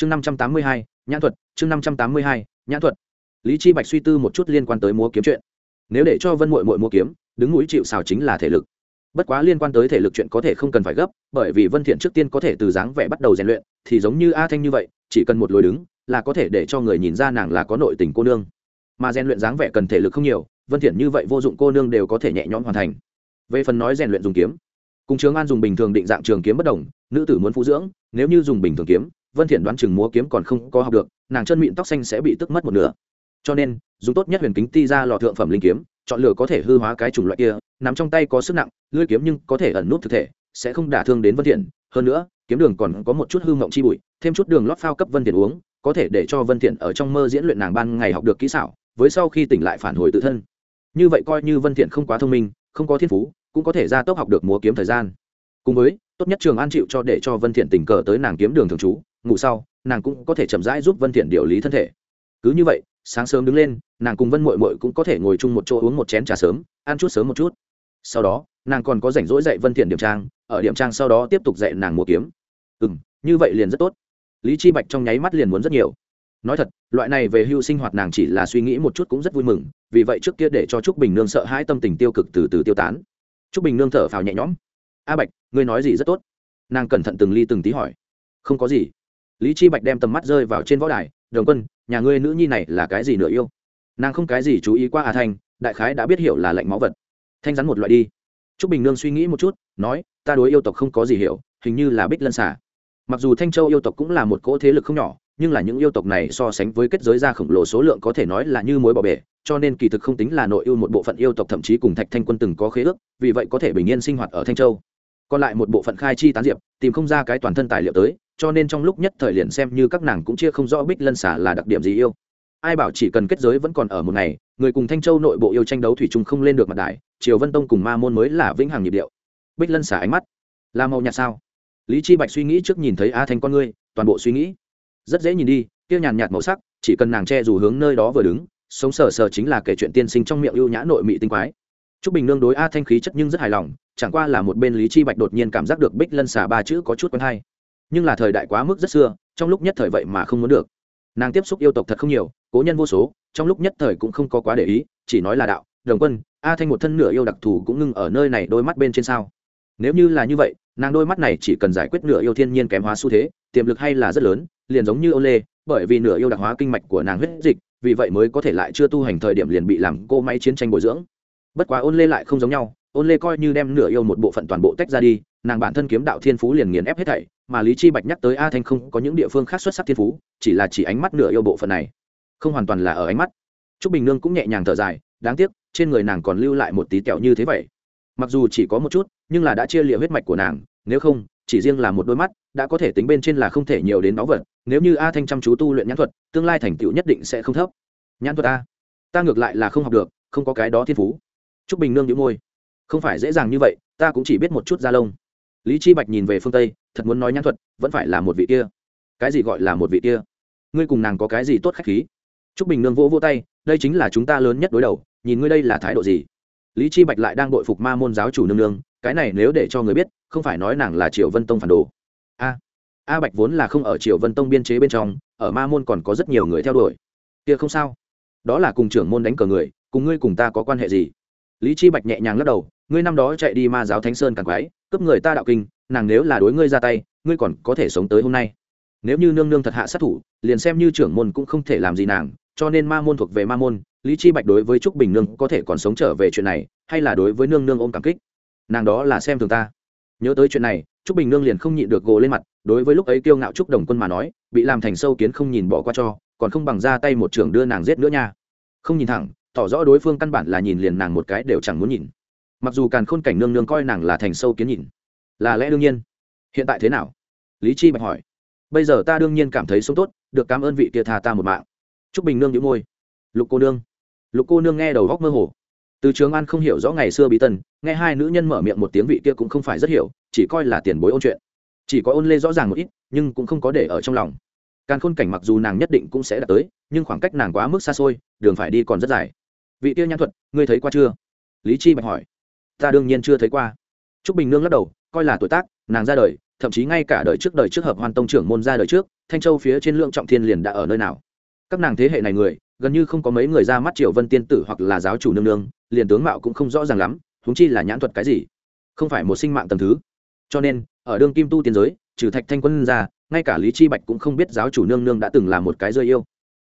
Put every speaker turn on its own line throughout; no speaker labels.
chương năm trăm tám mươi hai, nhãn thuật, chương năm trăm tám mươi hai, nhãn thuật. Lý chi bạch suy tư một chút liên quan tới múa kiếm chuyện. Nếu để cho vân mội mội múa kiếm, đứng núi chịu xào chính là thể lực. Bất quá liên quan tới thể lực chuyện có thể không cần phải gấp, bởi vì vân thiện trước tiên có thể từ dáng vẻ bắt đầu rèn luyện, thì giống như a thanh như vậy, chỉ cần một lối đứng, là có thể để cho người nhìn ra nàng là có nội tình cô nương. Mà rèn luyện dáng vẻ cần thể lực không nhiều, vân thiện như vậy vô dụng cô nương đều có thể nhẹ nhõm hoàn thành. Về phần nói rèn luyện dùng kiếm, cùng trường an dùng bình thường định dạng trường kiếm bất đồng, nữ tử muốn phụ dưỡng, nếu như dùng bình thường kiếm vân thiện đoán chừng múa kiếm còn không có học được, nàng chân mịn tóc xanh sẽ bị tức mất một nửa. Cho nên, dùng tốt nhất huyền kính ti ra lò thượng phẩm linh kiếm, chọn lựa có thể hư hóa cái chủng loại kia, nắm trong tay có sức nặng, lưỡi kiếm nhưng có thể ẩn nút thực thể, sẽ không đả thương đến vân thiện hơn nữa, kiếm đường còn có một chút hư mộng chi bụi, thêm chút đường lót phao cấp vân thiện uống, có thể để cho vân thiện ở trong mơ diễn luyện nàng ban ngày học được kỹ xảo, với sau khi tỉnh lại phản hồi tự thân. Như vậy coi như vân thiện không quá thông minh, không có thiên phú, cũng có thể ra tốc học được múa kiếm thời gian. Cùng với, tốt nhất trường an chịu cho để cho vân thiện tình cờ tới nàng kiếm đường thường trú ngủ sau, nàng cũng có thể chậm rãi giúp vân thiện điều lý thân thể. Cứ như vậy, sáng sớm đứng lên, nàng cùng vân mội mội cũng có thể ngồi chung một chỗ uống một chén trà sớm, ăn chút sớm một chút. Sau đó, nàng còn có rảnh rỗi dạy vân thiện điểm trang, ở điểm trang sau đó tiếp tục dạy nàng mua kiếm. Ừ như vậy liền rất tốt. Lý chi bạch trong nháy mắt liền muốn rất nhiều. Nói thật, loại này về hưu sinh hoạt nàng chỉ là suy nghĩ một chút cũng rất vui mừng, vì vậy trước kia để cho trúc bình nương sợ hãi tâm tình tiêu cực từ từ tiêu tán. Trúc bình nương thở phào nhẹ nhõm. A bạch, ngươi nói gì rất tốt. Nàng cẩn thận từng ly từng tí hỏi. Không có gì lý chi bạch đem tầm mắt rơi vào trên võ đài, đồng quân, nhà ngươi nữ nhi này là cái gì nữa yêu? Nàng không cái gì chú ý qua à thanh đại khái đã biết hiểu là lạnh máu vật. Thanh rắn một loại đi. Trúc bình nương suy nghĩ một chút, nói, ta đối yêu tộc không có gì hiểu, hình như là bích lân xả. Mặc dù thanh châu yêu tộc cũng là một cỗ thế lực không nhỏ, nhưng là những yêu tộc này so sánh với kết giới ra khổng lồ số lượng có thể nói là như mối bỏ bể, cho nên kỳ thực không tính là nội yêu một bộ phận yêu tộc thậm chí cùng thạch thanh quân từng có khế ước, vì vậy có thể bình yên sinh hoạt ở thanh châu. Còn lại một bộ phận khai chi tán diệp, tìm không ra cái toàn thân tài liệu tới cho nên trong lúc nhất thời liền xem như các nàng cũng chia không rõ bích lân xả là đặc điểm gì yêu. Ai bảo chỉ cần kết giới vẫn còn ở một ngày người cùng thanh châu nội bộ yêu tranh đấu thủy chung không lên được mặt đài triều vân tông cùng ma môn mới là vĩnh hằng nhịp điệu. Bích lân xả ánh mắt là màu nhạt sao? Lý chi bạch suy nghĩ trước nhìn thấy a thanh con ngươi toàn bộ suy nghĩ. Rất dễ nhìn đi tiêu nhàn nhạt màu sắc chỉ cần nàng che dù hướng nơi đó vừa đứng sống sờ sờ chính là kể chuyện tiên sinh trong miệng ưu nhã nội mị tinh quái. Trúc Bình Nương đối A Thanh khí chất nhưng rất hài lòng, chẳng qua là một bên Lý Chi Bạch đột nhiên cảm giác được Bích Lân Xả ba chữ có chút quen hay. Nhưng là thời đại quá mức rất xưa, trong lúc nhất thời vậy mà không muốn được. Nàng tiếp xúc yêu tộc thật không nhiều, cố nhân vô số, trong lúc nhất thời cũng không có quá để ý, chỉ nói là đạo, Đồng Quân, A Thanh một thân nửa yêu đặc thù cũng ngưng ở nơi này đôi mắt bên trên sao? Nếu như là như vậy, nàng đôi mắt này chỉ cần giải quyết nửa yêu thiên nhiên kém hóa xu thế, tiềm lực hay là rất lớn, liền giống như Ô Lê, bởi vì nửa yêu đặc hóa kinh mạch của nàng huyết dịch, vì vậy mới có thể lại chưa tu hành thời điểm liền bị làm cô máy chiến tranh bồi dưỡng bất quá ôn lê lại không giống nhau ôn lê coi như đem nửa yêu một bộ phận toàn bộ tách ra đi nàng bản thân kiếm đạo thiên phú liền nghiền ép hết thảy mà lý chi bạch nhắc tới a thanh không có những địa phương khác xuất sắc thiên phú chỉ là chỉ ánh mắt nửa yêu bộ phận này. Không hoàn toàn là ở ánh mắt. Trúc bình nương cũng nhẹ nhàng thở dài đáng tiếc trên người nàng còn lưu lại một tí kẹo như thế vậy. Mặc dù chỉ có một chút nhưng là đã chia liệt huyết mạch của nàng nếu không chỉ riêng là một đôi mắt đã có thể tính bên trên là không thể nhiều đến báu vật nếu như a thanh chăm chú tu luyện nhãn thuật tương lai thành tựu nhất định sẽ không thấp. Nhãn thuật a? Ta ngược lại là không học được không có cái đó thiên phú. Trúc Bình nương nhíu môi, không phải dễ dàng như vậy, ta cũng chỉ biết một chút da lông. Lý Chi Bạch nhìn về phương Tây, thật muốn nói nhãn thuật, vẫn phải là một vị kia. Cái gì gọi là một vị kia? Ngươi cùng nàng có cái gì tốt khách khí? Trúc Bình nương vỗ vỗ tay, đây chính là chúng ta lớn nhất đối đầu, nhìn ngươi đây là thái độ gì? Lý Chi Bạch lại đang đội phục Ma môn giáo chủ nương nương, cái này nếu để cho người biết, không phải nói nàng là Triều Vân Tông phản đồ. A, A Bạch vốn là không ở Triều Vân Tông biên chế bên trong, ở Ma môn còn có rất nhiều người theo đuổi. Kia không sao, đó là cùng trưởng môn đánh cờ người, cùng ngươi cùng ta có quan hệ gì? lý chi bạch nhẹ nhàng lắc đầu ngươi năm đó chạy đi ma giáo thánh sơn càng quái cướp người ta đạo kinh nàng nếu là đối ngươi ra tay, ngươi còn có thể sống tới hôm nay. Nếu như nương nương thật hạ sát thủ, liền xem như trưởng môn cũng không thể làm gì nàng, cho nên ma môn thuộc về ma môn, lý chi bạch đối với trúc bình nương có thể còn sống trở về chuyện này, hay là đối với nương nương ôm cảm kích? Nàng đó là xem thường ta. Nhớ tới chuyện này, trúc bình nương liền không nhịn được gồ lên mặt, đối với lúc ấy kiêu ngạo trúc đồng quân mà nói, bị làm thành sâu kiến không nhìn bỏ qua cho, còn không bằng ra tay một trưởng đưa nàng giết nữa nha. Không nhìn thẳng, tỏ rõ đối phương căn bản là nhìn liền nàng một cái đều chẳng muốn nhìn. Mặc dù càn khôn cảnh nương nương coi nàng là thành sâu kiến nhìn là lẽ đương nhiên. Hiện tại thế nào? Lý chi bạch hỏi. Bây giờ ta đương nhiên cảm thấy sống tốt, được cảm ơn vị kia tha ta một mạng. Trúc bình nương nhíu môi. Lục cô nương. Lục cô nương nghe đầu góc mơ hồ. Từ trường an không hiểu rõ ngày xưa bí tần, nghe hai nữ nhân mở miệng một tiếng vị kia cũng không phải rất hiểu, chỉ coi là tiền bối ôn chuyện. Chỉ có ôn lê rõ ràng một ít, nhưng cũng không có để ở trong lòng. Càng khôn cảnh mặc dù nàng nhất định cũng sẽ đạt tới, nhưng khoảng cách nàng quá mức xa xôi, đường phải đi còn rất dài. Vị tiêu nhãn thuật, ngươi thấy qua chưa? Lý chi bạch hỏi. Ta đương nhiên chưa thấy qua. Trúc bình nương lắc đầu coi là tuổi tác, nàng ra đời, thậm chí ngay cả đời trước đời trước hợp hoan tông trưởng môn ra đời trước, thanh châu phía trên lượng trọng thiên liền đã ở nơi nào. Các nàng thế hệ này người, gần như không có mấy người ra mắt triều vân tiên tử hoặc là giáo chủ nương nương, liền tướng mạo cũng không rõ ràng lắm húng chi là nhãn thuật cái gì? Không phải một sinh mạng tầm thứ. Cho nên, ở đương kim tu tiên giới, trừ thạch thanh quân ra, ngay cả lý chi bạch cũng không biết giáo chủ nương nương đã từng là một cái rơi yêu.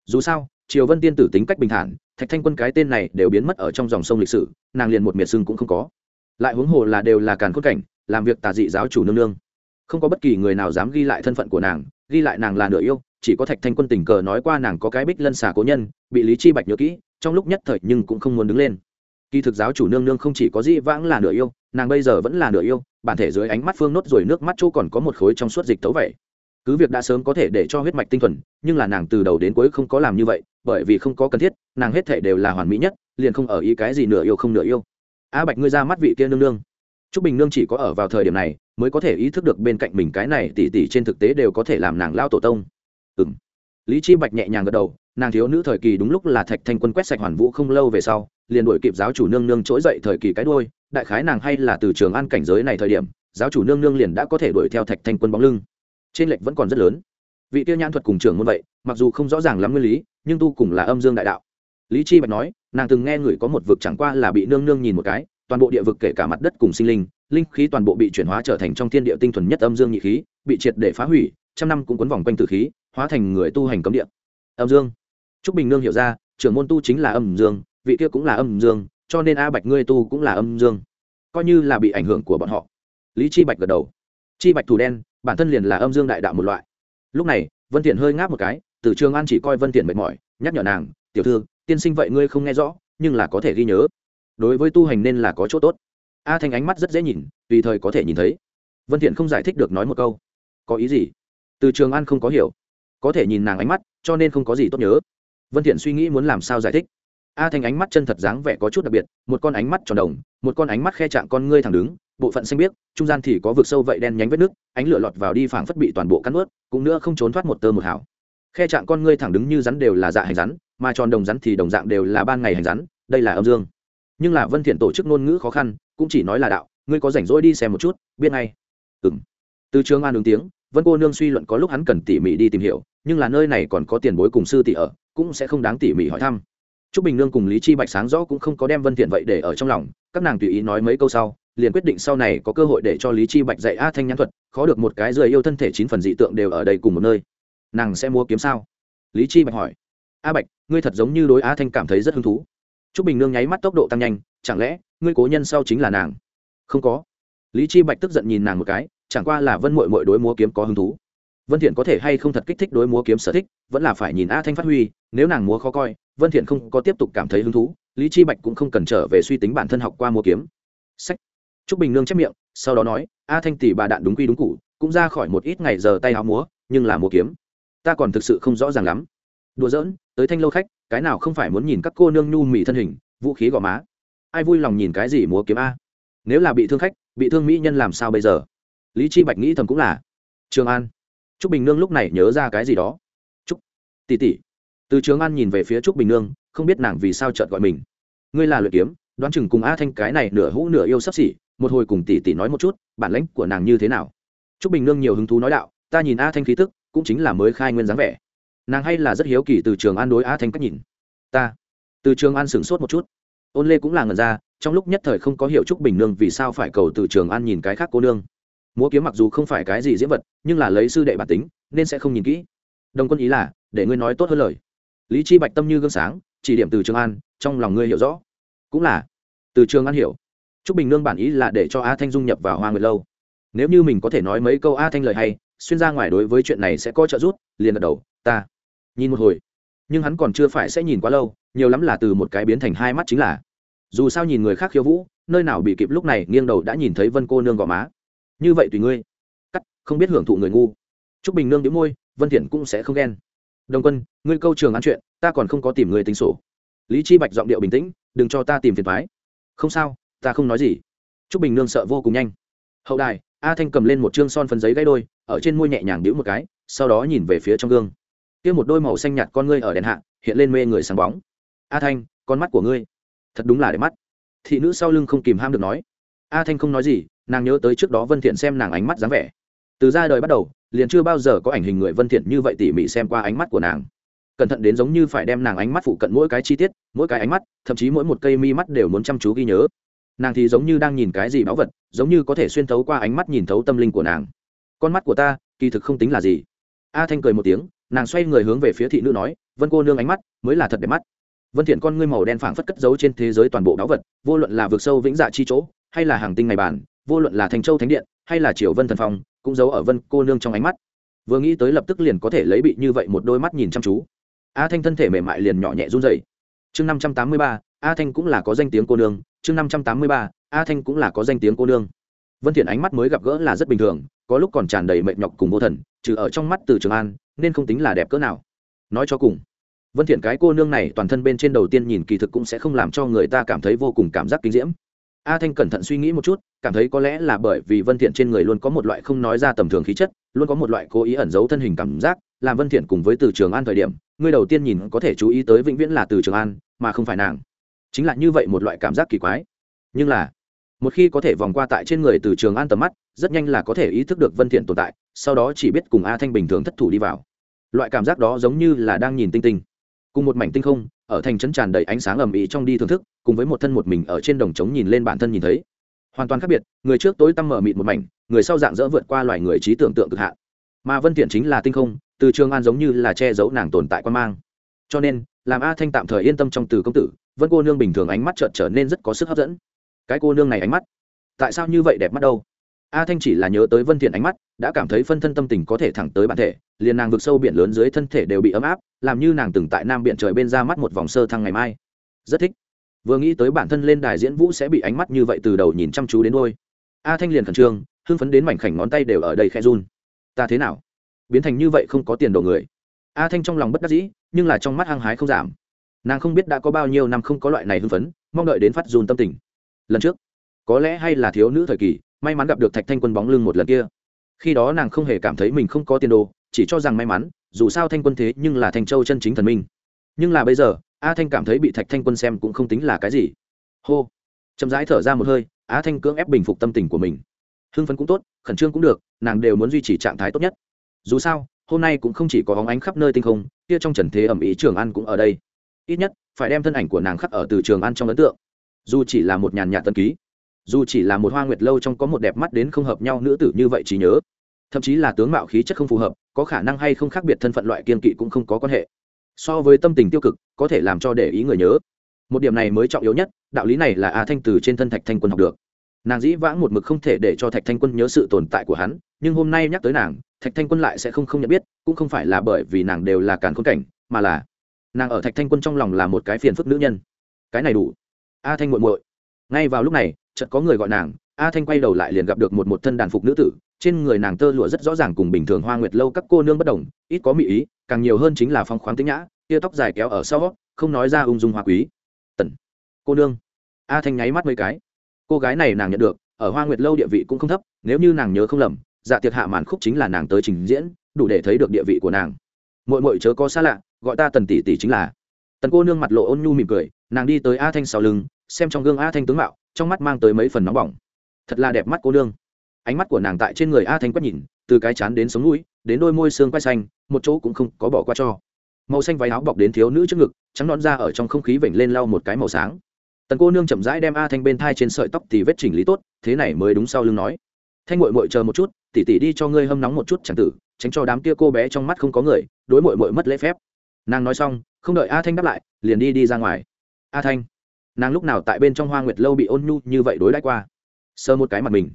Dù sao, triều vân tiên tử tính cách bình thản, thạch thanh quân cái tên này đều biến mất ở trong dòng sông lịch sử, nàng liền một miệt sưng cũng không có. Lại huống hồ là đều là càn khôn cảnh làm việc tà dị giáo chủ nương nương. Không có bất kỳ người nào dám ghi lại thân phận của nàng, ghi lại nàng là nửa yêu, chỉ có thạch thanh quân tình cờ nói qua nàng có cái bích lân xà cố nhân, bị lý chi bạch nhớ kỹ, trong lúc nhất thời nhưng cũng không muốn đứng lên. Kỳ thực giáo chủ nương nương không chỉ có dĩ vãng là nửa yêu, nàng bây giờ vẫn là nửa yêu, bản thể dưới ánh mắt phương nốt rồi nước mắt chỗ còn có một khối trong suốt dịch tấu vậy. Cứ việc đã sớm có thể để cho huyết mạch tinh thuần, nhưng là nàng từ đầu đến cuối không có làm như vậy, bởi vì không có cần thiết, nàng hết thể đều là hoàn mỹ nhất, liền không ở ý cái gì nửa yêu không nửa yêu. A bạch ngươi ra mắt vị kia nương nương. Trúc bình nương chỉ có ở vào thời điểm này mới có thể ý thức được bên cạnh mình cái này tỷ tỷ trên thực tế đều có thể làm nàng lao tổ tông Ừm. lý chi bạch nhẹ nhàng gật đầu, nàng thiếu nữ thời kỳ đúng lúc là thạch thanh quân quét sạch hoàn vũ không lâu về sau, liền đuổi kịp giáo chủ nương nương trỗi dậy thời kỳ cái đuôi. đại khái nàng hay là từ trường an cảnh giới này thời điểm, giáo chủ nương nương liền đã có thể đuổi theo thạch thanh quân bóng lưng trên lệch vẫn còn rất lớn vị tiêu nhãn thuật cùng trưởng môn vậy, mặc dù không rõ ràng lắm nguyên lý, nhưng tu cùng là âm dương đại đạo lý chi bạch nói, nàng từng nghe người có một vực chẳng qua là bị nương nương nhìn một cái toàn bộ địa vực kể cả mặt đất cùng sinh linh linh khí toàn bộ bị chuyển hóa trở thành trong thiên địa tinh thuần nhất âm dương nhị khí, bị triệt để phá hủy, trăm năm cũng quấn vòng quanh tử khí, hóa thành người tu hành cấm địa. Âm dương. Trúc bình nương hiểu ra, trưởng môn tu chính là âm dương, vị kia cũng là âm dương, cho nên a bạch ngươi tu cũng là âm dương. Coi như là bị ảnh hưởng của bọn họ. Lý chi bạch gật đầu. Chi bạch thủ đen, bản thân liền là âm dương đại đạo một loại. Lúc này, vân thiện hơi ngáp một cái, từ trường an chỉ coi vân thiện mệt mỏi, nhắc nhở nàng, tiểu thư, tiên sinh vậy ngươi không nghe rõ, nhưng là có thể ghi nhớ đối với tu hành nên là có chỗ tốt. A thanh ánh mắt rất dễ nhìn, tùy thời có thể nhìn thấy. Vân thiện không giải thích được nói một câu. Có ý gì? Từ trường an không có hiểu. Có thể nhìn nàng ánh mắt, cho nên không có gì tốt nhớ. Vân thiện suy nghĩ muốn làm sao giải thích. A thanh ánh mắt chân thật dáng vẻ có chút đặc biệt, một con ánh mắt tròn đồng, một con ánh mắt khe chạm con ngươi thẳng đứng, bộ phận xanh biếc, trung gian thì có vực sâu vậy đen nhánh vết nước, ánh lửa lọt vào đi phảng phất bị toàn bộ cắn ướt, cũng nữa không trốn thoát một tơ một hào. Khe chạm con ngươi thẳng đứng như rắn đều là dạ hành rắn, mà tròn đồng rắn thì đồng dạng đều là ban ngày hành rắn, đây là âm dương nhưng là vân thiện tổ chức ngôn ngữ khó khăn cũng chỉ nói là đạo ngươi có rảnh rỗi đi xem một chút biết ngay ừm từ trường an ứng tiếng vân cô nương suy luận có lúc hắn cần tỉ mỉ đi tìm hiểu nhưng là nơi này còn có tiền bối cùng sư tỷ ở cũng sẽ không đáng tỉ mỉ hỏi thăm Trúc Bình Nương cùng Lý Chi Bạch sáng rõ cũng không có đem Vân Thiện vậy để ở trong lòng, các nàng tùy ý nói mấy câu sau, liền quyết định sau này có cơ hội để cho Lý Chi Bạch dạy A Thanh nhãn thuật, khó được một cái rời yêu thân thể chín phần dị tượng đều ở đây cùng một nơi. Nàng sẽ mua kiếm sao? Lý Chi Bạch hỏi. A Bạch, ngươi thật giống như đối A Thanh cảm thấy rất hứng thú. Trúc Bình Nương nháy mắt tốc độ tăng nhanh, chẳng lẽ ngươi cố nhân sau chính là nàng? Không có. Lý Chi Bạch tức giận nhìn nàng một cái, chẳng qua là Vân Muội Muội đối múa kiếm có hứng thú. Vân Thiện có thể hay không thật kích thích đối múa kiếm sở thích, vẫn là phải nhìn A Thanh phát huy, nếu nàng múa khó coi, vân thiện không có tiếp tục cảm thấy hứng thú lý chi bạch cũng không cần trở về suy tính bản thân học qua múa kiếm sách trúc bình nương chép miệng sau đó nói a thanh tỷ bà đạn đúng quy đúng cụ cũng ra khỏi một ít ngày giờ tay áo múa nhưng là múa kiếm ta còn thực sự không rõ ràng lắm đùa giỡn, tới thanh lâu khách, cái nào không phải muốn nhìn các cô nương nhu mỹ thân hình, vũ khí gò má. Ai vui lòng nhìn cái gì múa kiếm a? Nếu là bị thương khách, bị thương mỹ nhân làm sao bây giờ? Lý chi bạch nghĩ thầm cũng là. Trường an. Trúc bình nương lúc này nhớ ra cái gì đó. Trúc. Tỷ tỷ. Từ trường an nhìn về phía trúc bình nương, không biết nàng vì sao chợt gọi mình. Ngươi là luyện kiếm, đoán chừng cùng a thanh cái này nửa hũ nửa yêu sắp xỉ, một hồi cùng tỷ tỷ nói một chút, bản lãnh của nàng như thế nào? Trúc bình nương nhiều hứng thú nói đạo, ta nhìn a thanh khí tức, cũng chính là mới khai nguyên dáng vẻ nàng hay là rất hiếu kỳ từ trường an đối a thanh cách nhìn ta từ trường an sửng sốt một chút ôn lê cũng là ngần ra trong lúc nhất thời không có hiểu trúc bình nương vì sao phải cầu từ trường an nhìn cái khác cô nương múa kiếm mặc dù không phải cái gì diễn vật nhưng là lấy sư đệ bản tính nên sẽ không nhìn kỹ đồng quân ý là để ngươi nói tốt hơn lời lý chi bạch tâm như gương sáng chỉ điểm từ trường an trong lòng ngươi hiểu rõ cũng là từ trường an hiểu Trúc Bình Nương bản ý là để cho A Thanh dung nhập vào Hoa Nguyệt lâu. Nếu như mình có thể nói mấy câu A Thanh lời hay, xuyên ra ngoài đối với chuyện này sẽ có trợ giúp, liền gật đầu, ta. Nhìn một hồi. Nhưng hắn còn chưa phải sẽ nhìn quá lâu, nhiều lắm là từ một cái biến thành hai mắt chính là. Dù sao nhìn người khác khiêu vũ, nơi nào bị kịp lúc này nghiêng đầu đã nhìn thấy Vân cô nương gò má. Như vậy tùy ngươi. Cắt, không biết hưởng thụ người ngu. Trúc Bình Nương đĩu môi, Vân Thiện cũng sẽ không ghen đồng quân ngươi câu trường ăn chuyện ta còn không có tìm người tính sổ lý chi bạch giọng điệu bình tĩnh đừng cho ta tìm phiền thoái không sao ta không nói gì trúc bình nương sợ vô cùng nhanh hậu đài a thanh cầm lên một chương son phấn giấy gãy đôi ở trên môi nhẹ nhàng đĩu một cái sau đó nhìn về phía trong gương kia một đôi màu xanh nhạt con ngươi ở đèn hạ, hiện lên mê người sáng bóng. A thanh, con mắt của ngươi. Thật đúng là để mắt. Thị nữ sau lưng không kìm ham được nói. A thanh không nói gì, nàng nhớ tới trước đó vân thiện xem nàng ánh mắt dáng vẻ. Từ ra đời bắt đầu, liền chưa bao giờ có ảnh hình người vân thiện như vậy tỉ mỉ xem qua ánh mắt của nàng. Cẩn thận đến giống như phải đem nàng ánh mắt phụ cận mỗi cái chi tiết, mỗi cái ánh mắt, thậm chí mỗi một cây mi mắt đều muốn chăm chú ghi nhớ. Nàng thì giống như đang nhìn cái gì báu vật, giống như có thể xuyên thấu qua ánh mắt nhìn thấu tâm linh của nàng. Con mắt của ta, kỳ thực không tính là gì. A thanh cười một tiếng nàng xoay người hướng về phía thị nữ nói, vân cô nương ánh mắt mới là thật đẹp mắt. Vân thiện con ngươi màu đen phảng phất cất giấu trên thế giới toàn bộ đáo vật, vô luận là vực sâu vĩnh dạ chi chỗ, hay là hàng tinh ngày bản vô luận là thành châu thánh điện, hay là triều vân thần phong, cũng giấu ở vân cô nương trong ánh mắt. Vừa nghĩ tới lập tức liền có thể lấy bị như vậy một đôi mắt nhìn chăm chú. A thanh thân thể mềm mại liền nhỏ nhẹ run rẩy. Chương năm trăm tám mươi ba, a thanh cũng là có danh tiếng cô nương. Chương năm trăm tám mươi ba, a thanh cũng là có danh tiếng cô nương. Vân thiện ánh mắt mới gặp gỡ là rất bình thường, có lúc còn tràn đầy mệt nhọc cùng vô thần trừ ở trong mắt từ trường an, nên không tính là đẹp cỡ nào. Nói cho cùng, vân thiện cái cô nương này toàn thân bên trên đầu tiên nhìn kỳ thực cũng sẽ không làm cho người ta cảm thấy vô cùng cảm giác kinh diễm. A thanh cẩn thận suy nghĩ một chút, cảm thấy có lẽ là bởi vì vân thiện trên người luôn có một loại không nói ra tầm thường khí chất, luôn có một loại cố ý ẩn giấu thân hình cảm giác, làm vân thiện cùng với từ trường an thời điểm, người đầu tiên nhìn có thể chú ý tới vĩnh viễn là từ trường an, mà không phải nàng. Chính là như vậy một loại cảm giác kỳ quái. Nhưng là, một khi có thể vòng qua tại trên người từ trường an tầm mắt, rất nhanh là có thể ý thức được vân thiện tồn tại sau đó chỉ biết cùng a thanh bình thường thất thủ đi vào. Loại cảm giác đó giống như là đang nhìn tinh tinh. Cùng một mảnh tinh không, ở thành trấn tràn đầy ánh sáng ầm ĩ trong đi thưởng thức, cùng với một thân một mình ở trên đồng trống nhìn lên bản thân nhìn thấy. Hoàn toàn khác biệt, người trước tối tăm mở mịt một mảnh, người sau dạng dỡ vượt qua loài người trí tưởng tượng cực hạn. Mà vân thiện chính là tinh không, từ trường an giống như là che giấu nàng tồn tại quan mang. Cho nên, làm a thanh tạm thời yên tâm trong từ công tử, vân cô nương bình thường ánh mắt chợt trở nên rất có sức hấp dẫn. Cái cô nương này ánh mắt, tại sao như vậy đẹp mắt đâu? A thanh chỉ là nhớ tới vân thiện ánh mắt, đã cảm thấy phân thân tâm tình có thể thẳng tới bản thể, liền nàng vực sâu biển lớn dưới thân thể đều bị ấm áp, làm như nàng từng tại nam biển trời bên ra mắt một vòng sơ thăng ngày mai. Rất thích. Vừa nghĩ tới bản thân lên đài diễn vũ sẽ bị ánh mắt như vậy từ đầu nhìn chăm chú đến đôi. A thanh liền khẩn trương, hưng phấn đến mảnh khảnh ngón tay đều ở đây khe run. Ta thế nào? Biến thành như vậy không có tiền đồ người. A thanh trong lòng bất đắc dĩ, nhưng là trong mắt hăng hái không giảm. Nàng không biết đã có bao nhiêu năm không có loại này hưng phấn, mong đợi đến phát run tâm tình. Lần trước, có lẽ hay là thiếu nữ thời kỳ may mắn gặp được thạch thanh quân bóng lưng một lần kia. Khi đó nàng không hề cảm thấy mình không có tiền đồ, chỉ cho rằng may mắn, dù sao thanh quân thế nhưng là thanh châu chân chính thần minh. Nhưng là bây giờ, a thanh cảm thấy bị thạch thanh quân xem cũng không tính là cái gì. Hô! Chậm rãi thở ra một hơi, a thanh cưỡng ép bình phục tâm tình của mình. Hưng phấn cũng tốt, khẩn trương cũng được, nàng đều muốn duy trì trạng thái tốt nhất. Dù sao, hôm nay cũng không chỉ có hóng ánh khắp nơi tinh không, kia trong trần thế ẩm ý trường ăn cũng ở đây. Ít nhất, phải đem thân ảnh của nàng khắc ở từ trường ăn trong ấn tượng. Dù chỉ là một nhàn nhạt tân ký dù chỉ là một hoa nguyệt lâu trong có một đẹp mắt đến không hợp nhau nữ tử như vậy trí nhớ. Thậm chí là tướng mạo khí chất không phù hợp, có khả năng hay không khác biệt thân phận loại kiên kỵ cũng không có quan hệ. So với tâm tình tiêu cực, có thể làm cho để ý người nhớ. Một điểm này mới trọng yếu nhất, đạo lý này là a thanh từ trên thân thạch thanh quân học được. Nàng dĩ vãng một mực không thể để cho thạch thanh quân nhớ sự tồn tại của hắn, nhưng hôm nay nhắc tới nàng, thạch thanh quân lại sẽ không không nhận biết, cũng không phải là bởi vì nàng đều là càn khôn cảnh, mà là nàng ở thạch thanh quân trong lòng là một cái phiền phức nữ nhân. Cái này đủ. A thanh muội muội. Ngay vào lúc này chợt có người gọi nàng, a thanh quay đầu lại liền gặp được một một thân đàn phục nữ tử, trên người nàng tơ lụa rất rõ ràng cùng bình thường hoa nguyệt lâu các cô nương bất đồng, ít có mỹ ý, càng nhiều hơn chính là phong khoáng tính nhã, tia tóc dài kéo ở sau, không nói ra ung dung hoa quý. Tần, cô nương. A thanh nháy mắt mấy cái. Cô gái này nàng nhận được, ở hoa nguyệt lâu địa vị cũng không thấp, nếu như nàng nhớ không lầm dạ tiệc hạ màn khúc chính là nàng tới trình diễn, đủ để thấy được địa vị của nàng. Mội mội chớ có xa lạ, gọi ta tần tỷ tỷ chính là. Tần cô nương mặt lộ ôn nhu mỉm cười, nàng đi tới a thanh sau lưng, xem trong gương a thanh tướng mạo trong mắt mang tới mấy phần nóng bỏng. Thật là đẹp mắt cô nương. Ánh mắt của nàng tại trên người a thanh quét nhìn, từ cái chán đến sống mũi, đến đôi môi xương quay xanh, một chỗ cũng không có bỏ qua cho. Màu xanh váy áo bọc đến thiếu nữ trước ngực, trắng nón ra ở trong không khí vểnh lên lau một cái màu sáng. Tần cô nương chậm rãi đem a thanh bên thai trên sợi tóc thì vết chỉnh lý tốt, thế này mới đúng sau lưng nói. Thanh mội mội chờ một chút tỉ tỉ đi cho ngươi hâm nóng một chút chẳng tử, tránh cho đám kia cô bé trong mắt không có người, đối mội mội mất lễ phép. Nàng nói xong, không đợi a thanh đáp lại, liền đi đi ra ngoài. A thanh nàng lúc nào tại bên trong hoa nguyệt lâu bị ôn nhu như vậy đối đãi qua. Sơ một cái mặt mình.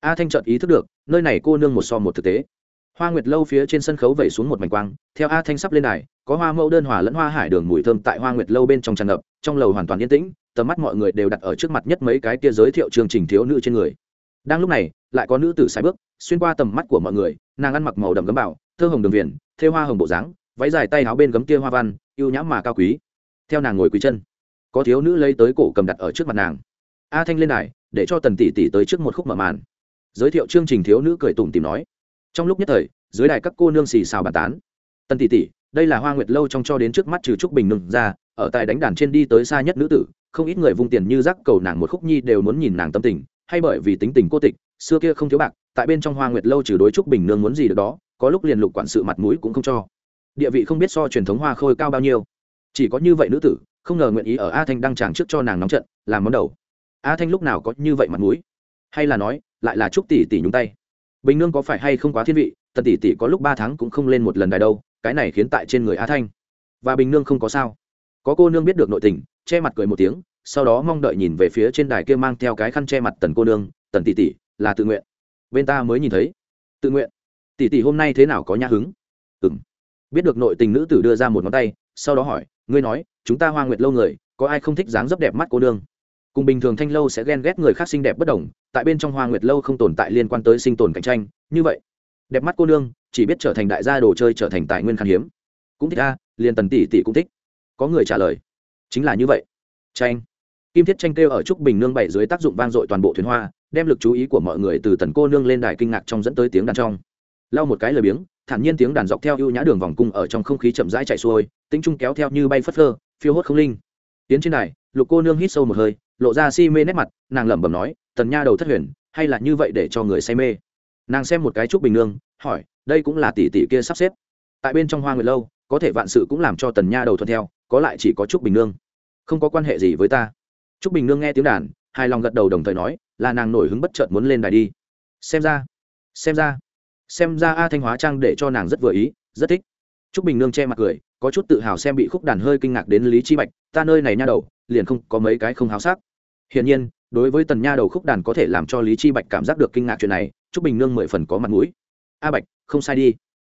A thanh chợt ý thức được, nơi này cô nương một so một thực tế. Hoa nguyệt lâu phía trên sân khấu vẩy xuống một mảnh quang, theo a thanh sắp lên đài, có hoa mẫu đơn hòa lẫn hoa hải đường mùi thơm tại hoa nguyệt lâu bên trong tràn ngập, trong lầu hoàn toàn yên tĩnh, tầm mắt mọi người đều đặt ở trước mặt nhất mấy cái kia giới thiệu chương trình thiếu nữ trên người. Đang lúc này, lại có nữ tử sai bước, xuyên qua tầm mắt của mọi người, nàng ăn mặc màu đầm gấm bảo, thơ hồng đường viền, thêu hoa hồng bộ dáng, váy dài tay áo bên gấm kia hoa văn yêu nhãm mà cao quý. Theo nàng ngồi quý chân có thiếu nữ lấy tới cổ cầm đặt ở trước mặt nàng. A thanh lên đài, để cho tần tỷ tỷ tới trước một khúc mở màn. Giới thiệu chương trình thiếu nữ cười tủm tìm nói. Trong lúc nhất thời, dưới đài các cô nương xì xào bàn tán. Tần tỷ tỷ, đây là hoa nguyệt lâu trong cho đến trước mắt trừ trúc bình nương ra, ở tại đánh đàn trên đi tới xa nhất nữ tử, không ít người vung tiền như rác cầu nàng một khúc nhi đều muốn nhìn nàng tâm tình, hay bởi vì tính tình cô tịch, xưa kia không thiếu bạc, tại bên trong hoa nguyệt lâu trừ đối trúc bình nương muốn gì được đó, có lúc liền lục quản sự mặt mũi cũng không cho. Địa vị không biết so truyền thống hoa khôi cao bao nhiêu. Chỉ có như vậy nữ tử không ngờ nguyện ý ở a thanh đăng tràng trước cho nàng nóng trận, làm món đầu. A thanh lúc nào có như vậy mặt mũi? Hay là nói, lại là trúc tỷ tỷ nhúng tay? Bình nương có phải hay không quá thiên vị, tần tỷ tỷ có lúc ba tháng cũng không lên một lần đài đâu, cái này khiến tại trên người a thanh. Và bình nương không có sao. Có cô nương biết được nội tình, che mặt cười một tiếng, sau đó mong đợi nhìn về phía trên đài kia mang theo cái khăn che mặt tần cô nương, tần tỷ tỷ, là tự nguyện. Bên ta mới nhìn thấy. Tự nguyện? Tỷ tỷ hôm nay thế nào có nhã hứng? Ừ m biết được nội tình nữ tử đưa ra một ngón tay, sau đó hỏi ngươi nói, chúng ta hoa nguyệt lâu người, có ai không thích dáng dấp đẹp mắt cô nương? Cùng bình thường thanh lâu sẽ ghen ghét người khác xinh đẹp bất đồng, tại bên trong hoa nguyệt lâu không tồn tại liên quan tới sinh tồn cạnh tranh, như vậy, đẹp mắt cô nương, chỉ biết trở thành đại gia đồ chơi trở thành tài nguyên khan hiếm. Cũng thích a, liền tần tỷ tỷ cũng thích. Có người trả lời, chính là như vậy. Tranh. Kim thiết tranh kêu ở trúc bình nương bảy dưới tác dụng vang dội toàn bộ thuyền hoa, đem lực chú ý của mọi người từ tần cô nương lên đài kinh ngạc trong dẫn tới tiếng đàn trong. Lau một cái lời biếng thản nhiên tiếng đàn dọc theo ưu nhã đường vòng cung ở trong không khí chậm rãi chạy xuôi tính trung kéo theo như bay phất phơ, phiêu hốt không linh. Tiến trên đài, lục cô nương hít sâu một hơi, lộ ra si mê nét mặt, nàng lẩm bẩm nói, tần nha đầu thất huyền, hay là như vậy để cho người say mê? Nàng xem một cái trúc bình nương, hỏi, đây cũng là tỷ tỷ kia sắp xếp. Tại bên trong hoa người lâu, có thể vạn sự cũng làm cho tần nha đầu thuận theo, có lại chỉ có trúc bình nương. Không có quan hệ gì với ta. Trúc bình nương nghe tiếng đàn, hài lòng gật đầu đồng thời nói, là nàng nổi hứng bất chợt muốn lên đài đi. Xem ra xem ra xem ra a thanh hóa trang để cho nàng rất vừa ý, rất thích. Trúc bình nương che mặt cười, có chút tự hào xem bị khúc đàn hơi kinh ngạc đến lý chi bạch, ta nơi này nha đầu, liền không có mấy cái không háo sắc. Hiển nhiên, đối với tần nha đầu khúc đàn có thể làm cho lý chi bạch cảm giác được kinh ngạc chuyện này, trúc bình nương mười phần có mặt mũi. A bạch, không sai đi.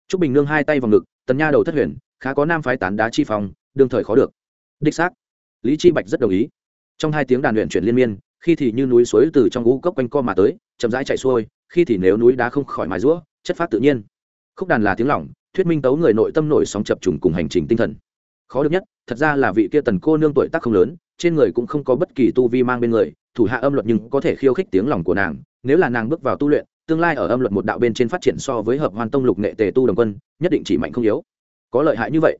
Trúc bình nương hai tay vào ngực, tần nha đầu thất huyền, khá có nam phái tán đá chi phòng đương thời khó được. Đích xác. Lý chi bạch rất đồng ý. Trong hai tiếng đàn luyện chuyển liên miên, khi thì như núi suối từ trong ngũ cốc quanh co mà tới, chậm rãi chạy xuôi, khi thì nếu núi đá không khỏi mài rũa chất phát tự nhiên. Khúc đàn là tiếng lỏng, thuyết minh tấu người nội tâm nổi sóng chập trùng cùng hành trình tinh thần. Khó được nhất, thật ra là vị kia tần cô nương tuổi tác không lớn, trên người cũng không có bất kỳ tu vi mang bên người, thủ hạ âm luật nhưng có thể khiêu khích tiếng lòng của nàng, nếu là nàng bước vào tu luyện, tương lai ở âm luật một đạo bên trên phát triển so với hợp hoan tông lục nghệ tề tu đồng quân, nhất định chỉ mạnh không yếu. Có lợi hại như vậy.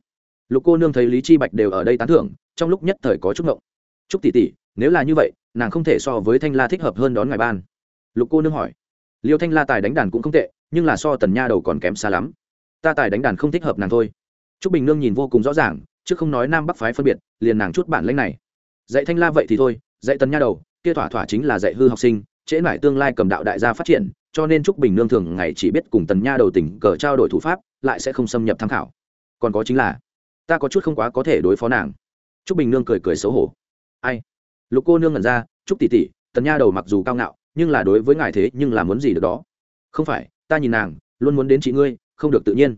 Lục cô nương thấy lý chi bạch đều ở đây tán thưởng, trong lúc nhất thời có chút ngộng. Chúc tỷ tỷ, nếu là như vậy, nàng không thể so với thanh la thích hợp hơn đón ngài ban. Lục cô nương hỏi. Liêu thanh la tài đánh đàn cũng không tệ nhưng là so tần nha đầu còn kém xa lắm. Ta tài đánh đàn không thích hợp nàng thôi. T r ú c bình nương nhìn vô cùng rõ ràng, chứ không nói nam bắc phái phân biệt, liền nàng chút bản lãnh này. Dạy thanh la vậy thì thôi, dạy tần nha đầu, kia thỏa thỏa chính là dạy hư học sinh, trễ mãi tương lai cầm đạo đại gia phát triển, cho nên trúc bình nương thường ngày chỉ biết cùng tần nha đầu tỉnh cờ trao đổi thủ pháp, lại sẽ không xâm nhập tham khảo. Còn có chính là, ta có chút không quá có thể đối phó nàng. Trúc bình nương cười cười xấu hổ. Ai? Lục cô nương ngẩn ra, trúc tỷ tỷ, tần nha đầu mặc dù cao ngạo, nhưng là đối với ngài thế nhưng là muốn gì được đó. Không phải ta nhìn nàng, luôn muốn đến chị ngươi, không được tự nhiên.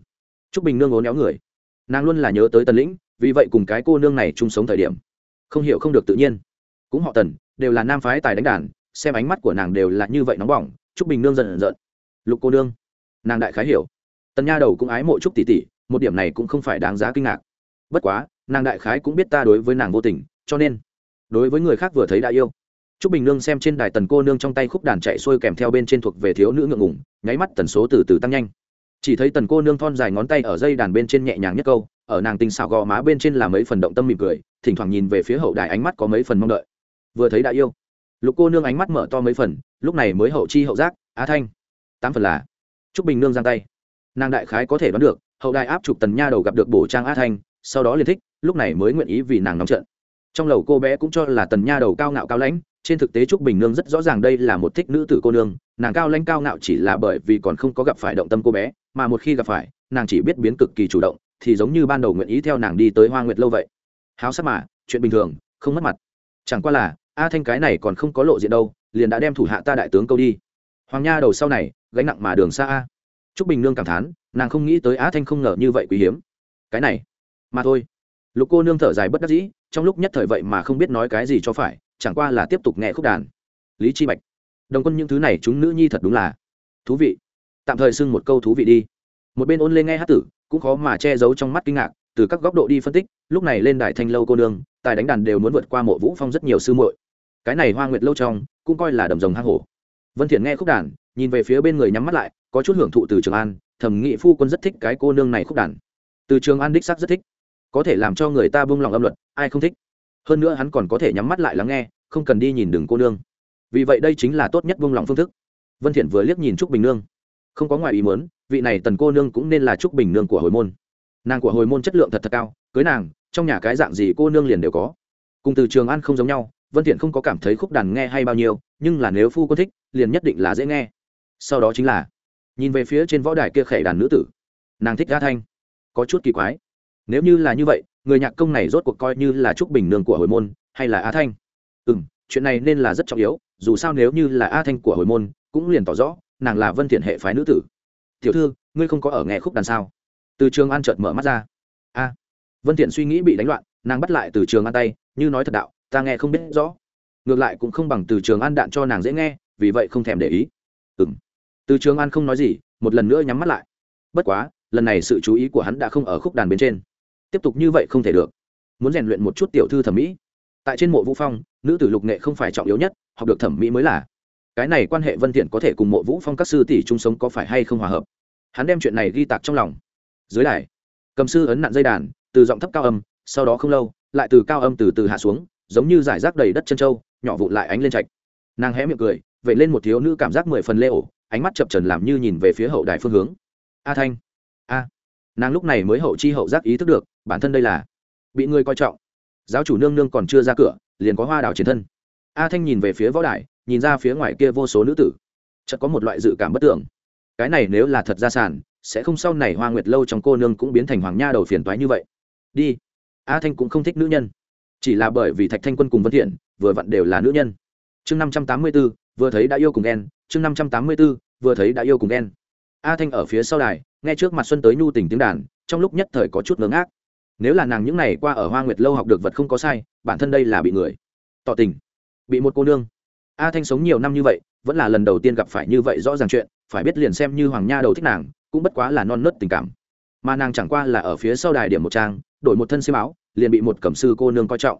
Trúc bình nương ố néo người. Nàng luôn là nhớ tới tần lĩnh, vì vậy cùng cái cô nương này chung sống thời điểm. Không hiểu không được tự nhiên. Cũng họ tần, đều là nam phái tài đánh đàn, xem ánh mắt của nàng đều là như vậy nóng bỏng, trúc bình nương dần dần lục cô nương. Nàng đại khái hiểu. Tần nha đầu cũng ái mộ trúc tỷ tỷ, một điểm này cũng không phải đáng giá kinh ngạc. Bất quá, nàng đại khái cũng biết ta đối với nàng vô tình, cho nên, đối với người khác vừa thấy đã yêu. Trúc bình nương xem trên đài tần cô nương trong tay khúc đàn chạy xuôi kèm theo bên trên thuộc về thiếu nữ ngượng ngùng, nháy mắt tần số từ từ tăng nhanh. Chỉ thấy tần cô nương thon dài ngón tay ở dây đàn bên trên nhẹ nhàng nhất câu ở nàng tinh xảo gò má bên trên là mấy phần động tâm mỉm cười thỉnh thoảng nhìn về phía hậu đài ánh mắt có mấy phần mong đợi. Vừa thấy đã yêu. Lục cô nương ánh mắt mở to mấy phần lúc này mới hậu chi hậu giác á thanh tám phần là. Trúc bình nương giang tay. Nàng đại khái có thể đoán được hậu đài áp chụp tần nha đầu gặp được bổ trang á thanh sau đó liền thích lúc này mới nguyện ý vì nàng nóng trận. Trong lầu cô bé cũng cho là tần nha đầu cao ngạo cao lãnh trên thực tế trúc bình nương rất rõ ràng đây là một thích nữ tử cô nương, nàng cao lãnh cao ngạo chỉ là bởi vì còn không có gặp phải động tâm cô bé, mà một khi gặp phải, nàng chỉ biết biến cực kỳ chủ động, thì giống như ban đầu nguyện ý theo nàng đi tới hoa nguyệt lâu vậy. Háo sắc mà, chuyện bình thường, không mất mặt. Chẳng qua là, a thanh cái này còn không có lộ diện đâu, liền đã đem thủ hạ ta đại tướng câu đi. Hoàng nha đầu sau này, gánh nặng mà đường xa a. Trúc bình nương cảm thán, nàng không nghĩ tới a thanh không ngờ như vậy quý hiếm. Cái này, mà thôi. Lục cô nương thở dài bất đắc dĩ, trong lúc nhất thời vậy mà không biết nói cái gì cho phải chẳng qua là tiếp tục nghe khúc đàn. Lý chi bạch. Đồng quân những thứ này chúng nữ nhi thật đúng là thú vị. Tạm thời xưng một câu thú vị đi. Một bên ôn lên nghe hát tử, cũng khó mà che giấu trong mắt kinh ngạc, từ các góc độ đi phân tích, lúc này lên đài thanh lâu cô nương, tài đánh đàn đều muốn vượt qua mộ vũ phong rất nhiều sư muội. Cái này hoa nguyệt lâu trong, cũng coi là đầm rồng hang hổ. Vân thiện nghe khúc đàn, nhìn về phía bên người nhắm mắt lại, có chút hưởng thụ từ trường an thẩm nghị phu quân rất thích cái cô nương này khúc đàn. Từ trường an đích sắc rất thích. Có thể làm cho người ta buông lòng âm luật, ai không thích? Hơn nữa hắn còn có thể nhắm mắt lại lắng nghe, không cần đi nhìn đường cô nương. Vì vậy đây chính là tốt nhất buông lòng phương thức. Vân thiện vừa liếc nhìn trúc bình nương. Không có ngoài ý muốn, vị này tần cô nương cũng nên là trúc bình nương của hồi môn. Nàng của hồi môn chất lượng thật thật cao, cưới nàng, trong nhà cái dạng gì cô nương liền đều có. Cùng từ trường an không giống nhau, vân thiện không có cảm thấy khúc đàn nghe hay bao nhiêu, nhưng là nếu phu quân thích, liền nhất định là dễ nghe. Sau đó chính là, nhìn về phía trên võ đài kia khẩy đàn nữ tử. Nàng thích ga thanh. Có chút kỳ quái. Nếu như là như vậy người nhạc công này rốt cuộc coi như là trúc bình nương của hồi môn, hay là a thanh? Ừ m chuyện này nên là rất trọng yếu, dù sao nếu như là a thanh của hồi môn, cũng liền tỏ rõ, nàng là vân thiện hệ phái nữ tử. Tiểu thư, ngươi không có ở nghe khúc đàn sao? Từ trường an chợt mở mắt ra. A, vân thiện suy nghĩ bị đánh loạn, nàng bắt lại từ trường an tay, như nói thật đạo, ta nghe không biết rõ. Ngược lại cũng không bằng từ trường an đạn cho nàng dễ nghe, vì vậy không thèm để ý. Ừ m từ trường an không nói gì, một lần nữa nhắm mắt lại. Bất quá, lần này sự chú ý của hắn đã không ở khúc đàn bên trên tiếp tục như vậy không thể được. Muốn rèn luyện một chút tiểu thư thẩm mỹ. Tại trên mộ vũ phong, nữ tử lục nghệ không phải trọng yếu nhất, học được thẩm mỹ mới là. Cái này quan hệ vân thiện có thể cùng mộ vũ phong các sư tỷ chung sống có phải hay không hòa hợp? Hắn đem chuyện này ghi tạc trong lòng. Dưới đài, cầm sư ấn nặn dây đàn, từ giọng thấp cao âm, sau đó không lâu, lại từ cao âm từ từ hạ xuống, giống như giải rác đầy đất chân trâu nhỏ vụn lại ánh lên trạch. Nàng hé miệng cười, vậy lên một thiếu nữ cảm giác mười phần lê ổ, ánh mắt chập trần làm như nhìn về phía hậu đài phương hướng. A thanh. A nàng lúc này mới hậu chi hậu giác ý thức được bản thân đây là bị người coi trọng. Giáo chủ nương nương còn chưa ra cửa liền có hoa đào chiến thân. A thanh nhìn về phía võ đài nhìn ra phía ngoài kia vô số nữ tử. Chợt có một loại dự cảm bất tưởng cái này nếu là thật ra sản sẽ không sau này hoa nguyệt lâu trong cô nương cũng biến thành hoàng nha đầu phiền toái như vậy. Đi. A thanh cũng không thích nữ nhân. Chỉ là bởi vì thạch thanh quân cùng vân thiện vừa vặn đều là nữ nhân. Chương năm trăm tám mươi 584, vừa thấy đã yêu cùng ghen chương năm trăm tám mươi 584, vừa thấy đã yêu cùng ghen a thanh ở phía sau đài nghe trước mặt xuân tới nhu tình tiếng đàn, trong lúc nhất thời có chút ngớ ngác. Nếu là nàng những ngày qua ở hoa nguyệt lâu học được vật không có sai, bản thân đây là bị người tỏ tình, bị một cô nương. A thanh sống nhiều năm như vậy, vẫn là lần đầu tiên gặp phải như vậy rõ ràng chuyện, phải biết liền xem như hoàng nha đầu thích nàng, cũng bất quá là non nớt tình cảm. Mà nàng chẳng qua là ở phía sau đài điểm một trang, đổi một thân xiêm áo, liền bị một cẩm sư cô nương coi trọng.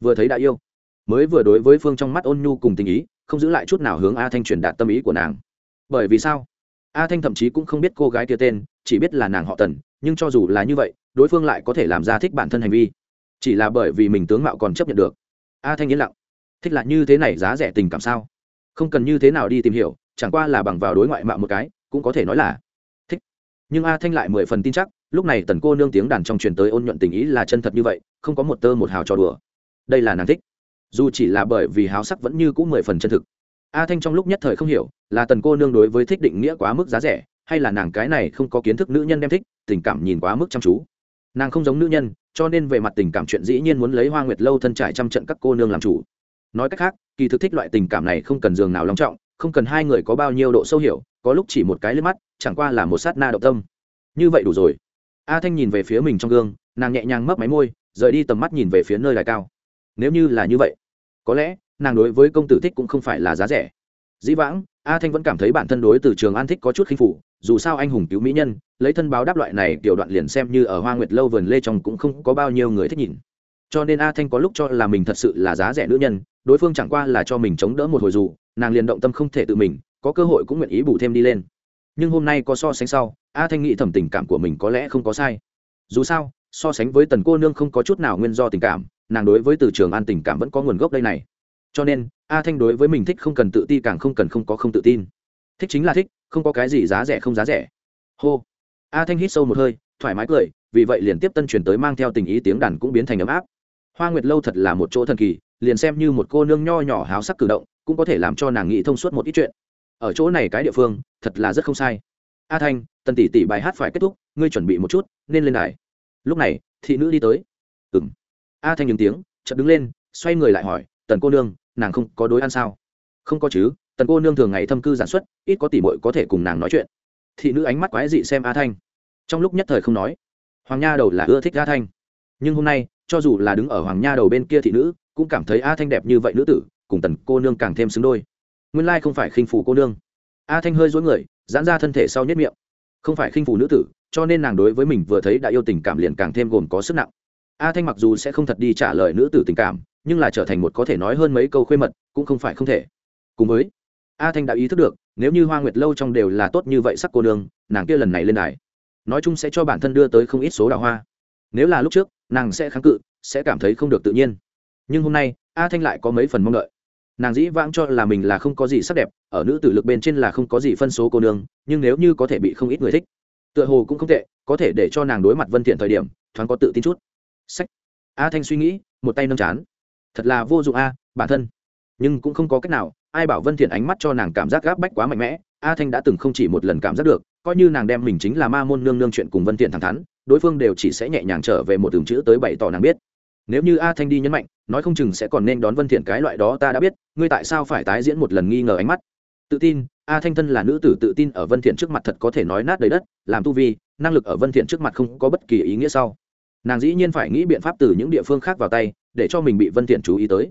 Vừa thấy đã yêu, mới vừa đối với phương trong mắt ôn nhu cùng tình ý, không giữ lại chút nào hướng a thanh truyền đạt tâm ý của nàng. Bởi vì sao? A thanh thậm chí cũng không biết cô gái kia tên, chỉ biết là nàng họ tần, nhưng cho dù là như vậy, đối phương lại có thể làm ra thích bản thân hành vi. Chỉ là bởi vì mình tướng mạo còn chấp nhận được. A thanh yên lặng. Thích là như thế này giá rẻ tình cảm sao? Không cần như thế nào đi tìm hiểu, chẳng qua là bằng vào đối ngoại mạo một cái, cũng có thể nói là thích. Nhưng a thanh lại mười phần tin chắc, lúc này tần cô nương tiếng đàn trong truyền tới ôn nhuận tình ý là chân thật như vậy, không có một tơ một hào trò đùa. Đây là nàng thích. Dù chỉ là bởi vì háo sắc vẫn như cũng mười phần chân thực a thanh trong lúc nhất thời không hiểu, là tần cô nương đối với thích định nghĩa quá mức giá rẻ, hay là nàng cái này không có kiến thức nữ nhân đem thích, tình cảm nhìn quá mức chăm chú. Nàng không giống nữ nhân, cho nên về mặt tình cảm chuyện dĩ nhiên muốn lấy hoa nguyệt lâu thân trải trăm trận các cô nương làm chủ. Nói cách khác, kỳ thực thích loại tình cảm này không cần giường nào long trọng, không cần hai người có bao nhiêu độ sâu hiểu, có lúc chỉ một cái lên mắt, chẳng qua là một sát na động tâm. Như vậy đủ rồi. A thanh nhìn về phía mình trong gương, nàng nhẹ nhàng mấp máy môi, rời đi tầm mắt nhìn về phía nơi đài cao. Nếu như là như vậy, có lẽ nàng đối với công tử thích cũng không phải là giá rẻ. Dĩ vãng, a thanh vẫn cảm thấy bản thân đối từ trường an thích có chút khinh phủ dù sao anh hùng cứu mỹ nhân, lấy thân báo đáp loại này, tiểu đoạn liền xem như ở hoa nguyệt lâu vườn lê trong cũng không có bao nhiêu người thích nhìn. Cho nên a thanh có lúc cho là mình thật sự là giá rẻ nữ nhân, đối phương chẳng qua là cho mình chống đỡ một hồi dù, nàng liền động tâm không thể tự mình, có cơ hội cũng nguyện ý bù thêm đi lên. Nhưng hôm nay có so sánh sau, a thanh nghĩ thẩm tình cảm của mình có lẽ không có sai. Dù sao, so sánh với tần cô nương không có chút nào nguyên do tình cảm, nàng đối với từ trường an tình cảm vẫn có nguồn gốc đây này cho nên, a thanh đối với mình thích không cần tự ti càng không cần không có không tự tin. Thích chính là thích, không có cái gì giá rẻ không giá rẻ. Hô. A thanh hít sâu một hơi, thoải mái cười, vì vậy liền tiếp tân truyền tới mang theo tình ý tiếng đàn cũng biến thành ấm áp. Hoa nguyệt lâu thật là một chỗ thần kỳ, liền xem như một cô nương nho nhỏ háo sắc cử động, cũng có thể làm cho nàng nghĩ thông suốt một ít chuyện. Ở chỗ này cái địa phương, thật là rất không sai. A thanh, tần tỷ tỷ bài hát phải kết thúc, ngươi chuẩn bị một chút, nên lên đài. Lúc này, thị nữ đi tới. Ừng a thanh nhường tiếng, chợt đứng lên, xoay người lại hỏi, tần cô nương nàng không có đối ăn sao? Không có chứ, tần cô nương thường ngày thâm cư giản xuất, ít có tỉ mội có thể cùng nàng nói chuyện. Thị nữ ánh mắt quái dị xem a thanh. Trong lúc nhất thời không nói, hoàng nha đầu là ưa thích a thanh. Nhưng hôm nay, cho dù là đứng ở hoàng nha đầu bên kia thị nữ, cũng cảm thấy a thanh đẹp như vậy nữ tử, cùng tần cô nương càng thêm xứng đôi. Nguyên lai không phải khinh phủ cô nương. A thanh hơi dối người, giãn ra thân thể sau nhất miệng. Không phải khinh phủ nữ tử, cho nên nàng đối với mình vừa thấy đã yêu tình cảm liền càng thêm gồm có sức nặng. A thanh mặc dù sẽ không thật đi trả lời nữ tử tình cảm nhưng là trở thành một có thể nói hơn mấy câu khuê mật, cũng không phải không thể. Cùng với, a thanh đã ý thức được, nếu như hoa nguyệt lâu trong đều là tốt như vậy sắc cô nương, nàng kia lần này lên đài, nói chung sẽ cho bản thân đưa tới không ít số đào hoa. Nếu là lúc trước, nàng sẽ kháng cự, sẽ cảm thấy không được tự nhiên. Nhưng hôm nay, a thanh lại có mấy phần mong đợi. Nàng dĩ vãng cho là mình là không có gì sắc đẹp, ở nữ tử lực bên trên là không có gì phân số cô nương, nhưng nếu như có thể bị không ít người thích, tựa hồ cũng không tệ, có thể để cho nàng đối mặt vân thiện thời điểm, thoáng có tự tin chút. Sách. A thanh suy nghĩ, một tay nâng chán thật là vô dụng a, bản thân. Nhưng cũng không có cách nào, ai bảo vân thiện ánh mắt cho nàng cảm giác gáp bách quá mạnh mẽ, a thanh đã từng không chỉ một lần cảm giác được, coi như nàng đem mình chính là ma môn nương nương chuyện cùng vân thiện thẳng thắn, đối phương đều chỉ sẽ nhẹ nhàng trở về một từng chữ tới bày tỏ nàng biết. Nếu như a thanh đi nhấn mạnh, nói không chừng sẽ còn nên đón vân thiện cái loại đó ta đã biết, ngươi tại sao phải tái diễn một lần nghi ngờ ánh mắt? Tự tin, a thanh thân là nữ tử tự tin ở vân thiện trước mặt thật có thể nói nát đầy đất, làm tu vi, năng lực ở vân thiện trước mặt không có bất kỳ ý nghĩa sau. Nàng dĩ nhiên phải nghĩ biện pháp từ những địa phương khác vào tay để cho mình bị vân thiện chú ý tới.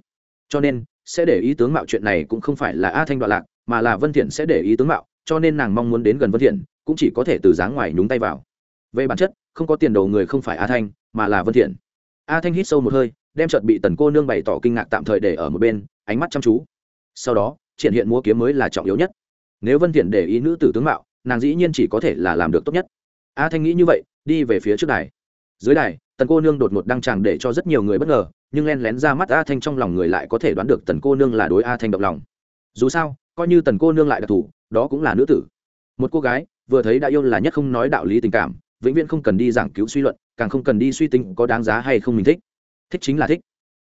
Cho nên, sẽ để ý tướng mạo chuyện này cũng không phải là a thanh đoạn lạc, mà là vân thiện sẽ để ý tướng mạo, cho nên nàng mong muốn đến gần vân thiện, cũng chỉ có thể từ dáng ngoài nhúng tay vào. Về bản chất, không có tiền đồ người không phải a thanh, mà là vân thiện. A thanh hít sâu một hơi, đem chợt bị tần cô nương bày tỏ kinh ngạc tạm thời để ở một bên, ánh mắt chăm chú. Sau đó, triển hiện múa kiếm mới là trọng yếu nhất. Nếu vân thiện để ý nữ tử tướng mạo, nàng dĩ nhiên chỉ có thể là làm được tốt nhất. A thanh nghĩ như vậy, đi về phía trước đài. Dưới đài, tần cô nương đột ngột đăng tràng để cho rất nhiều người bất ngờ nhưng len lén ra mắt a thanh trong lòng người lại có thể đoán được tần cô nương là đối a thanh động lòng. Dù sao, coi như tần cô nương lại đặc thù, đó cũng là nữ tử. Một cô gái, vừa thấy đã yêu là nhất không nói đạo lý tình cảm, vĩnh viễn không cần đi giảng cứu suy luận, càng không cần đi suy tính có đáng giá hay không mình thích. Thích chính là thích.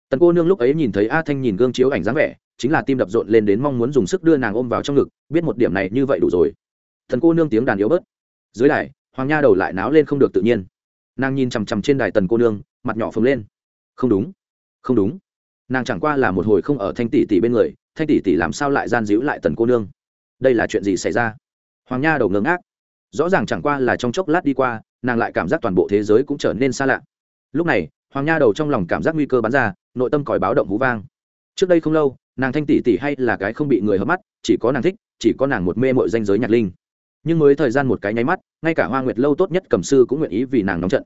Tần cô nương lúc ấy nhìn thấy a thanh nhìn gương chiếu ảnh dáng vẻ, chính là tim đập rộn lên đến mong muốn dùng sức đưa nàng ôm vào trong ngực, biết một điểm này như vậy đủ rồi. Thần cô nương tiếng đàn yếu bớt. Dưới đài, hoàng nha đầu lại náo lên không được tự nhiên. Nàng nhìn chằm chằm trên đài tần cô nương, mặt nhỏ phồng lên. Không đúng không đúng. Nàng chẳng qua là một hồi không ở thanh tỷ tỷ bên người, thanh tỷ tỷ làm sao lại gian díu lại tần cô nương? Đây là chuyện gì xảy ra? Hoàng nha đầu ngớ ngác. Rõ ràng chẳng qua là trong chốc lát đi qua, nàng lại cảm giác toàn bộ thế giới cũng trở nên xa lạ. Lúc này, hoàng nha đầu trong lòng cảm giác nguy cơ bắn ra, nội tâm còi báo động hú vang. Trước đây không lâu, nàng thanh tỷ tỷ hay là cái không bị người hấp mắt, chỉ có nàng thích, chỉ có nàng một mê mội danh giới nhạc linh. Nhưng mới thời gian một cái nháy mắt, ngay cả hoa nguyệt lâu tốt nhất cầm sư cũng nguyện ý vì nàng nóng trận.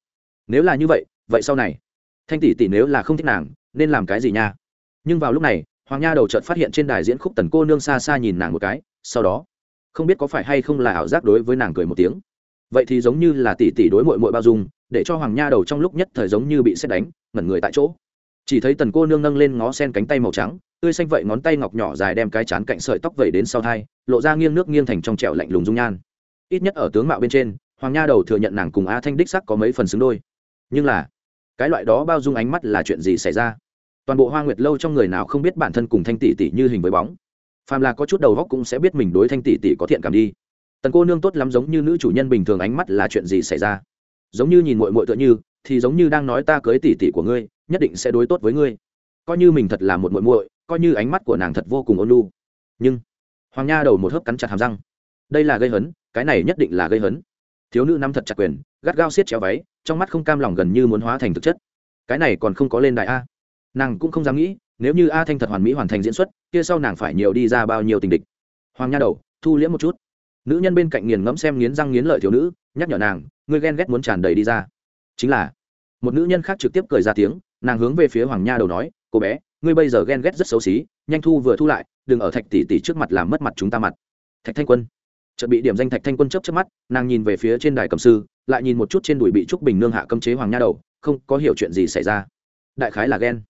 Nếu là như vậy vậy sau này, thanh tỷ tỷ nếu là không thích nàng nên làm cái gì nha? Nhưng vào lúc này, hoàng nha đầu chợt phát hiện trên đài diễn khúc tần cô nương xa xa nhìn nàng một cái, sau đó, không biết có phải hay không là ảo giác đối với nàng cười một tiếng. Vậy thì giống như là tỷ tỷ đối mội mội bao dung, để cho hoàng nha đầu trong lúc nhất thời giống như bị xét đánh, ngẩn người tại chỗ. Chỉ thấy tần cô nương nâng lên ngó sen cánh tay màu trắng, tươi xanh vậy ngón tay ngọc nhỏ dài đem cái chán cạnh sợi tóc vẩy đến sau thai, lộ ra nghiêng nước nghiêng thành trong trẹo lạnh lùng dung nhan. Ít nhất ở tướng mạo bên trên, hoàng nha đầu thừa nhận nàng cùng a thanh đích sắc có mấy phần xứng đôi. Nhưng là, cái loại đó bao dung ánh mắt là chuyện gì xảy ra? Toàn bộ hoa nguyệt lâu trong người nào không biết bản thân cùng thanh tỷ tỷ như hình với bóng. Phàm là có chút đầu góc cũng sẽ biết mình đối thanh tỷ tỷ có thiện cảm đi. Tần cô nương tốt lắm giống như nữ chủ nhân bình thường ánh mắt là chuyện gì xảy ra. Giống như nhìn mội mội tựa như, thì giống như đang nói ta cưới tỷ tỷ của ngươi, nhất định sẽ đối tốt với ngươi. Coi như mình thật là một mội mội coi như ánh mắt của nàng thật vô cùng ôn lu nhưng, hoàng nha đầu một hớp cắn chặt hàm răng. Đây là gây hấn, cái này nhất định là gây hấn. Thiếu nữ nắm thật chặt quyền, gắt gao xiết chéo váy, trong mắt không cam lòng gần như muốn hóa thành thực chất. Cái này còn không có lên đại a nàng cũng không dám nghĩ, nếu như a thanh thật hoàn mỹ hoàn thành diễn xuất, kia sau nàng phải nhiều đi ra bao nhiêu tình địch. Hoàng nha đầu, thu liễm một chút. Nữ nhân bên cạnh nghiền ngẫm xem nghiến răng nghiến lợi thiếu nữ, nhắc nhở nàng, ngươi ghen ghét muốn tràn đầy đi ra. Chính là, một nữ nhân khác trực tiếp cười ra tiếng, nàng hướng về phía hoàng nha đầu nói, cô bé, ngươi bây giờ ghen ghét rất xấu xí, nhanh thu vừa thu lại, đừng ở thạch tỷ tỷ trước mặt làm mất mặt chúng ta mặt. Thạch thanh quân, chợt bị điểm danh thạch thanh quân chấp chớp mắt, nàng nhìn về phía trên đài cầm sư, lại nhìn một chút trên đùi bị trúc bình nương hạ cấm chế hoàng nha đầu, không có hiểu chuyện gì xảy ra. Đại khái là ghen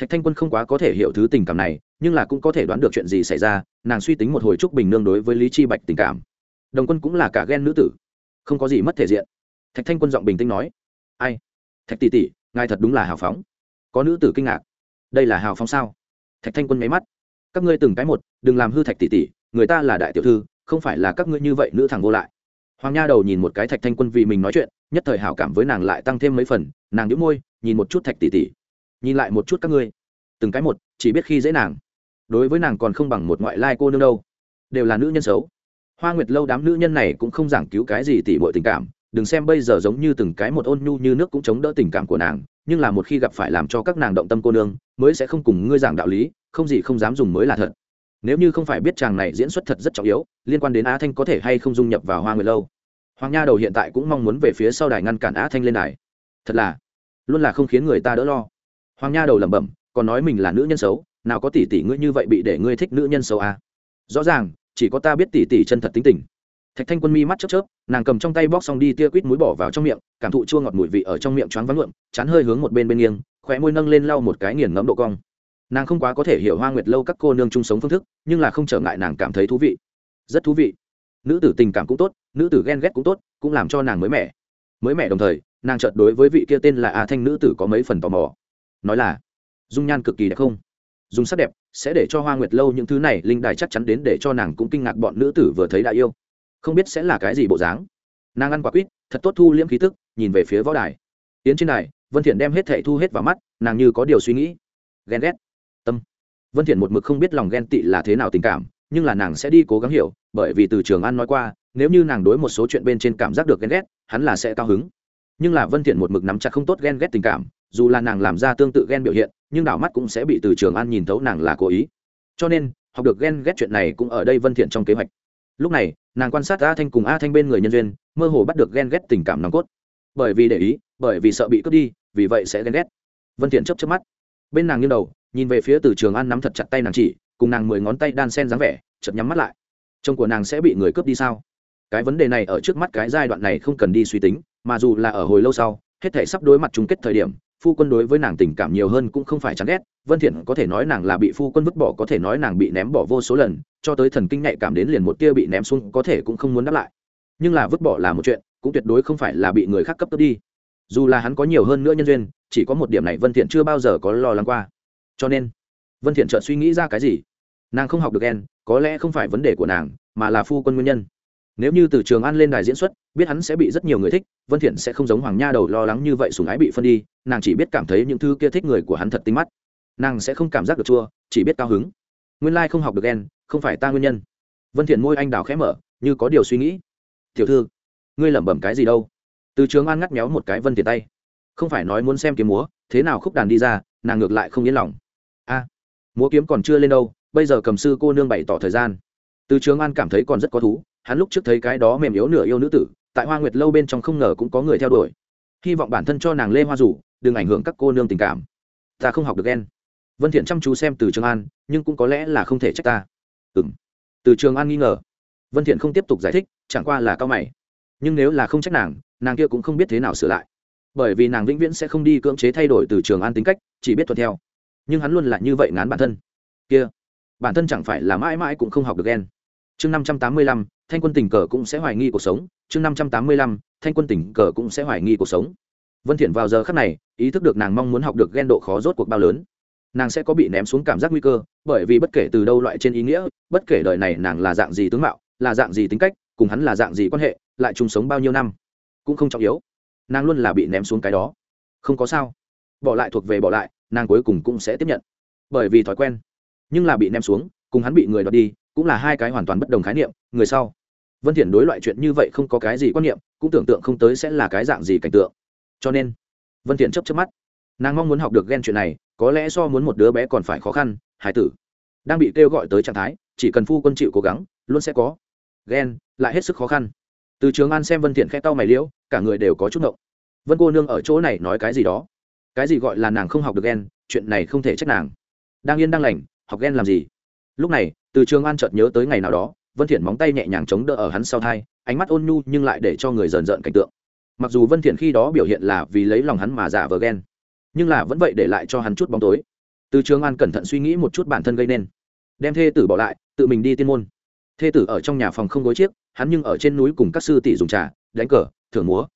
thạch thanh quân không quá có thể hiểu thứ tình cảm này, nhưng là cũng có thể đoán được chuyện gì xảy ra, nàng suy tính một hồi trúc bình nương đối với lý chi bạch tình cảm. Đồng quân cũng là cả ghen nữ tử, không có gì mất thể diện. Thạch thanh quân giọng bình tĩnh nói, ai? Thạch tỷ tỷ, ngài thật đúng là hào phóng. Có nữ tử kinh ngạc, đây là hào phóng sao? Thạch thanh quân máy mắt, các ngươi từng cái một, đừng làm hư thạch tỷ tỷ, người ta là đại tiểu thư, không phải là các ngươi như vậy nữ thẳng vô lại. Hoàng nha đầu nhìn một cái thạch thanh quân vì mình nói chuyện, nhất thời hảo cảm với nàng lại tăng thêm mấy phần, nàng nhíu môi, nhìn một chút thạch tỷ tỷ nhìn lại một chút các ngươi. Từng cái một, chỉ biết khi dễ nàng. Đối với nàng còn không bằng một ngoại lai cô nương đâu. Đều là nữ nhân xấu. Hoa nguyệt lâu đám nữ nhân này cũng không giảng cứu cái gì tỉ mọi tình cảm. Đừng xem bây giờ giống như từng cái một ôn nhu như nước cũng chống đỡ tình cảm của nàng, nhưng là một khi gặp phải làm cho các nàng động tâm cô nương, mới sẽ không cùng ngươi giảng đạo lý, không gì không dám dùng mới là thật. Nếu như không phải biết chàng này diễn xuất thật rất trọng yếu, liên quan đến á thanh có thể hay không dung nhập vào hoa nguyệt lâu. Hoàng nha đầu hiện tại cũng mong muốn về phía sau đài ngăn cản á thanh lên đài. Thật là, luôn là không khiến người ta đỡ lo hoàng nha đầu lẩm bẩm, còn nói mình là nữ nhân xấu, nào có tỷ tỷ ngươi như vậy bị để ngươi thích nữ nhân xấu à? rõ ràng, chỉ có ta biết tỷ tỷ chân thật tính tình. Thạch thanh quân mi mắt chớp chớp, nàng cầm trong tay bóc xong đi tia quýt muối bỏ vào trong miệng, cảm thụ chua ngọt mùi vị ở trong miệng choáng vắng ngượng chán hơi hướng một bên bên nghiêng, khóe môi nâng lên lau một cái nghiền ngẫm độ cong. Nàng không quá có thể hiểu hoa nguyệt lâu các cô nương chung sống phương thức, nhưng là không trở ngại nàng cảm thấy thú vị. Rất thú vị. Nữ tử tình cảm cũng tốt, nữ tử ghen ghét cũng tốt, cũng làm cho nàng mới mẻ. Mới mẻ đồng thời, nàng chợt đối với vị kia tên là a thanh nữ tử có mấy phần tò mò nói là, dung nhan cực kỳ đẹp không? Dùng sắc đẹp sẽ để cho hoa nguyệt lâu những thứ này linh đài chắc chắn đến để cho nàng cũng kinh ngạc bọn nữ tử vừa thấy đã yêu. Không biết sẽ là cái gì bộ dáng. Nàng ăn quả quýt, thật tốt thu liễm khí tức, nhìn về phía võ đài. Tiến trên đài, vân thiện đem hết thệ thu hết vào mắt, nàng như có điều suy nghĩ. Ghen ghét. Tâm. Vân thiện một mực không biết lòng ghen tị là thế nào tình cảm, nhưng là nàng sẽ đi cố gắng hiểu, bởi vì từ trường an nói qua, nếu như nàng đối một số chuyện bên trên cảm giác được ghen ghét, hắn là sẽ cao hứng. Nhưng là vân thiện một mực nắm chặt không tốt ghen ghét tình cảm dù là nàng làm ra tương tự ghen biểu hiện, nhưng đảo mắt cũng sẽ bị từ trường an nhìn thấu nàng là cố ý. Cho nên, học được ghen ghét chuyện này cũng ở đây vân thiện trong kế hoạch. Lúc này, nàng quan sát a thanh cùng a thanh bên người nhân duyên, mơ hồ bắt được ghen ghét tình cảm nòng cốt. Bởi vì để ý, bởi vì sợ bị cướp đi, vì vậy sẽ ghen ghét. Vân thiện chớp chớp mắt. Bên nàng nghiêng đầu, nhìn về phía từ trường an nắm thật chặt tay nàng chỉ, cùng nàng mười ngón tay đan sen dáng vẻ, chợt nhắm mắt lại. Chồng của nàng sẽ bị người cướp đi sao? Cái vấn đề này ở trước mắt cái giai đoạn này không cần đi suy tính, mà dù là ở hồi lâu sau, hết thể sắp đối mặt chung kết thời điểm phu quân đối với nàng tình cảm nhiều hơn cũng không phải chán ghét, vân thiện có thể nói nàng là bị phu quân vứt bỏ, có thể nói nàng bị ném bỏ vô số lần, cho tới thần kinh nhạy cảm đến liền một tia bị ném xuống, có thể cũng không muốn đáp lại. Nhưng là vứt bỏ là một chuyện, cũng tuyệt đối không phải là bị người khác cấp cấp đi. Dù là hắn có nhiều hơn nữa nhân duyên, chỉ có một điểm này vân thiện chưa bao giờ có lo lắng qua. Cho nên, vân thiện chợt suy nghĩ ra cái gì? Nàng không học được ghen có lẽ không phải vấn đề của nàng, mà là phu quân nguyên nhân nếu như từ trường an lên đài diễn xuất, biết hắn sẽ bị rất nhiều người thích, vân thiện sẽ không giống hoàng nha đầu lo lắng như vậy sùng ái bị phân đi, nàng chỉ biết cảm thấy những thứ kia thích người của hắn thật tinh mắt. Nàng sẽ không cảm giác được chua, chỉ biết cao hứng. Nguyên lai like không học được ghen, không phải ta nguyên nhân. Vân thiện môi anh đào khẽ mở, như có điều suy nghĩ. Tiểu thư, ngươi lẩm bẩm cái gì đâu? Từ trường an ngắt méo một cái vân thiện tay. Không phải nói muốn xem kiếm múa, thế nào khúc đàn đi ra, nàng ngược lại không yên lòng. A, múa kiếm còn chưa lên đâu, bây giờ cầm sư cô nương bày tỏ thời gian. Từ trường an cảm thấy còn rất có thú hắn lúc trước thấy cái đó mềm yếu nửa yêu nữ tử, tại hoa nguyệt lâu bên trong không ngờ cũng có người theo đuổi. Hy vọng bản thân cho nàng lê hoa rủ đừng ảnh hưởng các cô nương tình cảm. Ta không học được ghen. Vân thiện chăm chú xem từ trường an, nhưng cũng có lẽ là không thể trách ta. Ừm. Từ trường an nghi ngờ. Vân thiện không tiếp tục giải thích, chẳng qua là cao mày. Nhưng nếu là không trách nàng nàng kia cũng không biết thế nào sửa lại. Bởi vì nàng vĩnh viễn sẽ không đi cưỡng chế thay đổi từ trường an tính cách, chỉ biết thuận theo. Nhưng hắn luôn là như vậy ngán bản thân. Kia. Bản thân chẳng phải là mãi mãi cũng không học được ghen chương năm trăm tám mươi lăm, thanh quân tình cờ cũng sẽ hoài nghi cuộc sống. chương năm trăm tám mươi lăm, thanh quân tình cờ cũng sẽ hoài nghi cuộc sống. Vân thiện vào giờ khắc này, ý thức được nàng mong muốn học được ghen độ khó rốt cuộc bao lớn. Nàng sẽ có bị ném xuống cảm giác nguy cơ, bởi vì bất kể từ đâu loại trên ý nghĩa, bất kể đời này nàng là dạng gì tướng mạo, là dạng gì tính cách, cùng hắn là dạng gì quan hệ, lại chung sống bao nhiêu năm, cũng không trọng yếu. Nàng luôn là bị ném xuống cái đó. Không có sao. Bỏ lại thuộc về bỏ lại, nàng cuối cùng cũng sẽ tiếp nhận. Bởi vì thói quen. Nhưng là bị ném xuống, cùng hắn bị người đoạt đi cũng là hai cái hoàn toàn bất đồng khái niệm, người sau. Vân thiện đối loại chuyện như vậy không có cái gì quan niệm, cũng tưởng tượng không tới sẽ là cái dạng gì cảnh tượng. Cho nên, vân thiện chớp chớp mắt. Nàng mong muốn học được ghen chuyện này, có lẽ so muốn một đứa bé còn phải khó khăn, hải tử. Đang bị kêu gọi tới trạng thái, chỉ cần phu quân chịu cố gắng, luôn sẽ có. Ghen lại hết sức khó khăn. Từ trường an xem vân thiện khẽ tao mày liễu, cả người đều có chút ngộng. Vân cô nương ở chỗ này nói cái gì đó? Cái gì gọi là nàng không học được ghen chuyện này không thể trách nàng. Đang yên đang lành, học ghen làm gì? Lúc này, từ trường an chợt nhớ tới ngày nào đó, vân thiện móng tay nhẹ nhàng chống đỡ ở hắn sau thai, ánh mắt ôn nhu nhưng lại để cho người dần dần cảnh tượng. Mặc dù vân thiện khi đó biểu hiện là vì lấy lòng hắn mà giả vờ ghen, nhưng là vẫn vậy để lại cho hắn chút bóng tối. Từ trường an cẩn thận suy nghĩ một chút bản thân gây nên, đem thê tử bỏ lại, tự mình đi tiên môn. Thê tử ở trong nhà phòng không gối chiếc, hắn nhưng ở trên núi cùng các sư tỷ dùng trà, đánh cờ, thưởng múa.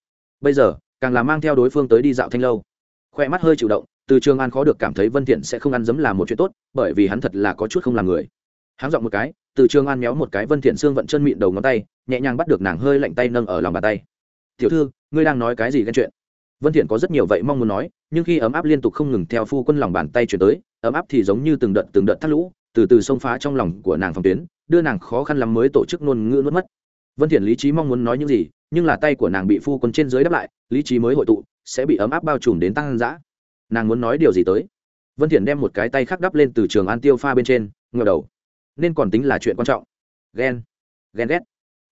Bây giờ, càng là mang theo đối phương tới đi dạo thanh lâu. Khoe mắt hơi chịu động, từ trường an khó được cảm thấy vân thiện sẽ không ăn dấm là một chuyện tốt, bởi vì hắn thật là có chút không làm người háng dọn một cái, từ trường an méo một cái vân thiện xương vận chân mịn đầu ngón tay, nhẹ nhàng bắt được nàng hơi lạnh tay nâng ở lòng bàn tay. Tiểu thư, ngươi đang nói cái gì ghen chuyện? Vân thiện có rất nhiều vậy mong muốn nói, nhưng khi ấm áp liên tục không ngừng theo phu quân lòng bàn tay chuyển tới, ấm áp thì giống như từng đợt từng đợt thắt lũ, từ từ xông phá trong lòng của nàng phòng tuyến, đưa nàng khó khăn lắm mới tổ chức ngôn ngữ nuốt mất. Vân thiện lý trí mong muốn nói những gì, nhưng là tay của nàng bị phu quân trên dưới đắp lại, lý trí mới hội tụ, sẽ bị ấm áp bao trùm đến tăng dã. Nàng muốn nói điều gì tới? Vân thiện đem một cái tay khác đắp lên từ trường an tiêu pha bên trên, ngửa đầu nên còn tính là chuyện quan trọng. Ghen ghen ghét.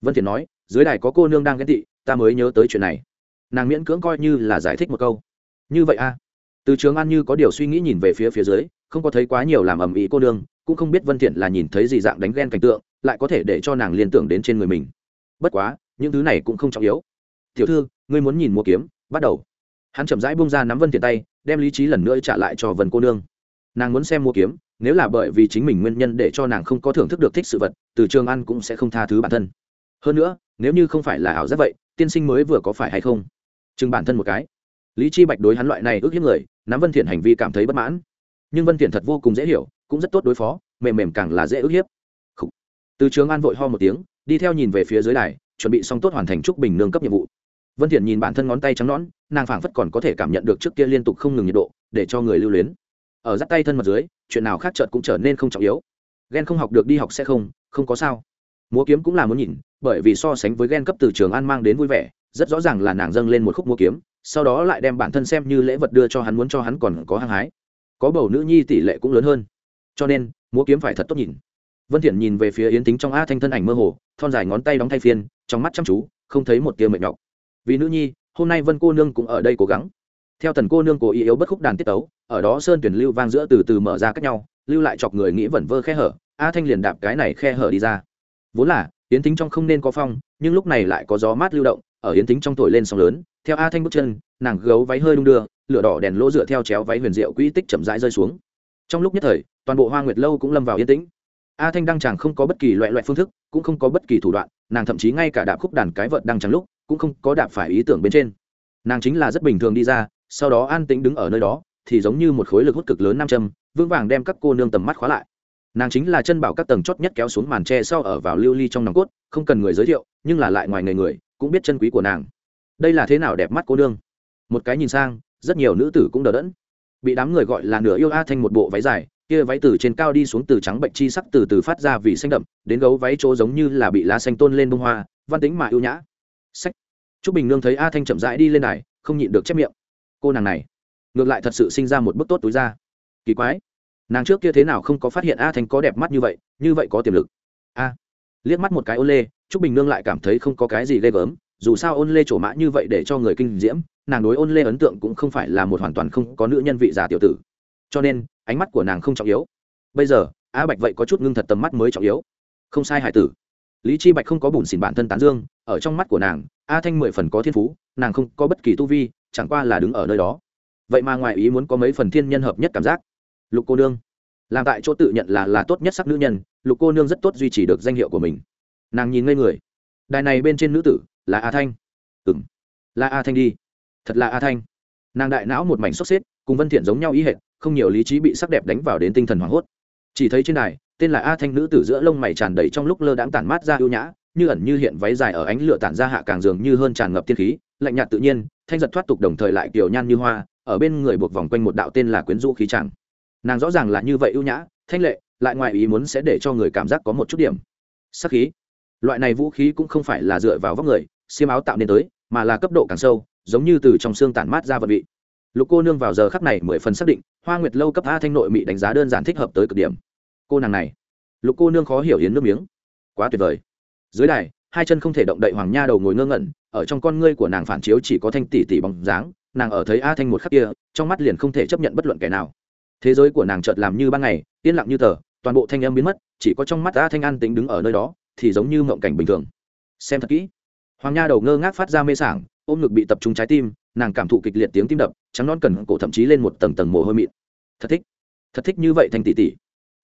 Vân thiện nói, dưới đài có cô nương đang ghen tị, ta mới nhớ tới chuyện này. Nàng miễn cưỡng coi như là giải thích một câu. Như vậy a à? từ trường an như có điều suy nghĩ nhìn về phía phía dưới, không có thấy quá nhiều làm ầm ĩ cô nương, cũng không biết vân thiện là nhìn thấy gì dạng đánh ghen cảnh tượng, lại có thể để cho nàng liên tưởng đến trên người mình. Bất quá, những thứ này cũng không trọng yếu. Tiểu thư, ngươi muốn nhìn mua kiếm, bắt đầu. Hắn chậm rãi buông ra nắm vân thiện tay, đem lý trí lần nữa trả lại cho vân cô nương. Nàng muốn xem mua kiếm nếu là bởi vì chính mình nguyên nhân để cho nàng không có thưởng thức được thích sự vật, từ trường ăn cũng sẽ không tha thứ bản thân. Hơn nữa, nếu như không phải là ảo giác vậy, tiên sinh mới vừa có phải hay không? Chừng bản thân một cái. Lý chi bạch đối hắn loại này ước hiếp người, nắm vân thiện hành vi cảm thấy bất mãn. Nhưng vân thiện thật vô cùng dễ hiểu, cũng rất tốt đối phó, mềm mềm càng là dễ ước hiếp. Từ trường an vội ho một tiếng, đi theo nhìn về phía dưới đài, chuẩn bị xong tốt hoàn thành trúc bình nương cấp nhiệm vụ. Vân thiện nhìn bản thân ngón tay trắng nõn, nàng phảng phất còn có thể cảm nhận được trước kia liên tục không ngừng nhiệt độ, để cho người lưu luyến. Ở giắt tay thân mật dưới chuyện nào khác chợt cũng trở nên không trọng yếu. Ghen không học được đi học sẽ không không có sao. Múa kiếm cũng là muốn nhìn, bởi vì so sánh với ghen cấp từ trường an mang đến vui vẻ, rất rõ ràng là nàng dâng lên một khúc múa kiếm, sau đó lại đem bản thân xem như lễ vật đưa cho hắn muốn cho hắn còn có hăng hái. Có bầu nữ nhi tỷ lệ cũng lớn hơn. Cho nên, múa kiếm phải thật tốt nhìn. Vân thiện nhìn về phía yến tính trong a thanh thân ảnh mơ hồ, thon dài ngón tay đóng thay phiên, trong mắt chăm chú, không thấy một tia mệt nhọc. Vì nữ nhi, hôm nay vân cô nương cũng ở đây cố gắng. Theo thần cô nương cố ý yếu bất khúc đàn tiết tấu ở đó sơn tuyển lưu vang giữa từ từ mở ra cách nhau, lưu lại chọc người nghĩ vẩn vơ khe hở, a thanh liền đạp cái này khe hở đi ra. Vốn là, yến thính trong không nên có phong, nhưng lúc này lại có gió mát lưu động, ở yến thính trong thổi lên sóng lớn, theo a thanh bước chân, nàng gấu váy hơi đung đưa, lửa đỏ đèn lỗ dựa theo chéo váy huyền diệu quỹ tích chậm rãi rơi xuống. Trong lúc nhất thời, toàn bộ hoa nguyệt lâu cũng lâm vào yên tĩnh. A thanh đăng chàng không có bất kỳ loại loại phương thức, cũng không có bất kỳ thủ đoạn, nàng thậm chí ngay cả đạp khúc đàn cái vợt đăng chàng lúc, cũng không có đạp phải ý tưởng bên trên. Nàng chính là rất bình thường đi ra, sau đó an tĩnh đứng ở nơi đó thì giống như một khối lực hút cực lớn nam châm, vững vàng đem các cô nương tầm mắt khóa lại. Nàng chính là chân bảo các tầng chót nhất kéo xuống màn tre sau ở vào lưu ly trong nòng cốt, không cần người giới thiệu, nhưng là lại ngoài người người, cũng biết chân quý của nàng. Đây là thế nào đẹp mắt cô nương? Một cái nhìn sang, rất nhiều nữ tử cũng đờ đẫn. Bị đám người gọi là nửa yêu a thanh một bộ váy dài, kia váy từ trên cao đi xuống từ trắng bệnh chi sắc từ từ phát ra vì xanh đậm, đến gấu váy chỗ giống như là bị lá xanh tôn lên bông hoa, văn tính mà ưu nhã. Sách. T bình nương thấy a thanh chậm rãi đi lên này không nhịn được chép miệng. Cô nàng này ngược lại thật sự sinh ra một bức tốt túi ra kỳ quái. Nàng trước kia thế nào không có phát hiện a thanh có đẹp mắt như vậy như vậy có tiềm lực. A. Liếc mắt một cái ôn lê t bình nương lại cảm thấy không có cái gì ghê gớm, dù sao ôn lê trổ mã như vậy để cho người kinh diễm, nàng đối ôn lê ấn tượng cũng không phải là một hoàn toàn không có nữ nhân vị giả tiểu tử. Cho nên, ánh mắt của nàng không trọng yếu. Bây giờ, a bạch vậy có chút ngưng thật tầm mắt mới trọng yếu. Không sai hải tử. Lý chi bạch không có bùn xỉn bản thân tán dương, ở trong mắt của nàng, a thanh mười phần có thiên phú, nàng không có bất kỳ tu vi, chẳng qua là đứng ở nơi đó vậy mà ngoài ý muốn có mấy phần thiên nhân hợp nhất cảm giác. Lục cô nương. Làm tại chỗ tự nhận là là tốt nhất sắc nữ nhân, lục cô nương rất tốt duy trì được danh hiệu của mình. Nàng nhìn ngây người. Đài này bên trên nữ tử, là a thanh. Ừ m là a thanh đi. Thật là a thanh. Nàng đại não một mảnh sốc xếp, cùng vân thiện giống nhau ý hệ không nhiều lý trí bị sắc đẹp đánh vào đến tinh thần hoảng hốt. Chỉ thấy trên đài, tên là a thanh nữ tử giữa lông mày tràn đầy trong lúc lơ đãng tản mát ra ưu nhã, như ẩn như hiện váy dài ở ánh lửa tản ra hạ càng dường như hơn tràn ngập tiên khí, lạnh nhạt tự nhiên, thanh giật thoát tục đồng thời lại kiểu nhan như hoa ở bên người buộc vòng quanh một đạo tên là quyến rũ khí chẳng. Nàng rõ ràng là như vậy ưu nhã, thanh lệ, lại ngoài ý muốn sẽ để cho người cảm giác có một chút điểm. Sắc khí. Loại này vũ khí cũng không phải là dựa vào vóc người, xiêm áo tạo nên tới, mà là cấp độ càng sâu, giống như từ trong xương tản mát ra vật vị. Lục cô nương vào giờ khắc này mười phần xác định, hoa nguyệt lâu cấp a thanh nội mỹ đánh giá đơn giản thích hợp tới cực điểm. Cô nàng này. Lục cô nương khó hiểu yến nước miếng. Quá tuyệt vời. Dưới đài, hai chân không thể động đậy hoàng nha đầu ngồi ngơ ngẩn, ở trong con ngươi của nàng phản chiếu chỉ có thanh tỷ tỷ bóng dáng nàng ở thấy a thanh một khắc kia, trong mắt liền không thể chấp nhận bất luận kẻ nào. Thế giới của nàng chợt làm như ban ngày, yên lặng như tờ, toàn bộ thanh âm biến mất, chỉ có trong mắt a thanh an tính đứng ở nơi đó, thì giống như mộng cảnh bình thường. Xem thật kỹ. Hoàng nha đầu ngơ ngác phát ra mê sảng, ôm ngực bị tập trung trái tim, nàng cảm thụ kịch liệt tiếng tim đập, trắng non cần cổ thậm chí lên một tầng tầng mồ hôi mịn. Thật thích. Thật thích như vậy thanh tỷ tỷ.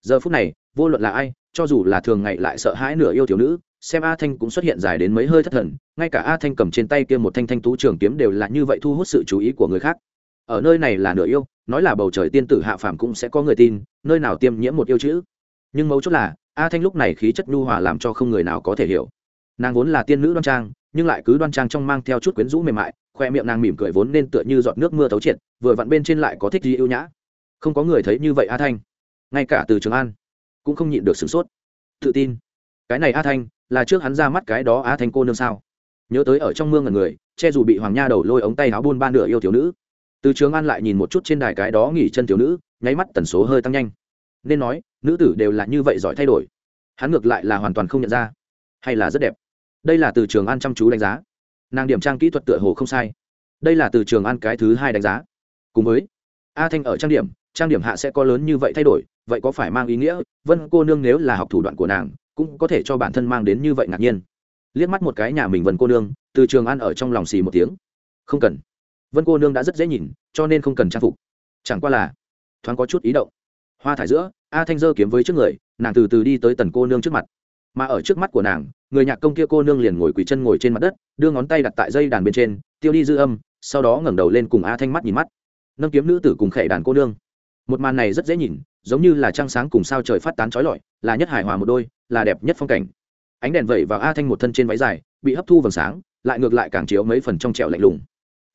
Giờ phút này, vô luận là ai, cho dù là thường ngày lại sợ hãi nửa yêu thiếu nữ xem a thanh cũng xuất hiện dài đến mấy hơi thất thần, ngay cả a thanh cầm trên tay kia một thanh thanh tú trường kiếm đều là như vậy thu hút sự chú ý của người khác. Ở nơi này là nửa yêu, nói là bầu trời tiên tử hạ phàm cũng sẽ có người tin, nơi nào tiêm nhiễm một yêu chữ. Nhưng mấu chốt là, a thanh lúc này khí chất nhu hòa làm cho không người nào có thể hiểu. Nàng vốn là tiên nữ đoan trang, nhưng lại cứ đoan trang trong mang theo chút quyến rũ mềm mại, khoe miệng nàng mỉm cười vốn nên tựa như giọt nước mưa thấu triệt, vừa vặn bên trên lại có thích gì ưu nhã. Không có người thấy như vậy a thanh. Ngay cả từ trường an cũng không nhịn được sửng sốt. Tự tin. Cái này a thanh là trước hắn ra mắt cái đó Á thanh cô nương sao? Nhớ tới ở trong mương ngần người, che dù bị hoàng nha đầu lôi ống tay áo buôn ban nửa yêu thiếu nữ. Từ trường an lại nhìn một chút trên đài cái đó nghỉ chân thiếu nữ, nháy mắt tần số hơi tăng nhanh. Nên nói, nữ tử đều là như vậy giỏi thay đổi. Hắn ngược lại là hoàn toàn không nhận ra, hay là rất đẹp. Đây là từ trường an chăm chú đánh giá. Nàng điểm trang kỹ thuật tựa hồ không sai. Đây là từ trường an cái thứ hai đánh giá. Cùng với, a thanh ở trang điểm trang điểm hạ sẽ có lớn như vậy thay đổi, vậy có phải mang ý nghĩa? Vân cô nương nếu là học thủ đoạn của nàng cũng có thể cho bản thân mang đến như vậy ngạc nhiên. Liếc mắt một cái nhà mình vân cô nương, từ trường an ở trong lòng xì một tiếng. Không cần. Vân cô nương đã rất dễ nhìn, cho nên không cần trang phục. Chẳng qua là, thoáng có chút ý động. Hoa thải giữa, a thanh dơ kiếm với trước người, nàng từ từ đi tới tần cô nương trước mặt. Mà ở trước mắt của nàng, người nhạc công kia cô nương liền ngồi quỳ chân ngồi trên mặt đất, đưa ngón tay đặt tại dây đàn bên trên, tiêu đi dư âm, sau đó ngẩng đầu lên cùng a thanh mắt nhìn mắt. Nâng kiếm nữ tử cùng khệ đàn cô nương. Một màn này rất dễ nhìn, giống như là trăng sáng cùng sao trời phát tán trói lọi, là nhất hài hòa một đôi là đẹp nhất phong cảnh. Ánh đèn vẩy vào a thanh một thân trên váy dài, bị hấp thu vầng sáng, lại ngược lại càng chiếu mấy phần trong trẻo lạnh lùng.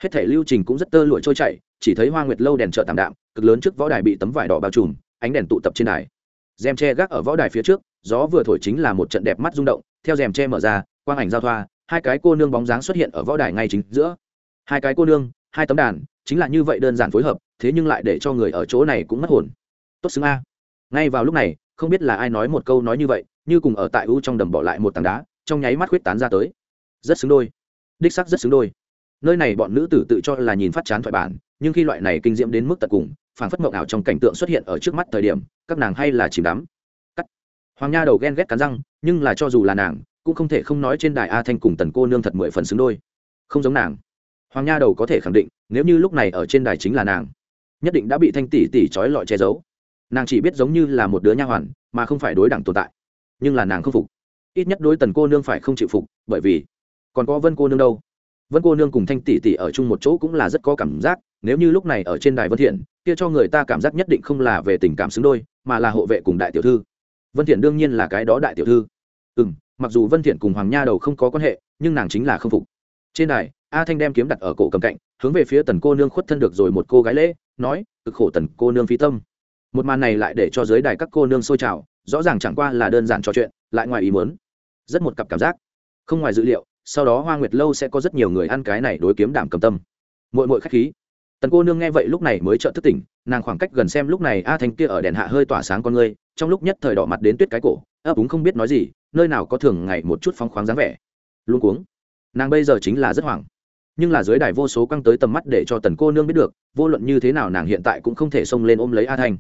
Hết thể lưu trình cũng rất tơ lụi trôi chảy, chỉ thấy hoa nguyệt lâu đèn trợ tạm đạm, cực lớn trước võ đài bị tấm vải đỏ bao trùm, ánh đèn tụ tập trên đài. Rèm tre gác ở võ đài phía trước, gió vừa thổi chính là một trận đẹp mắt rung động, theo rèm tre mở ra, quang ảnh giao thoa, hai cái cô nương bóng dáng xuất hiện ở võ đài ngay chính giữa. Hai cái cô nương, hai tấm đàn, chính là như vậy đơn giản phối hợp, thế nhưng lại để cho người ở chỗ này cũng mất hồn. Tốt xứng a. Ngay vào lúc này, không biết là ai nói một câu nói như vậy như cùng ở tại u trong đầm bỏ lại một tảng đá, trong nháy mắt khuyết tán ra tới. Rất xứng đôi. Đích sắc rất xứng đôi. Nơi này bọn nữ tử tự cho là nhìn phát chán thoại bản, nhưng khi loại này kinh diễm đến mức tận cùng phản phất mộng ảo trong cảnh tượng xuất hiện ở trước mắt thời điểm, các nàng hay là chìm đắm. Cắt. Hoàng nha đầu ghen ghét cắn răng, nhưng là cho dù là nàng, cũng không thể không nói trên đài a thanh cùng tần cô nương thật mười phần xứng đôi. Không giống nàng. Hoàng nha đầu có thể khẳng định, nếu như lúc này ở trên đài chính là nàng, nhất định đã bị thanh tỷ tỷ trói lọi che giấu. Nàng chỉ biết giống như là một đứa nha hoàn, mà không phải đối đẳng tồn tại nhưng là nàng không phục. Ít nhất đối tần cô nương phải không chịu phục, bởi vì còn có vân cô nương đâu. Vân cô nương cùng thanh tỷ tỷ ở chung một chỗ cũng là rất có cảm giác, nếu như lúc này ở trên đài vân thiện, kia cho người ta cảm giác nhất định không là về tình cảm xứng đôi, mà là hộ vệ cùng đại tiểu thư. Vân thiện đương nhiên là cái đó đại tiểu thư. Ừ mặc dù vân thiện cùng hoàng nha đầu không có quan hệ, nhưng nàng chính là không phục. Trên đài, a thanh đem kiếm đặt ở cổ cầm cạnh, hướng về phía tần cô nương khuất thân được rồi một cô gái lễ, nói, cực khổ tần cô nương phi tâm. Một màn này lại để cho giới đài các cô nương sôi trào rõ ràng chẳng qua là đơn giản trò chuyện, lại ngoài ý muốn. Rất một cặp cảm giác. Không ngoài dự liệu, sau đó hoa nguyệt lâu sẽ có rất nhiều người ăn cái này đối kiếm đảm cầm tâm. Mội mội k h á c h khí. Tần cô nương nghe vậy lúc này mới trợ thức tỉnh, nàng khoảng cách gần xem lúc này a thanh kia ở đèn hạ hơi tỏa sáng con ngươi, trong lúc nhất thời đỏ mặt đến tuyết cái cổ, ấp úng không biết nói gì, nơi nào có thường ngày một chút phong khoáng dáng vẻ. Luôn cuống. Nàng bây giờ chính là rất hoảng. Nhưng là dưới đài vô số căng tới tầm mắt để cho tần cô nương biết được, vô luận như thế nào nàng hiện tại cũng không thể xông lên ôm lấy a thanh.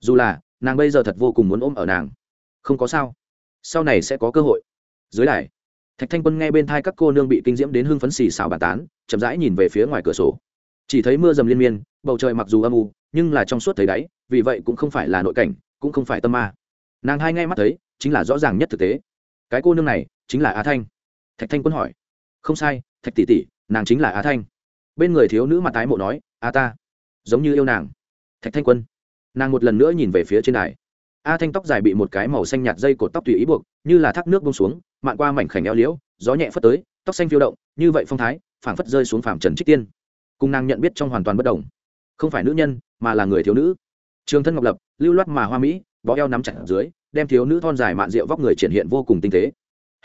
Dù là nàng bây giờ thật vô cùng muốn ôm ở nàng. Không có sao. Sau này sẽ có cơ hội. Dưới đài, thạch thanh quân nghe bên thai các cô nương bị kinh diễm đến hưng phấn xì xào bàn tán, chậm rãi nhìn về phía ngoài cửa sổ. Chỉ thấy mưa dầm liên miên, bầu trời mặc dù âm u, nhưng là trong suốt thấy đáy, vì vậy cũng không phải là nội cảnh, cũng không phải tâm ma. Nàng hai ngay mắt thấy, chính là rõ ràng nhất thực tế. Cái cô nương này chính là á thanh. Thạch thanh quân hỏi. Không sai, thạch tỷ tỷ, nàng chính là á thanh. Bên người thiếu nữ mặt tái mộ nói, a ta, giống như yêu nàng. Thạch thanh quân nàng một lần nữa nhìn về phía trên đài. A thanh tóc dài bị một cái màu xanh nhạt dây cột tóc tùy ý buộc, như là thác nước bông xuống, mạn qua mảnh khảnh eo liễu, gió nhẹ phất tới, tóc xanh phiêu động, như vậy phong thái, phảng phất rơi xuống phàm trần trích tiên. Cùng nàng nhận biết trong hoàn toàn bất đồng. Không phải nữ nhân, mà là người thiếu nữ. Trường thân ngọc lập, lưu loát mà hoa mỹ, bó eo nắm chặt ở dưới, đem thiếu nữ thon dài mạn rượu vóc người triển hiện vô cùng tinh tế.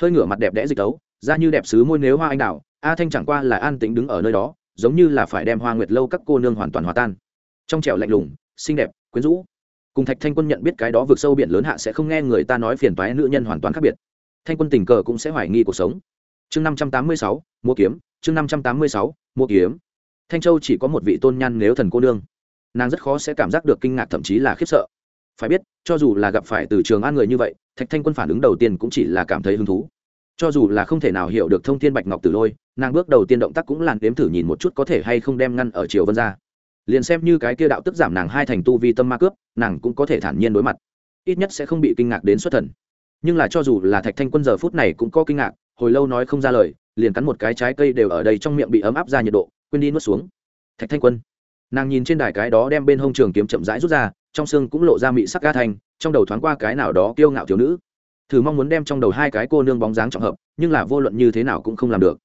Hơi ngửa mặt đẹp đẽ dịch tấu, da như đẹp sứ môi nếu hoa anh đào, a thanh chẳng qua là an tĩnh đứng ở nơi đó, giống như là phải đem hoa nguyệt lâu các cô nương hoàn toàn hòa tan. Trong trẻo lạnh lùng, xinh đẹp quyến rũ. Cùng thạch thanh quân nhận biết cái đó vượt sâu biển lớn hạ sẽ không nghe người ta nói phiền toái nữ nhân hoàn toàn khác biệt. Thanh quân tình cờ cũng sẽ hoài nghi cuộc sống. Chương năm trăm tám mươi sáu, mua kiếm. Chương năm trăm tám mươi sáu, mua kiếm. Thanh châu chỉ có một vị tôn nhan nếu thần cô nương. Nàng rất khó sẽ cảm giác được kinh ngạc thậm chí là khiếp sợ. Phải biết, cho dù là gặp phải từ trường an người như vậy, thạch thanh quân phản ứng đầu tiên cũng chỉ là cảm thấy hứng thú. Cho dù là không thể nào hiểu được thông thiên bạch ngọc tử lôi, nàng bước đầu tiên động tác cũng làn đếm thử nhìn một chút có thể hay không đem ngăn ở triều vân ra liền xem như cái kia đạo tức giảm nàng hai thành tu vi tâm ma cướp, nàng cũng có thể thản nhiên đối mặt. Ít nhất sẽ không bị kinh ngạc đến xuất thần. Nhưng là cho dù là thạch thanh quân giờ phút này cũng có kinh ngạc, hồi lâu nói không ra lời, liền cắn một cái trái cây đều ở đây trong miệng bị ấm áp ra nhiệt độ, quên đi nuốt xuống. Thạch thanh quân, nàng nhìn trên đài cái đó đem bên hông trường kiếm chậm rãi rút ra, trong xương cũng lộ ra mị sắc ca thanh trong đầu thoáng qua cái nào đó kiêu ngạo thiếu nữ. Thử mong muốn đem trong đầu hai cái cô nương bóng dáng trọng hợp, nhưng là vô luận như thế nào cũng không làm được.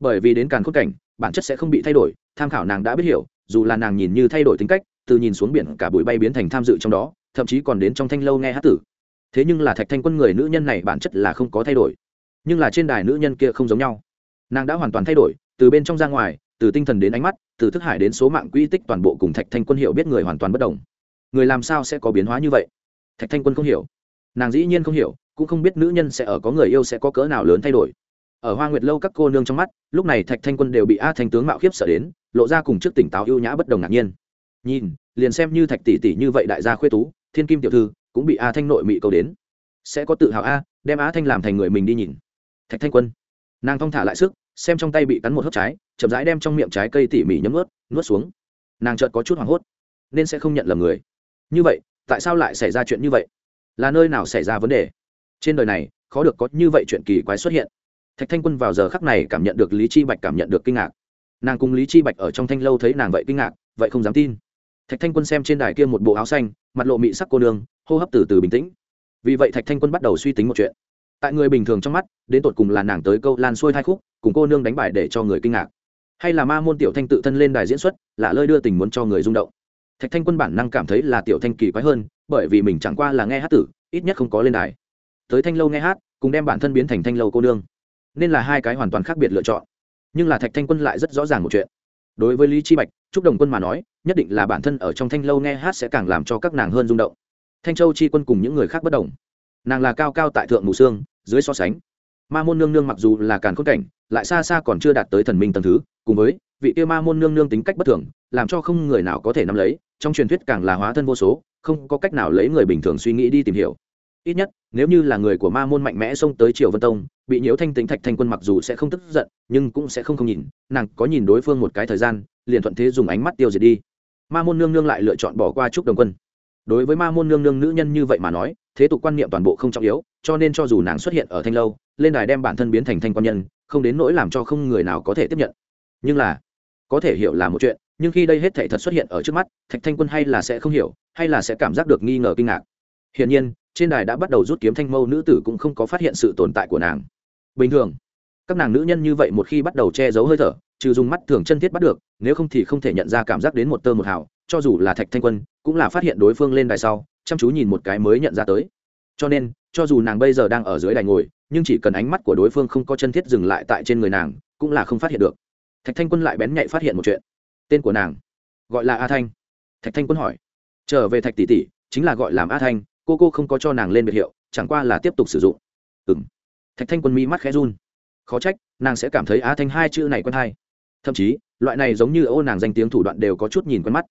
Bởi vì đến càn khôn cảnh, bản chất sẽ không bị thay đổi, tham khảo nàng đã biết hiểu dù là nàng nhìn như thay đổi tính cách, từ nhìn xuống biển cả bụi bay biến thành tham dự trong đó, thậm chí còn đến trong thanh lâu nghe hát tử. Thế nhưng là thạch thanh quân người nữ nhân này bản chất là không có thay đổi. Nhưng là trên đài nữ nhân kia không giống nhau. Nàng đã hoàn toàn thay đổi, từ bên trong ra ngoài, từ tinh thần đến ánh mắt, từ thức hải đến số mạng quỹ tích toàn bộ cùng thạch thanh quân hiểu biết người hoàn toàn bất đồng. Người làm sao sẽ có biến hóa như vậy? Thạch thanh quân không hiểu. Nàng dĩ nhiên không hiểu, cũng không biết nữ nhân sẽ ở có người yêu sẽ có cỡ nào lớn thay đổi ở hoa nguyệt lâu các cô nương trong mắt, lúc này thạch thanh quân đều bị a thanh tướng mạo khiếp sợ đến, lộ ra cùng trước tỉnh táo ưu nhã bất đồng ngạc nhiên. Nhìn, liền xem như thạch tỷ tỷ như vậy đại gia khuê tú, thiên kim tiểu thư cũng bị a thanh nội mị câu đến. Sẽ có tự hào a, đem a thanh làm thành người mình đi nhìn. Thạch thanh quân, nàng thong thả lại sức, xem trong tay bị cắn một hớp trái, chậm rãi đem trong miệng trái cây tỉ mỉ nhấm ướt nuốt xuống. Nàng chợt có chút hoảng hốt, nên sẽ không nhận lầm người. Như vậy, tại sao lại xảy ra chuyện như vậy? Là nơi nào xảy ra vấn đề? Trên đời này, khó được có như vậy chuyện kỳ quái xuất hiện thạch thanh quân vào giờ khắc này cảm nhận được lý chi bạch cảm nhận được kinh ngạc. Nàng cùng lý chi bạch ở trong thanh lâu thấy nàng vậy kinh ngạc, vậy không dám tin. Thạch thanh quân xem trên đài kia một bộ áo xanh, mặt lộ mị sắc cô nương, hô hấp từ từ bình tĩnh. Vì vậy thạch thanh quân bắt đầu suy tính một chuyện. Tại người bình thường trong mắt, đến tột cùng là nàng tới câu lan xuôi thai khúc, cùng cô nương đánh bài để cho người kinh ngạc. Hay là ma môn tiểu thanh tự thân lên đài diễn xuất là lơi đưa tình muốn cho người rung động. Thạch thanh quân bản năng cảm thấy là tiểu thanh kỳ quái hơn, bởi vì mình chẳng qua là nghe hát tử, ít nhất không có lên đài. Tới thanh lâu nghe hát, cùng đem bản thân biến thành thanh lâu cô nương nên là hai cái hoàn toàn khác biệt lựa chọn. Nhưng là thạch thanh quân lại rất rõ ràng một chuyện. Đối với lý chi bạch, trúc đồng quân mà nói, nhất định là bản thân ở trong thanh lâu nghe hát sẽ càng làm cho các nàng hơn rung động. Thanh châu chi quân cùng những người khác bất đồng. Nàng là cao cao tại thượng mù xương, dưới so sánh. Ma môn nương nương mặc dù là càn khôn cảnh, lại xa xa còn chưa đạt tới thần minh tầng thứ, cùng với vị tiêu ma môn nương nương tính cách bất thường, làm cho không người nào có thể nắm lấy, trong truyền thuyết càng là hóa thân vô số, không có cách nào lấy người bình thường suy nghĩ đi tìm hiểu. Ít nhất, nếu như là người của ma môn mạnh mẽ xông tới triều vân tông bị nhiễu thanh tính thạch thanh quân mặc dù sẽ không tức giận, nhưng cũng sẽ không không nhìn. Nàng có nhìn đối phương một cái thời gian, liền thuận thế dùng ánh mắt tiêu diệt đi. Ma môn nương nương lại lựa chọn bỏ qua trúc đồng quân. Đối với ma môn nương nương nữ nhân như vậy mà nói, thế tục quan niệm toàn bộ không trọng yếu, cho nên cho dù nàng xuất hiện ở thanh lâu, lên đài đem bản thân biến thành thanh quan nhân, không đến nỗi làm cho không người nào có thể tiếp nhận. Nhưng là, có thể hiểu là một chuyện, nhưng khi đây hết thể thật xuất hiện ở trước mắt, thạch thanh quân hay là sẽ không hiểu, hay là sẽ cảm giác được nghi ngờ kinh ngạc. Hiển nhiên, trên đài đã bắt đầu rút kiếm thanh mâu nữ tử cũng không có phát hiện sự tồn tại của nàng bình thường. Các nàng nữ nhân như vậy một khi bắt đầu che giấu hơi thở, trừ dùng mắt thường chân thiết bắt được, nếu không thì không thể nhận ra cảm giác đến một tơ một hào, cho dù là thạch thanh quân, cũng là phát hiện đối phương lên đài sau, chăm chú nhìn một cái mới nhận ra tới. Cho nên, cho dù nàng bây giờ đang ở dưới đài ngồi, nhưng chỉ cần ánh mắt của đối phương không có chân thiết dừng lại tại trên người nàng, cũng là không phát hiện được. Thạch thanh quân lại bén nhạy phát hiện một chuyện. Tên của nàng gọi là a thanh. Thạch thanh quân hỏi. Trở về thạch tỷ tỷ, chính là gọi làm a thanh, cô cô không có cho nàng lên biệt hiệu, chẳng qua là tiếp tục sử dụng. Ừ m thạch thanh quân mi mắt khẽ run. Khó trách, nàng sẽ cảm thấy Á thanh hai chữ này quen hay. Thậm chí, loại này giống như ô nàng danh tiếng thủ đoạn đều có chút nhìn quen mắt.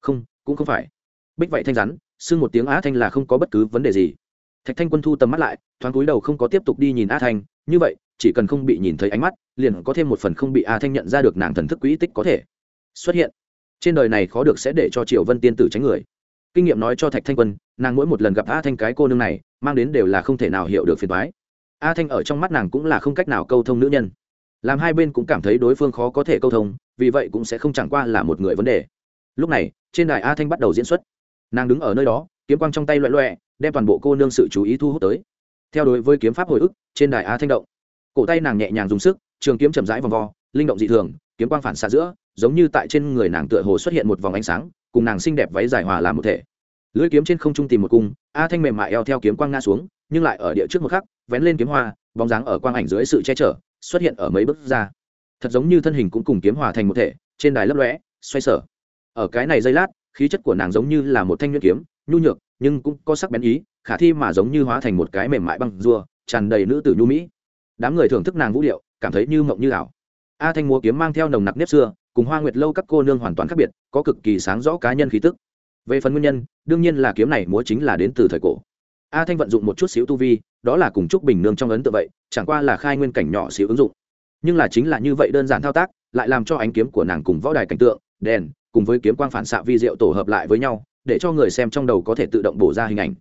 Không, cũng không phải. Bích vậy thanh rắn, xưng một tiếng Á thanh là không có bất cứ vấn đề gì. Thạch thanh quân thu tầm mắt lại, thoáng cúi đầu không có tiếp tục đi nhìn Á thanh. Như vậy, chỉ cần không bị nhìn thấy ánh mắt, liền có thêm một phần không bị a thanh nhận ra được nàng thần thức quỹ tích có thể xuất hiện. Trên đời này khó được sẽ để cho triệu vân tiên tử tránh người. Kinh nghiệm nói cho thạch thanh quân, nàng mỗi một lần gặp a thanh cái cô nương này, mang đến đều là không thể nào hiểu được phiền thoái a thanh ở trong mắt nàng cũng là không cách nào câu thông nữ nhân. Làm hai bên cũng cảm thấy đối phương khó có thể câu thông, vì vậy cũng sẽ không chẳng qua là một người vấn đề. Lúc này, trên đài a thanh bắt đầu diễn xuất. Nàng đứng ở nơi đó, kiếm quang trong tay loẹ loẹ đem toàn bộ cô nương sự chú ý thu hút tới. Theo đối với kiếm pháp hồi ức, trên đài a thanh động. Cổ tay nàng nhẹ nhàng dùng sức, trường kiếm chậm rãi vòng vo, linh động dị thường, kiếm quang phản xạ giữa, giống như tại trên người nàng tựa hồ xuất hiện một vòng ánh sáng, cùng nàng xinh đẹp váy dài hòa làm một thể lưỡi kiếm trên không trung tìm một cung, a thanh mềm mại eo theo kiếm quang nga xuống, nhưng lại ở địa trước một khắc, vén lên kiếm hoa, bóng dáng ở quang ảnh dưới sự che chở, xuất hiện ở mấy bước ra. Thật giống như thân hình cũng cùng kiếm hòa thành một thể, trên đài lấp lóe, xoay sở. Ở cái này giây lát, khí chất của nàng giống như là một thanh nhuyễn kiếm, nhu nhược, nhưng cũng có sắc bén ý, khả thi mà giống như hóa thành một cái mềm mại băng rua tràn đầy nữ tử nhu mỹ. Đám người thưởng thức nàng vũ điệu, cảm thấy như mộng như ảo. A thanh múa kiếm mang theo nồng nặc nếp xưa, cùng hoa nguyệt lâu các cô nương hoàn toàn khác biệt, có cực kỳ sáng rõ cá nhân khí tức. Về phần nguyên nhân đương nhiên là kiếm này múa chính là đến từ thời cổ. A thanh vận dụng một chút xíu tu vi, đó là cùng chúc bình nương trong ấn tự vậy, chẳng qua là khai nguyên cảnh nhỏ xíu ứng dụng. Nhưng là chính là như vậy đơn giản thao tác, lại làm cho ánh kiếm của nàng cùng võ đài cảnh tượng, đèn, cùng với kiếm quang phản xạ vi diệu tổ hợp lại với nhau, để cho người xem trong đầu có thể tự động bổ ra hình ảnh.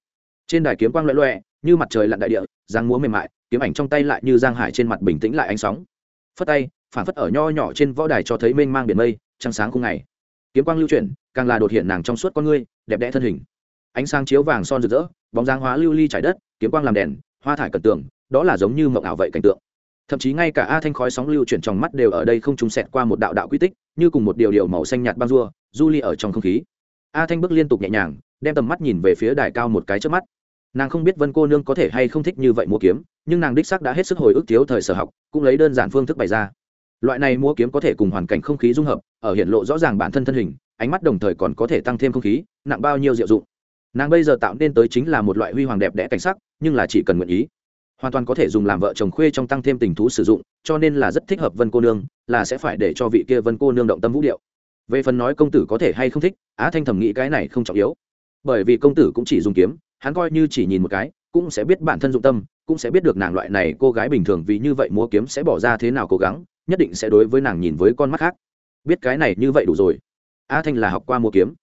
Trên đài kiếm quang loẹ loẹ như mặt trời lặn đại địa giang múa mềm mại, kiếm ảnh trong tay lại như giang hải trên mặt bình tĩnh lại ánh sóng. Phất tay, phản phất ở nho nhỏ trên võ đài cho thấy mênh mang biển mây, trăng sáng khung ngày kiếm quang lưu chuyển, càng là đột hiện nàng trong suốt con ngươi, đẹp đẽ thân hình. Ánh sáng chiếu vàng son rực rỡ, bóng dáng hóa lưu ly trải đất, kiếm quang làm đèn, hoa thải cẩn tường, đó là giống như mộng ảo vậy cảnh tượng. Thậm chí ngay cả a thanh khói sóng lưu chuyển trong mắt đều ở đây không trùng xẹt qua một đạo đạo quy tích, như cùng một điều điều màu xanh nhạt băng rua, du ly ở trong không khí. A thanh bước liên tục nhẹ nhàng, đem tầm mắt nhìn về phía đài cao một cái trước mắt. Nàng không biết vân cô nương có thể hay không thích như vậy mua kiếm, nhưng nàng đích sắc đã hết sức hồi ức thiếu thời sở học, cũng lấy đơn giản phương thức bày ra loại này múa kiếm có thể cùng hoàn cảnh không khí dung hợp, ở hiện lộ rõ ràng bản thân thân hình, ánh mắt đồng thời còn có thể tăng thêm không khí, nặng bao nhiêu diệu dụng. Nàng bây giờ tạo nên tới chính là một loại huy hoàng đẹp đẽ cảnh sắc, nhưng là chỉ cần nguyện ý. Hoàn toàn có thể dùng làm vợ chồng khuê trong tăng thêm tình thú sử dụng, cho nên là rất thích hợp vân cô nương, là sẽ phải để cho vị kia vân cô nương động tâm vũ điệu. Về phần nói công tử có thể hay không thích, á thanh thầm nghĩ cái này không trọng yếu. Bởi vì công tử cũng chỉ dùng kiếm, hắn coi như chỉ nhìn một cái, cũng sẽ biết bản thân dụng tâm, cũng sẽ biết được nàng loại này cô gái bình thường vì như vậy múa kiếm sẽ bỏ ra thế nào cố gắng nhất định sẽ đối với nàng nhìn với con mắt khác. Biết cái này như vậy đủ rồi. A thanh là học qua mua kiếm.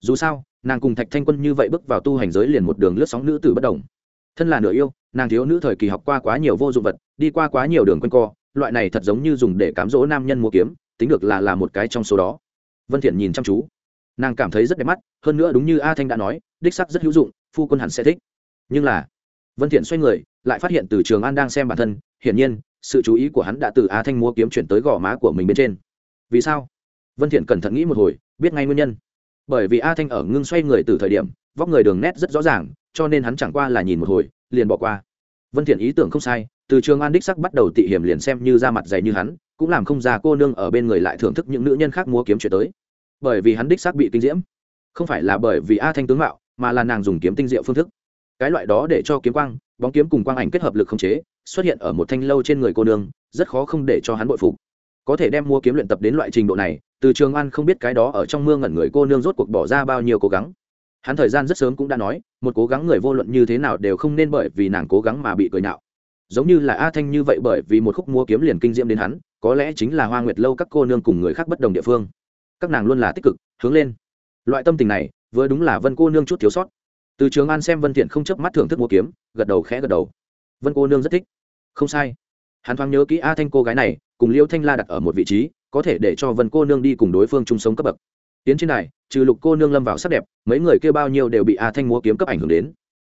Dù sao, nàng cùng thạch thanh quân như vậy bước vào tu hành giới liền một đường lướt sóng nữ tử bất đồng thân là nửa yêu, nàng thiếu nữ thời kỳ học qua quá nhiều vô dụng vật, đi qua quá nhiều đường q u a n co, loại này thật giống như dùng để cám dỗ nam nhân mua kiếm, tính được là là một cái trong số đó. Vân thiện nhìn chăm chú. Nàng cảm thấy rất đẹp mắt, hơn nữa đúng như a thanh đã nói, đích sắc rất hữu dụng, phu quân hẳn sẽ thích. Nhưng là, vân thiện xoay người, lại phát hiện từ trường an đang xem bản thân, hiển nhiên sự chú ý của hắn đã từ a thanh mua kiếm chuyển tới gò má của mình bên trên. Vì sao? Vân thiện cẩn thận nghĩ một hồi, biết ngay nguyên nhân. Bởi vì a thanh ở ngưng xoay người từ thời điểm, vóc người đường nét rất rõ ràng, cho nên hắn chẳng qua là nhìn một hồi, liền bỏ qua. Vân thiện ý tưởng không sai, từ trường an đích sắc bắt đầu tị hiểm liền xem như ra mặt dày như hắn, cũng làm không ra cô nương ở bên người lại thưởng thức những nữ nhân khác mua kiếm chuyện tới. Bởi vì hắn đích xác bị kinh diễm. Không phải là bởi vì a thanh tướng mạo, mà là nàng dùng kiếm tinh diệu phương thức cái loại đó để cho kiếm quang, bóng kiếm cùng quang ảnh kết hợp lực không chế, xuất hiện ở một thanh lâu trên người cô nương, rất khó không để cho hắn bội phục. Có thể đem mua kiếm luyện tập đến loại trình độ này, từ trường an không biết cái đó ở trong mưa ngẩn người cô nương rốt cuộc bỏ ra bao nhiêu cố gắng. Hắn thời gian rất sớm cũng đã nói, một cố gắng người vô luận như thế nào đều không nên bởi vì nàng cố gắng mà bị cười nhạo giống như là a thanh như vậy bởi vì một khúc mua kiếm liền kinh diễm đến hắn, có lẽ chính là hoa nguyệt lâu các cô nương cùng người khác bất đồng địa phương. Các nàng luôn là tích cực, hướng lên. Loại tâm tình này, vừa đúng là vân cô nương chút thiếu sót từ trường an xem vân thiện không chớp mắt thưởng thức múa kiếm, gật đầu khẽ gật đầu. Vân cô nương rất thích. Không sai. Hắn thoáng nhớ kỹ a thanh cô gái này, cùng liêu thanh la đặt ở một vị trí, có thể để cho vân cô nương đi cùng đối phương chung sống cấp bậc. Tiến trên này trừ lục cô nương lâm vào sắc đẹp, mấy người kia bao nhiêu đều bị a thanh múa kiếm cấp ảnh hưởng đến.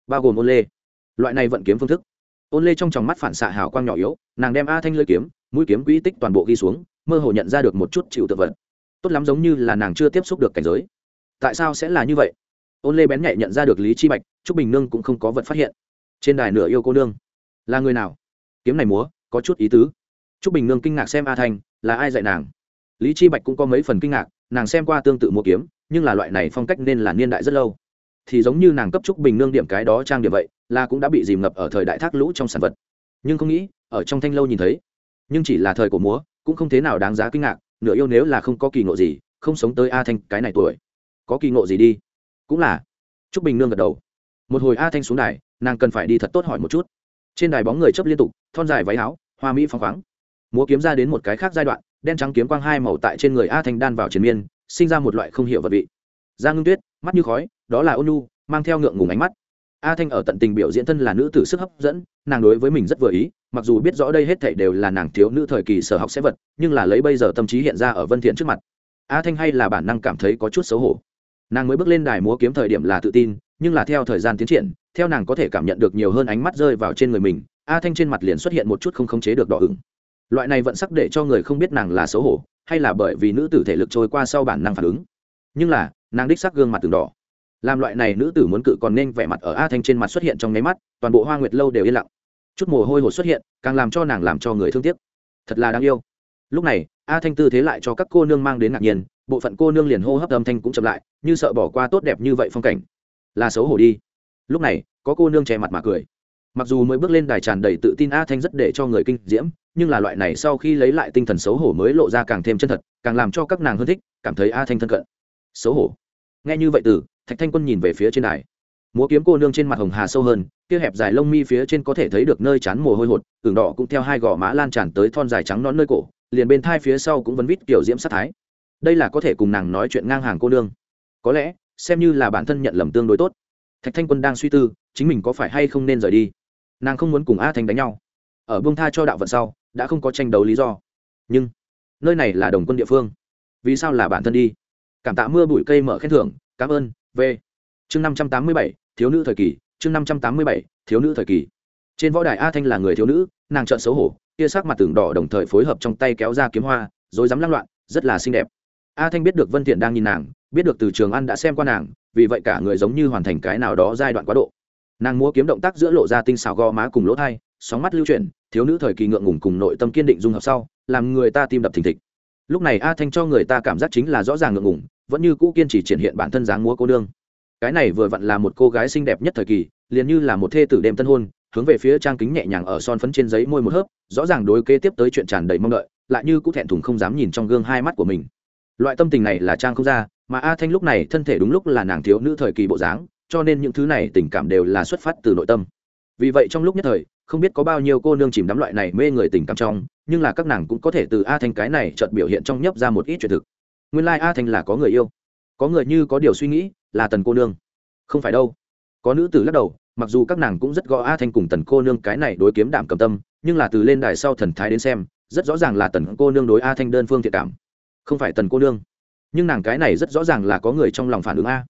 Bao gồm ôn lê. Loại này vận kiếm phương thức. Ôn lê trong tròng mắt phản xạ hào quang nhỏ yếu, nàng đem a thanh lưỡi kiếm, mũi kiếm quỹ tích toàn bộ ghi xuống, mơ hồ nhận ra được một chút chịu tự vận tốt lắm giống như là nàng chưa tiếp xúc được cảnh giới. Tại sao sẽ là như vậy? Ôn lê bén nhạy nhận ra được lý chi bạch, trúc bình nương cũng không có vật phát hiện. Trên đài nửa yêu cô nương. Là người nào? Kiếm này múa, có chút ý tứ. Trúc bình nương kinh ngạc xem a thanh, là ai dạy nàng? Lý chi bạch cũng có mấy phần kinh ngạc, nàng xem qua tương tự mua kiếm, nhưng là loại này phong cách nên là niên đại rất lâu. Thì giống như nàng cấp trúc bình nương điểm cái đó trang điểm vậy, là cũng đã bị dìm ngập ở thời đại thác lũ trong sản vật. Nhưng không nghĩ, ở trong thanh lâu nhìn thấy, nhưng chỉ là thời cổ múa, cũng không thế nào đáng giá kinh ngạc, nửa yêu nếu là không có kỳ ngộ gì, không sống tới a thanh cái này tuổi, có kỳ ngộ gì đi? Cũng là. Trúc bình nương gật đầu. Một hồi a thanh xuống đài, nàng cần phải đi thật tốt hỏi một chút. Trên đài bóng người chấp liên tục, thon dài váy áo, hoa mỹ phăng khoáng. Múa kiếm ra đến một cái khác giai đoạn, đen trắng kiếm quang hai màu tại trên người a thanh đan vào triền miên, sinh ra một loại không hiểu vật vị. Da ngưng tuyết, mắt như khói, đó là ôn nu mang theo ngượng ngùng ánh mắt. A thanh ở tận tình biểu diễn thân là nữ tử sức hấp dẫn, nàng đối với mình rất vừa ý, mặc dù biết rõ đây hết thảy đều là nàng thiếu nữ thời kỳ sở học sẽ vật, nhưng là lấy bây giờ tâm trí hiện ra ở vân thiện trước mặt. A thanh hay là bản năng cảm thấy có chút xấu hổ nàng mới bước lên đài múa kiếm thời điểm là tự tin, nhưng là theo thời gian tiến triển, theo nàng có thể cảm nhận được nhiều hơn ánh mắt rơi vào trên người mình, a thanh trên mặt liền xuất hiện một chút không khống chế được đỏ ửng. Loại này vẫn sắc để cho người không biết nàng là xấu hổ, hay là bởi vì nữ tử thể lực trôi qua sau bản năng phản ứng. Nhưng là, nàng đích sắc gương mặt từng đỏ. Làm loại này nữ tử muốn cự còn nên vẻ mặt ở a thanh trên mặt xuất hiện trong nháy mắt, toàn bộ hoa nguyệt lâu đều yên lặng. Chút mồ hôi hột xuất hiện, càng làm cho nàng làm cho người thương tiếc. Thật là đáng yêu. Lúc này, a thanh tư thế lại cho các cô nương mang đến ngạc nhiên bộ phận cô nương liền hô hấp âm thanh cũng chậm lại, như sợ bỏ qua tốt đẹp như vậy phong cảnh. Là xấu hổ đi. Lúc này, có cô nương che mặt mà cười. Mặc dù mới bước lên đài tràn đầy tự tin a thanh rất để cho người kinh diễm, nhưng là loại này sau khi lấy lại tinh thần xấu hổ mới lộ ra càng thêm chân thật, càng làm cho các nàng hơn thích, cảm thấy a thanh thân cận. Xấu hổ. Nghe như vậy từ, thạch thanh quân nhìn về phía trên đài. Múa kiếm cô nương trên mặt hồng hà sâu hơn, kia hẹp dài lông mi phía trên có thể thấy được nơi chán mồ hôi hột tường đỏ cũng theo hai gò má lan tràn tới thon dài trắng non nơi cổ, liền bên thai phía sau cũng vẫn vít kiểu diễm sát thái đây là có thể cùng nàng nói chuyện ngang hàng cô nương. Có lẽ, xem như là bản thân nhận lầm tương đối tốt. Thạch thanh quân đang suy tư, chính mình có phải hay không nên rời đi. Nàng không muốn cùng a thanh đánh nhau. Ở bông tha cho đạo vận sau, đã không có tranh đấu lý do. Nhưng, nơi này là đồng quân địa phương. Vì sao là bản thân đi? Cảm tạ mưa bụi cây mở khen thưởng, cảm ơn, v. Chương năm trăm tám mươi bảy, thiếu nữ thời kỳ, chương năm trăm tám mươi bảy, thiếu nữ thời kỳ. Trên võ đài a thanh là người thiếu nữ, nàng trợn xấu hổ kia sắc mặt tường đỏ đồng thời phối hợp trong tay kéo ra kiếm hoa rồi dám lăng loạn, rất là xinh đẹp a thanh biết được vân thiện đang nhìn nàng, biết được từ trường ăn đã xem qua nàng, vì vậy cả người giống như hoàn thành cái nào đó giai đoạn quá độ. Nàng múa kiếm động tác giữa lộ ra tinh xảo gò má cùng lỗ thai, sóng mắt lưu chuyển, thiếu nữ thời kỳ ngượng ngùng cùng nội tâm kiên định dung hợp sau, làm người ta tim đập thình thịch. Lúc này a thanh cho người ta cảm giác chính là rõ ràng ngượng ngùng, vẫn như cũ kiên trì triển hiện bản thân dáng múa cô nương. Cái này vừa vặn là một cô gái xinh đẹp nhất thời kỳ, liền như là một thê tử đêm tân hôn, hướng về phía trang kính nhẹ nhàng ở son phấn trên giấy môi một hớp, rõ ràng đối kế tiếp tới chuyện tràn đầy mong đợi, lại như cũ thẹn thùng không dám nhìn trong gương hai mắt của mình loại tâm tình này là trang không ra, mà a thanh lúc này thân thể đúng lúc là nàng thiếu nữ thời kỳ bộ dáng, cho nên những thứ này tình cảm đều là xuất phát từ nội tâm. Vì vậy trong lúc nhất thời, không biết có bao nhiêu cô nương chìm đắm loại này mê người tình cảm trong, nhưng là các nàng cũng có thể từ a thanh cái này chợt biểu hiện trong nhấp ra một ít chuyện thực. Nguyên lai、like、a thanh là có người yêu, có người như có điều suy nghĩ, là tần cô nương. Không phải đâu. Có nữ tử lắc đầu, mặc dù các nàng cũng rất gõ a thanh cùng tần cô nương cái này đối kiếm đảm cầm tâm, nhưng là từ lên đài sau thần thái đến xem, rất rõ ràng là tần cô nương đối a thanh đơn phương thiệt cảm không phải tần cô nương. Nhưng nàng cái này rất rõ ràng là có người trong lòng phản ứng a.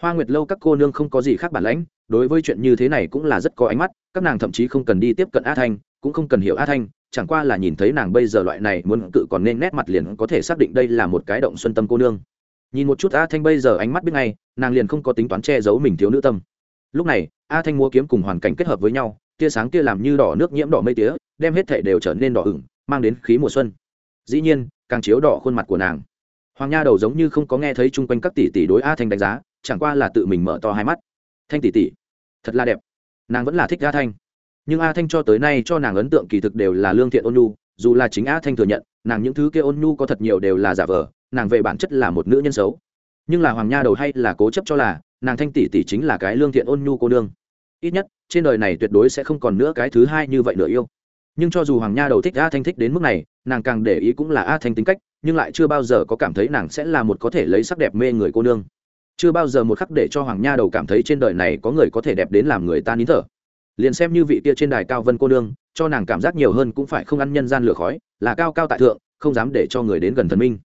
Hoa nguyệt lâu các cô nương không có gì khác bản lãnh, đối với chuyện như thế này cũng là rất có ánh mắt, các nàng thậm chí không cần đi tiếp cận a thanh, cũng không cần hiểu a thanh, chẳng qua là nhìn thấy nàng bây giờ loại này muốn cự còn nên nét mặt liền có thể xác định đây là một cái động xuân tâm cô nương. Nhìn một chút a thanh bây giờ ánh mắt biết ngay, nàng liền không có tính toán che giấu mình thiếu nữ tâm. Lúc này, a thanh mua kiếm cùng hoàn cảnh kết hợp với nhau, tia sáng kia làm như đỏ nước nhiễm đỏ mây tía, đem hết thể đều trở nên đỏ ửng, mang đến khí mùa xuân. Dĩ nhiên càng chiếu đỏ khuôn mặt của nàng. Hoàng nha đầu giống như không có nghe thấy chung quanh các tỷ tỷ đối a thanh đánh giá, chẳng qua là tự mình mở to hai mắt. Thanh tỷ tỷ, thật là đẹp. Nàng vẫn là thích a thanh. Nhưng a thanh cho tới nay cho nàng ấn tượng kỳ thực đều là lương thiện ôn nhu, dù là chính a thanh thừa nhận, nàng những thứ kia ôn nhu có thật nhiều đều là giả vờ, nàng về bản chất là một nữ nhân xấu. Nhưng là hoàng nha đầu hay là cố chấp cho là, nàng thanh tỷ tỷ chính là cái lương thiện ôn nhu cô nương. Ít nhất, trên đời này tuyệt đối sẽ không còn nữa cái thứ hai như vậy nữa yêu nhưng cho dù hoàng nha đầu thích a thanh thích đến mức này, nàng càng để ý cũng là a thanh tính cách, nhưng lại chưa bao giờ có cảm thấy nàng sẽ là một có thể lấy sắc đẹp mê người cô nương. Chưa bao giờ một khắc để cho hoàng nha đầu cảm thấy trên đời này có người có thể đẹp đến làm người ta nín thở. Liền xem như vị kia trên đài cao vân cô nương, cho nàng cảm giác nhiều hơn cũng phải không ăn nhân gian lửa khói, là cao cao tại thượng, không dám để cho người đến gần thần minh.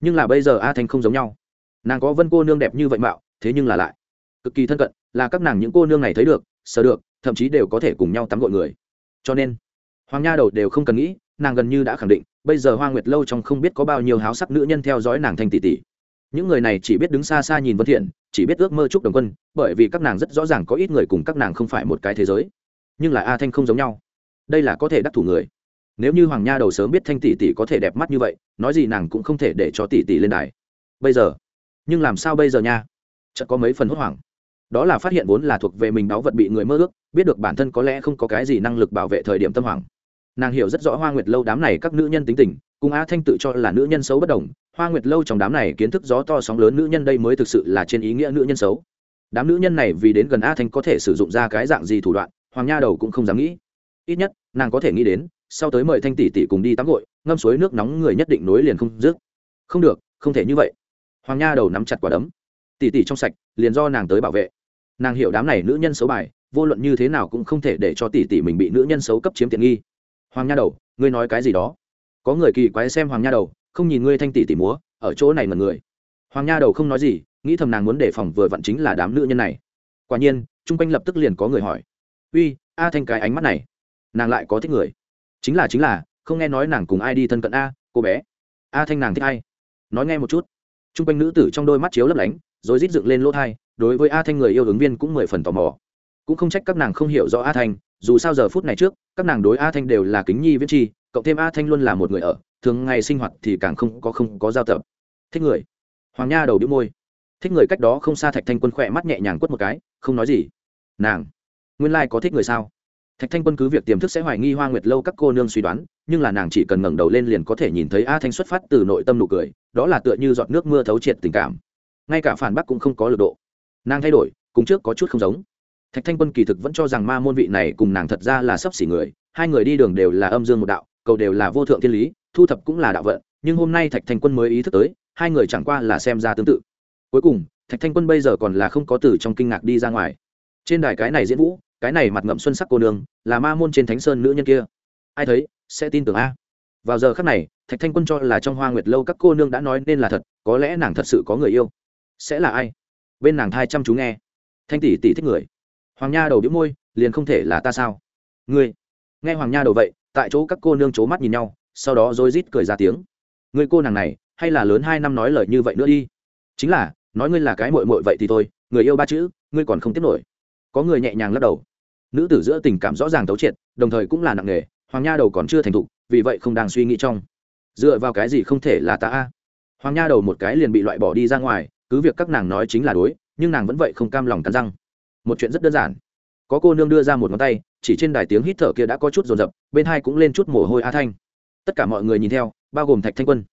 Nhưng là bây giờ a thanh không giống nhau. Nàng có vân cô nương đẹp như vậy mạo, thế nhưng là lại cực kỳ thân cận, là các nàng những cô nương này thấy được, sờ được, thậm chí đều có thể cùng nhau tắm gội người. Cho nên hoàng nha đầu đều không cần nghĩ, nàng gần như đã khẳng định, bây giờ hoa nguyệt lâu trong không biết có bao nhiêu háo sắc nữ nhân theo dõi nàng thanh tỷ tỷ. Những người này chỉ biết đứng xa xa nhìn vân thiện, chỉ biết ước mơ chúc đồng quân, bởi vì các nàng rất rõ ràng có ít người cùng các nàng không phải một cái thế giới. Nhưng là a thanh không giống nhau. Đây là có thể đắc thủ người. Nếu như hoàng nha đầu sớm biết thanh tỷ tỷ có thể đẹp mắt như vậy, nói gì nàng cũng không thể để cho tỷ tỷ lên đài. Bây giờ? Nhưng làm sao bây giờ nha? Chợt có mấy phần hốt hoảng. Đó là phát hiện vốn là thuộc về mình báu vật bị người mơ ước, biết được bản thân có lẽ không có cái gì năng lực bảo vệ thời điểm tâm hoảng nàng hiểu rất rõ hoa nguyệt lâu đám này các nữ nhân tính tình, cùng a thanh tự cho là nữ nhân xấu bất đồng, hoa nguyệt lâu trong đám này kiến thức gió to sóng lớn nữ nhân đây mới thực sự là trên ý nghĩa nữ nhân xấu. Đám nữ nhân này vì đến gần a thanh có thể sử dụng ra cái dạng gì thủ đoạn, hoàng nha đầu cũng không dám nghĩ. Ít nhất, nàng có thể nghĩ đến, sau tới mời thanh tỷ tỷ cùng đi tắm gội, ngâm suối nước nóng người nhất định nối liền không dứt. Không được, không thể như vậy. Hoàng nha đầu nắm chặt quả đấm. Tỷ tỷ trong sạch, liền do nàng tới bảo vệ. Nàng hiểu đám này nữ nhân xấu bài, vô luận như thế nào cũng không thể để cho tỷ tỷ mình bị nữ nhân xấu cấp chiếm tiện nghi hoàng nha đầu, ngươi nói cái gì đó? Có người kỳ quái xem hoàng nha đầu, không nhìn ngươi thanh tỷ tỷ múa, ở chỗ này mà người. Hoàng nha đầu không nói gì, nghĩ thầm nàng muốn đề phòng vừa vặn chính là đám nữ nhân này. Quả nhiên, chung quanh lập tức liền có người hỏi. Uy, a thanh cái ánh mắt này, nàng lại có thích người? Chính là chính là, không nghe nói nàng cùng ai đi thân cận a, cô bé. A thanh nàng thích ai? Nói nghe một chút. Chung quanh nữ tử trong đôi mắt chiếu lấp lánh, rồi rít dựng lên lỗ thai, đối với a thanh người yêu ứng viên cũng mười phần tò mò cũng không trách các nàng không hiểu rõ a thanh, dù sao giờ phút này trước, các nàng đối a thanh đều là kính nhi viết chi, cộng thêm a thanh luôn là một người ở, thường ngày sinh hoạt thì càng không có không có giao tập. Thích người. Hoàng nha đầu đĩu môi. Thích người cách đó không xa thạch thanh quân khỏe mắt nhẹ nhàng quất một cái, không nói gì. Nàng, nguyên lai、like、có thích người sao? Thạch thanh quân cứ việc tiềm thức sẽ hoài nghi hoa nguyệt lâu các cô nương suy đoán, nhưng là nàng chỉ cần ngẩng đầu lên liền có thể nhìn thấy a thanh xuất phát từ nội tâm nụ cười, đó là tựa như giọt nước mưa thấu triệt tình cảm. Ngay cả phản bác cũng không có lực độ. Nàng thay đổi, cùng trước có chút không giống thạch thanh quân kỳ thực vẫn cho rằng ma môn vị này cùng nàng thật ra là sấp xỉ người, hai người đi đường đều là âm dương một đạo, cầu đều là vô thượng thiên lý, thu thập cũng là đạo vận, nhưng hôm nay thạch thanh quân mới ý thức tới, hai người chẳng qua là xem ra tương tự. Cuối cùng, thạch thanh quân bây giờ còn là không có từ trong kinh ngạc đi ra ngoài. Trên đài cái này diễn vũ, cái này mặt ngậm xuân sắc cô nương, là ma môn trên thánh sơn nữ nhân kia. Ai thấy, sẽ tin tưởng a. Vào giờ khắc này, thạch thanh quân cho là trong hoa nguyệt lâu các cô nương đã nói nên là thật, có lẽ nàng thật sự có người yêu. Sẽ là ai? Bên nàng thai chăm chú nghe. Thanh tỷ tỷ thích người hoàng nha đầu đĩu môi, liền không thể là ta sao? Ngươi, nghe hoàng nha đầu vậy, tại chỗ các cô nương c h ố mắt nhìn nhau, sau đó rối rít cười ra tiếng. Người cô nàng này, hay là lớn hai năm nói lời như vậy nữa đi. Chính là, nói ngươi là cái mội mội vậy thì thôi, người yêu ba chữ, ngươi còn không tiếp nổi. Có người nhẹ nhàng lắc đầu. Nữ tử giữa tình cảm rõ ràng tấu triệt, đồng thời cũng là nặng nề, hoàng nha đầu còn chưa thành thục, vì vậy không đang suy nghĩ trong. Dựa vào cái gì không thể là ta a? Hoàng nha đầu một cái liền bị loại bỏ đi ra ngoài, cứ việc các nàng nói chính là đối, nhưng nàng vẫn vậy không cam lòng cắn răng một chuyện rất đơn giản. Có cô nương đưa ra một ngón tay, chỉ trên đài tiếng hít thở kia đã có chút rồn rập bên hai cũng lên chút mồ hôi a thanh. Tất cả mọi người nhìn theo, bao gồm thạch thanh quân.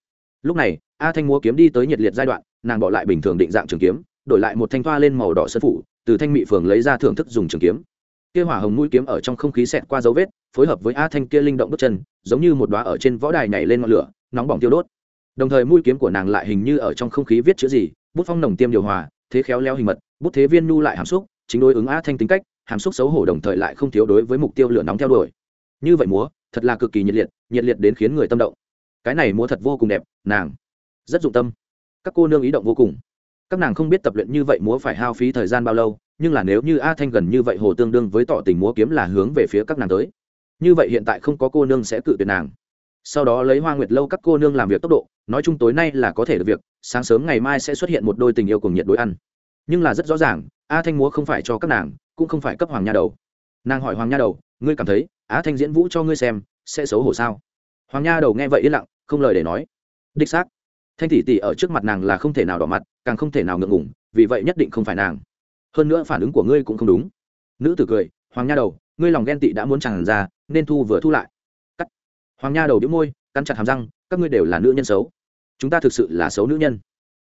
Lúc này, a thanh múa kiếm đi tới nhiệt liệt giai đoạn, nàng bỏ lại bình thường định dạng trường kiếm, đổi lại một thanh thoa lên màu đỏ sân phủ, từ thanh mị phường lấy ra thưởng thức dùng trường kiếm. Kia hỏa hồng mũi kiếm ở trong không khí xẹt qua dấu vết, phối hợp với a thanh kia linh động bước chân, giống như một đoá ở trên võ đài nhảy lên ngọn lửa, nóng bỏng tiêu đốt. Đồng thời mũi kiếm của nàng lại hình như ở trong không khí viết chữ gì, bút phong nồng tiêm điều hòa, thế khéo léo hình mật, bút thế viên nu lại hàm xúc chính đối ứng a thanh tính cách, hàm xúc xấu hổ đồng thời lại không thiếu đối với mục tiêu lửa nóng theo đuổi. Như vậy múa, thật là cực kỳ nhiệt liệt nhiệt liệt đến khiến người tâm động. Cái này múa thật vô cùng đẹp, nàng rất dụng tâm. Các cô nương ý động vô cùng. Các nàng không biết tập luyện như vậy múa phải hao phí thời gian bao lâu, nhưng là nếu như a thanh gần như vậy hồ tương đương với tỏ tình múa kiếm là hướng về phía các nàng tới. Như vậy hiện tại không có cô nương sẽ cự tuyệt nàng. Sau đó lấy hoa nguyệt lâu các cô nương làm việc tốc độ, nói chung tối nay là có thể được việc, sáng sớm ngày mai sẽ xuất hiện một đôi tình yêu cùng nhiệt đối ăn. Nhưng là rất rõ ràng a thanh múa không phải cho các nàng, cũng không phải cấp hoàng nha đầu. Nàng hỏi hoàng nha đầu, ngươi cảm thấy á thanh diễn vũ cho ngươi xem, sẽ xấu hổ sao? Hoàng nha đầu nghe vậy yên lặng, không lời để nói. Đích xác. Thanh tỷ tỷ ở trước mặt nàng là không thể nào đỏ mặt, càng không thể nào ngượng ngủng vì vậy nhất định không phải nàng. Hơn nữa phản ứng của ngươi cũng không đúng. Nữ tử cười, hoàng nha đầu, ngươi lòng ghen tị đã muốn chẳng ra, nên thu vừa thu lại. Cắt. Hoàng nha đầu đĩu môi, cắn chặt hàm răng, các ngươi đều là nữ nhân xấu. Chúng ta thực sự là xấu nữ nhân.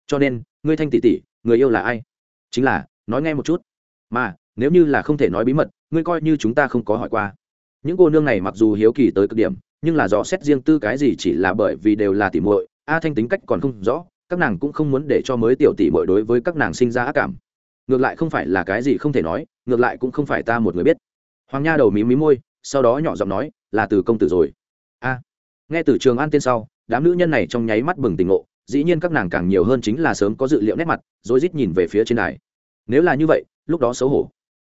Cho nên, ngươi thanh tỷ tỷ, người yêu là ai? Chính là nói nghe một chút. Mà, nếu như là không thể nói bí mật, ngươi coi như chúng ta không có hỏi qua. Những cô nương này mặc dù hiếu kỳ tới cực điểm, nhưng là rõ xét riêng tư cái gì chỉ là bởi vì đều là tỉ muội, a thanh tính cách còn không rõ, các nàng cũng không muốn để cho mới tiểu tỉ muội đối với các nàng sinh ra ác cảm. Ngược lại không phải là cái gì không thể nói, ngược lại cũng không phải ta một người biết. Hoàng nha đầu mí mí môi, sau đó nhỏ giọng nói, là từ công tử rồi. A. Nghe từ trường an tên sau, đám nữ nhân này trong nháy mắt bừng tỉnh ngộ, dĩ nhiên các nàng càng nhiều hơn chính là sớm có dự liệu nét mặt rồi rít nhìn về phía trên đài nếu là như vậy, lúc đó xấu hổ.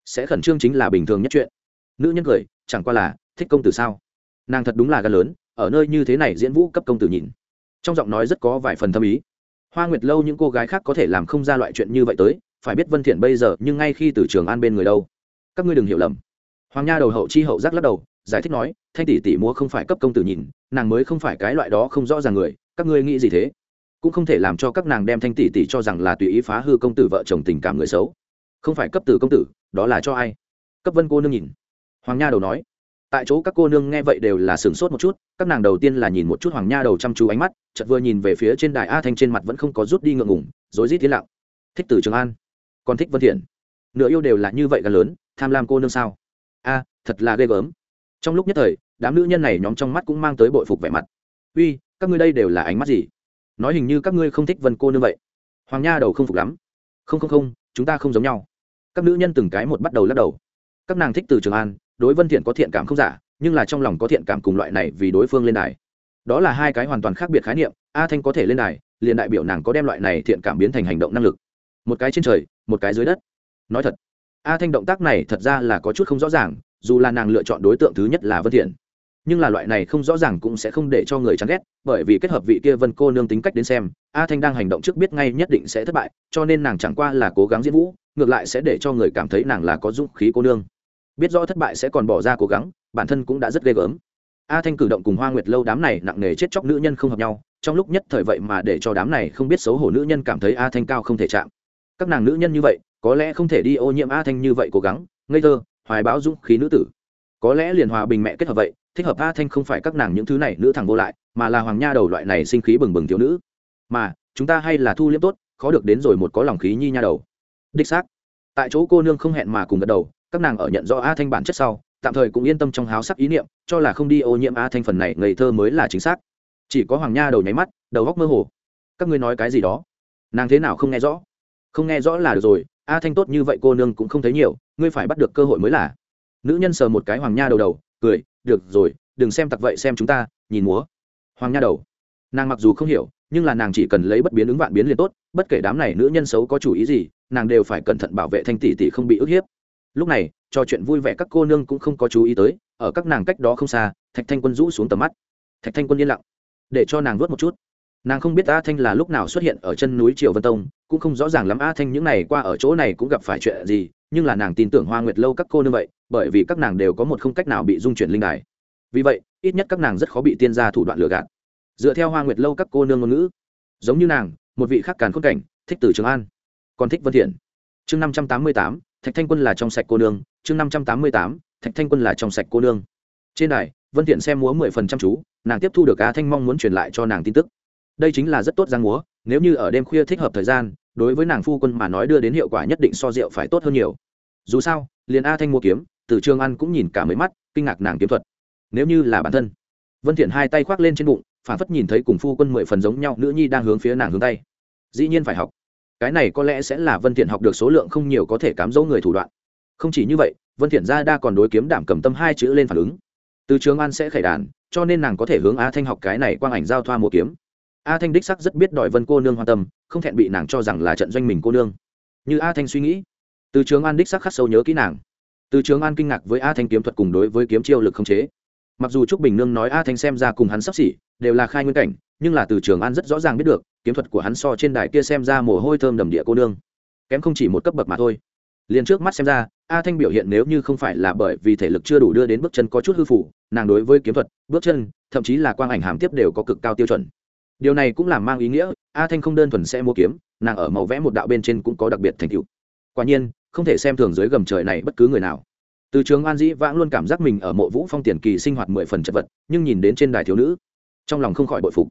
Sẽ khẩn trương chính là bình thường nhất chuyện. Nữ nhân cười, chẳng qua là, thích công tử sao? Nàng thật đúng là gan lớn, ở nơi như thế này diễn vũ cấp công tử nhìn. Trong giọng nói rất có vài phần thâm ý. Hoa nguyệt lâu những cô gái khác có thể làm không ra loại chuyện như vậy tới, phải biết vân thiện bây giờ, nhưng ngay khi từ trường an bên người đâu. Các ngươi đừng hiểu lầm. Hoàng nha đầu hậu chi hậu giác lắc đầu, giải thích nói, thanh tỷ tỷ múa không phải cấp công tử nhìn, nàng mới không phải cái loại đó không rõ ràng người, các ngươi nghĩ gì thế? Cũng không thể làm cho các nàng đem thanh tỷ tỷ cho rằng là tùy ý phá hư công tử vợ chồng tình cảm người xấu. Không phải cấp từ công tử, đó là cho ai? Cấp vân cô nương nhìn. Hoàng nha đầu nói. Tại chỗ các cô nương nghe vậy đều là sửng sốt một chút, các nàng đầu tiên là nhìn một chút hoàng nha đầu chăm chú ánh mắt, chợt vừa nhìn về phía trên đài a thanh trên mặt vẫn không có rút đi ngượng ngủng rối rít tiến lặng. Thích từ trường an. Còn thích vân thiện. Nửa yêu đều là như vậy gần lớn, tham lam cô nương sao? A, thật là ghê gớm. Trong lúc nhất thời, đám nữ nhân này nhóm trong mắt cũng mang tới bội phục vẻ mặt. Uy, các ngươi đây đều là ánh mắt gì? Nói hình như các ngươi không thích vân cô nương vậy. Hoàng nha đầu không phục lắm. Không không không, chúng ta không giống nhau. Các nữ nhân từng cái một bắt đầu lắc đầu. Các nàng thích từ trường an, đối vân thiện có thiện cảm không giả, nhưng là trong lòng có thiện cảm cùng loại này vì đối phương lên đài. Đó là hai cái hoàn toàn khác biệt khái niệm, a thanh có thể lên đài, liền đại biểu nàng có đem loại này thiện cảm biến thành hành động năng lực. Một cái trên trời, một cái dưới đất. Nói thật, a thanh động tác này thật ra là có chút không rõ ràng, dù là nàng lựa chọn đối tượng thứ nhất là vân thiện nhưng là loại này không rõ ràng cũng sẽ không để cho người chán ghét, bởi vì kết hợp vị kia vân cô nương tính cách đến xem, a thanh đang hành động trước biết ngay nhất định sẽ thất bại, cho nên nàng chẳng qua là cố gắng diễn vũ, ngược lại sẽ để cho người cảm thấy nàng là có dũng khí cô nương. Biết rõ thất bại sẽ còn bỏ ra cố gắng, bản thân cũng đã rất ghê gớm. A thanh cử động cùng hoa nguyệt lâu đám này nặng nề chết chóc nữ nhân không hợp nhau, trong lúc nhất thời vậy mà để cho đám này không biết xấu hổ nữ nhân cảm thấy a thanh cao không thể chạm. Các nàng nữ nhân như vậy, có lẽ không thể đi ô nhiễm a thanh như vậy cố gắng, ngây thơ, hoài báo dũng khí nữ tử. Có lẽ liền hòa bình mẹ kết hợp vậy thích hợp a thanh không phải các nàng những thứ này, nữ thằng vô lại, mà là hoàng nha đầu loại này sinh khí bừng bừng thiếu nữ. Mà, chúng ta hay là thu liếm tốt, khó được đến rồi một có lòng khí nhi nha đầu. Đích xác. Tại chỗ cô nương không hẹn mà cùng gật đầu, các nàng ở nhận rõ a thanh bản chất sau, tạm thời cũng yên tâm trong háo sắc ý niệm, cho là không đi ô nhiễm a thanh phần này ngây thơ mới là chính xác. Chỉ có hoàng nha đầu nháy mắt, đầu góc mơ hồ. Các ngươi nói cái gì đó? Nàng thế nào không nghe rõ? Không nghe rõ là được rồi, a thanh tốt như vậy cô nương cũng không thấy nhiều, ngươi phải bắt được cơ hội mới là. Nữ nhân sờ một cái hoàng nha đầu đầu, cười được rồi, đừng xem tặc vậy, xem chúng ta, nhìn múa. Hoàng nha đầu. Nàng mặc dù không hiểu, nhưng là nàng chỉ cần lấy bất biến ứng vạn biến liền tốt, bất kể đám này nữ nhân xấu có chủ ý gì, nàng đều phải cẩn thận bảo vệ thanh tỷ tỷ không bị ức hiếp. Lúc này, trò chuyện vui vẻ các cô nương cũng không có chú ý tới, ở các nàng cách đó không xa, thạch thanh quân rũ xuống tầm mắt. Thạch thanh quân yên lặng, để cho nàng vớt một chút nàng không biết a thanh là lúc nào xuất hiện ở chân núi triều vân tông, cũng không rõ ràng lắm a thanh những n à y qua ở chỗ này cũng gặp phải chuyện gì, nhưng là nàng tin tưởng hoa nguyệt lâu các cô như vậy, bởi vì các nàng đều có một không cách nào bị dung chuyển linh đài. Vì vậy, ít nhất các nàng rất khó bị tiên gia thủ đoạn lừa gạt. Dựa theo hoa nguyệt lâu các cô nương ngôn ngữ, giống như nàng, một vị khác càn khôn cảnh, thích từ trường an, còn thích vân thiện. Chương năm trăm tám mươi tám, thạch thanh quân là trong sạch cô nương. Chương năm trăm tám mươi tám, thạch thanh quân là trong sạch cô nương. Trên đài, vân thiện xem múa mười phần trăm chú, nàng tiếp thu được a thanh mong muốn truyền lại cho nàng tin tức đây chính là rất tốt giang múa, nếu như ở đêm khuya thích hợp thời gian, đối với nàng phu quân mà nói đưa đến hiệu quả nhất định so rượu phải tốt hơn nhiều. Dù sao, liền a thanh mua kiếm, từ trường ăn cũng nhìn cả mấy mắt, kinh ngạc nàng kiếm thuật. Nếu như là bản thân. Vân thiện hai tay khoác lên trên bụng phản phất nhìn thấy cùng phu quân mười phần giống nhau, nữ nhi đang hướng phía nàng hướng tay. Dĩ nhiên phải học. Cái này có lẽ sẽ là vân thiện học được số lượng không nhiều có thể cám dỗ người thủ đoạn. Không chỉ như vậy, vân thiện gia đa còn đối kiếm đảm cầm tâm hai chữ lên phản ứng. Từ trường an sẽ khải đàn, cho nên nàng có thể hướng a thanh học cái này quang ảnh giao thoa mua kiếm a thanh đích sắc rất biết đòi vân cô nương hoan tâm, không thẹn bị nàng cho rằng là trận doanh mình cô nương. Như a thanh suy nghĩ, từ trường an đích sắc khắc sâu nhớ kỹ nàng. Từ trường an kinh ngạc với a thanh kiếm thuật cùng đối với kiếm chiêu lực không chế. Mặc dù trúc bình nương nói a thanh xem ra cùng hắn sắp xỉ, đều là khai nguyên cảnh, nhưng là từ trường an rất rõ ràng biết được, kiếm thuật của hắn so trên đài kia xem ra mồ hôi thơm đầm địa cô nương. Kém không chỉ một cấp bậc mà thôi. Liền trước mắt xem ra, a thanh biểu hiện nếu như không phải là bởi vì thể lực chưa đủ đưa đến bước chân có chút hư phủ nàng đối với kiếm thuật, bước chân, thậm chí là quang ảnh hàm tiếp đều có cực cao tiêu chuẩn điều này cũng làm mang ý nghĩa, a thanh không đơn thuần sẽ mua kiếm, nàng ở màu vẽ một đạo bên trên cũng có đặc biệt thành tựu. Quả nhiên, không thể xem thường dưới gầm trời này bất cứ người nào. Từ trường an dĩ vãng luôn cảm giác mình ở mộ vũ phong tiền kỳ sinh hoạt mười phần chật vật, nhưng nhìn đến trên đài thiếu nữ, trong lòng không khỏi bội phục.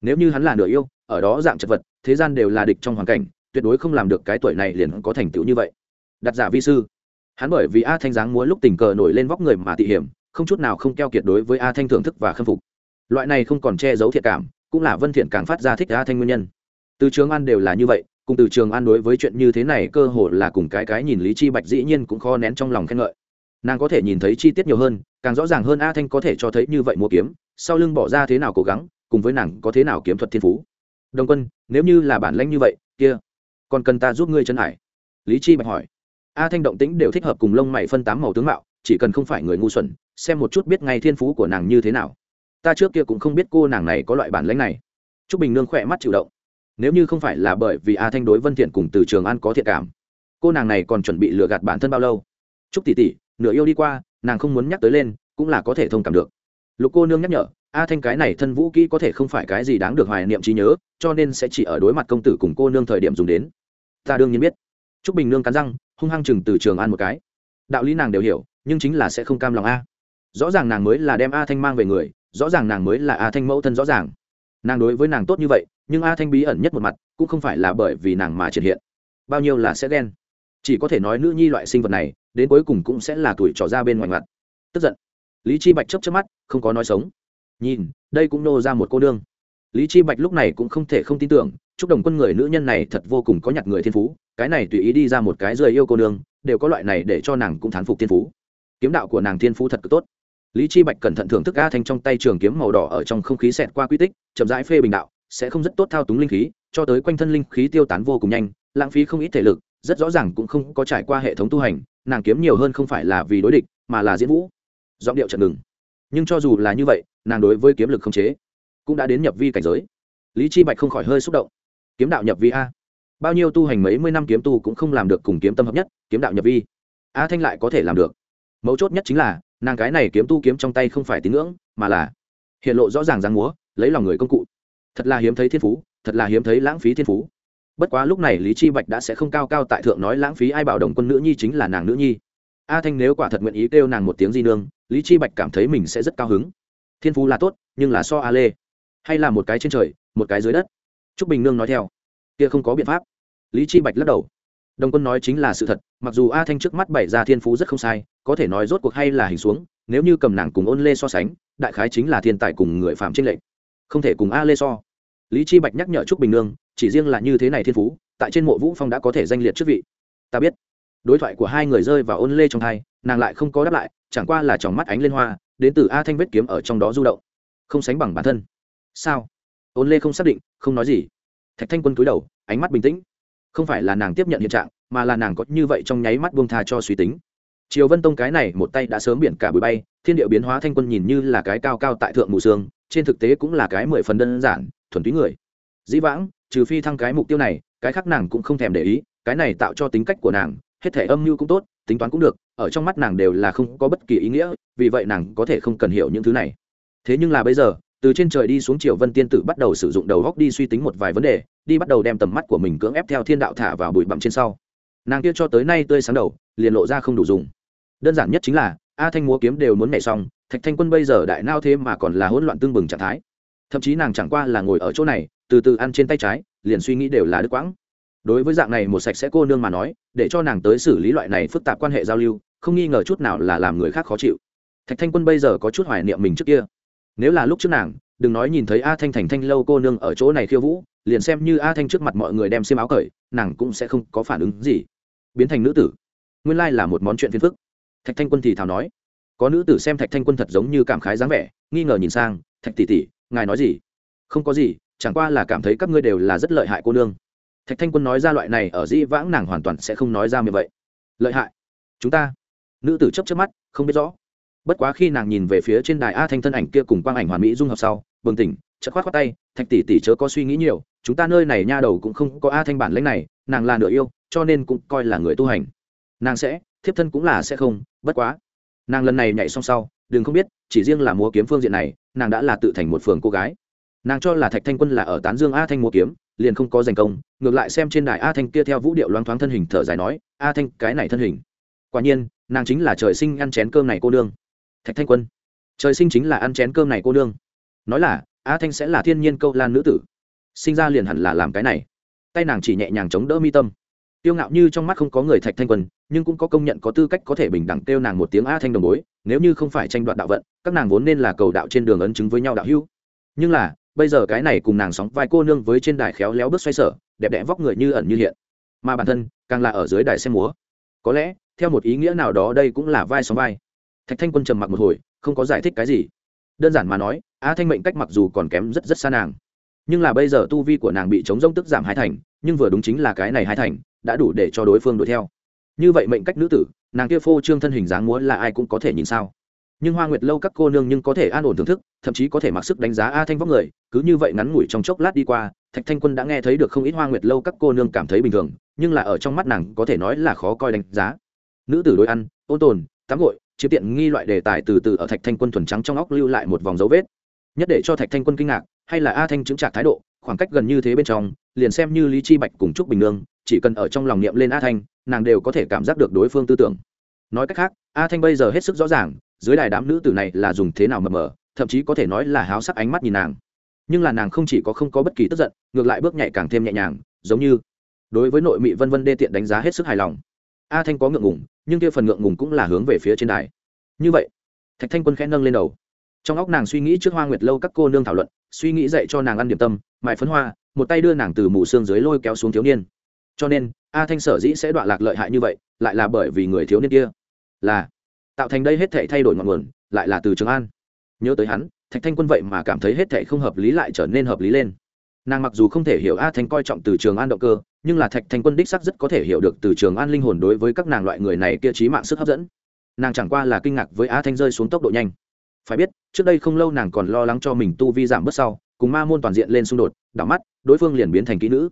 Nếu như hắn là nửa yêu, ở đó dạng chật vật, thế gian đều là địch trong hoàn cảnh, tuyệt đối không làm được cái tuổi này liền có thành tựu như vậy. Đặt giả vi sư. Hắn bởi vì a thanh dáng múa lúc tình cờ nổi lên vóc người mà tị hiểm, không chút nào không keo kiệt đối với a thanh thưởng thức và khâm phục. Loại này không còn che giấu thiệt cảm cũng là vân thiện càng phát ra thích a thanh nguyên nhân. Từ trường an đều là như vậy, cùng từ trường an đối với chuyện như thế này cơ hồ là cùng cái cái nhìn lý chi bạch dĩ nhiên cũng khó nén trong lòng khen ngợi. Nàng có thể nhìn thấy chi tiết nhiều hơn, càng rõ ràng hơn a thanh có thể cho thấy như vậy mua kiếm, sau lưng bỏ ra thế nào cố gắng, cùng với nàng có thế nào kiếm thuật thiên phú. Đồng quân, nếu như là bản lãnh như vậy, kia, còn cần ta giúp ngươi chân hải? Lý chi bạch hỏi. A thanh động tĩnh đều thích hợp cùng lông mày phân tám màu tướng mạo, chỉ cần không phải người ngu xuẩn, xem một chút biết ngay thiên phú của nàng như thế nào ta trước kia cũng không biết cô nàng này có loại bản lãnh này. T r ú c bình nương khỏe mắt chịu động. Nếu như không phải là bởi vì a thanh đối vân thiện cùng từ trường an có thiện cảm, cô nàng này còn chuẩn bị lừa gạt bản thân bao lâu? T r ú c tỷ tỷ, nửa yêu đi qua, nàng không muốn nhắc tới lên, cũng là có thể thông cảm được. Lục cô nương nhắc nhở, a thanh cái này thân vũ kỹ có thể không phải cái gì đáng được hoài niệm trí nhớ, cho nên sẽ chỉ ở đối mặt công tử cùng cô nương thời điểm dùng đến. Ta đương nhiên biết. T r ú c bình nương cắn răng, hung hăng chừng từ trường an một cái. Đạo lý nàng đều hiểu, nhưng chính là sẽ không cam lòng a rõ ràng nàng mới là đem a thanh mang về người, rõ ràng nàng mới là a thanh mẫu thân rõ ràng. Nàng đối với nàng tốt như vậy, nhưng a thanh bí ẩn nhất một mặt, cũng không phải là bởi vì nàng mà triển hiện. Bao nhiêu là sẽ ghen. Chỉ có thể nói nữ nhi loại sinh vật này, đến cuối cùng cũng sẽ là tuổi trò ra bên ngoài mặt. Tức giận. Lý chi bạch chấp chấp mắt, không có nói sống. Nhìn, đây cũng nô ra một cô nương. Lý chi bạch lúc này cũng không thể không tin tưởng, chúc đồng quân người nữ nhân này thật vô cùng có nhặt người thiên phú, cái này tùy ý đi ra một cái rời yêu cô nương, đều có loại này để cho nàng cũng thán phục thiên phú. Kiếm đạo của nàng thiên phú thật tốt lý chi bạch cẩn thận thưởng thức a thanh trong tay trường kiếm màu đỏ ở trong không khí xẹt qua quy tích, chậm rãi phê bình đạo, sẽ không rất tốt thao túng linh khí, cho tới quanh thân linh khí tiêu tán vô cùng nhanh, lãng phí không ít thể lực, rất rõ ràng cũng không có trải qua hệ thống tu hành, nàng kiếm nhiều hơn không phải là vì đối địch, mà là diễn vũ. Giọng điệu chợt ngừng. Nhưng cho dù là như vậy, nàng đối với kiếm lực không chế, cũng đã đến nhập vi cảnh giới. Lý chi bạch không khỏi hơi xúc động. Kiếm đạo nhập vi a. Bao nhiêu tu hành mấy mươi năm kiếm tu cũng không làm được cùng kiếm tâm hợp nhất, kiếm đạo nhập vi. A thanh lại có thể làm được mấu chốt nhất chính là, nàng cái này kiếm tu kiếm trong tay không phải tín ngưỡng, mà là hiện lộ rõ ràng giang múa, lấy lòng người công cụ. Thật là hiếm thấy thiên phú, thật là hiếm thấy lãng phí thiên phú. Bất quá lúc này lý chi bạch đã sẽ không cao cao tại thượng nói lãng phí ai bảo đồng quân nữ nhi chính là nàng nữ nhi. A thanh nếu quả thật nguyện ý kêu nàng một tiếng di nương, lý chi bạch cảm thấy mình sẽ rất cao hứng. Thiên phú là tốt, nhưng là so a lê. Hay là một cái trên trời, một cái dưới đất. Trúc bình nương nói theo. Kia không có biện pháp. Lý chi bạch lắc đầu đồng quân nói chính là sự thật, mặc dù a thanh trước mắt bày ra thiên phú rất không sai, có thể nói rốt cuộc hay là hình xuống, nếu như cầm nàng cùng ôn lê so sánh, đại khái chính là thiên tài cùng người phạm trên lệnh không thể cùng a lê so. Lý chi bạch nhắc nhở trúc bình nương, chỉ riêng là như thế này thiên phú, tại trên mộ vũ phong đã có thể danh liệt chức vị. Ta biết. Đối thoại của hai người rơi vào ôn lê trong hai nàng lại không có đáp lại, chẳng qua là tròng mắt ánh lên hoa, đến từ a thanh vết kiếm ở trong đó du động. Không sánh bằng bản thân. Sao? Ôn lê không xác định, không nói gì. Thạch thanh quân cúi đầu, ánh mắt bình tĩnh không phải là nàng tiếp nhận hiện trạng, mà là nàng có như vậy trong nháy mắt buông tha cho suy tính. Triều vân tông cái này một tay đã sớm biển cả bụi bay, thiên địa biến hóa thanh quân nhìn như là cái cao cao tại thượng mù sương, trên thực tế cũng là cái mười phần đơn giản, thuần túy người. Dĩ vãng, trừ phi thăng cái mục tiêu này, cái khác nàng cũng không thèm để ý, cái này tạo cho tính cách của nàng, hết thể âm mưu cũng tốt, tính toán cũng được, ở trong mắt nàng đều là không có bất kỳ ý nghĩa, vì vậy nàng có thể không cần hiểu những thứ này. Thế nhưng là bây giờ từ trên trời đi xuống triều vân tiên tử bắt đầu sử dụng đầu góc đi suy tính một vài vấn đề, đi bắt đầu đem tầm mắt của mình cưỡng ép theo thiên đạo thả vào bụi bặm trên sau. Nàng kia cho tới nay tươi sáng đầu, liền lộ ra không đủ dùng. Đơn giản nhất chính là, a thanh múa kiếm đều muốn nhảy xong, thạch thanh quân bây giờ đại nao thế mà còn là hỗn loạn tương bừng trạng thái. Thậm chí nàng chẳng qua là ngồi ở chỗ này, từ từ ăn trên tay trái, liền suy nghĩ đều là đứt quãng. Đối với dạng này một sạch sẽ cô nương mà nói, để cho nàng tới xử lý loại này phức tạp quan hệ giao lưu, không nghi ngờ chút nào là làm người khác khó chịu. Thạch thanh quân bây giờ có chút hoài niệm mình trước kia nếu là lúc trước nàng, đừng nói nhìn thấy a thanh thành thanh lâu cô nương ở chỗ này khiêu vũ, liền xem như a thanh trước mặt mọi người đem xiêm áo cởi, nàng cũng sẽ không có phản ứng gì. Biến thành nữ tử. Nguyên lai là một món chuyện phiền phức. Thạch thanh quân thì thào nói. Có nữ tử xem thạch thanh quân thật giống như cảm khái dáng vẻ, nghi ngờ nhìn sang, thạch tỷ tỷ, ngài nói gì? Không có gì, chẳng qua là cảm thấy các ngươi đều là rất lợi hại cô nương. Thạch thanh quân nói ra loại này ở dĩ vãng nàng hoàn toàn sẽ không nói ra như vậy. Lợi hại? Chúng ta? Nữ tử chấp chấp mắt, không biết rõ bất quá khi nàng nhìn về phía trên đài a thanh thân ảnh kia cùng quang ảnh hoàn mỹ dung hợp sau, bừng tỉnh chất khoát khoát tay, thạch tỷ tỷ chớ có suy nghĩ nhiều, chúng ta nơi này nha đầu cũng không có a thanh bản lãnh này, nàng là nửa yêu, cho nên cũng coi là người tu hành. Nàng sẽ, thiếp thân cũng là sẽ không, bất quá. Nàng lần này nhảy xong sau, đừng không biết, chỉ riêng là múa kiếm phương diện này, nàng đã là tự thành một phường cô gái. Nàng cho là thạch thanh quân là ở tán dương a thanh múa kiếm, liền không có giành công, ngược lại xem trên đài a thanh kia theo vũ điệu loáng thoáng thân hình thở dài nói, a thanh, cái này thân hình. Quả nhiên, nàng chính là trời sinh ăn chén cơm này cô đương thạch thanh quân, trời sinh chính là ăn chén cơm này cô nương. Nói là, a thanh sẽ là thiên nhiên câu lan nữ tử. Sinh ra liền hẳn là làm cái này. Tay nàng chỉ nhẹ nhàng chống đỡ mi tâm. Tiêu ngạo như trong mắt không có người thạch thanh quân, nhưng cũng có công nhận có tư cách có thể bình đẳng kêu nàng một tiếng a thanh đồng bối, nếu như không phải tranh đoạt đạo vận, các nàng vốn nên là cầu đạo trên đường ấn chứng với nhau đạo hữu. Nhưng là, bây giờ cái này cùng nàng sóng vai cô nương với trên đài khéo léo bước xoay sở, đẹp đẽ vóc người như ẩn như hiện. Mà bản thân, càng là ở dưới đài xem múa. Có lẽ, theo một ý nghĩa nào đó đây cũng là vai sóng vai thạch thanh quân trầm mặc một hồi, không có giải thích cái gì. Đơn giản mà nói, a thanh mệnh cách mặc dù còn kém rất rất xa nàng, nhưng là bây giờ tu vi của nàng bị chống rông tức giảm hai thành, nhưng vừa đúng chính là cái này hai thành, đã đủ để cho đối phương đuổi theo. Như vậy mệnh cách nữ tử, nàng kia phô trương thân hình dáng múa là ai cũng có thể nhìn sao? Nhưng hoa nguyệt lâu các cô nương nhưng có thể an ổn thưởng thức, thậm chí có thể mặc sức đánh giá a thanh vóc người, cứ như vậy ngắn ngủi trong chốc lát đi qua, thạch thanh quân đã nghe thấy được không ít hoa nguyệt lâu các cô nương cảm thấy bình thường, nhưng là ở trong mắt nàng có thể nói là khó coi đánh giá. Nữ tử đối ăn, ôn tồn, tắm gội chiếm tiện nghi loại đề tài từ từ ở thạch thanh quân thuần trắng trong óc lưu lại một vòng dấu vết. Nhất để cho thạch thanh quân kinh ngạc, hay là a thanh chứng trạc thái độ, khoảng cách gần như thế bên trong, liền xem như lý chi bạch cùng trúc bình nương, chỉ cần ở trong lòng niệm lên a thanh, nàng đều có thể cảm giác được đối phương tư tưởng. Nói cách khác, a thanh bây giờ hết sức rõ ràng, dưới đài đám nữ tử này là dùng thế nào mờ mờ, thậm chí có thể nói là háo sắc ánh mắt nhìn nàng. Nhưng là nàng không chỉ có không có bất kỳ tức giận, ngược lại bước nhạy càng thêm nhẹ nhàng, giống như đối với nội mị vân vân đê tiện đánh giá hết sức hài lòng a thanh có ngượng ngùng, nhưng kia phần ngượng ngùng cũng là hướng về phía trên đài. Như vậy, thạch thanh quân khẽ nâng lên đầu. Trong óc nàng suy nghĩ trước hoa nguyệt lâu các cô nương thảo luận, suy nghĩ dạy cho nàng ăn điểm tâm mại phấn hoa, một tay đưa nàng từ mù xương dưới lôi kéo xuống thiếu niên. Cho nên, a thanh sở dĩ sẽ đoạn lạc lợi hại như vậy, lại là bởi vì người thiếu niên kia. Là, tạo thành đây hết thể thay đổi ngọn nguồn, lại là từ trường an. Nhớ tới hắn, thạch thanh quân vậy mà cảm thấy hết thể không hợp lý lại trở nên hợp lý lên. Nàng mặc dù không thể hiểu a thanh coi trọng từ trường an động cơ nhưng là thạch thanh quân đích sắc rất có thể hiểu được từ trường an linh hồn đối với các nàng loại người này kia trí mạng sức hấp dẫn. Nàng chẳng qua là kinh ngạc với Á thanh rơi xuống tốc độ nhanh. Phải biết, trước đây không lâu nàng còn lo lắng cho mình tu vi giảm bớt sau, cùng ma môn toàn diện lên xung đột, đảo mắt, đối phương liền biến thành kỹ nữ.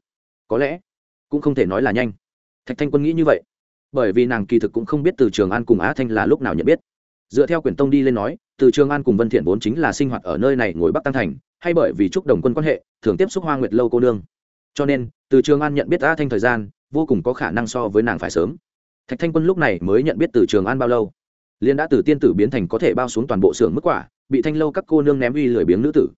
Có lẽ, cũng không thể nói là nhanh. Thạch thanh quân nghĩ như vậy, bởi vì nàng kỳ thực cũng không biết từ trường an cùng á thanh là lúc nào nhận biết. Dựa theo quyển tông đi lên nói, từ trường an cùng vân thiện vốn chính là sinh hoạt ở nơi này ngồi bắc tăng thành, hay bởi vì chúc đồng quân quan hệ, thường tiếp xúc hoa nguyệt lâu cô nương cho nên, từ trường an nhận biết A thanh thời gian, vô cùng có khả năng so với nàng phải sớm. Thạch thanh quân lúc này mới nhận biết từ trường an bao lâu. Liên đã từ tiên tử biến thành có thể bao xuống toàn bộ xưởng mức quả, bị thanh lâu các cô nương ném uy lười biếng nữ tử.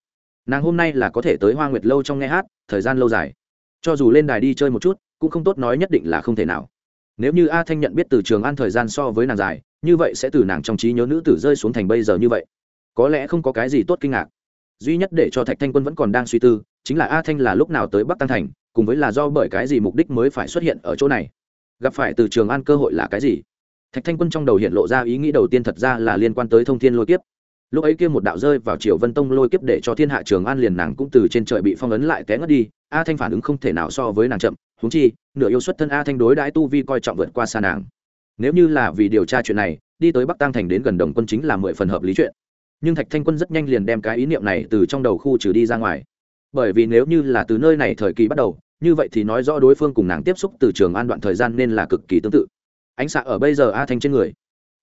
Nàng hôm nay là có thể tới hoa nguyệt lâu trong nghe hát, thời gian lâu dài. Cho dù lên đài đi chơi một chút, cũng không tốt nói nhất định là không thể nào. Nếu như a thanh nhận biết từ trường an thời gian so với nàng dài, như vậy sẽ từ nàng trong trí nhớ nữ tử rơi xuống thành bây giờ như vậy. Có lẽ không có cái gì tốt kinh ngạc. Duy nhất để cho thạch thanh quân vẫn còn đang suy tư chính là a thanh là lúc nào tới bắc tăng thành, cùng với là do bởi cái gì mục đích mới phải xuất hiện ở chỗ này? Gặp phải từ trường an cơ hội là cái gì? Thạch thanh quân trong đầu hiện lộ ra ý nghĩ đầu tiên thật ra là liên quan tới thông thiên lôi kiếp. Lúc ấy kia một đạo rơi vào triều vân tông lôi kiếp để cho thiên hạ trường an liền nàng cũng từ trên trời bị phong ấn lại té ngất đi, a thanh phản ứng không thể nào so với nàng chậm húng chi, nửa yêu xuất thân a thanh đối đãi tu vi coi trọng vượt qua xa nàng. Nếu như là vì điều tra chuyện này, đi tới bắc tăng thành đến gần đồng quân chính là mười phần hợp lý chuyện. Nhưng thạch thanh quân rất nhanh liền đem cái ý niệm này từ trong đầu khu trừ đi ra ngoài bởi vì nếu như là từ nơi này thời kỳ bắt đầu, như vậy thì nói rõ đối phương cùng nàng tiếp xúc từ trường an đoạn thời gian nên là cực kỳ tương tự. Ánh xạ ở bây giờ a thanh trên người.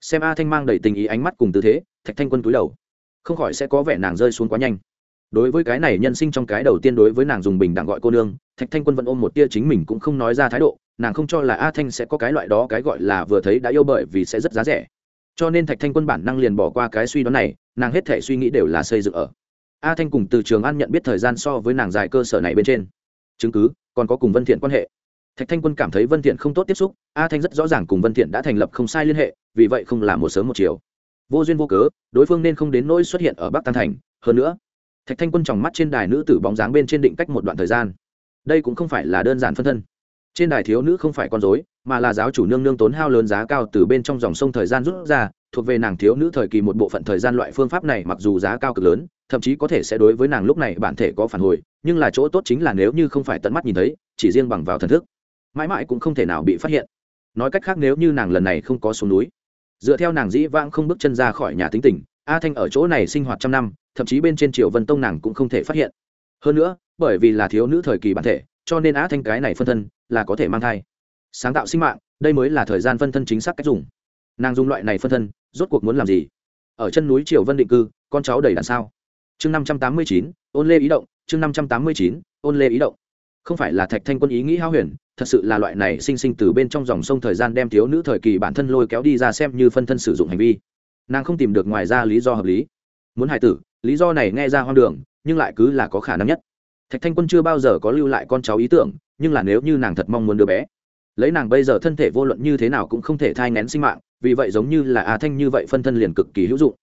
Xem a thanh mang đầy tình ý ánh mắt cùng tư thế, thạch thanh quân túi đầu. Không khỏi sẽ có vẻ nàng rơi xuống quá nhanh. Đối với cái này nhân sinh trong cái đầu tiên đối với nàng dùng bình đẳng gọi cô nương, thạch thanh quân vẫn ôm một tia chính mình cũng không nói ra thái độ, nàng không cho là a thanh sẽ có cái loại đó cái gọi là vừa thấy đã yêu bởi vì sẽ rất giá rẻ. Cho nên thạch thanh quân bản năng liền bỏ qua cái suy đoán này, nàng hết thể suy nghĩ đều là xây dựng ở a thanh cùng từ trường an nhận biết thời gian so với nàng dài cơ sở này bên trên. Chứng cứ, còn có cùng vân thiện quan hệ. Thạch thanh quân cảm thấy vân thiện không tốt tiếp xúc, a thanh rất rõ ràng cùng vân thiện đã thành lập không sai liên hệ, vì vậy không làm một sớm một chiều. Vô duyên vô cớ, đối phương nên không đến nỗi xuất hiện ở bắc tăng thành. Hơn nữa, thạch thanh quân tròng mắt trên đài nữ tử bóng dáng bên trên định cách một đoạn thời gian. Đây cũng không phải là đơn giản phân thân. Trên đài thiếu nữ không phải con dối mà là giáo chủ nương nương tốn hao lớn giá cao từ bên trong dòng sông thời gian rút ra thuộc về nàng thiếu nữ thời kỳ một bộ phận thời gian loại phương pháp này mặc dù giá cao cực lớn, thậm chí có thể sẽ đối với nàng lúc này bản thể có phản hồi, nhưng là chỗ tốt chính là nếu như không phải tận mắt nhìn thấy, chỉ riêng bằng vào thần thức, mãi mãi cũng không thể nào bị phát hiện. Nói cách khác nếu như nàng lần này không có xuống núi, dựa theo nàng dĩ vãng không bước chân ra khỏi nhà tính tình, a thanh ở chỗ này sinh hoạt trăm năm, thậm chí bên trên triều vân tông nàng cũng không thể phát hiện. Hơn nữa, bởi vì là thiếu nữ thời kỳ bản thể, cho nên a thanh cái này phân thân là có thể mang thai. Sáng tạo sinh mạng, đây mới là thời gian phân thân chính xác cách dùng nàng dùng loại này phân thân, rốt cuộc muốn làm gì? Ở chân núi triều vân định cư, con cháu đầy đàn sao? Chương năm trăm tám mươi chín, ôn lê ý động, chương năm trăm tám mươi chín, ôn lê ý động. Không phải là thạch thanh quân ý nghĩ hao huyền, thật sự là loại này sinh sinh từ bên trong dòng sông thời gian đem thiếu nữ thời kỳ bản thân lôi kéo đi ra xem như phân thân sử dụng hành vi. Nàng không tìm được ngoài ra lý do hợp lý. Muốn hài tử, lý do này nghe ra hoang đường, nhưng lại cứ là có khả năng nhất. Thạch thanh quân chưa bao giờ có lưu lại con cháu ý tưởng, nhưng là nếu như nàng thật mong muốn đứa bé, lấy nàng bây giờ thân thể vô luận như thế nào cũng không thể thai ngén sinh mạng vì vậy giống như là a thanh như vậy phân thân liền cực kỳ hữu dụng.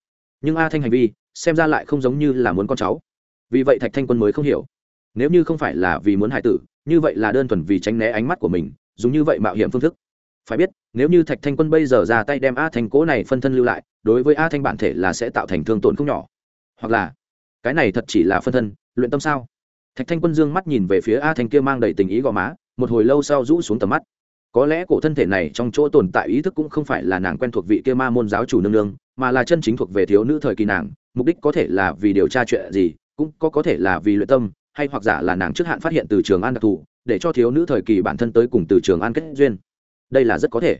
Nhưng a thanh hành vi, xem ra lại không giống như là muốn con cháu. Vì vậy thạch thanh quân mới không hiểu. Nếu như không phải là vì muốn hại tử, như vậy là đơn thuần vì tránh né ánh mắt của mình, dùng như vậy mạo hiểm phương thức. Phải biết, nếu như thạch thanh quân bây giờ ra tay đem a thanh cố này phân thân lưu lại, đối với a thanh bản thể là sẽ tạo thành thương tổn không nhỏ. Hoặc là, cái này thật chỉ là phân thân, luyện tâm sao? Thạch thanh quân dương mắt nhìn về phía a thanh kia mang đầy tình ý gò má, một hồi lâu sau rũ xuống tầm mắt có lẽ cổ thân thể này trong chỗ tồn tại ý thức cũng không phải là nàng quen thuộc vị kia ma môn giáo chủ nương nương, mà là chân chính thuộc về thiếu nữ thời kỳ nàng, mục đích có thể là vì điều tra chuyện gì, cũng có có thể là vì luyện tâm, hay hoặc giả là nàng trước hạn phát hiện từ trường an đặc thù, để cho thiếu nữ thời kỳ bản thân tới cùng từ trường an kết duyên. Đây là rất có thể.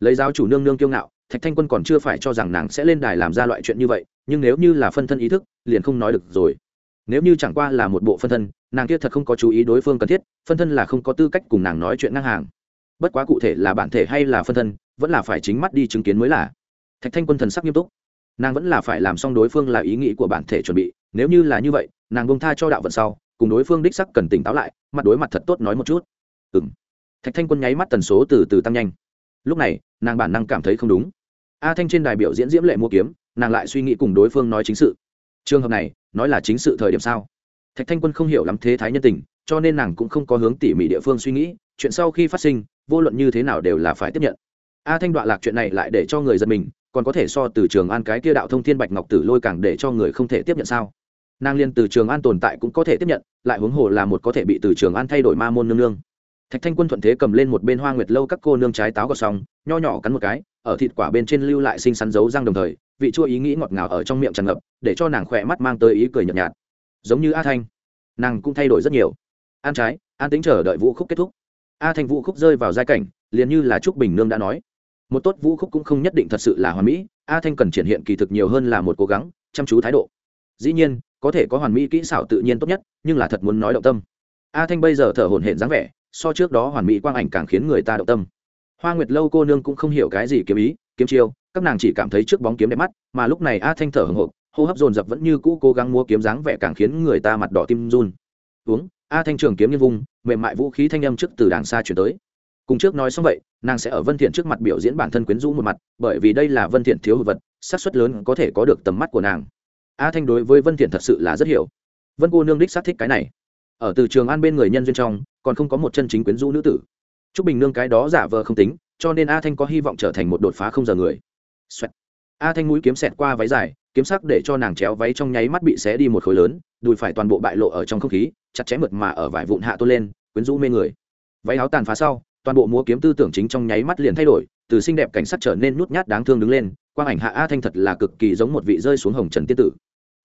Lấy giáo chủ nương nương kiêu ngạo, thạch thanh quân còn chưa phải cho rằng nàng sẽ lên đài làm ra loại chuyện như vậy, nhưng nếu như là phân thân ý thức, liền không nói được rồi. Nếu như chẳng qua là một bộ phân thân, nàng kia thật không có chú ý đối phương cần thiết, phân thân là không có tư cách cùng nàng nói chuyện ngang hàng bất quá cụ thể là bản thể hay là phân thân, vẫn là phải chính mắt đi chứng kiến mới là. Thạch thanh quân thần sắc nghiêm túc. Nàng vẫn là phải làm xong đối phương là ý nghĩ của bản thể chuẩn bị, nếu như là như vậy, nàng bông tha cho đạo vận sau, cùng đối phương đích sắc cần tỉnh táo lại, mặt đối mặt thật tốt nói một chút. Ừ m thạch thanh quân nháy mắt tần số từ từ tăng nhanh. Lúc này, nàng bản năng cảm thấy không đúng. A thanh trên đài biểu diễn diễm lệ mua kiếm, nàng lại suy nghĩ cùng đối phương nói chính sự. Trường hợp này, nói là chính sự thời điểm sao? Thạch thanh quân không hiểu lắm thế thái nhân tình, cho nên nàng cũng không có hướng tỉ mỉ địa phương suy nghĩ chuyện sau khi phát sinh, vô luận như thế nào đều là phải tiếp nhận. A thanh đoạn lạc chuyện này lại để cho người dân mình, còn có thể so từ trường an cái kia đạo thông thiên bạch ngọc tử lôi càng để cho người không thể tiếp nhận sao? Nàng liên từ trường an tồn tại cũng có thể tiếp nhận, lại huống hồ là một có thể bị từ trường an thay đổi ma môn nương nương. Thạch thanh quân thuận thế cầm lên một bên hoa nguyệt lâu các cô nương trái táo gọt xong, nho nhỏ cắn một cái, ở thịt quả bên trên lưu lại xinh xắn dấu răng đồng thời, vị chua ý nghĩ ngọt ngào ở trong miệng tràn ngập, để cho nàng khỏe mắt mang tới ý cười nhợt nhạt. Giống như a thanh, nàng cũng thay đổi rất nhiều. An trái, an tính chờ đợi vũ khúc kết thúc a thanh vũ khúc rơi vào giai cảnh, liền như là trúc bình nương đã nói. Một tốt vũ khúc cũng không nhất định thật sự là hoàn mỹ, a thanh cần triển hiện kỳ thực nhiều hơn là một cố gắng, chăm chú thái độ. Dĩ nhiên, có thể có hoàn mỹ kỹ xảo tự nhiên tốt nhất, nhưng là thật muốn nói động tâm. A thanh bây giờ thở hổn hển dáng vẻ, so trước đó hoàn mỹ quang ảnh càng khiến người ta động tâm. Hoa nguyệt lâu cô nương cũng không hiểu cái gì kiếm ý, kiếm chiêu, các nàng chỉ cảm thấy trước bóng kiếm đẹp mắt, mà lúc này a thanh thở hồng hộc hô hấp dồn dập vẫn như cũ cố gắng mua kiếm dáng vẻ càng khiến người ta mặt đỏ tim run. Uống a thanh trường kiếm như vung, mềm mại vũ khí thanh âm trước từ đàng xa chuyển tới. Cùng trước nói xong vậy, nàng sẽ ở vân thiện trước mặt biểu diễn bản thân quyến rũ một mặt, bởi vì đây là vân thiện thiếu hụt vật, xác suất lớn có thể có được tầm mắt của nàng. A thanh đối với vân thiện thật sự là rất hiểu. Vân cô nương đích xác thích cái này. Ở từ trường an bên người nhân duyên trong, còn không có một chân chính quyến rũ nữ tử. Trúc bình nương cái đó giả vờ không tính, cho nên a thanh có hy vọng trở thành một đột phá không giờ người. Xoẹt. a thanh mũi kiếm xẹt qua váy dài, kiếm sắc để cho nàng chéo váy trong nháy mắt bị xé đi một khối lớn đùi phải toàn bộ bại lộ ở trong không khí, chặt chẽ mượt mà ở vải vụn hạ tôn lên, quyến rũ mê người. Váy áo tàn phá sau, toàn bộ múa kiếm tư tưởng chính trong nháy mắt liền thay đổi, từ xinh đẹp cảnh sắc trở nên nhút nhát đáng thương đứng lên, quang ảnh hạ a thanh thật là cực kỳ giống một vị rơi xuống hồng trần tiên tử.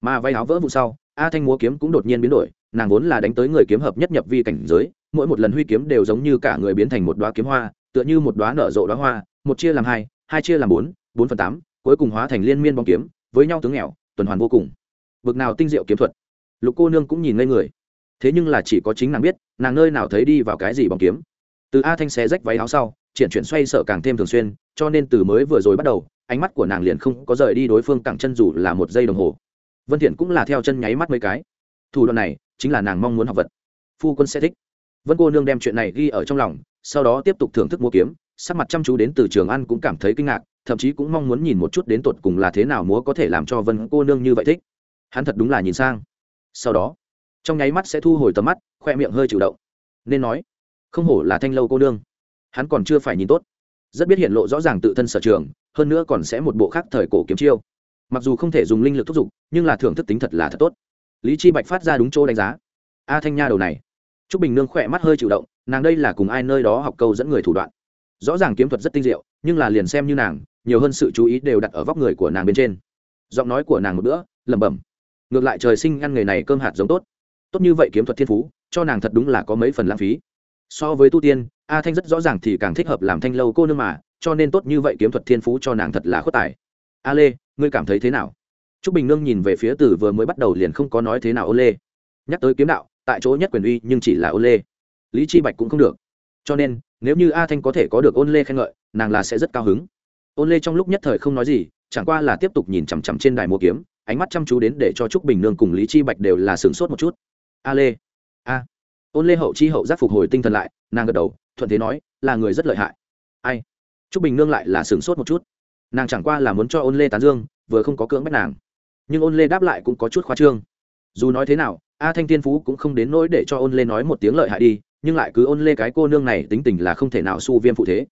Mà váy áo vỡ vụ sau, a thanh múa kiếm cũng đột nhiên biến đổi, nàng vốn là đánh tới người kiếm hợp nhất nhập vi cảnh giới, mỗi một lần huy kiếm đều giống như cả người biến thành một đoá kiếm hoa, tựa như một đoá nở rộ đoá hoa, một chia làm hai hai chia làm bốn bốn phần tám, cuối cùng hóa thành liên miên bóng kiếm, với nhau tướng nghèo, tuần hoàn vô cùng. Bực nào tinh diệu kiếm thuật lục cô nương cũng nhìn ngây người. Thế nhưng là chỉ có chính nàng biết, nàng nơi nào thấy đi vào cái gì bóng kiếm. Từ a thanh xé rách váy áo sau, triển chuyển xoay sở càng thêm thường xuyên, cho nên từ mới vừa rồi bắt đầu, ánh mắt của nàng liền không có rời đi đối phương cẳng chân dù là một giây đồng hồ. Vân thiện cũng là theo chân nháy mắt mấy cái. Thủ đoạn này, chính là nàng mong muốn học vật. Phu quân sẽ thích. Vân cô nương đem chuyện này ghi ở trong lòng, sau đó tiếp tục thưởng thức múa kiếm, sắc mặt chăm chú đến từ trường ăn cũng cảm thấy kinh ngạc, thậm chí cũng mong muốn nhìn một chút đến tột cùng là thế nào múa có thể làm cho vân cô nương như vậy thích. Hắn thật đúng là nhìn sang sau đó, trong nháy mắt sẽ thu hồi tầm mắt, khoe miệng hơi chủ động. Nên nói, không hổ là thanh lâu cô nương. Hắn còn chưa phải nhìn tốt. Rất biết hiện lộ rõ ràng tự thân sở trường, hơn nữa còn sẽ một bộ khác thời cổ kiếm chiêu. Mặc dù không thể dùng linh lực thúc giục, nhưng là thưởng thức tính thật là thật tốt. Lý chi bạch phát ra đúng chỗ đánh giá. A thanh nha đầu này. T r ú c bình nương khỏe mắt hơi chịu động, nàng đây là cùng ai nơi đó học câu dẫn người thủ đoạn. Rõ ràng kiếm thuật rất tinh diệu, nhưng là liền xem như nàng, nhiều hơn sự chú ý đều đặt ở vóc người của nàng bên trên. Giọng nói của nàng một bữa, lẩm bẩm ngược lại trời sinh ăn nghề này cơm hạt giống tốt. Tốt như vậy kiếm thuật thiên phú, cho nàng thật đúng là có mấy phần lãng phí. So với tu tiên, a thanh rất rõ ràng thì càng thích hợp làm thanh lâu cô nương mà, cho nên tốt như vậy kiếm thuật thiên phú cho nàng thật là khuất tài. A lê, ngươi cảm thấy thế nào? T r ú c bình nương nhìn về phía Tử vừa mới bắt đầu liền không có nói thế nào ô lê. Nhắc tới kiếm đạo, tại chỗ nhất quyền uy nhưng chỉ là ô lê. Lý chi bạch cũng không được. Cho nên, nếu như a thanh có thể có được ôn lê khen ngợi, nàng là sẽ rất cao hứng. Ôn lê trong lúc nhất thời không nói gì, chẳng qua là tiếp tục nhìn chằm chằm trên đài mua kiếm ánh mắt chăm chú đến để cho trúc bình nương cùng lý chi bạch đều là sướng sốt một chút. A lê. A. Ôn lê hậu chi hậu giác phục hồi tinh thần lại nàng gật đầu thuận thế nói là người rất lợi hại. Ai? Trúc bình nương lại là sướng sốt một chút. Nàng chẳng qua là muốn cho ôn lê tán dương vừa không có cưỡng bách nàng. Nhưng ôn lê đáp lại cũng có chút khoa trương. Dù nói thế nào a thanh tiên phú cũng không đến nỗi để cho ôn lê nói một tiếng lợi hại đi nhưng lại cứ ôn lê cái cô nương này tính tình là không thể nào su viêm phụ thế.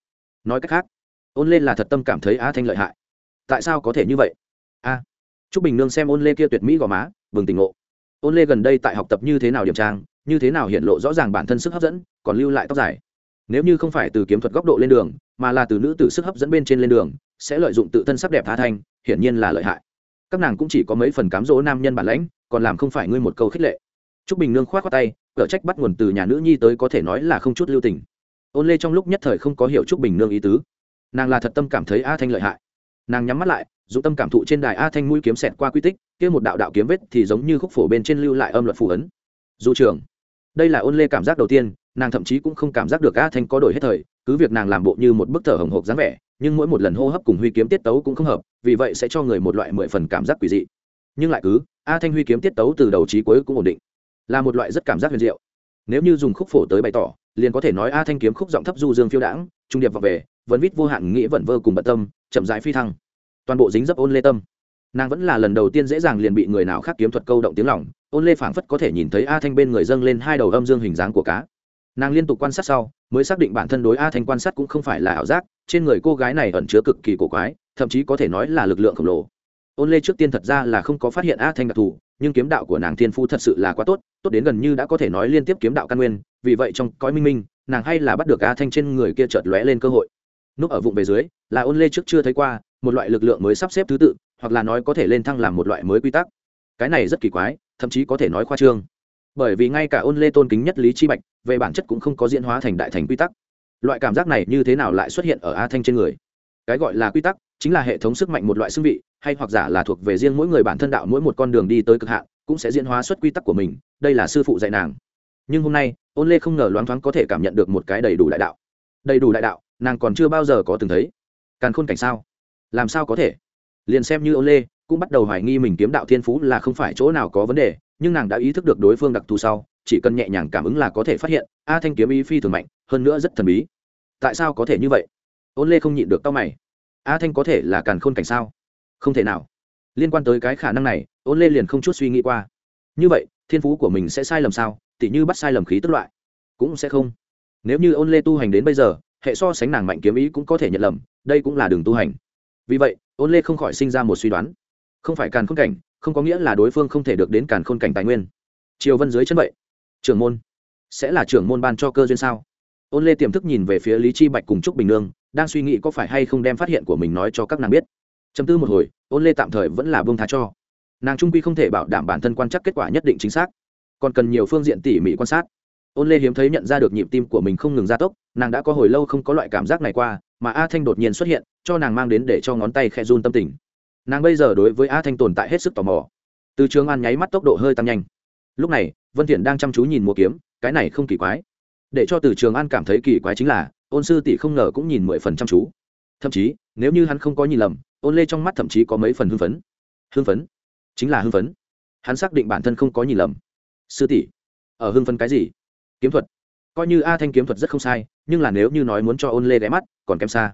Nói cách khác ôn lê là thật tâm cảm thấy a thanh lợi hại. Tại sao có thể như vậy? A. à, t r ú c bình nương xem ôn lê kia tuyệt mỹ gò má vừng tỉnh ngộ. Ôn lê gần đây tại học tập như thế nào điểm trang, như thế nào hiện lộ rõ ràng bản thân sức hấp dẫn, còn lưu lại tóc dài. Nếu như không phải từ kiếm thuật góc độ lên đường, mà là từ nữ tử sức hấp dẫn bên trên lên đường, sẽ lợi dụng tự thân sắc đẹp tha thanh, hiển nhiên là lợi hại. Các nàng cũng chỉ có mấy phần cám dỗ nam nhân bản lãnh, còn làm không phải ngươi một câu khích lệ. T r ú c bình nương k h o á t tay cở trách bắt nguồn từ nhà nữ nhi tới có thể nói là không chút lưu tình. Ôn lê trong lúc nhất thời không có hiểu t r ú c bình nương ý tứ. Nàng là thật tâm cảm thấy a thanh lợi hại. Nàng nhắm mắt lại dụng tâm cảm thụ trên đài a thanh mũi kiếm xẹt qua quy tích, kia một đạo đạo kiếm vết thì giống như khúc phổ bên trên lưu lại âm luật phù ấn. Dù trường đây là ôn lê cảm giác đầu tiên, nàng thậm chí cũng không cảm giác được a thanh có đổi hết thời, cứ việc nàng làm bộ như một bức thở hồng hộc dáng vẻ, nhưng mỗi một lần hô hấp cùng huy kiếm tiết tấu cũng không hợp, vì vậy sẽ cho người một loại mười phần cảm giác quỷ dị. Nhưng lại cứ, a thanh huy kiếm tiết tấu từ đầu trí cuối cũng ổn định, là một loại rất cảm giác huyền diệu. Nếu như dùng khúc phổ tới bày tỏ, liền có thể nói a thanh kiếm khúc giọng thấp du dương phiêu đãng, trung điệp vào về, vẫn vít vô hạn nghĩ vẩn vơ cùng bận tâm, chậm rãi phi thăng toàn bộ dính dấp ôn lê tâm. Nàng vẫn là lần đầu tiên dễ dàng liền bị người nào khác kiếm thuật câu động tiếng lòng, ôn lê phảng phất có thể nhìn thấy a thanh bên người dâng lên hai đầu âm dương hình dáng của cá. Nàng liên tục quan sát sau, mới xác định bản thân đối a thanh quan sát cũng không phải là ảo giác, trên người cô gái này ẩn chứa cực kỳ cổ quái, thậm chí có thể nói là lực lượng khổng lồ. Ôn lê trước tiên thật ra là không có phát hiện a thanh đặc thù, nhưng kiếm đạo của nàng thiên phu thật sự là quá tốt tốt đến gần như đã có thể nói liên tiếp kiếm đạo căn nguyên, vì vậy trong cõi minh minh, nàng hay là bắt được a thanh trên người kia chợt lóe lên cơ hội. Núp ở vụng về dưới, là ôn lê trước chưa thấy qua một loại lực lượng mới sắp xếp thứ tự, hoặc là nói có thể lên thăng làm một loại mới quy tắc. Cái này rất kỳ quái, thậm chí có thể nói khoa trương. Bởi vì ngay cả ôn lê tôn kính nhất lý chi bạch, về bản chất cũng không có diễn hóa thành đại thành quy tắc. Loại cảm giác này như thế nào lại xuất hiện ở a thanh trên người? Cái gọi là quy tắc, chính là hệ thống sức mạnh một loại xương vị, hay hoặc giả là thuộc về riêng mỗi người bản thân đạo mỗi một con đường đi tới cực hạn, cũng sẽ diễn hóa xuất quy tắc của mình, đây là sư phụ dạy nàng. Nhưng hôm nay, ôn lê không ngờ loáng thoáng có thể cảm nhận được một cái đầy đủ đại đạo. Đầy đủ đại đạo, nàng còn chưa bao giờ có từng thấy. Càn khôn cảnh sao? Làm sao có thể? Liền xem như ôn lê cũng bắt đầu hoài nghi mình kiếm đạo thiên phú là không phải chỗ nào có vấn đề, nhưng nàng đã ý thức được đối phương đặc thù sau, chỉ cần nhẹ nhàng cảm ứng là có thể phát hiện, a thanh kiếm ý phi thường mạnh, hơn nữa rất thần bí. Tại sao có thể như vậy? Ôn lê không nhịn được tao mày. A thanh có thể là càn khôn cảnh sao? Không thể nào. Liên quan tới cái khả năng này, ôn lê liền không chút suy nghĩ qua. Như vậy, thiên phú của mình sẽ sai lầm sao? Tỉ như bắt sai lầm khí tức loại. Cũng sẽ không. Nếu như ôn lê tu hành đến bây giờ, hệ so sánh nàng mạnh kiếm ý cũng có thể nhận lầm, đây cũng là đường tu hành vì vậy, ôn lê không khỏi sinh ra một suy đoán. Không phải càn khôn cảnh, không có nghĩa là đối phương không thể được đến càn khôn cảnh tài nguyên. Triều vân dưới chân vậy. Trưởng môn. Sẽ là trưởng môn ban cho cơ duyên sao? Ôn lê tiềm thức nhìn về phía lý chi bạch cùng trúc bình nương, đang suy nghĩ có phải hay không đem phát hiện của mình nói cho các nàng biết. Chấm tư một hồi, ôn lê tạm thời vẫn là bông thá cho. Nàng trung quy không thể bảo đảm bản thân quan chắc kết quả nhất định chính xác, còn cần nhiều phương diện tỉ mỉ quan sát. Ôn lê hiếm thấy nhận ra được nhịp tim của mình không ngừng gia tốc, nàng đã có hồi lâu không có loại cảm giác này qua, mà a thanh đột nhiên xuất hiện cho nàng mang đến để cho ngón tay khe run tâm tình. Nàng bây giờ đối với a thanh tồn tại hết sức tò mò. Từ trường an nháy mắt tốc độ hơi tăng nhanh. Lúc này, vân thiện đang chăm chú nhìn mua kiếm, cái này không kỳ quái. Để cho từ trường an cảm thấy kỳ quái chính là, ôn sư tỷ không ngờ cũng nhìn mười phần chăm chú. Thậm chí, nếu như hắn không có nhìn lầm, ôn lê trong mắt thậm chí có mấy phần hưng phấn. Hưng phấn? Chính là hưng phấn. Hắn xác định bản thân không có nhìn lầm. Sư tỷ, ở hưng phấn cái gì? Kiếm thuật. Coi như a thanh kiếm thuật rất không sai, nhưng là nếu như nói muốn cho ôn lê đẽ mắt, còn kém xa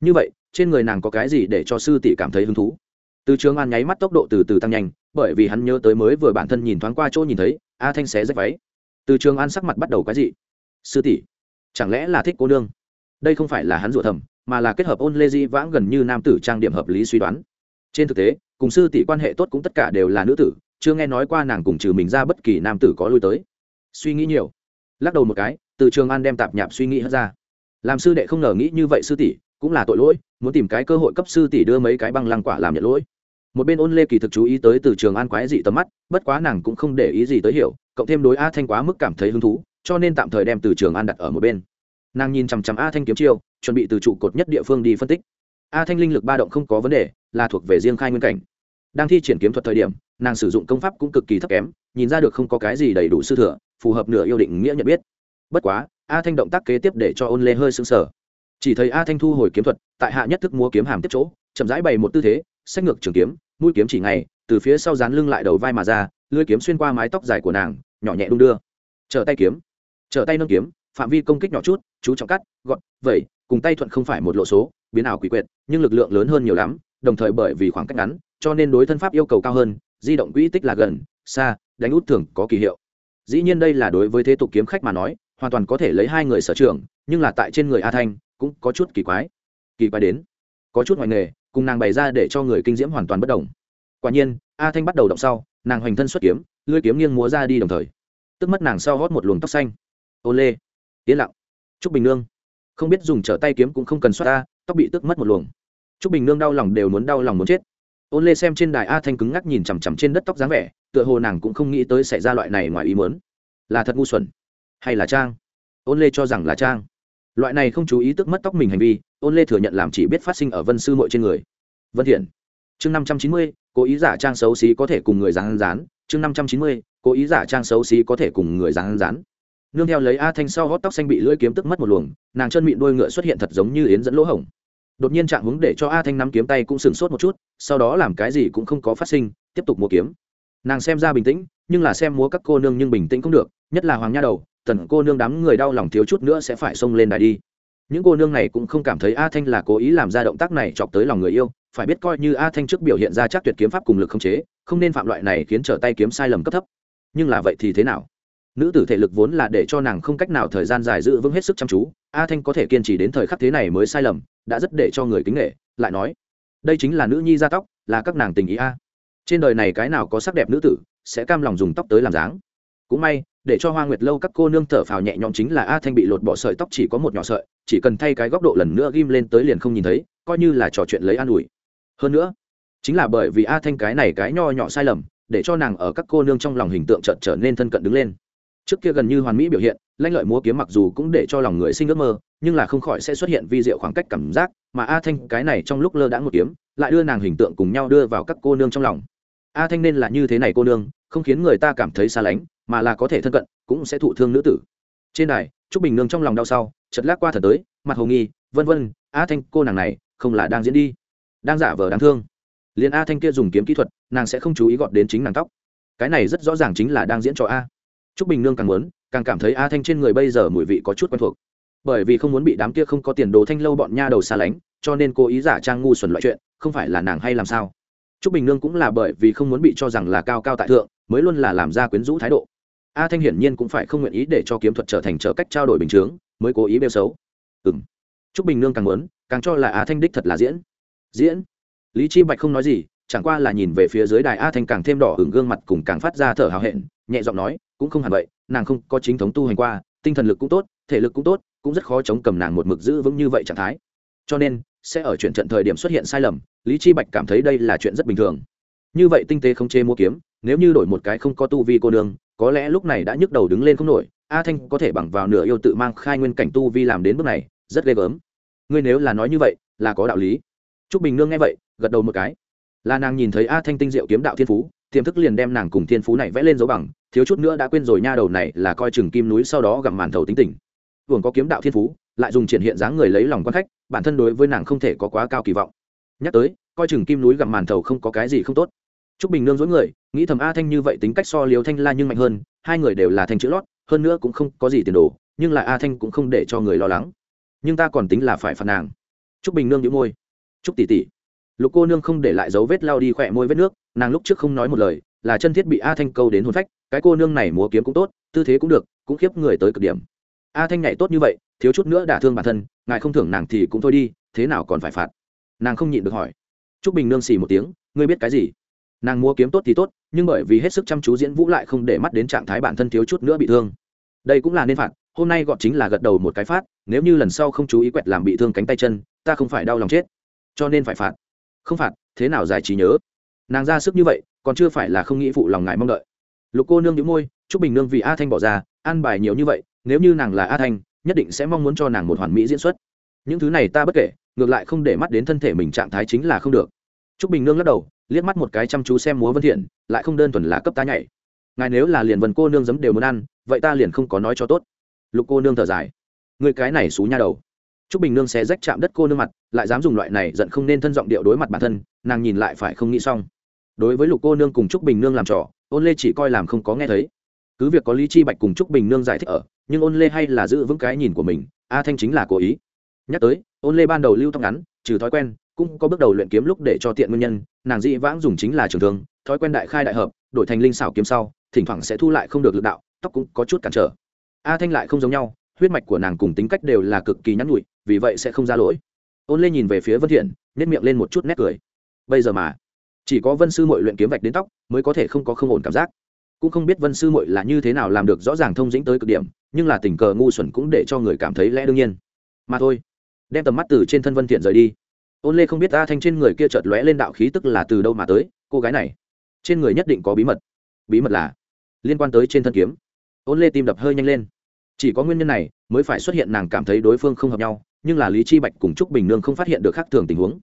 như vậy, trên người nàng có cái gì để cho sư tỷ cảm thấy hứng thú? Từ trường an nháy mắt tốc độ từ từ tăng nhanh, bởi vì hắn nhớ tới mới vừa bản thân nhìn thoáng qua chỗ nhìn thấy, a thanh xé rách váy. Từ trường an sắc mặt bắt đầu cái gì sư tỷ, chẳng lẽ là thích cô nương? Đây không phải là hắn rủa thầm, mà là kết hợp ôn lê di vãng gần như nam tử trang điểm hợp lý suy đoán. Trên thực tế, cùng sư tỷ quan hệ tốt cũng tất cả đều là nữ tử, chưa nghe nói qua nàng cùng trừ mình ra bất kỳ nam tử có lui tới. Suy nghĩ nhiều. Lắc đầu một cái, từ trường an đem tạp nhạp suy nghĩ hất ra. Làm sư đệ không ngờ nghĩ như vậy sư tỷ cũng là tội lỗi, muốn tìm cái cơ hội cấp sư tỷ đưa mấy cái băng lăng quả làm nhận lỗi. Một bên ôn lê kỳ thực chú ý tới từ trường an quái dị tầm mắt, bất quá nàng cũng không để ý gì tới hiểu, cộng thêm đối a thanh quá mức cảm thấy hứng thú, cho nên tạm thời đem từ trường an đặt ở một bên. Nàng nhìn chằm chằm a thanh kiếm chiêu, chuẩn bị từ trụ cột nhất địa phương đi phân tích. A thanh linh lực ba động không có vấn đề, là thuộc về riêng khai nguyên cảnh. Đang thi triển kiếm thuật thời điểm, nàng sử dụng công pháp cũng cực kỳ thấp kém, nhìn ra được không có cái gì đầy đủ sư thừa, phù hợp nửa yêu định nghĩa nhận biết. Bất quá, a thanh động tác kế tiếp để cho ôn lê hơi xứng sở chỉ thấy a thanh thu hồi kiếm thuật tại hạ nhất thức múa kiếm hàm tiếp chỗ chậm rãi bày một tư thế sách ngược trường kiếm mũi kiếm chỉ ngày, từ phía sau dán lưng lại đầu vai mà ra lưỡi kiếm xuyên qua mái tóc dài của nàng nhỏ nhẹ đung đưa. Trở tay kiếm trở tay nâng kiếm phạm vi công kích nhỏ chút chú trọng cắt gọn vẩy cùng tay thuận không phải một lộ số biến ảo quỷ quyệt nhưng lực lượng lớn hơn nhiều lắm đồng thời bởi vì khoảng cách ngắn cho nên đối thân pháp yêu cầu cao hơn di động quỹ tích là gần xa đánh út thường có kỳ hiệu. Dĩ nhiên đây là đối với thế tục kiếm khách mà nói hoàn toàn có thể lấy hai người sở trường nhưng là tại trên người a thanh cũng có chút kỳ quái. Kỳ quái đến, có chút ngoài nghề, cùng nàng bày ra để cho người kinh diễm hoàn toàn bất đồng. Quả nhiên, a thanh bắt đầu động sau, nàng hoành thân xuất kiếm, lưỡi kiếm nghiêng múa ra đi đồng thời. Tức mất nàng sau hót một luồng tóc xanh. Ô lê, yên lặng. T bình nương, không biết dùng trở tay kiếm cũng không cần xoát ta tóc bị tức mất một luồng. T bình nương đau lòng đều muốn đau lòng muốn chết. Ôn lê xem trên đài a thanh cứng ngắc nhìn chằm chằm trên đất tóc dáng vẻ, tựa hồ nàng cũng không nghĩ tới xảy ra loại này ngoài ý mớn là thật ngu xuẩn, hay là trang? Ôn lê cho rằng là trang loại này không chú ý tức mất tóc mình hành vi ôn lê thừa nhận làm chỉ biết phát sinh ở vân sư mội trên người. Vân thiện, chương năm trăm chín mươi, cố ý giả trang xấu xí có thể cùng người rán rán chương năm trăm chín mươi, cố ý giả trang xấu xí có thể cùng người rán rán nương theo lấy a thanh sau hót tóc xanh bị lưỡi kiếm tức mất một luồng, nàng chân mịn đôi ngựa xuất hiện thật giống như yến dẫn lỗ hổng. Đột nhiên trạng hướng để cho a thanh nắm kiếm tay cũng sừng sốt một chút, sau đó làm cái gì cũng không có phát sinh, tiếp tục mua kiếm. Nàng xem ra bình tĩnh, nhưng là xem múa các cô nương nhưng bình tĩnh cũng được, nhất là hoàng nha đầu tần cô nương đám người đau lòng thiếu chút nữa sẽ phải xông lên đài đi. Những cô nương này cũng không cảm thấy a thanh là cố ý làm ra động tác này chọc tới lòng người yêu, phải biết coi như a thanh trước biểu hiện ra chắc tuyệt kiếm pháp cùng lực không chế, không nên phạm loại này khiến trở tay kiếm sai lầm cấp thấp. Nhưng là vậy thì thế nào? Nữ tử thể lực vốn là để cho nàng không cách nào thời gian dài giữ vững hết sức chăm chú, a thanh có thể kiên trì đến thời khắc thế này mới sai lầm, đã rất để cho người kính nghệ lại nói, đây chính là nữ nhi gia tóc, là các nàng tình ý a. Trên đời này cái nào có sắc đẹp nữ tử, sẽ cam lòng dùng tóc tới làm dáng. Cũng may để cho hoa nguyệt lâu các cô nương thở phào nhẹ nhõm chính là a thanh bị lột bỏ sợi tóc chỉ có một nhỏ sợi, chỉ cần thay cái góc độ lần nữa ghim lên tới liền không nhìn thấy, coi như là trò chuyện lấy an ủi. Hơn nữa, chính là bởi vì a thanh cái này cái nho nhỏ sai lầm, để cho nàng ở các cô nương trong lòng hình tượng chợt trở nên thân cận đứng lên. Trước kia gần như hoàn mỹ biểu hiện lanh lợi múa kiếm mặc dù cũng để cho lòng người sinh ước mơ, nhưng là không khỏi sẽ xuất hiện vi diệu khoảng cách cảm giác, mà a thanh cái này trong lúc lơ đãng một kiếm, lại đưa nàng hình tượng cùng nhau đưa vào các cô nương trong lòng. A thanh nên là như thế này cô nương không khiến người ta cảm thấy xa lánh, mà là có thể thân cận, cũng sẽ thụ thương nữ tử. Trên đài, trúc bình nương trong lòng đau sau chật lác qua thần tới, mặt hồ nghi, vân vân, a thanh cô nàng này, không là đang diễn đi. Đang giả vờ đáng thương. Liền a thanh kia dùng kiếm kỹ thuật, nàng sẽ không chú ý gọn đến chính nàng tóc. Cái này rất rõ ràng chính là đang diễn cho a. Trúc bình nương càng muốn, càng cảm thấy a thanh trên người bây giờ mùi vị có chút quen thuộc. Bởi vì không muốn bị đám kia không có tiền đồ thanh lâu bọn nha đầu xa lánh, cho nên cô ý giả trang ngu xuẩn loại chuyện, không phải là nàng hay làm sao. Trúc bình nương cũng là bởi vì không muốn bị cho rằng là cao cao tại thượng mới luôn là làm ra quyến rũ thái độ. A thanh hiển nhiên cũng phải không nguyện ý để cho kiếm thuật trở thành trở cách trao đổi bình chướng, mới cố ý bêu xấu. Ừ m t bình nương càng muốn, càng cho là a thanh đích thật là diễn. Diễn? Lý chi bạch không nói gì, chẳng qua là nhìn về phía dưới đài a thanh càng thêm đỏ ửng gương mặt cùng càng phát ra thở hào hẹn, nhẹ giọng nói, cũng không hẳn vậy, nàng không có chính thống tu hành qua, tinh thần lực cũng tốt, thể lực cũng tốt, cũng rất khó chống cầm nàng một mực giữ vững như vậy trạng thái. Cho nên, sẽ ở chuyện trận thời điểm xuất hiện sai lầm. Lý chi bạch cảm thấy đây là chuyện rất bình thường như vậy tinh tế không chê mua kiếm, nếu như đổi một cái không có tu vi cô nương, có lẽ lúc này đã nhức đầu đứng lên không nổi. A thanh có thể bằng vào nửa yêu tự mang khai nguyên cảnh tu vi làm đến bước này, rất ghê gớm. Ngươi nếu là nói như vậy, là có đạo lý. T r ú c bình nương nghe vậy, gật đầu một cái. Là nàng nhìn thấy a thanh tinh diệu kiếm đạo thiên phú, tiềm thức liền đem nàng cùng thiên phú này vẽ lên dấu bằng, thiếu chút nữa đã quên rồi nha đầu này là coi chừng kim núi sau đó gặm màn thầu tính tình. Vườn có kiếm đạo thiên phú, lại dùng triển hiện dáng người lấy lòng quan khách, bản thân đối với nàng không thể có quá cao kỳ vọng. Nhắc tới, coi chừng kim núi gặm màn thầu không có cái gì không tốt. Trúc Bình Nương dối người, nghĩ thầm A Thanh như vậy tính cách so Liêu Thanh La nhưng mạnh hơn, hai người đều là thanh chữ lót, hơn nữa cũng không có gì tiền đồ, nhưng lại A Thanh cũng không để cho người lo lắng. Nhưng ta còn tính là phải phạt nàng. Trúc Bình Nương nhíu môi. Trúc tỷ tỷ. Lục cô nương không để lại dấu vết lao đi khỏe môi vết nước, nàng lúc trước không nói một lời, là chân thiết bị A Thanh câu đến hồn phách, cái cô nương này múa kiếm cũng tốt, tư thế cũng được, cũng khiếp người tới cực điểm. a thanh nhảy tốt như vậy thiếu chút nữa đả thương bản thân ngài không thưởng nàng thì cũng thôi đi thế nào còn phải phạt nàng không nhịn được hỏi Trúc bình nương xì một tiếng ngươi biết cái gì nàng mua kiếm tốt thì tốt, nhưng bởi vì hết sức chăm chú diễn vũ lại không để mắt đến trạng thái bản thân thiếu chút nữa bị thương. Đây cũng là nên phạt, hôm nay gọn chính là gật đầu một cái phát, nếu như lần sau không chú ý quẹt làm bị thương cánh tay chân, ta không phải đau lòng chết. Cho nên phải phạt. Không phạt, thế nào giải trí nhớ? Nàng ra sức như vậy, còn chưa phải là không nghĩ phụ lòng ngài mong đợi. Lục cô nương nhíu môi, chúc bình nương vì a thanh bỏ ra ăn bài nhiều như vậy, nếu như nàng là a thanh, nhất định sẽ mong muốn cho nàng một hoàn mỹ diễn xuất. Những thứ này ta bất kể, ngược lại không để mắt đến thân thể mình trạng thái chính là không được. T r ú c bình nương lắc đầu liếc mắt một cái chăm chú xem múa vân thiện, lại không đơn thuần là cấp tá nhảy. Ngài nếu là liền vần cô nương giấm đều muốn ăn, vậy ta liền không có nói cho tốt. Lục cô nương thở dài. Người cái này xú nha đầu. T r ú c bình nương xé rách chạm đất cô nương mặt, lại dám dùng loại này giận không nên thân giọng điệu đối mặt bản thân, nàng nhìn lại phải không nghĩ xong. Đối với lục cô nương cùng t r ú c bình nương làm trò, ôn lê chỉ coi làm không có nghe thấy. Cứ việc có lý chi bạch cùng t r ú c bình nương giải thích ở, nhưng ôn lê hay là giữ vững cái nhìn của mình, a thanh chính là cố ý. Nhắc tới, ôn lê ban đầu lưu tóc ngắn, trừ thói quen cũng có bước đầu luyện kiếm lúc để cho tiện nguyên nhân, nàng dĩ vãng dùng chính là trường thương, thói quen đại khai đại hợp, đổi thành linh xảo kiếm sau, thỉnh thoảng sẽ thu lại không được lực đạo, tóc cũng có chút cản trở. A thanh lại không giống nhau, huyết mạch của nàng cùng tính cách đều là cực kỳ nhắn nhụi vì vậy sẽ không ra lỗi. Ôn lê nhìn về phía vân thiện nét miệng lên một chút nét cười. Bây giờ mà, chỉ có vân sư mội luyện kiếm vạch đến tóc, mới có thể không có không ổn cảm giác. Cũng không biết vân sư mội là như thế nào làm được rõ ràng thông dĩnh tới cực điểm, nhưng là tình cờ ngu xuẩn cũng để cho người cảm thấy lẽ đương nhiên. Mà thôi, đem tầm mắt từ trên thân vân thiện rời đi ôn lê không biết a thanh trên người kia chợt lóe lên đạo khí tức là từ đâu mà tới, cô gái này, trên người nhất định có bí mật. Bí mật là liên quan tới trên thân kiếm. Ôn lê tim đập hơi nhanh lên. Chỉ có nguyên nhân này mới phải xuất hiện nàng cảm thấy đối phương không hợp nhau, nhưng là lý chi bạch cùng trúc bình nương không phát hiện được khác thường tình huống.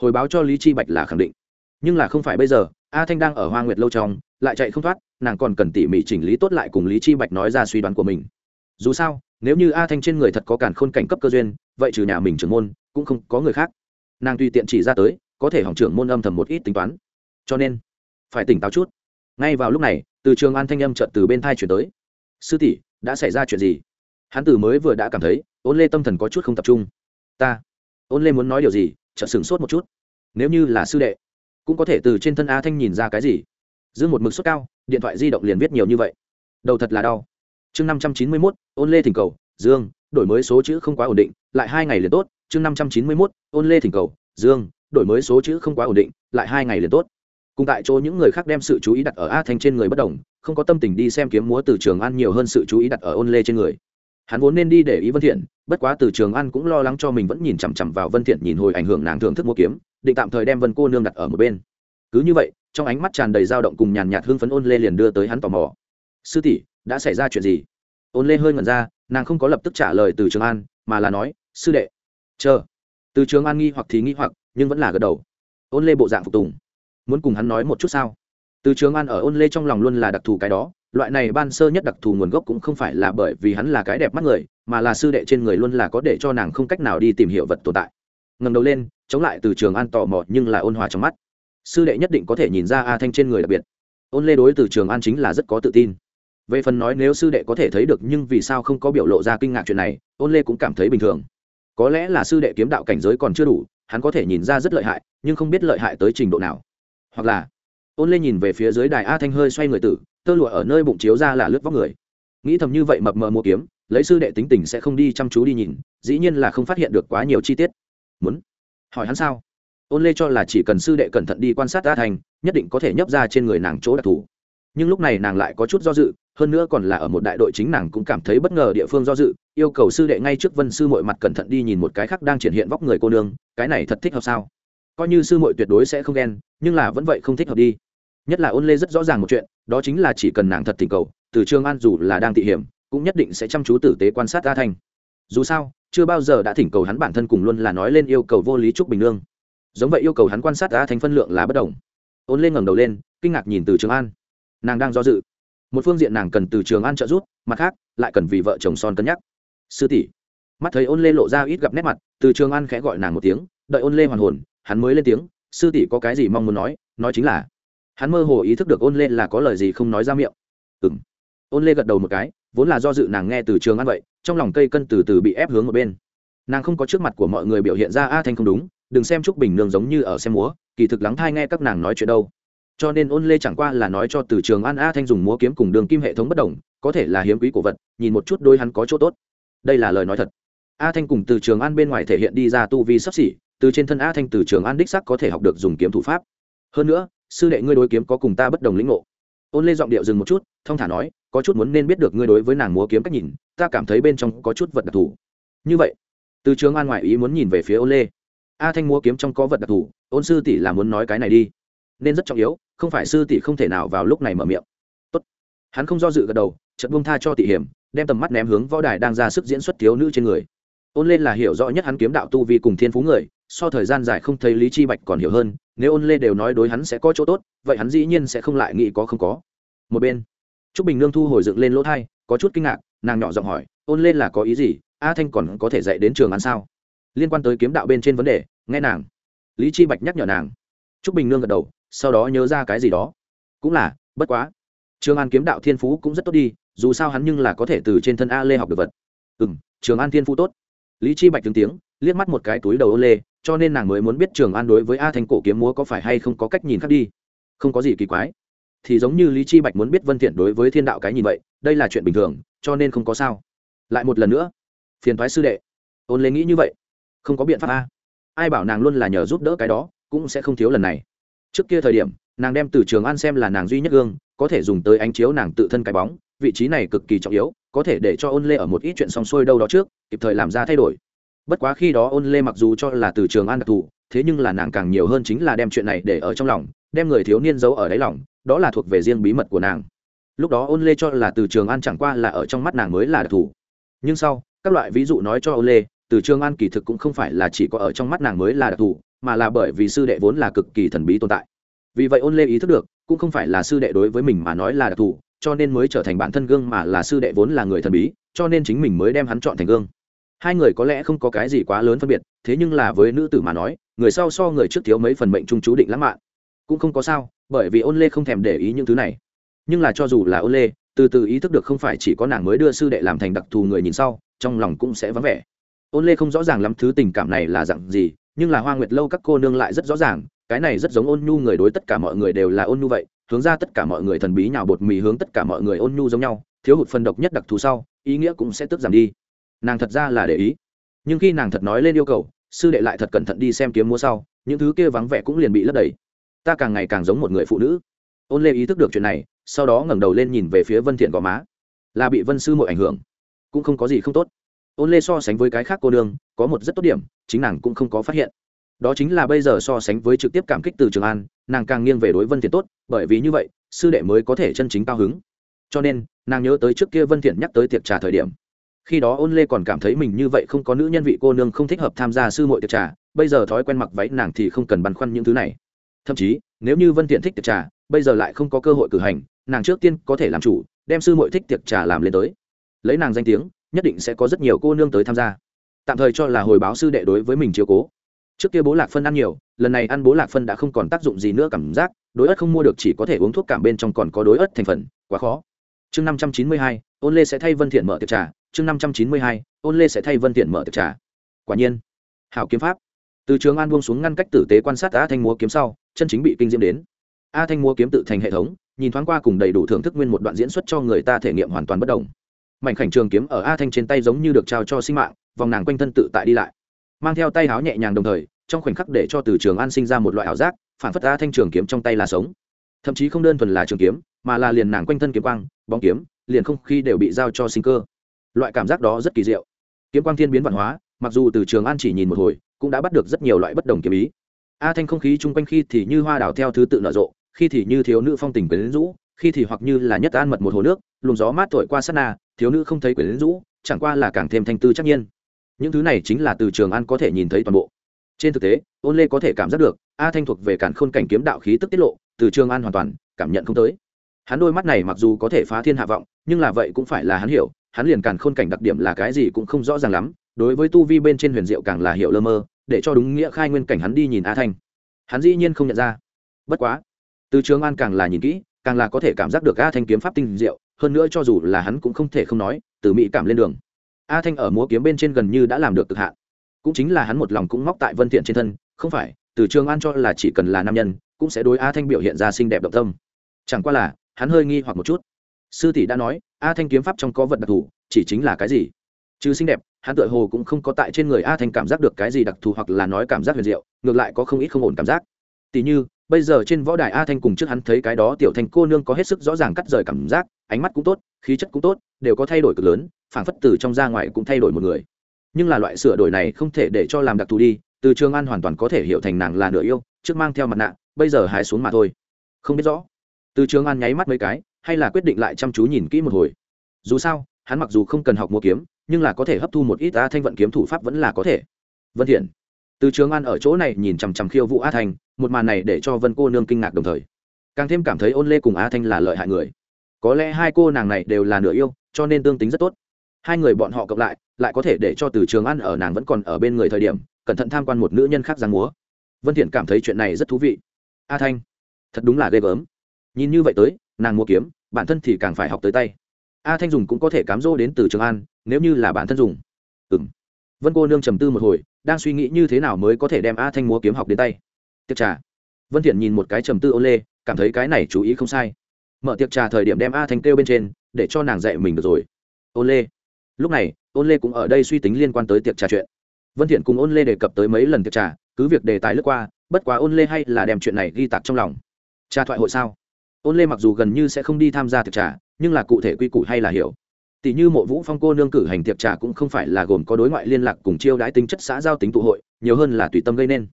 Hồi báo cho lý chi bạch là khẳng định. Nhưng là không phải bây giờ, a thanh đang ở hoa nguyệt lâu trong, lại chạy không thoát, nàng còn cần tỉ mỉ chỉnh lý tốt lại cùng lý chi bạch nói ra suy đoán của mình. Dù sao, nếu như a thanh trên người thật có cản khôn cảnh cấp cơ duyên, vậy trừ nhà mình trưởng môn, cũng không có người khác nàng tùy tiện chỉ ra tới, có thể hỏng trưởng môn âm thầm một ít tính toán. Cho nên, phải tỉnh táo chút. Ngay vào lúc này, từ trường an thanh âm trợt từ bên thai chuyển tới. Sư tỷ, đã xảy ra chuyện gì? Hắn từ mới vừa đã cảm thấy, ôn lê tâm thần có chút không tập trung. Ta, ôn lê muốn nói điều gì, chợt sửng sốt một chút. Nếu như là sư đệ, cũng có thể từ trên thân a thanh nhìn ra cái gì? Dương một mực suất cao, điện thoại di động liền viết nhiều như vậy. Đầu thật là đau. Chương năm trăm chín mươi mốt, ôn lê thỉnh cầu, dương, đổi mới số chữ không quá ổn định, lại hai ngày liền tốt chương năm trăm chín mươi mốt, ôn lê thỉnh cầu, dương, đổi mới số chữ không quá ổn định, lại hai ngày liền tốt. Cùng tại chỗ những người khác đem sự chú ý đặt ở a thanh trên người bất đồng, không có tâm tình đi xem kiếm múa từ trường an nhiều hơn sự chú ý đặt ở ôn lê trên người. Hắn vốn nên đi để ý vân thiện, bất quá từ trường an cũng lo lắng cho mình vẫn nhìn chằm chằm vào vân thiện nhìn hồi ảnh hưởng nàng thưởng thức múa kiếm, định tạm thời đem vân cô nương đặt ở một bên. Cứ như vậy, trong ánh mắt tràn đầy dao động cùng nhàn nhạt hương phấn ôn lê liền đưa tới hắn tò mò. Sư tỷ, đã xảy ra chuyện gì? Ôn lê hơi ngẩn ra, nàng không có lập tức trả lời từ trường an mà là nói, sư đệ chờ. Từ trường an nghi hoặc thì nghi hoặc, nhưng vẫn là gật đầu. Ôn lê bộ dạng phục tùng. Muốn cùng hắn nói một chút sao? Từ trường an ở ôn lê trong lòng luôn là đặc thù cái đó. Loại này ban sơ nhất đặc thù nguồn gốc cũng không phải là bởi vì hắn là cái đẹp mắt người, mà là sư đệ trên người luôn là có để cho nàng không cách nào đi tìm hiểu vật tồn tại. Ngầm đầu lên, chống lại từ trường an tò mò nhưng là ôn hòa trong mắt. Sư đệ nhất định có thể nhìn ra a thanh trên người đặc biệt. Ôn lê đối từ trường an chính là rất có tự tin. Về phần nói nếu sư đệ có thể thấy được nhưng vì sao không có biểu lộ ra kinh ngạc chuyện này, ôn lê cũng cảm thấy bình thường có lẽ là sư đệ kiếm đạo cảnh giới còn chưa đủ, hắn có thể nhìn ra rất lợi hại, nhưng không biết lợi hại tới trình độ nào. Hoặc là ôn lê nhìn về phía dưới đài a thanh hơi xoay người tử, tơ lụa ở nơi bụng chiếu ra là lướt vóc người. Nghĩ thầm như vậy mập mờ mua kiếm, lấy sư đệ tính tình sẽ không đi chăm chú đi nhìn, dĩ nhiên là không phát hiện được quá nhiều chi tiết. Muốn hỏi hắn sao? Ôn lê cho là chỉ cần sư đệ cẩn thận đi quan sát a thanh, nhất định có thể nhấp ra trên người nàng chỗ đặc thù nhưng lúc này nàng lại có chút do dự, hơn nữa còn là ở một đại đội chính nàng cũng cảm thấy bất ngờ địa phương do dự, yêu cầu sư đệ ngay trước vân sư mội mặt cẩn thận đi nhìn một cái khác đang triển hiện vóc người cô nương, cái này thật thích hợp sao? Coi như sư mội tuyệt đối sẽ không ghen, nhưng là vẫn vậy không thích hợp đi. Nhất là ôn lê rất rõ ràng một chuyện, đó chính là chỉ cần nàng thật tình cầu, từ trường an dù là đang tị hiểm, cũng nhất định sẽ chăm chú tử tế quan sát a thành. dù sao, chưa bao giờ đã thỉnh cầu hắn bản thân cùng luôn là nói lên yêu cầu vô lý trúc bình lương giống vậy yêu cầu hắn quan sát a thành phân lượng là bất đồng. Ôn lên ngẩng đầu lên, kinh ngạc nhìn từ trường an nàng đang do dự. Một phương diện nàng cần từ trường an trợ giúp, mặt khác, lại cần vì vợ chồng son cân nhắc. Sư tỷ. Mắt thấy ôn lê lộ ra ít gặp nét mặt, từ trường an khẽ gọi nàng một tiếng, đợi ôn lê hoàn hồn, hắn mới lên tiếng, sư tỷ có cái gì mong muốn nói nói chính là. Hắn mơ hồ ý thức được ôn lê là có lời gì không nói ra miệng. Ừng ôn lê gật đầu một cái, vốn là do dự nàng nghe từ trường an vậy, trong lòng cây cân từ từ bị ép hướng một bên. Nàng không có trước mặt của mọi người biểu hiện ra a thanh không đúng, đừng xem trúc bình nương giống như ở xem múa, kỳ thực lắng thai nghe các nàng nói chuyện đâu cho nên ôn lê chẳng qua là nói cho từ trường an a thanh dùng múa kiếm cùng đường kim hệ thống bất đồng, có thể là hiếm quý cổ vật, nhìn một chút đôi hắn có chỗ tốt. Đây là lời nói thật. A thanh cùng từ trường an bên ngoài thể hiện đi ra tu vi sắp xỉ, từ trên thân a thanh từ trường an đích sắc có thể học được dùng kiếm thủ pháp. Hơn nữa, sư đệ ngươi đối kiếm có cùng ta bất đồng lĩnh ngộ. Ôn lê giọng điệu dừng một chút, thong thả nói, có chút muốn nên biết được ngươi đối với nàng múa kiếm cách nhìn, ta cảm thấy bên trong có chút vật đặc thù. Như vậy, từ trường an ngoại ý muốn nhìn về phía ôn lê. A thanh múa kiếm trong có vật đặc thù, ôn sư tỷ là muốn nói cái này đi nên rất trọng yếu, không phải sư tỷ không thể nào vào lúc này mở miệng. Tốt. hắn không do dự gật đầu, chợt buông tha cho tỷ hiểm, đem tầm mắt ném hướng võ đài đang ra sức diễn xuất thiếu nữ trên người. Ôn lên là hiểu rõ nhất hắn kiếm đạo tu vi cùng thiên phú người, so thời gian dài không thấy lý chi bạch còn hiểu hơn, nếu ôn lê đều nói đối hắn sẽ có chỗ tốt, vậy hắn dĩ nhiên sẽ không lại nghĩ có không có. Một bên, trúc bình nương thu hồi dựng lên lỗ thai, có chút kinh ngạc, nàng nhỏ giọng hỏi, ôn lên là có ý gì? A thanh còn có thể dạy đến trường ăn sao? Liên quan tới kiếm đạo bên trên vấn đề, nghe nàng. Lý chi bạch nhắc nhở nàng. Trúc bình nương gật đầu sau đó nhớ ra cái gì đó. Cũng là, bất quá. Trường an kiếm đạo thiên phú cũng rất tốt đi, dù sao hắn nhưng là có thể từ trên thân a lê học được vật. Ừ m trường an thiên phú tốt. Lý chi bạch tướng tiếng, liếc mắt một cái túi đầu ô lê, cho nên nàng mới muốn biết trường an đối với a thanh cổ kiếm múa có phải hay không có cách nhìn khác đi. Không có gì kỳ quái. Thì giống như lý chi bạch muốn biết vân thiện đối với thiên đạo cái nhìn vậy, đây là chuyện bình thường, cho nên không có sao. Lại một lần nữa. Phiền thoái sư đệ. Ôn lê nghĩ như vậy. Không có biện pháp a. Ai bảo nàng luôn là nhờ giúp đỡ cái đó, cũng sẽ không thiếu lần này trước kia thời điểm, nàng đem từ trường an xem là nàng duy nhất gương, có thể dùng tới ánh chiếu nàng tự thân cái bóng, vị trí này cực kỳ trọng yếu, có thể để cho ôn lê ở một ít chuyện xong xuôi đâu đó trước, kịp thời làm ra thay đổi. Bất quá khi đó ôn lê mặc dù cho là từ trường an đặc thù, thế nhưng là nàng càng nhiều hơn chính là đem chuyện này để ở trong lòng, đem người thiếu niên giấu ở đáy lòng, đó là thuộc về riêng bí mật của nàng. Lúc đó ôn lê cho là từ trường an chẳng qua là ở trong mắt nàng mới là đặc thù. Nhưng sau, các loại ví dụ nói cho ôn lê, từ trường an kỳ thực cũng không phải là chỉ có ở trong mắt nàng mới là đặc thù mà là bởi vì sư đệ vốn là cực kỳ thần bí tồn tại. Vì vậy ôn lê ý thức được, cũng không phải là sư đệ đối với mình mà nói là đặc thù, cho nên mới trở thành bản thân gương mà là sư đệ vốn là người thần bí, cho nên chính mình mới đem hắn chọn thành gương. Hai người có lẽ không có cái gì quá lớn phân biệt, thế nhưng là với nữ tử mà nói, người sau so người trước thiếu mấy phần mệnh trung chú định lãng mạn. Cũng không có sao, bởi vì ôn lê không thèm để ý những thứ này. Nhưng là cho dù là ôn lê, từ từ ý thức được không phải chỉ có nàng mới đưa sư đệ làm thành đặc thù người nhìn sau, trong lòng cũng sẽ vắng vẻ. Ôn lê không rõ ràng lắm thứ tình cảm này là dặn gì nhưng là hoa nguyệt lâu các cô nương lại rất rõ ràng, cái này rất giống ôn nhu người đối tất cả mọi người đều là ôn nhu vậy, hướng ra tất cả mọi người thần bí nhào bột mì hướng tất cả mọi người ôn nhu giống nhau, thiếu hụt phần độc nhất đặc thù sau, ý nghĩa cũng sẽ tức giảm đi. Nàng thật ra là để ý. Nhưng khi nàng thật nói lên yêu cầu, sư đệ lại thật cẩn thận đi xem kiếm múa sau, những thứ kia vắng vẻ cũng liền bị lấp đầy. Ta càng ngày càng giống một người phụ nữ. Ôn lê ý thức được chuyện này, sau đó ngẩng đầu lên nhìn về phía vân thiện gò má. Là bị vân sư muội ảnh hưởng. Cũng không có gì không tốt ôn lê so sánh với cái khác cô đương có một rất tốt điểm, chính nàng cũng không có phát hiện. Đó chính là bây giờ so sánh với trực tiếp cảm kích từ trường an, nàng càng nghiêng về đối vân thiện tốt, bởi vì như vậy, sư đệ mới có thể chân chính cao hứng. Cho nên, nàng nhớ tới trước kia vân thiện nhắc tới tiệc trà thời điểm. Khi đó ôn lê còn cảm thấy mình như vậy không có nữ nhân vị cô nương không thích hợp tham gia sư muội tiệc trà, bây giờ thói quen mặc váy nàng thì không cần băn khoăn những thứ này. Thậm chí, nếu như vân thiện thích tiệc trà, bây giờ lại không có cơ hội cử hành, nàng trước tiên có thể làm chủ, đem sư muội thích tiệc trà làm lên tới. Lấy nàng danh tiếng nhất định sẽ có rất nhiều cô nương tới tham gia. Tạm thời cho là hồi báo sư đệ đối với mình chiếu cố. Trước kia bố lạc phân ăn nhiều, lần này ăn bố lạc phân đã không còn tác dụng gì nữa cảm giác, đối ớt không mua được chỉ có thể uống thuốc cảm bên trong còn có đối ớt thành phần, quá khó. Chương năm trăm chín mươi hai, ôn lê sẽ thay vân thiện mở tiệc trà. Chương năm trăm chín mươi hai, ôn lê sẽ thay vân thiện mở tiệc trà. Quả nhiên, hảo kiếm pháp. Từ trường an buông xuống ngăn cách tử tế quan sát a thanh múa kiếm sau, chân chính bị kinh diễm đến. A thanh múa kiếm tự thành hệ thống, nhìn thoáng qua cùng đầy đủ thưởng thức nguyên một đoạn diễn xuất cho người ta thể nghiệm hoàn toàn bất đồng mảnh khảnh trường kiếm ở a thanh trên tay giống như được trao cho sinh mạng, vòng nàng quanh thân tự tại đi lại. Mang theo tay áo nhẹ nhàng đồng thời, trong khoảnh khắc để cho từ trường an sinh ra một loại ảo giác, phản phất a thanh trường kiếm trong tay là sống. Thậm chí không đơn thuần là trường kiếm, mà là liền nàng quanh thân kiếm quang, bóng kiếm, liền không khi đều bị giao cho sinh cơ. Loại cảm giác đó rất kỳ diệu. Kiếm quang thiên biến văn hóa, mặc dù từ trường an chỉ nhìn một hồi, cũng đã bắt được rất nhiều loại bất đồng kiếm ý. A thanh không khí chung quanh khi thì như hoa đào theo thứ tự nở rộ, khi thì như thiếu nữ phong tình quyến rũ, khi thì hoặc như là nhất an mật một hồ nước, luồng gió mát thổi qua sát na thiếu nữ không thấy quyến rũ, chẳng qua là càng thêm thanh tư chắc nhiên. Những thứ này chính là từ trường an có thể nhìn thấy toàn bộ. Trên thực tế ôn lê có thể cảm giác được, a thanh thuộc về cản khôn cảnh kiếm đạo khí tức tiết lộ, từ trường an hoàn toàn, cảm nhận không tới. Hắn đôi mắt này mặc dù có thể phá thiên hạ vọng, nhưng là vậy cũng phải là hắn hiểu, hắn liền cản khôn cảnh đặc điểm là cái gì cũng không rõ ràng lắm, đối với tu vi bên trên huyền diệu càng là hiểu lơ mơ, để cho đúng nghĩa khai nguyên cảnh hắn đi nhìn a thanh. Hắn dĩ nhiên không nhận ra. Bất quá, từ trường an càng là nhìn kỹ, càng là có thể cảm giác được a thanh kiếm pháp tinh diệu hơn nữa cho dù là hắn cũng không thể không nói, từ mỹ cảm lên đường. A thanh ở múa kiếm bên trên gần như đã làm được cực hạn. Cũng chính là hắn một lòng cũng móc tại vân thiện trên thân, không phải, từ trường an cho là chỉ cần là nam nhân, cũng sẽ đối a thanh biểu hiện ra xinh đẹp động tâm. Chẳng qua là, hắn hơi nghi hoặc một chút. Sư tỷ đã nói, a thanh kiếm pháp trong có vật đặc thù, chỉ chính là cái gì? Chứ xinh đẹp, hắn tựa hồ cũng không có tại trên người a thanh cảm giác được cái gì đặc thù hoặc là nói cảm giác huyền diệu, ngược lại có không ít không ổn cảm giác. Tỷ như bây giờ trên võ đài a thanh cùng trước hắn thấy cái đó tiểu thanh cô nương có hết sức rõ ràng cắt rời cảm giác, ánh mắt cũng tốt, khí chất cũng tốt, đều có thay đổi cực lớn, phảng phất từ trong ra ngoài cũng thay đổi một người. Nhưng là loại sửa đổi này không thể để cho làm đặc thù đi, từ trường an hoàn toàn có thể hiểu thành nàng là nửa yêu, trước mang theo mặt nạ, bây giờ hái xuống mà thôi. Không biết rõ. Từ trường an nháy mắt mấy cái, hay là quyết định lại chăm chú nhìn kỹ một hồi. Dù sao, hắn mặc dù không cần học mua kiếm, nhưng là có thể hấp thu một ít a thanh vận kiếm thủ pháp vẫn là có thể. Vân thiện từ trường an ở chỗ này nhìn chằm chằm khiêu vũ a thanh, một màn này để cho vân cô nương kinh ngạc đồng thời. Càng thêm cảm thấy ôn lê cùng a thanh là lợi hại người. Có lẽ hai cô nàng này đều là nửa yêu, cho nên tương tính rất tốt. Hai người bọn họ cộng lại lại có thể để cho từ trường an ở nàng vẫn còn ở bên người thời điểm, cẩn thận tham quan một nữ nhân khác giang múa. Vân thiện cảm thấy chuyện này rất thú vị. A thanh, thật đúng là ghê gớm. Nhìn như vậy tới, nàng mua kiếm, bản thân thì càng phải học tới tay. A thanh dùng cũng có thể cám dỗ đến từ trường an, nếu như là bản thân dùng. Ừm. Vân cô nương trầm tư một hồi đang suy nghĩ như thế nào mới có thể đem a thanh múa kiếm học đến tay. Tiệc trà. Vân thiện nhìn một cái trầm tư ôn lê, cảm thấy cái này chú ý không sai. Mở tiệc trà thời điểm đem a thanh kêu bên trên, để cho nàng dạy mình được rồi. Ôn lê. Lúc này ôn lê cũng ở đây suy tính liên quan tới tiệc trà chuyện. Vân thiện cùng ôn lê đề cập tới mấy lần tiệc trà, cứ việc đề tài lướt qua, bất quá ôn lê hay là đem chuyện này ghi tạc trong lòng. Trà thoại hội sao? Ôn lê mặc dù gần như sẽ không đi tham gia tiệc trà, nhưng là cụ thể quy củ hay là hiểu tỷ như mộ vũ phong cô nương cử hành tiệc trà cũng không phải là gồm có đối ngoại liên lạc cùng chiêu đãi tính chất xã giao tính tụ hội, nhiều hơn là tùy tâm gây nên.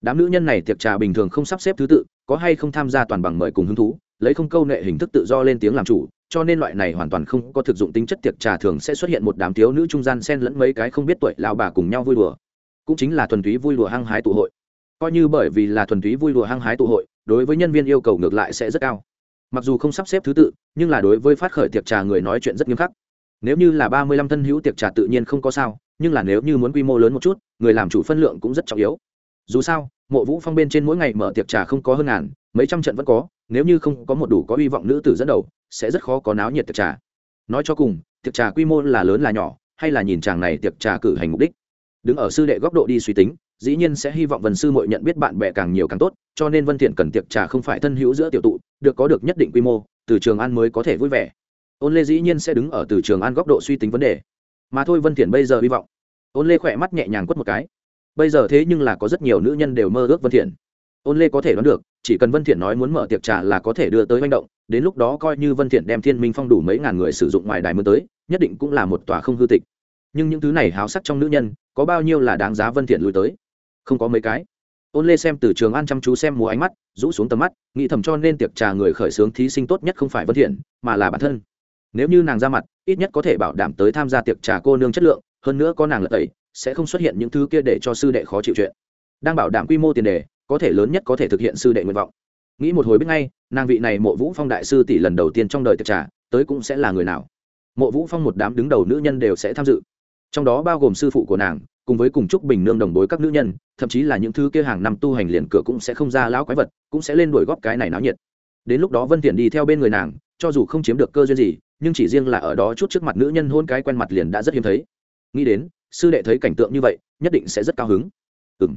Đám nữ nhân này tiệc trà bình thường không sắp xếp thứ tự, có hay không tham gia toàn bằng mời cùng hứng thú, lấy không câu nệ hình thức tự do lên tiếng làm chủ, cho nên loại này hoàn toàn không có thực dụng tính chất tiệc trà thường sẽ xuất hiện một đám thiếu nữ trung gian xen lẫn mấy cái không biết tuổi lao bà cùng nhau vui đùa. Cũng chính là thuần túy vui đùa hăng hái tụ hội. Coi như bởi vì là thuần túy vui đùa hăng hái tụ hội, đối với nhân viên yêu cầu ngược lại sẽ rất cao. Mặc dù không sắp xếp thứ tự, nhưng là đối với phát khởi tiệc trà người nói chuyện rất nghiêm khắc nếu như là ba mươi lăm thân hữu tiệc trà tự nhiên không có sao, nhưng là nếu như muốn quy mô lớn một chút, người làm chủ phân lượng cũng rất trọng yếu. Dù sao, mộ vũ phong bên trên mỗi ngày mở tiệc trà không có hơn ngàn, mấy trăm trận vẫn có, nếu như không có một đủ có hy vọng nữ tử dẫn đầu, sẽ rất khó có náo nhiệt tiệc trà. Nói cho cùng, tiệc trà quy mô là lớn là nhỏ, hay là nhìn chàng này tiệc trà cử hành mục đích. Đứng ở sư đệ góc độ đi suy tính, dĩ nhiên sẽ hy vọng vân sư mội nhận biết bạn bè càng nhiều càng tốt, cho nên vân thiện cần tiệc trà không phải thân hữu giữa tiểu tụ, được có được nhất định quy mô, từ trường an mới có thể vui vẻ ôn lê dĩ nhiên sẽ đứng ở từ trường an góc độ suy tính vấn đề. Mà thôi vân thiện bây giờ hy vọng. Ôn lê khỏe mắt nhẹ nhàng quất một cái. Bây giờ thế nhưng là có rất nhiều nữ nhân đều mơ ước vân thiện ôn lê có thể đoán được, chỉ cần vân thiện nói muốn mở tiệc trà là có thể đưa tới manh động, đến lúc đó coi như vân thiện đem thiên minh phong đủ mấy ngàn người sử dụng ngoài đài mưa tới, nhất định cũng là một tòa không hư tịch. Nhưng những thứ này háo sắc trong nữ nhân, có bao nhiêu là đáng giá vân thiện lùi tới? Không có mấy cái. Ôn lê xem từ trường an chăm chú xem mùa ánh mắt, rũ xuống tầm mắt, nghĩ thầm cho nên tiệc trà người khởi sướng thí sinh tốt nhất không phải vân thiện mà là bản thân nếu như nàng ra mặt, ít nhất có thể bảo đảm tới tham gia tiệc trà cô nương chất lượng, hơn nữa có nàng lật tẩy, sẽ không xuất hiện những thứ kia để cho sư đệ khó chịu chuyện. Đang bảo đảm quy mô tiền đề, có thể lớn nhất có thể thực hiện sư đệ nguyện vọng. Nghĩ một hồi biết ngay, nàng vị này mộ vũ phong đại sư tỷ lần đầu tiên trong đời tiệc trà, tới cũng sẽ là người nào? Mộ vũ phong một đám đứng đầu nữ nhân đều sẽ tham dự. Trong đó bao gồm sư phụ của nàng, cùng với cùng chúc bình nương đồng bối các nữ nhân, thậm chí là những thứ kia hàng năm tu hành liền cửa cũng sẽ không ra lão quái vật, cũng sẽ lên đuổi góp cái này náo nhiệt. Đến lúc đó vân thiện đi theo bên người nàng, cho dù không chiếm được cơ duyên gì nhưng chỉ riêng là ở đó chút trước mặt nữ nhân hôn cái quen mặt liền đã rất hiếm thấy. Nghĩ đến, sư đệ thấy cảnh tượng như vậy, nhất định sẽ rất cao hứng. Ừ m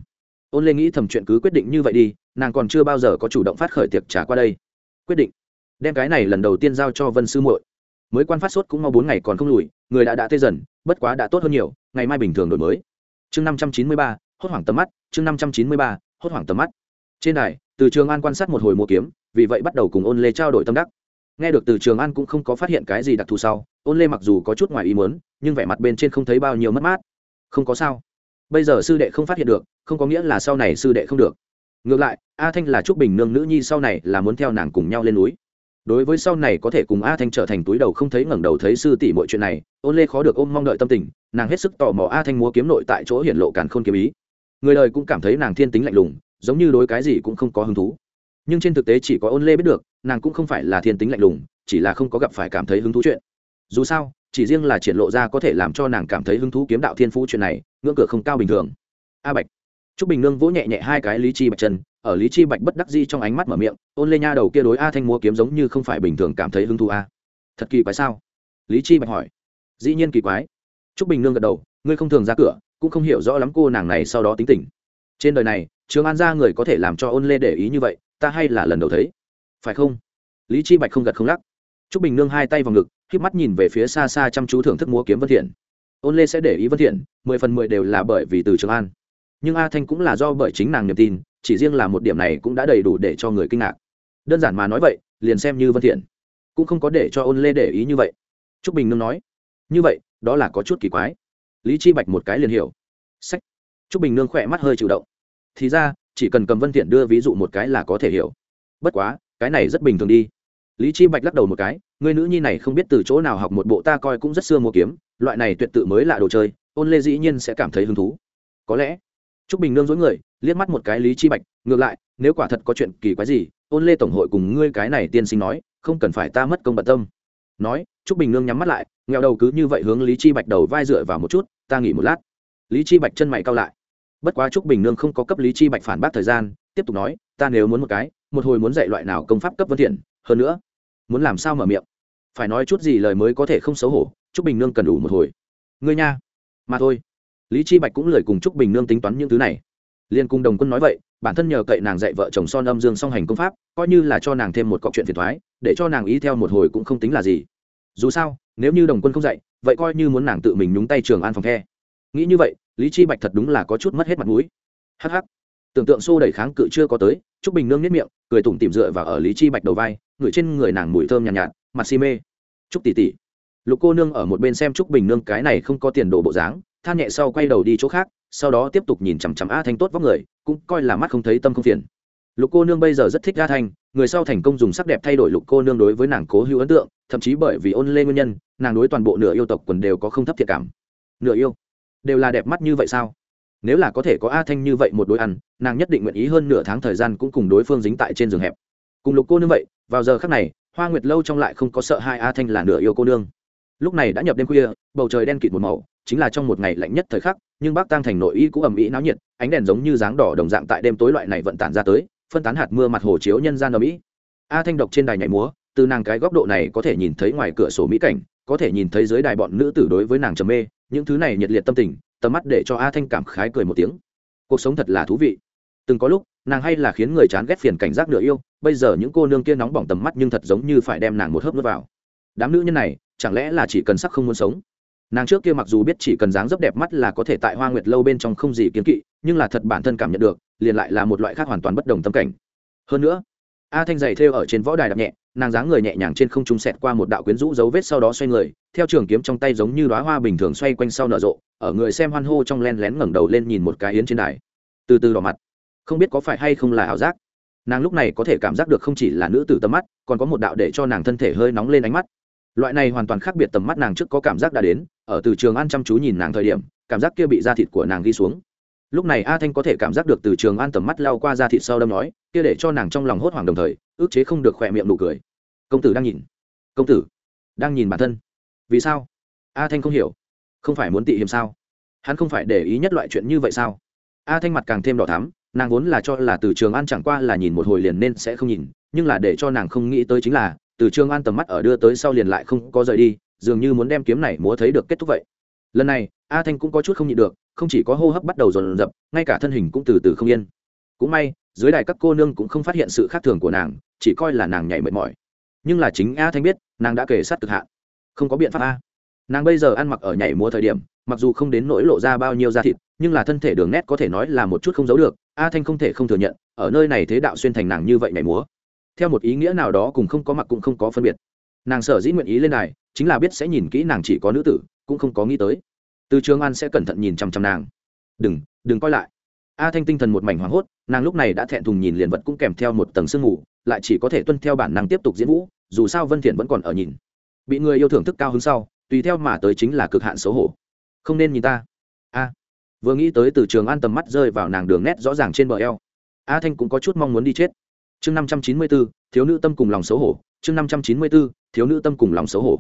ôn lê nghĩ thầm chuyện cứ quyết định như vậy đi, nàng còn chưa bao giờ có chủ động phát khởi tiệc trả qua đây. Quyết định. Đem cái này lần đầu tiên giao cho vân sư muội. Mới quan phát sốt cũng mau bốn ngày còn không lùi, người đã đã tê dần, bất quá đã tốt hơn nhiều, ngày mai bình thường đổi mới. Chương năm trăm chín mươi ba, hốt hoảng tầm mắt, chương năm trăm chín mươi ba, hốt hoảng tầm mắt. Trên đài, từ trường an quan sát một hồi mua kiếm, vì vậy bắt đầu cùng ôn lê trao đổi tâm đắc nghe được từ trường an cũng không có phát hiện cái gì đặc thù sau, ôn lê mặc dù có chút ngoài ý muốn, nhưng vẻ mặt bên trên không thấy bao nhiêu mất mát. Không có sao. Bây giờ sư đệ không phát hiện được, không có nghĩa là sau này sư đệ không được. Ngược lại, a thanh là trúc bình nương nữ nhi sau này là muốn theo nàng cùng nhau lên núi. Đối với sau này có thể cùng a thanh trở thành túi đầu không thấy ngẩng đầu thấy sư tỷ mọi chuyện này, ôn lê khó được ôm mong đợi tâm tình, nàng hết sức tò mò a thanh múa kiếm nội tại chỗ hiển lộ càn khôn kiếm ý. Người đời cũng cảm thấy nàng thiên tính lạnh lùng, giống như đối cái gì cũng không có hứng thú. Nhưng trên thực tế chỉ có ôn lê biết được nàng cũng không phải là thiên tính lạnh lùng, chỉ là không có gặp phải cảm thấy hứng thú chuyện. Dù sao, chỉ riêng là triển lộ ra có thể làm cho nàng cảm thấy hứng thú kiếm đạo thiên phú chuyện này, ngưỡng cửa không cao bình thường. A bạch. T r ú c bình nương vỗ nhẹ nhẹ hai cái lý chi bạch chân, ở lý chi bạch bất đắc di trong ánh mắt mở miệng, ôn lê nha đầu kia đối a thanh múa kiếm giống như không phải bình thường cảm thấy hứng thú a. Thật kỳ quái sao? Lý chi bạch hỏi. Dĩ nhiên kỳ quái. T r ú c bình nương gật đầu, ngươi không thường ra cửa, cũng không hiểu rõ lắm cô nàng này sau đó tính tình. Trên đời này trường an ra người có thể làm cho ôn lê để ý như vậy, ta hay là lần đầu thấy phải không? Lý chi bạch không gật không lắc. Trúc bình nương hai tay vào ngực k h mắt nhìn về phía xa xa chăm chú thưởng thức múa kiếm vân thiện. Ôn lê sẽ để ý vân thiện, mười phần mười đều là bởi vì từ trường an. Nhưng a thanh cũng là do bởi chính nàng niềm tin, chỉ riêng là một điểm này cũng đã đầy đủ để cho người kinh ngạc. Đơn giản mà nói vậy, liền xem như vân thiện. Cũng không có để cho ôn lê để ý như vậy. Trúc bình nương nói, như vậy, đó là có chút kỳ quái. Lý chi bạch một cái liền hiểu. Sách. Trúc bình nương khỏe mắt hơi chịu động. Thì ra, chỉ cần cầm vân thiện đưa ví dụ một cái là có thể hiểu. Bất quá cái này rất bình thường đi. Lý chi bạch lắc đầu một cái, người nữ nhi này không biết từ chỗ nào học một bộ ta coi cũng rất xưa mua kiếm, loại này tuyệt tự mới là đồ chơi, ôn lê dĩ nhiên sẽ cảm thấy hứng thú. Có lẽ, trúc bình nương dối người, liếc mắt một cái lý chi bạch, ngược lại, nếu quả thật có chuyện kỳ quái gì, ôn lê tổng hội cùng ngươi cái này tiên sinh nói, không cần phải ta mất công bận tâm. Nói, trúc bình nương nhắm mắt lại nghèo đầu cứ như vậy hướng lý chi bạch đầu vai dựa vào một chút, ta nghỉ một lát. Lý chi bạch chân mày cao lại. Bất quá trúc bình nương không có cấp lý chi bạch phản bác thời gian, tiếp tục nói, ta nếu muốn một cái một hồi muốn dạy loại nào công pháp cấp vân thiện, hơn nữa, muốn làm sao mở miệng. Phải nói chút gì lời mới có thể không xấu hổ, trúc bình nương cần đủ một hồi. Ngươi nha. Mà thôi. Lý chi bạch cũng lời cùng trúc bình nương tính toán những thứ này. Liên cung đồng quân nói vậy, bản thân nhờ cậy nàng dạy vợ chồng son âm dương song hành công pháp, coi như là cho nàng thêm một cọc chuyện phiền thoái, để cho nàng ý theo một hồi cũng không tính là gì. Dù sao, nếu như đồng quân không dạy, vậy coi như muốn nàng tự mình nhúng tay trường an phòng khe. nghĩ như vậy, lý chi bạch thật đúng là có chút mất hết mặt mũi. Hắc hắc tưởng tượng xô đẩy kháng cự chưa có tới trúc bình nương nếp miệng cười tủm tìm dựa vào ở lý chi bạch đầu vai ngửi trên người nàng mùi thơm nhàn nhạt, nhạt mặt si mê. Trúc tỷ tỷ. Lục cô nương ở một bên xem trúc bình nương cái này không có tiền đồ bộ dáng than nhẹ sau quay đầu đi chỗ khác sau đó tiếp tục nhìn chằm chằm a thanh tốt vóc người cũng coi là mắt không thấy tâm không phiền. Lục cô nương bây giờ rất thích a thanh người sau thành công dùng sắc đẹp thay đổi lục cô nương đối với nàng cố hữu ấn tượng thậm chí bởi vì ôn lê nguyên nhân nàng đối toàn bộ nửa yêu tộc quần đều có không thấp thiệt cảm. Nửa yêu? Đều là đẹp mắt như vậy sao? Nếu là có thể có a thanh như vậy một đối ăn, nàng nhất định nguyện ý hơn nửa tháng thời gian cũng cùng đối phương dính tại trên giường hẹp. Cùng lục cô nương vậy, vào giờ khắc này, hoa nguyệt lâu trong lại không có sợ hai a thanh là nửa yêu cô nương. Lúc này đã nhập đêm khuya, bầu trời đen kịt một màu, chính là trong một ngày lạnh nhất thời khắc, nhưng bác tăng thành nội y cũng ầm ĩ náo nhiệt, ánh đèn giống như dáng đỏ đồng dạng tại đêm tối loại này vận tản ra tới, phân tán hạt mưa mặt hồ chiếu nhân gian ở mỹ a thanh độc trên đài nhảy múa, từ nàng cái góc độ này có thể nhìn thấy ngoài cửa sổ mỹ cảnh, có thể nhìn thấy dưới đài bọn nữ tử đối với nàng trầm mê, những thứ này nhiệt liệt tâm tình tầm mắt để cho a thanh cảm khái cười một tiếng. Cuộc sống thật là thú vị. Từng có lúc, nàng hay là khiến người chán ghét phiền cảnh giác nửa yêu, bây giờ những cô nương kia nóng bỏng tầm mắt nhưng thật giống như phải đem nàng một hớp nước vào. Đám nữ nhân này, chẳng lẽ là chỉ cần sắc không muốn sống? Nàng trước kia mặc dù biết chỉ cần dáng dấp đẹp mắt là có thể tại hoa nguyệt lâu bên trong không gì kiến kỵ, nhưng là thật bản thân cảm nhận được, liền lại là một loại khác hoàn toàn bất đồng tâm cảnh. Hơn nữa, a thanh dày thêu ở trên võ đài đạp nhẹ nàng dáng người nhẹ nhàng trên không trung sẹt qua một đạo quyến rũ dấu vết sau đó xoay người, theo trường kiếm trong tay giống như đoá hoa bình thường xoay quanh sau nở rộ, ở người xem hoan hô trong len lén ngẩng đầu lên nhìn một cái yến trên đài. Từ từ đỏ mặt. Không biết có phải hay không là ảo giác. Nàng lúc này có thể cảm giác được không chỉ là nữ tử tầm mắt, còn có một đạo để cho nàng thân thể hơi nóng lên ánh mắt. Loại này hoàn toàn khác biệt tầm mắt nàng trước có cảm giác đã đến, ở từ trường an chăm chú nhìn nàng thời điểm, cảm giác kia bị da thịt của nàng ghi xuống lúc này a thanh có thể cảm giác được từ trường an tầm mắt lao qua ra thịt sau đâm nói, kia để cho nàng trong lòng hốt hoảng đồng thời, ước chế không được khỏe miệng nụ cười. Công tử đang nhìn. Công tử, đang nhìn bản thân. Vì sao? A thanh không hiểu. Không phải muốn tị hiểm sao? Hắn không phải để ý nhất loại chuyện như vậy sao? A thanh mặt càng thêm đỏ thắm, nàng vốn là cho là từ trường an chẳng qua là nhìn một hồi liền nên sẽ không nhìn, nhưng là để cho nàng không nghĩ tới chính là, từ trường an tầm mắt ở đưa tới sau liền lại không có rời đi, dường như muốn đem kiếm này múa thấy được kết thúc vậy. Lần này, a thanh cũng có chút không nhịn được không chỉ có hô hấp bắt đầu dồn dập, ngay cả thân hình cũng từ từ không yên. Cũng may, dưới đài các cô nương cũng không phát hiện sự khác thường của nàng, chỉ coi là nàng nhảy mệt mỏi. Nhưng là chính a thanh biết, nàng đã kể sát cực hạn. Không có biện pháp a. Nàng bây giờ ăn mặc ở nhảy múa thời điểm, mặc dù không đến nỗi lộ ra bao nhiêu da thịt, nhưng là thân thể đường nét có thể nói là một chút không giấu được, a thanh không thể không thừa nhận, ở nơi này thế đạo xuyên thành nàng như vậy nhảy múa. Theo một ý nghĩa nào đó cùng không có mặc cũng không có phân biệt. Nàng sở dĩ nguyện ý lên này chính là biết sẽ nhìn kỹ nàng chỉ có nữ tử, cũng không có nghĩ tới từ trường an sẽ cẩn thận nhìn chằm chằm nàng. Đừng đừng coi lại. A thanh tinh thần một mảnh hoảng hốt, nàng lúc này đã thẹn thùng nhìn liền vật cũng kèm theo một tầng sương mù, lại chỉ có thể tuân theo bản năng tiếp tục diễn vũ, dù sao vân thiện vẫn còn ở nhìn. Bị người yêu thưởng thức cao hứng sau, tùy theo mà tới chính là cực hạn xấu hổ. Không nên nhìn ta. A. Vừa nghĩ tới từ trường an tầm mắt rơi vào nàng đường nét rõ ràng trên bờ eo. A thanh cũng có chút mong muốn đi chết. Chương năm trăm chín mươi bốn thiếu nữ tâm cùng lòng xấu hổ. Chương năm trăm chín mươi bốn thiếu nữ tâm cùng lòng xấu hổ.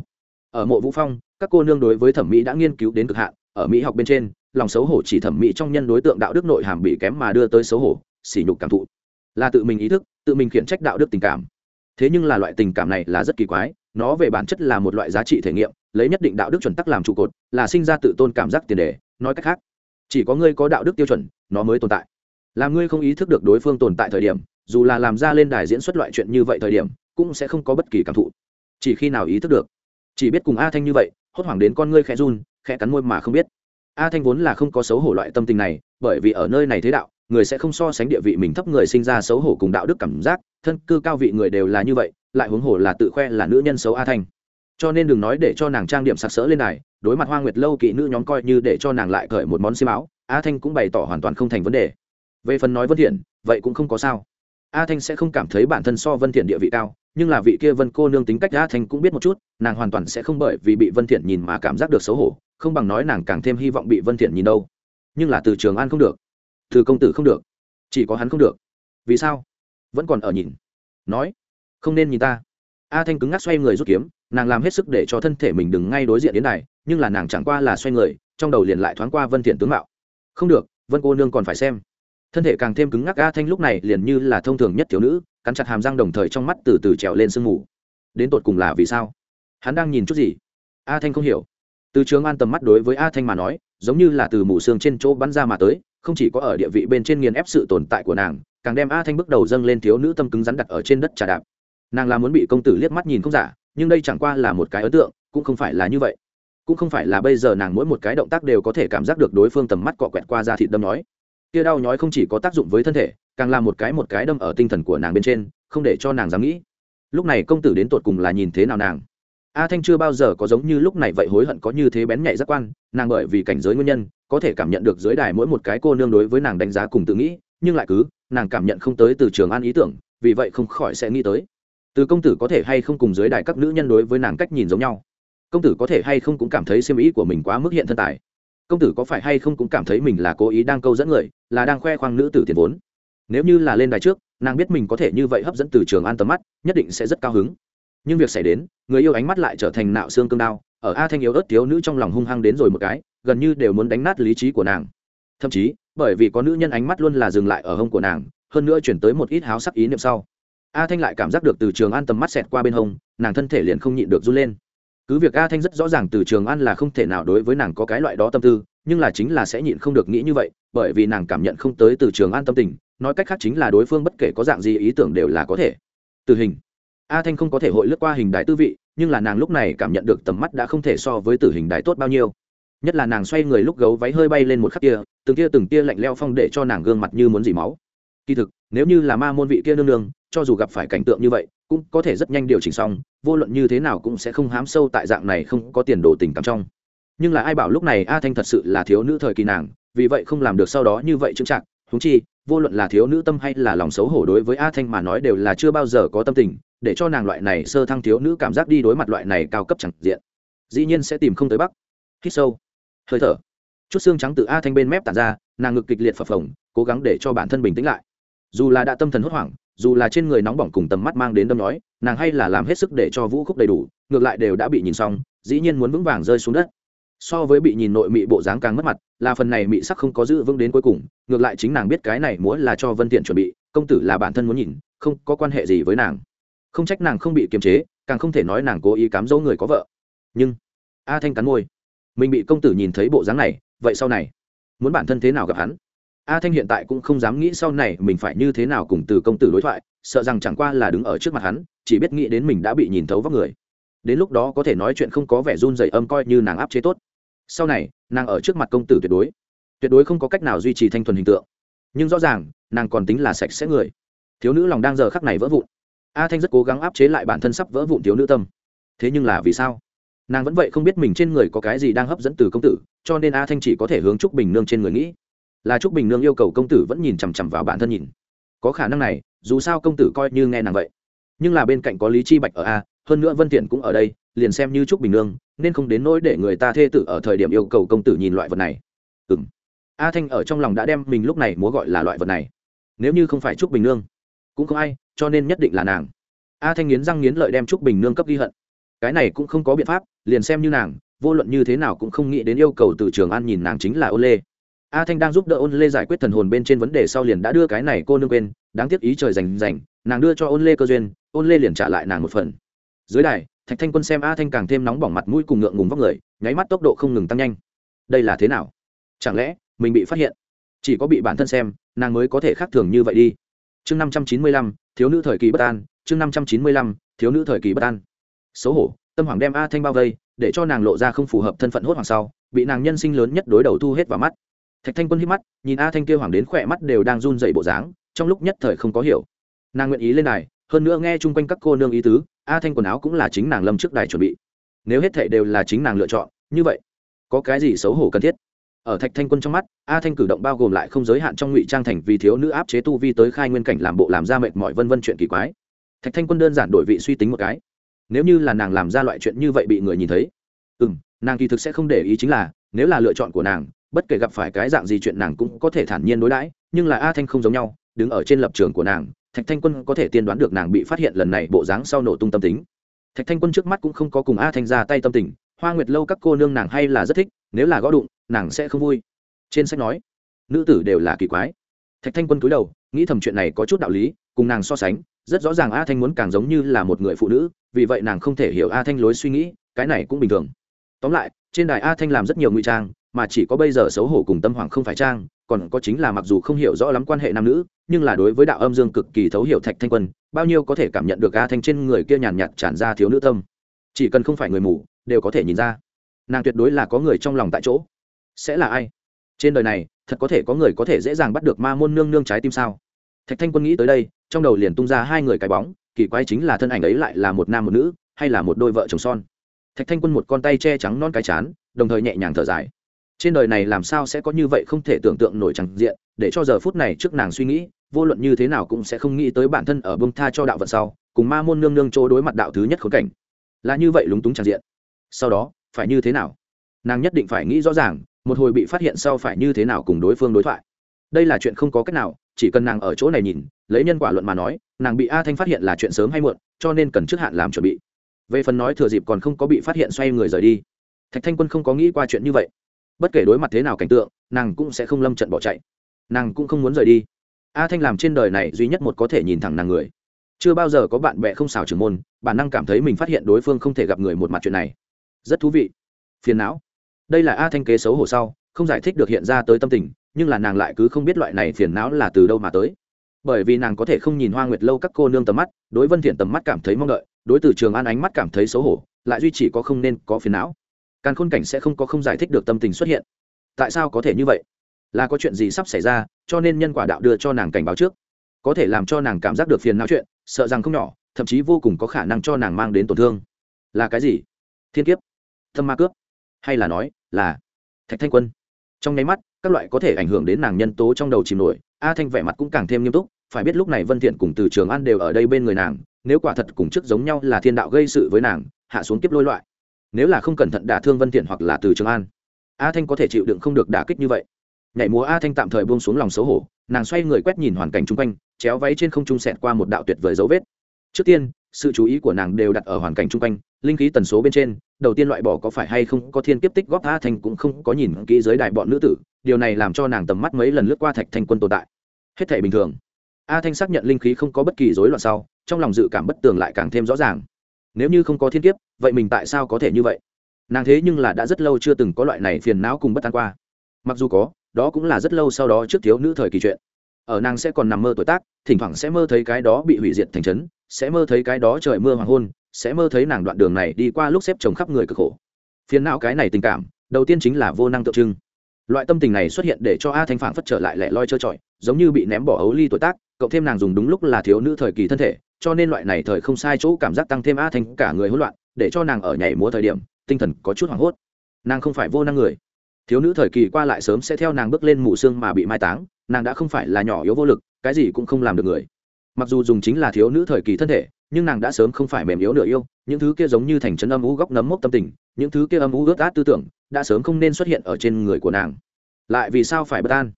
Ở mộ vũ phong các cô nương đối với thẩm mỹ đã nghiên cứu đến cực hạn, ở mỹ học bên trên, lòng xấu hổ chỉ thẩm mỹ trong nhân đối tượng đạo đức nội hàm bị kém mà đưa tới xấu hổ, sỉ nhục cảm thụ. Là tự mình ý thức, tự mình khiển trách đạo đức tình cảm. Thế nhưng là loại tình cảm này là rất kỳ quái, nó về bản chất là một loại giá trị thể nghiệm, lấy nhất định đạo đức chuẩn tắc làm trụ cột, là sinh ra tự tôn cảm giác tiền đề, nói cách khác, chỉ có ngươi có đạo đức tiêu chuẩn, nó mới tồn tại. Làm ngươi không ý thức được đối phương tồn tại thời điểm, dù là làm ra lên đài diễn xuất loại chuyện như vậy thời điểm, cũng sẽ không có bất kỳ cảm thụ. Chỉ khi nào ý thức được. Chỉ biết cùng a thanh như vậy hốt hoảng đến con ngươi khẽ run, khẽ cắn môi mà không biết. A thanh vốn là không có xấu hổ loại tâm tình này, bởi vì ở nơi này thế đạo, người sẽ không so sánh địa vị mình thấp người sinh ra xấu hổ cùng đạo đức cảm giác, thân cư cao vị người đều là như vậy, lại huống hồ là tự khoe là nữ nhân xấu a thanh. Cho nên đừng nói để cho nàng trang điểm sặc sỡ lên này đối mặt hoa nguyệt lâu kỵ nữ nhóm coi như để cho nàng lại cởi một món xiêm áo, a thanh cũng bày tỏ hoàn toàn không thành vấn đề. Về phần nói vân thiện, vậy cũng không có sao. A thanh sẽ không cảm thấy bản thân so vân thiện địa vị cao nhưng là vị kia vân cô nương tính cách a thanh cũng biết một chút, nàng hoàn toàn sẽ không bởi vì bị vân thiện nhìn mà cảm giác được xấu hổ, không bằng nói nàng càng thêm hy vọng bị vân thiện nhìn đâu. Nhưng là từ trường an không được, từ công tử không được, chỉ có hắn không được. Vì sao? Vẫn còn ở nhìn. Nói, không nên nhìn ta. A thanh cứng ngắc xoay người rút kiếm, nàng làm hết sức để cho thân thể mình đừng ngay đối diện đến này, nhưng là nàng chẳng qua là xoay người, trong đầu liền lại thoáng qua vân thiện tướng mạo. Không được, vân cô nương còn phải xem thân thể càng thêm cứng ngắc, a thanh lúc này liền như là thông thường nhất thiếu nữ, cắn chặt hàm răng đồng thời trong mắt từ từ trèo lên sương mù. Đến tột cùng là vì sao? Hắn đang nhìn chút gì? A thanh không hiểu. Từ trường an tầm mắt đối với a thanh mà nói, giống như là từ mù xương trên chỗ bắn ra mà tới, không chỉ có ở địa vị bên trên nghiền ép sự tồn tại của nàng, càng đem a thanh bước đầu dâng lên thiếu nữ tâm cứng rắn đặt ở trên đất trà đạp. Nàng là muốn bị công tử liếc mắt nhìn không giả, nhưng đây chẳng qua là một cái ấn tượng, cũng không phải là như vậy. Cũng không phải là bây giờ nàng mỗi một cái động tác đều có thể cảm giác được đối phương tầm mắt cọ quẹt qua ra thịt đâm nói kia đau nhói không chỉ có tác dụng với thân thể, càng là một cái một cái đâm ở tinh thần của nàng bên trên, không để cho nàng dám nghĩ. Lúc này công tử đến tột cùng là nhìn thế nào nàng? A thanh chưa bao giờ có giống như lúc này vậy hối hận có như thế bén nhạy giác quan, nàng bởi vì cảnh giới nguyên nhân, có thể cảm nhận được dưới đài mỗi một cái cô nương đối với nàng đánh giá cùng tự nghĩ, nhưng lại cứ, nàng cảm nhận không tới từ trường an ý tưởng, vì vậy không khỏi sẽ nghĩ tới. Từ công tử có thể hay không cùng dưới đài các nữ nhân đối với nàng cách nhìn giống nhau? Công tử có thể hay không cũng cảm thấy siêm ý của mình quá mức hiện thân tài công tử có phải hay không cũng cảm thấy mình là cố ý đang câu dẫn người, là đang khoe khoang nữ tử tiền vốn. Nếu như là lên đài trước, nàng biết mình có thể như vậy hấp dẫn từ trường an tầm mắt, nhất định sẽ rất cao hứng. Nhưng việc xảy đến, người yêu ánh mắt lại trở thành nạo xương cương đao, ở a thanh yếu ớt thiếu nữ trong lòng hung hăng đến rồi một cái, gần như đều muốn đánh nát lý trí của nàng. Thậm chí, bởi vì có nữ nhân ánh mắt luôn là dừng lại ở hông của nàng, hơn nữa chuyển tới một ít háo sắc ý niệm sau. A thanh lại cảm giác được từ trường an tầm mắt xẹt qua bên hông, nàng thân thể liền không nhịn được run lên cứ việc a thanh rất rõ ràng từ trường an là không thể nào đối với nàng có cái loại đó tâm tư, nhưng là chính là sẽ nhịn không được nghĩ như vậy, bởi vì nàng cảm nhận không tới từ trường an tâm tình, nói cách khác chính là đối phương bất kể có dạng gì ý tưởng đều là có thể. Từ hình. A thanh không có thể hội lướt qua hình đại tư vị, nhưng là nàng lúc này cảm nhận được tầm mắt đã không thể so với tử hình đại tốt bao nhiêu. Nhất là nàng xoay người lúc gấu váy hơi bay lên một khắc kia, từng tia từng tia lạnh leo phong để cho nàng gương mặt như muốn dỉ máu. Kỳ thực, nếu như là ma môn vị kia nương nương, cho dù gặp phải cảnh tượng như vậy cũng có thể rất nhanh điều chỉnh xong, vô luận như thế nào cũng sẽ không hám sâu tại dạng này không có tiền đồ tình cảm trong. Nhưng là ai bảo lúc này a thanh thật sự là thiếu nữ thời kỳ nàng, vì vậy không làm được sau đó như vậy chững chạc húng chi, vô luận là thiếu nữ tâm hay là lòng xấu hổ đối với a thanh mà nói đều là chưa bao giờ có tâm tình, để cho nàng loại này sơ thăng thiếu nữ cảm giác đi đối mặt loại này cao cấp chẳng diện. Dĩ nhiên sẽ tìm không tới bắc hít sâu. Hơi thở. Chút xương trắng từ a thanh bên mép tàn ra, nàng ngực kịch liệt phập phồng, cố gắng để cho bản thân bình tĩnh lại. Dù là đã tâm thần hốt hoảng dù là trên người nóng bỏng cùng tầm mắt mang đến đâm nói nàng hay là làm hết sức để cho vũ khúc đầy đủ, ngược lại đều đã bị nhìn xong, dĩ nhiên muốn vững vàng rơi xuống đất. So với bị nhìn nội mị bộ dáng càng mất mặt, là phần này mị sắc không có giữ vững đến cuối cùng, ngược lại chính nàng biết cái này muốn là cho vân tiện chuẩn bị, công tử là bản thân muốn nhìn, không có quan hệ gì với nàng. Không trách nàng không bị kiềm chế, càng không thể nói nàng cố ý cám dỗ người có vợ. Nhưng, a thanh cắn môi. Mình bị công tử nhìn thấy bộ dáng này, vậy sau này, muốn bản thân thế nào gặp hắn? A thanh hiện tại cũng không dám nghĩ sau này mình phải như thế nào cùng từ công tử đối thoại, sợ rằng chẳng qua là đứng ở trước mặt hắn, chỉ biết nghĩ đến mình đã bị nhìn thấu vóc người. Đến lúc đó có thể nói chuyện không có vẻ run dày âm coi như nàng áp chế tốt. Sau này, nàng ở trước mặt công tử tuyệt đối. Tuyệt đối không có cách nào duy trì thanh thuần hình tượng. Nhưng rõ ràng, nàng còn tính là sạch sẽ người. Thiếu nữ lòng đang giờ khắc này vỡ vụn. A thanh rất cố gắng áp chế lại bản thân sắp vỡ vụn thiếu nữ tâm. Thế nhưng là vì sao? Nàng vẫn vậy không biết mình trên người có cái gì đang hấp dẫn từ công tử, cho nên a thanh chỉ có thể hướng trúc bình nương trên người nghĩ là trúc bình nương yêu cầu công tử vẫn nhìn chằm chằm vào bản thân nhìn. Có khả năng này, dù sao công tử coi như nghe nàng vậy. Nhưng là bên cạnh có lý chi bạch ở a, hơn nữa vân tiện cũng ở đây, liền xem như trúc bình nương, nên không đến nỗi để người ta thê tử ở thời điểm yêu cầu công tử nhìn loại vật này. Ừm. A thanh ở trong lòng đã đem mình lúc này múa gọi là loại vật này. Nếu như không phải trúc bình nương, cũng không ai, cho nên nhất định là nàng. A thanh nghiến răng nghiến lợi đem trúc bình nương cấp ghi hận. Cái này cũng không có biện pháp, liền xem như nàng, vô luận như thế nào cũng không nghĩ đến yêu cầu từ trường an nhìn nàng chính là ô lê a thanh đang giúp đỡ ôn lê giải quyết thần hồn bên trên vấn đề sau liền đã đưa cái này cô nương quên đáng tiếc ý trời rảnh rảnh, nàng đưa cho ôn lê cơ duyên ôn lê liền trả lại nàng một phần. Dưới đài thạch thanh quân xem a thanh càng thêm nóng bỏng mặt mũi cùng ngượng ngùng vóc người nháy mắt tốc độ không ngừng tăng nhanh. Đây là thế nào? Chẳng lẽ mình bị phát hiện? Chỉ có bị bản thân xem nàng mới có thể khác thường như vậy đi. Chương năm trăm chín mươi lăm thiếu nữ thời kỳ bất an chương năm trăm chín mươi lăm thiếu nữ thời kỳ bất an. Xấu hổ tâm hoàng đem a thanh bao vây để cho nàng lộ ra không phù hợp thân phận hốt hoàng sau bị nàng nhân sinh lớn nhất đối đầu thu hết vào mắt thạch thanh quân hít mắt, nhìn a thanh kêu hoàng đến khỏe mắt đều đang run dậy bộ dáng, trong lúc nhất thời không có hiểu. Nàng nguyện ý lên đài, hơn nữa nghe chung quanh các cô nương ý tứ, a thanh quần áo cũng là chính nàng lâm trước đài chuẩn bị. Nếu hết thệ đều là chính nàng lựa chọn, như vậy, có cái gì xấu hổ cần thiết? Ở thạch thanh quân trong mắt, a thanh cử động bao gồm lại không giới hạn trong ngụy trang thành vì thiếu nữ áp chế tu vi tới khai nguyên cảnh làm bộ làm ra mệt mỏi vân vân chuyện kỳ quái. Thạch thanh quân đơn giản đổi vị suy tính một cái. Nếu như là nàng làm ra loại chuyện như vậy bị người nhìn thấy ừ m nàng kỳ thực sẽ không để ý chính là, nếu là lựa chọn của nàng bất kể gặp phải cái dạng gì chuyện nàng cũng có thể thản nhiên đối đãi, nhưng là a thanh không giống nhau, đứng ở trên lập trường của nàng, thạch thanh quân có thể tiên đoán được nàng bị phát hiện lần này bộ dáng sau nổ tung tâm tính. Thạch thanh quân trước mắt cũng không có cùng a thanh ra tay tâm tình, hoa nguyệt lâu các cô nương nàng hay là rất thích, nếu là gõ đụng, nàng sẽ không vui. Trên sách nói, nữ tử đều là kỳ quái. Thạch thanh quân cúi đầu, nghĩ thầm chuyện này có chút đạo lý, cùng nàng so sánh, rất rõ ràng a thanh muốn càng giống như là một người phụ nữ, vì vậy nàng không thể hiểu a thanh lối suy nghĩ, cái này cũng bình thường. Tóm lại, trên đài a thanh làm rất nhiều ngụy trang mà chỉ có bây giờ xấu hổ cùng tâm hoàng không phải trang, còn có chính là mặc dù không hiểu rõ lắm quan hệ nam nữ, nhưng là đối với đạo âm dương cực kỳ thấu hiểu thạch thanh quân, bao nhiêu có thể cảm nhận được a thanh trên người kia nhàn nhạt tràn ra thiếu nữ tâm. Chỉ cần không phải người mù, đều có thể nhìn ra. Nàng tuyệt đối là có người trong lòng tại chỗ. Sẽ là ai? Trên đời này, thật có thể có người có thể dễ dàng bắt được ma môn nương nương trái tim sao? Thạch thanh quân nghĩ tới đây, trong đầu liền tung ra hai người cái bóng, kỳ quái chính là thân ảnh ấy lại là một nam một nữ, hay là một đôi vợ chồng son. Thạch thanh quân một con tay che trắng non cái chán, đồng thời nhẹ nhàng thở dài trên đời này làm sao sẽ có như vậy không thể tưởng tượng nổi chẳng diện, để cho giờ phút này trước nàng suy nghĩ, vô luận như thế nào cũng sẽ không nghĩ tới bản thân ở bông tha cho đạo vận sau, cùng ma môn nương nương chỗ đối mặt đạo thứ nhất khốn cảnh. Là như vậy lúng túng chẳng diện. Sau đó, phải như thế nào? Nàng nhất định phải nghĩ rõ ràng, một hồi bị phát hiện sau phải như thế nào cùng đối phương đối thoại. Đây là chuyện không có cách nào, chỉ cần nàng ở chỗ này nhìn, lấy nhân quả luận mà nói, nàng bị a thanh phát hiện là chuyện sớm hay muộn, cho nên cần trước hạn làm chuẩn bị. Về phần nói thừa dịp còn không có bị phát hiện xoay người rời đi. Thạch thanh quân không có nghĩ qua chuyện như vậy bất kể đối mặt thế nào cảnh tượng, nàng cũng sẽ không lâm trận bỏ chạy. Nàng cũng không muốn rời đi. A thanh làm trên đời này duy nhất một có thể nhìn thẳng nàng người. Chưa bao giờ có bạn bè không xào trưởng môn, bản năng cảm thấy mình phát hiện đối phương không thể gặp người một mặt chuyện này. Rất thú vị. Phiền não. Đây là a thanh kế xấu hổ sau, không giải thích được hiện ra tới tâm tình, nhưng là nàng lại cứ không biết loại này phiền não là từ đâu mà tới. Bởi vì nàng có thể không nhìn hoa nguyệt lâu các cô nương tầm mắt, đối vân thiện tầm mắt cảm thấy mong đợi, đối từ trường an ánh mắt cảm thấy xấu hổ, lại duy chỉ có không nên có phiền não càng khôn cảnh sẽ không có không giải thích được tâm tình xuất hiện. Tại sao có thể như vậy? Là có chuyện gì sắp xảy ra, cho nên nhân quả đạo đưa cho nàng cảnh báo trước. Có thể làm cho nàng cảm giác được phiền não chuyện, sợ rằng không nhỏ, thậm chí vô cùng có khả năng cho nàng mang đến tổn thương. Là cái gì? Thiên kiếp? Thâm ma cướp? Hay là nói là thạch thanh quân? Trong nháy mắt, các loại có thể ảnh hưởng đến nàng nhân tố trong đầu chìm nổi, a thanh vẻ mặt cũng càng thêm nghiêm túc, phải biết lúc này vân thiện cùng từ trường an đều ở đây bên người nàng, nếu quả thật cùng trước giống nhau là thiên đạo gây sự với nàng, hạ xuống kiếp lôi loại nếu là không cẩn thận đả thương vân Tiện hoặc là từ trường an, a thanh có thể chịu đựng không được đả kích như vậy. Nhảy múa a thanh tạm thời buông xuống lòng xấu hổ, nàng xoay người quét nhìn hoàn cảnh chung quanh, chéo váy trên không trung sẹt qua một đạo tuyệt vời dấu vết. Trước tiên, sự chú ý của nàng đều đặt ở hoàn cảnh chung quanh, linh khí tần số bên trên, đầu tiên loại bỏ có phải hay không có thiên kiếp tích góp, a thanh cũng không có nhìn kỹ giới đại bọn nữ tử, điều này làm cho nàng tầm mắt mấy lần lướt qua thạch thanh quân tồn tại. Hết thể bình thường, a thanh xác nhận linh khí không có bất kỳ rối loạn sau, trong lòng dự cảm bất tường lại càng thêm rõ ràng nếu như không có thiên kiếp, vậy mình tại sao có thể như vậy? Nàng thế nhưng là đã rất lâu chưa từng có loại này phiền não cùng bất an qua. Mặc dù có, đó cũng là rất lâu sau đó trước thiếu nữ thời kỳ chuyện. Ở nàng sẽ còn nằm mơ tuổi tác, thỉnh thoảng sẽ mơ thấy cái đó bị hủy diệt thành trấn, sẽ mơ thấy cái đó trời mưa hoàng hôn, sẽ mơ thấy nàng đoạn đường này đi qua lúc xếp chồng khắp người cực khổ. Phiền não cái này tình cảm, đầu tiên chính là vô năng tượng trưng. Loại tâm tình này xuất hiện để cho a thanh phản phất trở lại lẻ loi trơ trọi, giống như bị ném bỏ ấu ly tuổi tác, cộng thêm nàng dùng đúng lúc là thiếu nữ thời kỳ thân thể cho nên loại này thời không sai chỗ cảm giác tăng thêm a thanh cả người hỗn loạn, để cho nàng ở nhảy múa thời điểm, tinh thần có chút hoảng hốt. Nàng không phải vô năng người. Thiếu nữ thời kỳ qua lại sớm sẽ theo nàng bước lên mù xương mà bị mai táng, nàng đã không phải là nhỏ yếu vô lực, cái gì cũng không làm được người. Mặc dù dùng chính là thiếu nữ thời kỳ thân thể, nhưng nàng đã sớm không phải mềm yếu nửa yêu, những thứ kia giống như thành trấn âm u góc nấm mốc tâm tình, những thứ kia âm u ướt át tư tưởng, đã sớm không nên xuất hiện ở trên người của nàng. Lại vì sao phải bất an?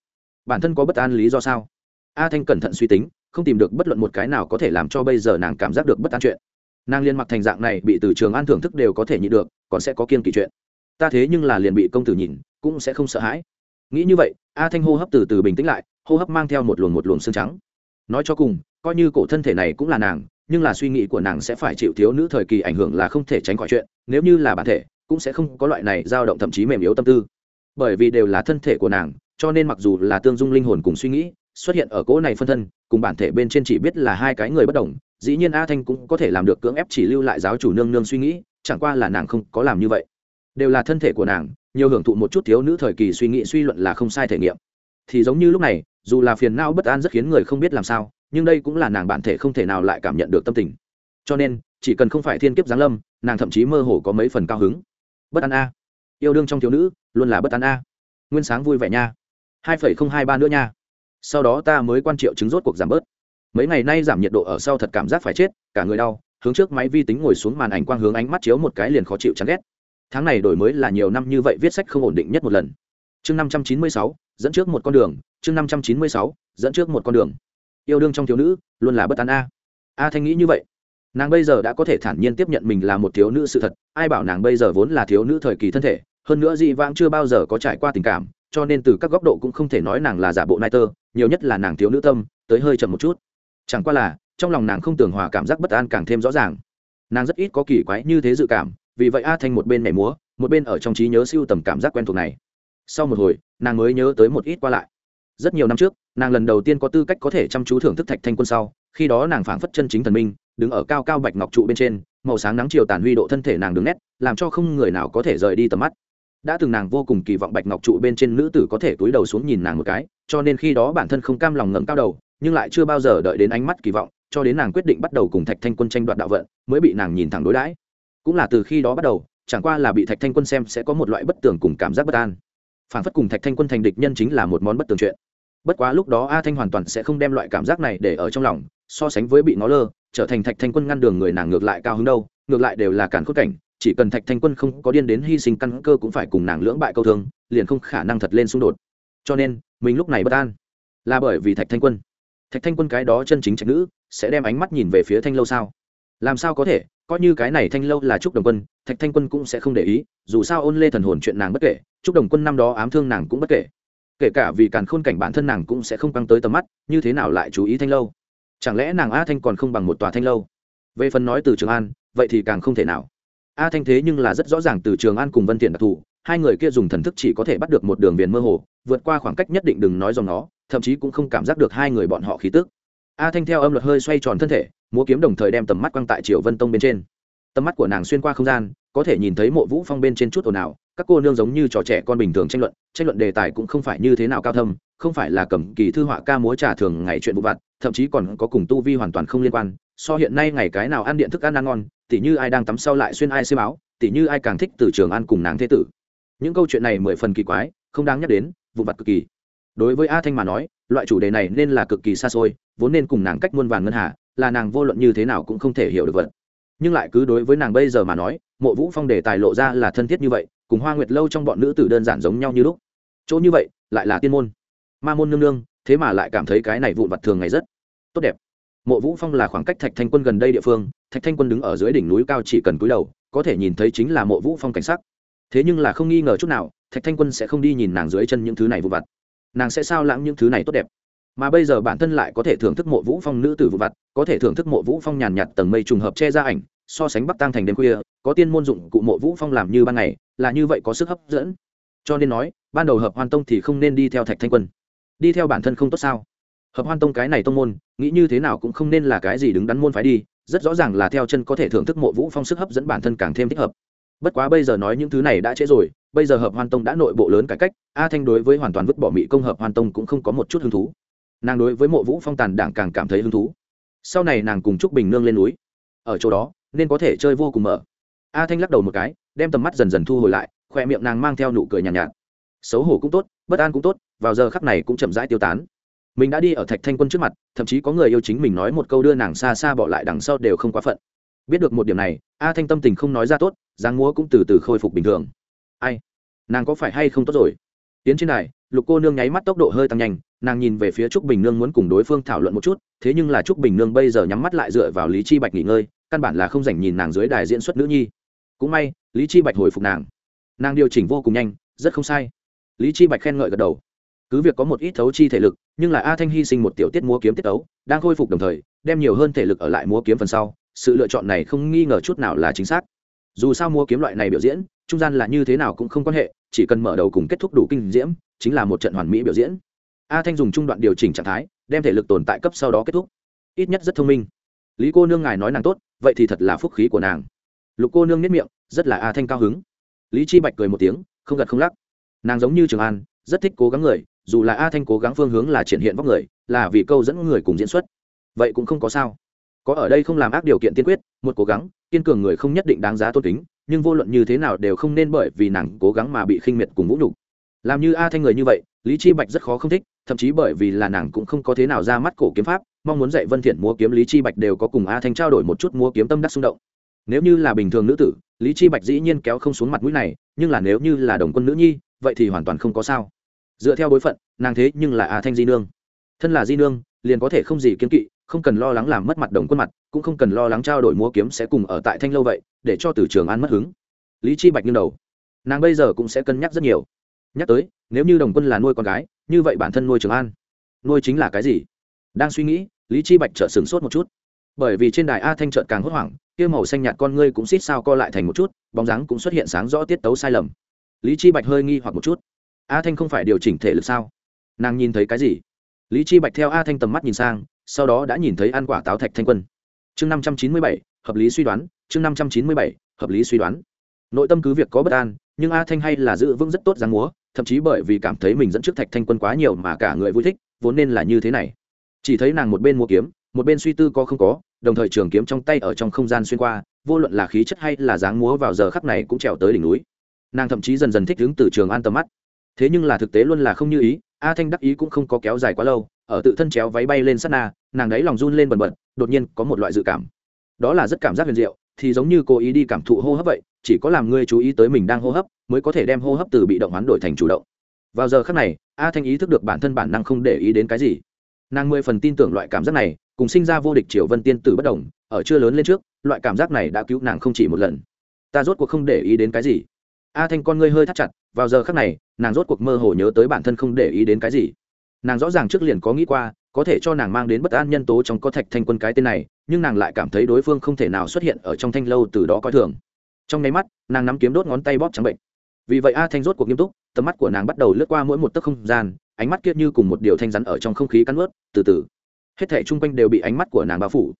Bản thân có bất an lý do sao? A thanh cẩn thận suy tính không tìm được bất luận một cái nào có thể làm cho bây giờ nàng cảm giác được bất an chuyện. Nàng liên mặc thành dạng này bị từ trường an thưởng thức đều có thể nhịn được, còn sẽ có kiên kỳ chuyện. Ta thế nhưng là liền bị công tử nhìn, cũng sẽ không sợ hãi. Nghĩ như vậy, a thanh hô hấp từ từ bình tĩnh lại, hô hấp mang theo một luồng một luồng xương trắng. Nói cho cùng, coi như cổ thân thể này cũng là nàng, nhưng là suy nghĩ của nàng sẽ phải chịu thiếu nữ thời kỳ ảnh hưởng là không thể tránh khỏi chuyện, nếu như là bản thể, cũng sẽ không có loại này dao động thậm chí mềm yếu tâm tư. Bởi vì đều là thân thể của nàng, cho nên mặc dù là tương dung linh hồn cùng suy nghĩ xuất hiện ở cỗ này phân thân, cùng bản thể bên trên chỉ biết là hai cái người bất đồng, dĩ nhiên a thanh cũng có thể làm được cưỡng ép chỉ lưu lại giáo chủ nương nương suy nghĩ, chẳng qua là nàng không có làm như vậy. Đều là thân thể của nàng, nhiều hưởng thụ một chút thiếu nữ thời kỳ suy nghĩ suy luận là không sai thể nghiệm. Thì giống như lúc này, dù là phiền não bất an rất khiến người không biết làm sao, nhưng đây cũng là nàng bản thể không thể nào lại cảm nhận được tâm tình. Cho nên, chỉ cần không phải thiên kiếp giáng lâm, nàng thậm chí mơ hồ có mấy phần cao hứng. Bất an a. Yêu đương trong thiếu nữ, luôn là bất an a. Nguyên sáng vui vẻ nha. Hai phẩy không hai ba nữa nha sau đó ta mới quan triệu chứng rốt cuộc giảm bớt. Mấy ngày nay giảm nhiệt độ ở sau thật cảm giác phải chết, cả người đau, hướng trước máy vi tính ngồi xuống màn ảnh quang hướng ánh mắt chiếu một cái liền khó chịu chán ghét. Tháng này đổi mới là nhiều năm như vậy viết sách không ổn định nhất một lần. Chương năm trăm chín mươi sáu, dẫn trước một con đường, chương năm trăm chín mươi sáu, dẫn trước một con đường. Yêu đương trong thiếu nữ, luôn là bất an a. A thanh nghĩ như vậy. Nàng bây giờ đã có thể thản nhiên tiếp nhận mình là một thiếu nữ sự thật, ai bảo nàng bây giờ vốn là thiếu nữ thời kỳ thân thể, hơn nữa dị vãng chưa bao giờ có trải qua tình cảm cho nên từ các góc độ cũng không thể nói nàng là giả bộ nai tơ, nhiều nhất là nàng thiếu nữ tâm, tới hơi chậm một chút. Chẳng qua là, trong lòng nàng không tưởng hòa cảm giác bất an càng thêm rõ ràng. Nàng rất ít có kỳ quái như thế dự cảm, vì vậy a thanh một bên nhảy múa, một bên ở trong trí nhớ siêu tầm cảm giác quen thuộc này. Sau một hồi, nàng mới nhớ tới một ít qua lại. Rất nhiều năm trước, nàng lần đầu tiên có tư cách có thể chăm chú thưởng thức thạch thanh quân sau, khi đó nàng phảng phất chân chính thần minh, đứng ở cao cao bạch ngọc trụ bên trên, màu sáng nắng chiều tàn huy độ thân thể nàng đứng nét, làm cho không người nào có thể rời đi tầm mắt đã từng nàng vô cùng kỳ vọng bạch ngọc trụ bên trên nữ tử có thể túi đầu xuống nhìn nàng một cái, cho nên khi đó bản thân không cam lòng ngẩng cao đầu, nhưng lại chưa bao giờ đợi đến ánh mắt kỳ vọng, cho đến nàng quyết định bắt đầu cùng thạch thanh quân tranh đoạt đạo vận, mới bị nàng nhìn thẳng đối đãi. Cũng là từ khi đó bắt đầu, chẳng qua là bị thạch thanh quân xem sẽ có một loại bất tường cùng cảm giác bất an. Phản phất cùng thạch thanh quân thành địch nhân chính là một món bất tường chuyện. Bất quá lúc đó a thanh hoàn toàn sẽ không đem loại cảm giác này để ở trong lòng, so sánh với bị nó lơ, trở thành thạch thanh quân ngăn đường người nàng ngược lại cao hứng đâu, ngược lại đều là cản khốt cảnh chỉ cần thạch thanh quân không có điên đến hy sinh căn cơ cũng phải cùng nàng lưỡng bại câu thương, liền không khả năng thật lên xung đột. Cho nên, mình lúc này bất an. Là bởi vì thạch thanh quân. Thạch thanh quân cái đó chân chính trạch nữ, sẽ đem ánh mắt nhìn về phía thanh lâu sao? Làm sao có thể? Coi như cái này thanh lâu là trúc đồng quân, thạch thanh quân cũng sẽ không để ý, dù sao ôn lê thần hồn chuyện nàng bất kể, trúc đồng quân năm đó ám thương nàng cũng bất kể. Kể cả vì càn khôn cảnh bản thân nàng cũng sẽ không căng tới tầm mắt, như thế nào lại chú ý thanh lâu? Chẳng lẽ nàng a thanh còn không bằng một tòa thanh lâu? Về phần nói từ trường an, vậy thì càng không thể nào a thanh thế nhưng là rất rõ ràng từ trường an cùng vân thiện đặc thù, hai người kia dùng thần thức chỉ có thể bắt được một đường viền mơ hồ, vượt qua khoảng cách nhất định đừng nói dòng nó, thậm chí cũng không cảm giác được hai người bọn họ khí tức. A thanh theo âm luật hơi xoay tròn thân thể, múa kiếm đồng thời đem tầm mắt quăng tại triều vân tông bên trên. Tầm mắt của nàng xuyên qua không gian, có thể nhìn thấy mộ vũ phong bên trên chút ồn ào, các cô nương giống như trò trẻ con bình thường tranh luận tranh luận đề tài cũng không phải như thế nào cao thâm, không phải là cầm kỳ thư họa ca múa trà thường ngày chuyện vụ vặt, thậm chí còn có cùng tu vi hoàn toàn không liên quan so hiện nay ngày cái nào ăn điện thức ăn ăn ngon, tỉ như ai đang tắm sau lại xuyên ai xi áo tỉ như ai càng thích từ trường ăn cùng nàng thế tử. Những câu chuyện này mười phần kỳ quái, không đáng nhắc đến vụ vặt cực kỳ. Đối với a thanh mà nói, loại chủ đề này nên là cực kỳ xa xôi, vốn nên cùng nàng cách muôn vàn ngân hà, là nàng vô luận như thế nào cũng không thể hiểu được vật. Nhưng lại cứ đối với nàng bây giờ mà nói, mộ vũ phong đề tài lộ ra là thân thiết như vậy, cùng hoa nguyệt lâu trong bọn nữ tử đơn giản giống nhau như lúc. Chỗ như vậy, lại là tiên môn. Ma môn nương nương, thế mà lại cảm thấy cái này vụn vặt thường ngày rất tốt đẹp mộ vũ phong là khoảng cách thạch thanh quân gần đây địa phương, thạch thanh quân đứng ở dưới đỉnh núi cao chỉ cần cúi đầu, có thể nhìn thấy chính là mộ vũ phong cảnh sắc. Thế nhưng là không nghi ngờ chút nào, thạch thanh quân sẽ không đi nhìn nàng dưới chân những thứ này vụn vặt. Nàng sẽ sao lãng những thứ này tốt đẹp. Mà bây giờ bản thân lại có thể thưởng thức mộ vũ phong nữ tử vụ vặt, có thể thưởng thức mộ vũ phong nhàn nhạt tầng mây trùng hợp che ra ảnh, so sánh bắc tăng thành đêm khuya, có tiên môn dụng cụ mộ vũ phong làm như ban ngày, là như vậy có sức hấp dẫn. Cho nên nói, ban đầu hợp hoan tông thì không nên đi theo thạch thanh quân. Đi theo bản thân không tốt sao? Hợp hoan tông cái này tông môn nghĩ như thế nào cũng không nên là cái gì đứng đắn môn phái đi rất rõ ràng là theo chân có thể thưởng thức mộ vũ phong sức hấp dẫn bản thân càng thêm thích hợp. Bất quá bây giờ nói những thứ này đã trễ rồi bây giờ hợp hoan tông đã nội bộ lớn cải cách a thanh đối với hoàn toàn vứt bỏ mỹ công hợp hoan tông cũng không có một chút hứng thú. Nàng đối với mộ vũ phong tàn đảng càng cảm thấy hứng thú. Sau này nàng cùng trúc bình nương lên núi. Ở chỗ đó nên có thể chơi vô cùng mở. A thanh lắc đầu một cái đem tầm mắt dần dần thu hồi lại khoe miệng nàng mang theo nụ cười nhàn nhạt, nhạt. Xấu hổ cũng tốt bất an cũng tốt vào giờ khắc này cũng chậm rãi tiêu tán mình đã đi ở thạch thanh quân trước mặt, thậm chí có người yêu chính mình nói một câu đưa nàng xa xa bỏ lại đằng sau đều không quá phận. Biết được một điểm này, a thanh tâm tình không nói ra tốt giang múa cũng từ từ khôi phục bình thường. Ai? Nàng có phải hay không tốt rồi? Tiến trên này lục cô nương nháy mắt tốc độ hơi tăng nhanh, nàng nhìn về phía trúc bình nương muốn cùng đối phương thảo luận một chút, thế nhưng là trúc bình nương bây giờ nhắm mắt lại dựa vào lý chi bạch nghỉ ngơi, căn bản là không dành nhìn nàng dưới đài diễn xuất nữ nhi. Cũng may, lý chi bạch hồi phục nàng. Nàng điều chỉnh vô cùng nhanh, rất không sai. Lý chi bạch khen ngợi gật đầu. Cứ việc có một ít thấu chi thể lực nhưng là a thanh hy sinh một tiểu tiết múa kiếm tiết ấu đang khôi phục đồng thời, đem nhiều hơn thể lực ở lại múa kiếm phần sau, sự lựa chọn này không nghi ngờ chút nào là chính xác. Dù sao múa kiếm loại này biểu diễn, trung gian là như thế nào cũng không quan hệ, chỉ cần mở đầu cùng kết thúc đủ kinh diễm, chính là một trận hoàn mỹ biểu diễn. A thanh dùng trung đoạn điều chỉnh trạng thái, đem thể lực tồn tại cấp sau đó kết thúc. Ít nhất rất thông minh. Lý cô nương ngài nói nàng tốt, vậy thì thật là phúc khí của nàng. Lục cô nương nếp miệng, rất là a thanh cao hứng. Lý chi bạch cười một tiếng, không gật không lắc. Nàng giống như trường an, rất thích cố gắng người dù là a thanh cố gắng phương hướng là triển hiện vóc người, là vì câu dẫn người cùng diễn xuất. Vậy cũng không có sao. Có ở đây không làm ác điều kiện tiên quyết, một cố gắng, kiên cường người không nhất định đáng giá tôn kính, nhưng vô luận như thế nào đều không nên bởi vì nàng cố gắng mà bị khinh miệt cùng vũ nhục. Làm như a thanh người như vậy, lý chi bạch rất khó không thích, thậm chí bởi vì là nàng cũng không có thế nào ra mắt cổ kiếm pháp, mong muốn dạy vân thiện múa kiếm lý chi bạch đều có cùng a thanh trao đổi một chút múa kiếm tâm đắc xung động. Nếu như là bình thường nữ tử, lý chi bạch dĩ nhiên kéo không xuống mặt mũi này, nhưng là nếu như là đồng quân nữ nhi, vậy thì hoàn toàn không có sao dựa theo bối phận, nàng thế nhưng là a thanh di nương. Thân là di nương, liền có thể không gì kiếm kỵ, không cần lo lắng làm mất mặt đồng quân mặt, cũng không cần lo lắng trao đổi múa kiếm sẽ cùng ở tại thanh lâu vậy, để cho từ trường an mất hứng. Lý chi bạch nghiêng đầu. Nàng bây giờ cũng sẽ cân nhắc rất nhiều. Nhắc tới, nếu như đồng quân là nuôi con gái, như vậy bản thân nuôi trường an, nuôi chính là cái gì? Đang suy nghĩ, lý chi bạch chợt sửng sốt một chút. Bởi vì trên đài a thanh trợn càng hốt hoảng, kia màu xanh nhạt con ngươi cũng xít sao co lại thành một chút, bóng dáng cũng xuất hiện sáng rõ tiết tấu sai lầm. Lý chi bạch hơi nghi hoặc một chút a thanh không phải điều chỉnh thể lực sao? Nàng nhìn thấy cái gì? Lý chi bạch theo a thanh tầm mắt nhìn sang, sau đó đã nhìn thấy ăn quả táo thạch thanh quân. Chương năm trăm chín mươi bảy, hợp lý suy đoán, chương năm trăm chín mươi bảy, hợp lý suy đoán. Nội tâm cứ việc có bất an, nhưng a thanh hay là giữ vững rất tốt dáng múa, thậm chí bởi vì cảm thấy mình dẫn trước thạch thanh quân quá nhiều mà cả người vui thích, vốn nên là như thế này. Chỉ thấy nàng một bên mua kiếm, một bên suy tư có không có, đồng thời trường kiếm trong tay ở trong không gian xuyên qua, vô luận là khí chất hay là dáng múa vào giờ khắc này cũng trèo tới đỉnh núi. Nàng thậm chí dần dần thích đứng từ trường an tầm mắt thế nhưng là thực tế luôn là không như ý, a thanh đắc ý cũng không có kéo dài quá lâu, ở tự thân chéo váy bay lên sát na, nàng đấy lòng run lên bần bật, đột nhiên có một loại dự cảm. Đó là rất cảm giác huyền diệu, thì giống như cố ý đi cảm thụ hô hấp vậy, chỉ có làm ngươi chú ý tới mình đang hô hấp, mới có thể đem hô hấp từ bị động hoán đổi thành chủ động. Vào giờ khắc này, a thanh ý thức được bản thân bản năng không để ý đến cái gì. Nàng mười phần tin tưởng loại cảm giác này, cùng sinh ra vô địch triều vân tiên tử bất đồng, ở chưa lớn lên trước, loại cảm giác này đã cứu nàng không chỉ một lần. Ta rốt cuộc không để ý đến cái gì a thanh con ngươi hơi thắt chặt, vào giờ khắc này, nàng rốt cuộc mơ hồ nhớ tới bản thân không để ý đến cái gì. Nàng rõ ràng trước liền có nghĩ qua, có thể cho nàng mang đến bất an nhân tố trong có thạch thanh quân cái tên này, nhưng nàng lại cảm thấy đối phương không thể nào xuất hiện ở trong thanh lâu từ đó coi thường. Trong nháy mắt, nàng nắm kiếm đốt ngón tay bóp trắng bệnh. Vì vậy a thanh rốt cuộc nghiêm túc, tầm mắt của nàng bắt đầu lướt qua mỗi một tấc không gian, ánh mắt kiết như cùng một điều thanh rắn ở trong không khí cắn ướt từ từ. Hết thể chung quanh đều bị ánh mắt của nàng bao phủ.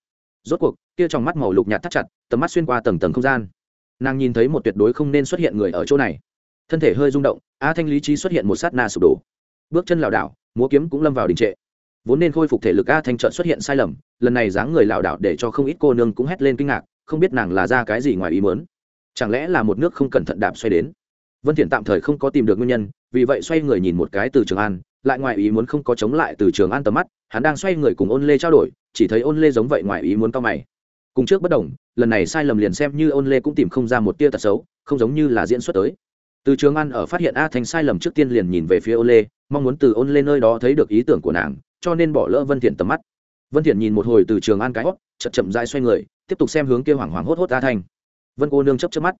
Rốt cuộc, kia trong mắt màu lục nhạt thắt chặt, tầm mắt xuyên qua tầng tầng không gian nàng nhìn thấy một tuyệt đối không nên xuất hiện người ở chỗ này. Thân thể hơi rung động, a thanh lý trí xuất hiện một sát na sụp đổ. Bước chân lảo đảo, múa kiếm cũng lâm vào đình trệ. Vốn nên khôi phục thể lực a thanh trợn xuất hiện sai lầm, lần này dáng người lảo đảo để cho không ít cô nương cũng hét lên kinh ngạc, không biết nàng là ra cái gì ngoài ý mớn chẳng lẽ là một nước không cẩn thận đạp xoay đến? Vân thiện tạm thời không có tìm được nguyên nhân, vì vậy xoay người nhìn một cái từ trường an, lại ngoài ý muốn không có chống lại từ trường an tầm mắt, hắn đang xoay người cùng ôn lê trao đổi, chỉ thấy ôn lê giống vậy ngoài ý muốn cao mày cùng trước bất đồng, lần này sai lầm liền xem như ôn lê cũng tìm không ra một tia tật xấu, không giống như là diễn xuất tới. Từ trường an ở phát hiện a thành sai lầm trước tiên liền nhìn về phía ôn lê, mong muốn từ ôn lê nơi đó thấy được ý tưởng của nàng, cho nên bỏ lỡ vân thiện tầm mắt. Vân thiện nhìn một hồi từ trường an cái hót chậm chậm rãi xoay người, tiếp tục xem hướng kia hoảng hoảng hốt hốt a thành vân cô nương chấp chớp mắt.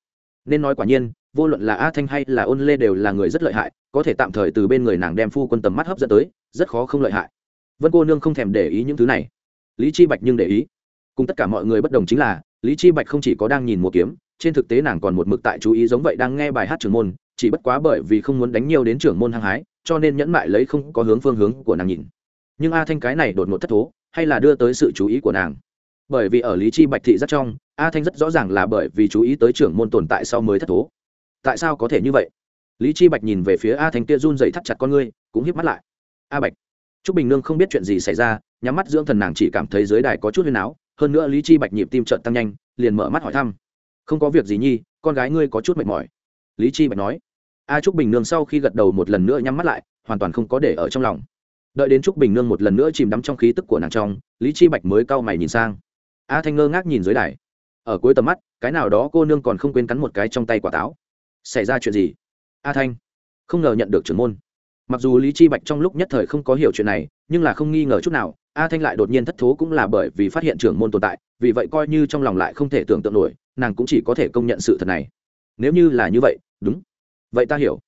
Nên nói quả nhiên, vô luận là a thanh hay là ôn lê đều là người rất lợi hại, có thể tạm thời từ bên người nàng đem phu quân tầm mắt hấp dẫn tới, rất khó không lợi hại. Vân cô nương không thèm để ý những thứ này. Lý chi bạch nhưng để ý cùng tất cả mọi người bất đồng chính là, lý chi bạch không chỉ có đang nhìn mùa kiếm, trên thực tế nàng còn một mực tại chú ý giống vậy đang nghe bài hát trưởng môn, chỉ bất quá bởi vì không muốn đánh nhiều đến trưởng môn hăng hái, cho nên nhẫn mại lấy không có hướng phương hướng của nàng nhìn. Nhưng a thanh cái này đột ngột thất thố, hay là đưa tới sự chú ý của nàng? Bởi vì ở lý chi bạch thị rất trong, a thanh rất rõ ràng là bởi vì chú ý tới trưởng môn tồn tại sau mới thất thố. Tại sao có thể như vậy? Lý chi bạch nhìn về phía a thanh kia run dậy thắt chặt con ngươi, cũng hiếp mắt lại. A bạch, trúc bình nương không biết chuyện gì xảy ra, nhắm mắt dưỡng thần nàng chỉ cảm thấy dưới đài có chút huyên áo hơn nữa lý chi bạch nhịp tim trợn tăng nhanh, liền mở mắt hỏi thăm. Không có việc gì nhi, con gái ngươi có chút mệt mỏi. Lý chi bạch nói. A trúc bình nương sau khi gật đầu một lần nữa nhắm mắt lại, hoàn toàn không có để ở trong lòng. Đợi đến trúc bình nương một lần nữa chìm đắm trong khí tức của nàng trong, lý chi bạch mới cau mày nhìn sang. A thanh ngơ ngác nhìn dưới đài. Ở cuối tầm mắt, cái nào đó cô nương còn không quên cắn một cái trong tay quả táo. Xảy ra chuyện gì? A thanh, không ngờ nhận được trưởng môn. Mặc dù lý chi bạch trong lúc nhất thời không có hiểu chuyện này, nhưng là không nghi ngờ chút nào a thanh lại đột nhiên thất thố cũng là bởi vì phát hiện trưởng môn tồn tại, vì vậy coi như trong lòng lại không thể tưởng tượng nổi, nàng cũng chỉ có thể công nhận sự thật này. Nếu như là như vậy, đúng. Vậy ta hiểu.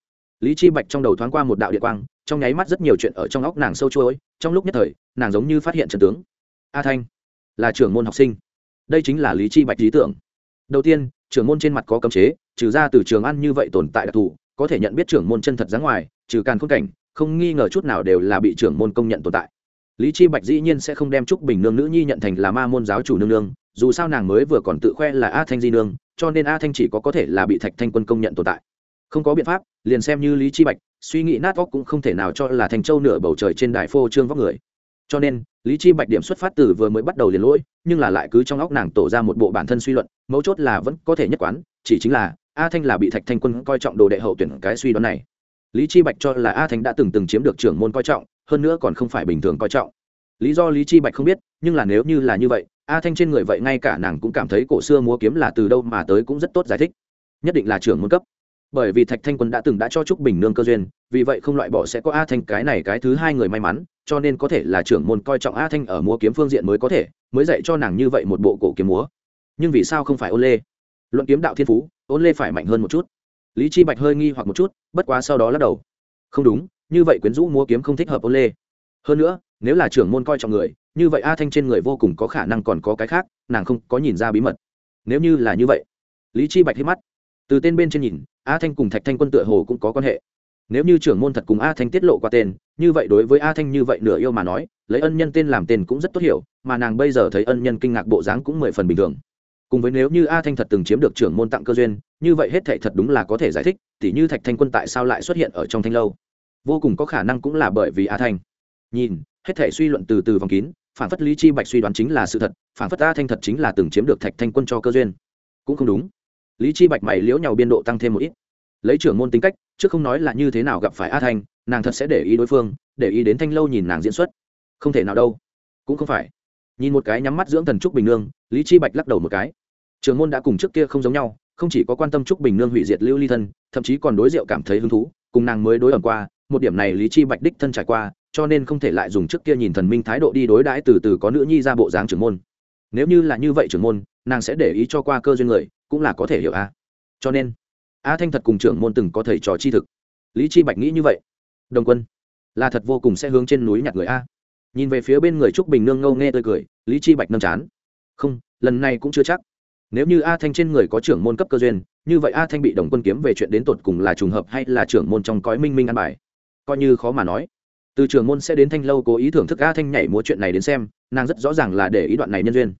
Lý chi bạch trong đầu thoáng qua một đạo địa quang, trong nháy mắt rất nhiều chuyện ở trong óc nàng sâu trôi trong lúc nhất thời, nàng giống như phát hiện trận tướng. A thanh, là trưởng môn học sinh. Đây chính là lý chi bạch lý tưởng. Đầu tiên, trưởng môn trên mặt có cấm chế, trừ ra từ trường ăn như vậy tồn tại đặc thù, có thể nhận biết trưởng môn chân thật dáng ngoài, trừ càn khôn cảnh, không nghi ngờ chút nào đều là bị trưởng môn công nhận tồn tại lý chi bạch dĩ nhiên sẽ không đem trúc bình nương nữ nhi nhận thành là ma môn giáo chủ nương nương, dù sao nàng mới vừa còn tự khoe là a thanh di nương, cho nên a thanh chỉ có có thể là bị thạch thanh quân công nhận tồn tại. Không có biện pháp, liền xem như lý chi bạch, suy nghĩ nát óc cũng không thể nào cho là thành châu nửa bầu trời trên đài phô trương vóc người. Cho nên, lý chi bạch điểm xuất phát từ vừa mới bắt đầu liền lỗi, nhưng là lại cứ trong óc nàng tổ ra một bộ bản thân suy luận, mấu chốt là vẫn có thể nhất quán, chỉ chính là a thanh là bị thạch thanh quân coi trọng đồ đệ hậu tuyển cái suy đoán này lý chi bạch cho là a thanh đã từng từng chiếm được trưởng môn coi trọng, hơn nữa còn không phải bình thường coi trọng. Lý do lý chi bạch không biết, nhưng là nếu như là như vậy, a thanh trên người vậy ngay cả nàng cũng cảm thấy cổ xưa múa kiếm là từ đâu mà tới cũng rất tốt giải thích. Nhất định là trưởng môn cấp. Bởi vì thạch thanh quân đã từng đã cho trúc bình nương cơ duyên, vì vậy không loại bỏ sẽ có a thanh cái này cái thứ hai người may mắn, cho nên có thể là trưởng môn coi trọng a thanh ở múa kiếm phương diện mới có thể, mới dạy cho nàng như vậy một bộ cổ kiếm múa. Nhưng vì sao không phải ôn lê? Luận kiếm đạo thiên phú ôn lê phải mạnh hơn một chút lý chi bạch hơi nghi hoặc một chút, bất quá sau đó lắc đầu. Không đúng, như vậy quyến rũ múa kiếm không thích hợp ôn lê. Hơn nữa, nếu là trưởng môn coi trọng người, như vậy a thanh trên người vô cùng có khả năng còn có cái khác, nàng không có nhìn ra bí mật. Nếu như là như vậy, lý chi bạch hít mắt. Từ tên bên trên nhìn, a thanh cùng thạch thanh quân tựa hồ cũng có quan hệ. Nếu như trưởng môn thật cùng a thanh tiết lộ qua tên, như vậy đối với a thanh như vậy nửa yêu mà nói, lấy ân nhân tên làm tên cũng rất tốt hiểu, mà nàng bây giờ thấy ân nhân kinh ngạc bộ dáng cũng mười phần bình thường cùng với nếu như a thanh thật từng chiếm được trưởng môn tặng cơ duyên, như vậy hết thệ thật đúng là có thể giải thích, tỉ như thạch thanh quân tại sao lại xuất hiện ở trong thanh lâu. Vô cùng có khả năng cũng là bởi vì a thanh. Nhìn, hết thệ suy luận từ từ vòng kín, phản phất lý chi bạch suy đoán chính là sự thật, phản phất a thanh thật chính là từng chiếm được thạch thanh quân cho cơ duyên. Cũng không đúng. Lý chi bạch mày liễu nhau biên độ tăng thêm một ít. Lấy trưởng môn tính cách, chứ không nói là như thế nào gặp phải a thanh, nàng thật sẽ để ý đối phương, để ý đến thanh lâu nhìn nàng diễn xuất. Không thể nào đâu. Cũng không phải. Nhìn một cái nhắm mắt dưỡng thần trúc bình nương, lý chi bạch lắc đầu một cái. Trường môn đã cùng trước kia không giống nhau, không chỉ có quan tâm trúc bình nương hủy diệt lưu ly thân, thậm chí còn đối diệu cảm thấy hứng thú, cùng nàng mới đối ẩm qua, một điểm này lý chi bạch đích thân trải qua, cho nên không thể lại dùng trước kia nhìn thần minh thái độ đi đối đãi từ từ có nữ nhi ra bộ dáng trưởng môn. Nếu như là như vậy trưởng môn, nàng sẽ để ý cho qua cơ duyên người, cũng là có thể hiểu a. Cho nên, a thanh thật cùng trưởng môn từng có thầy trò chi thực. Lý chi bạch nghĩ như vậy. Đồng quân, là thật vô cùng sẽ hướng trên núi nhặt người a. Nhìn về phía bên người trúc bình nương ngâu nghe tươi cười, lý chi bạch nâm chán. Không, lần này cũng chưa chắc nếu như a thanh trên người có trưởng môn cấp cơ duyên, như vậy a thanh bị đồng quân kiếm về chuyện đến tột cùng là trùng hợp hay là trưởng môn trong cõi minh minh ăn bài? Coi như khó mà nói. Từ trưởng môn sẽ đến thanh lâu cố ý thưởng thức a thanh nhảy múa chuyện này đến xem, nàng rất rõ ràng là để ý đoạn này nhân duyên.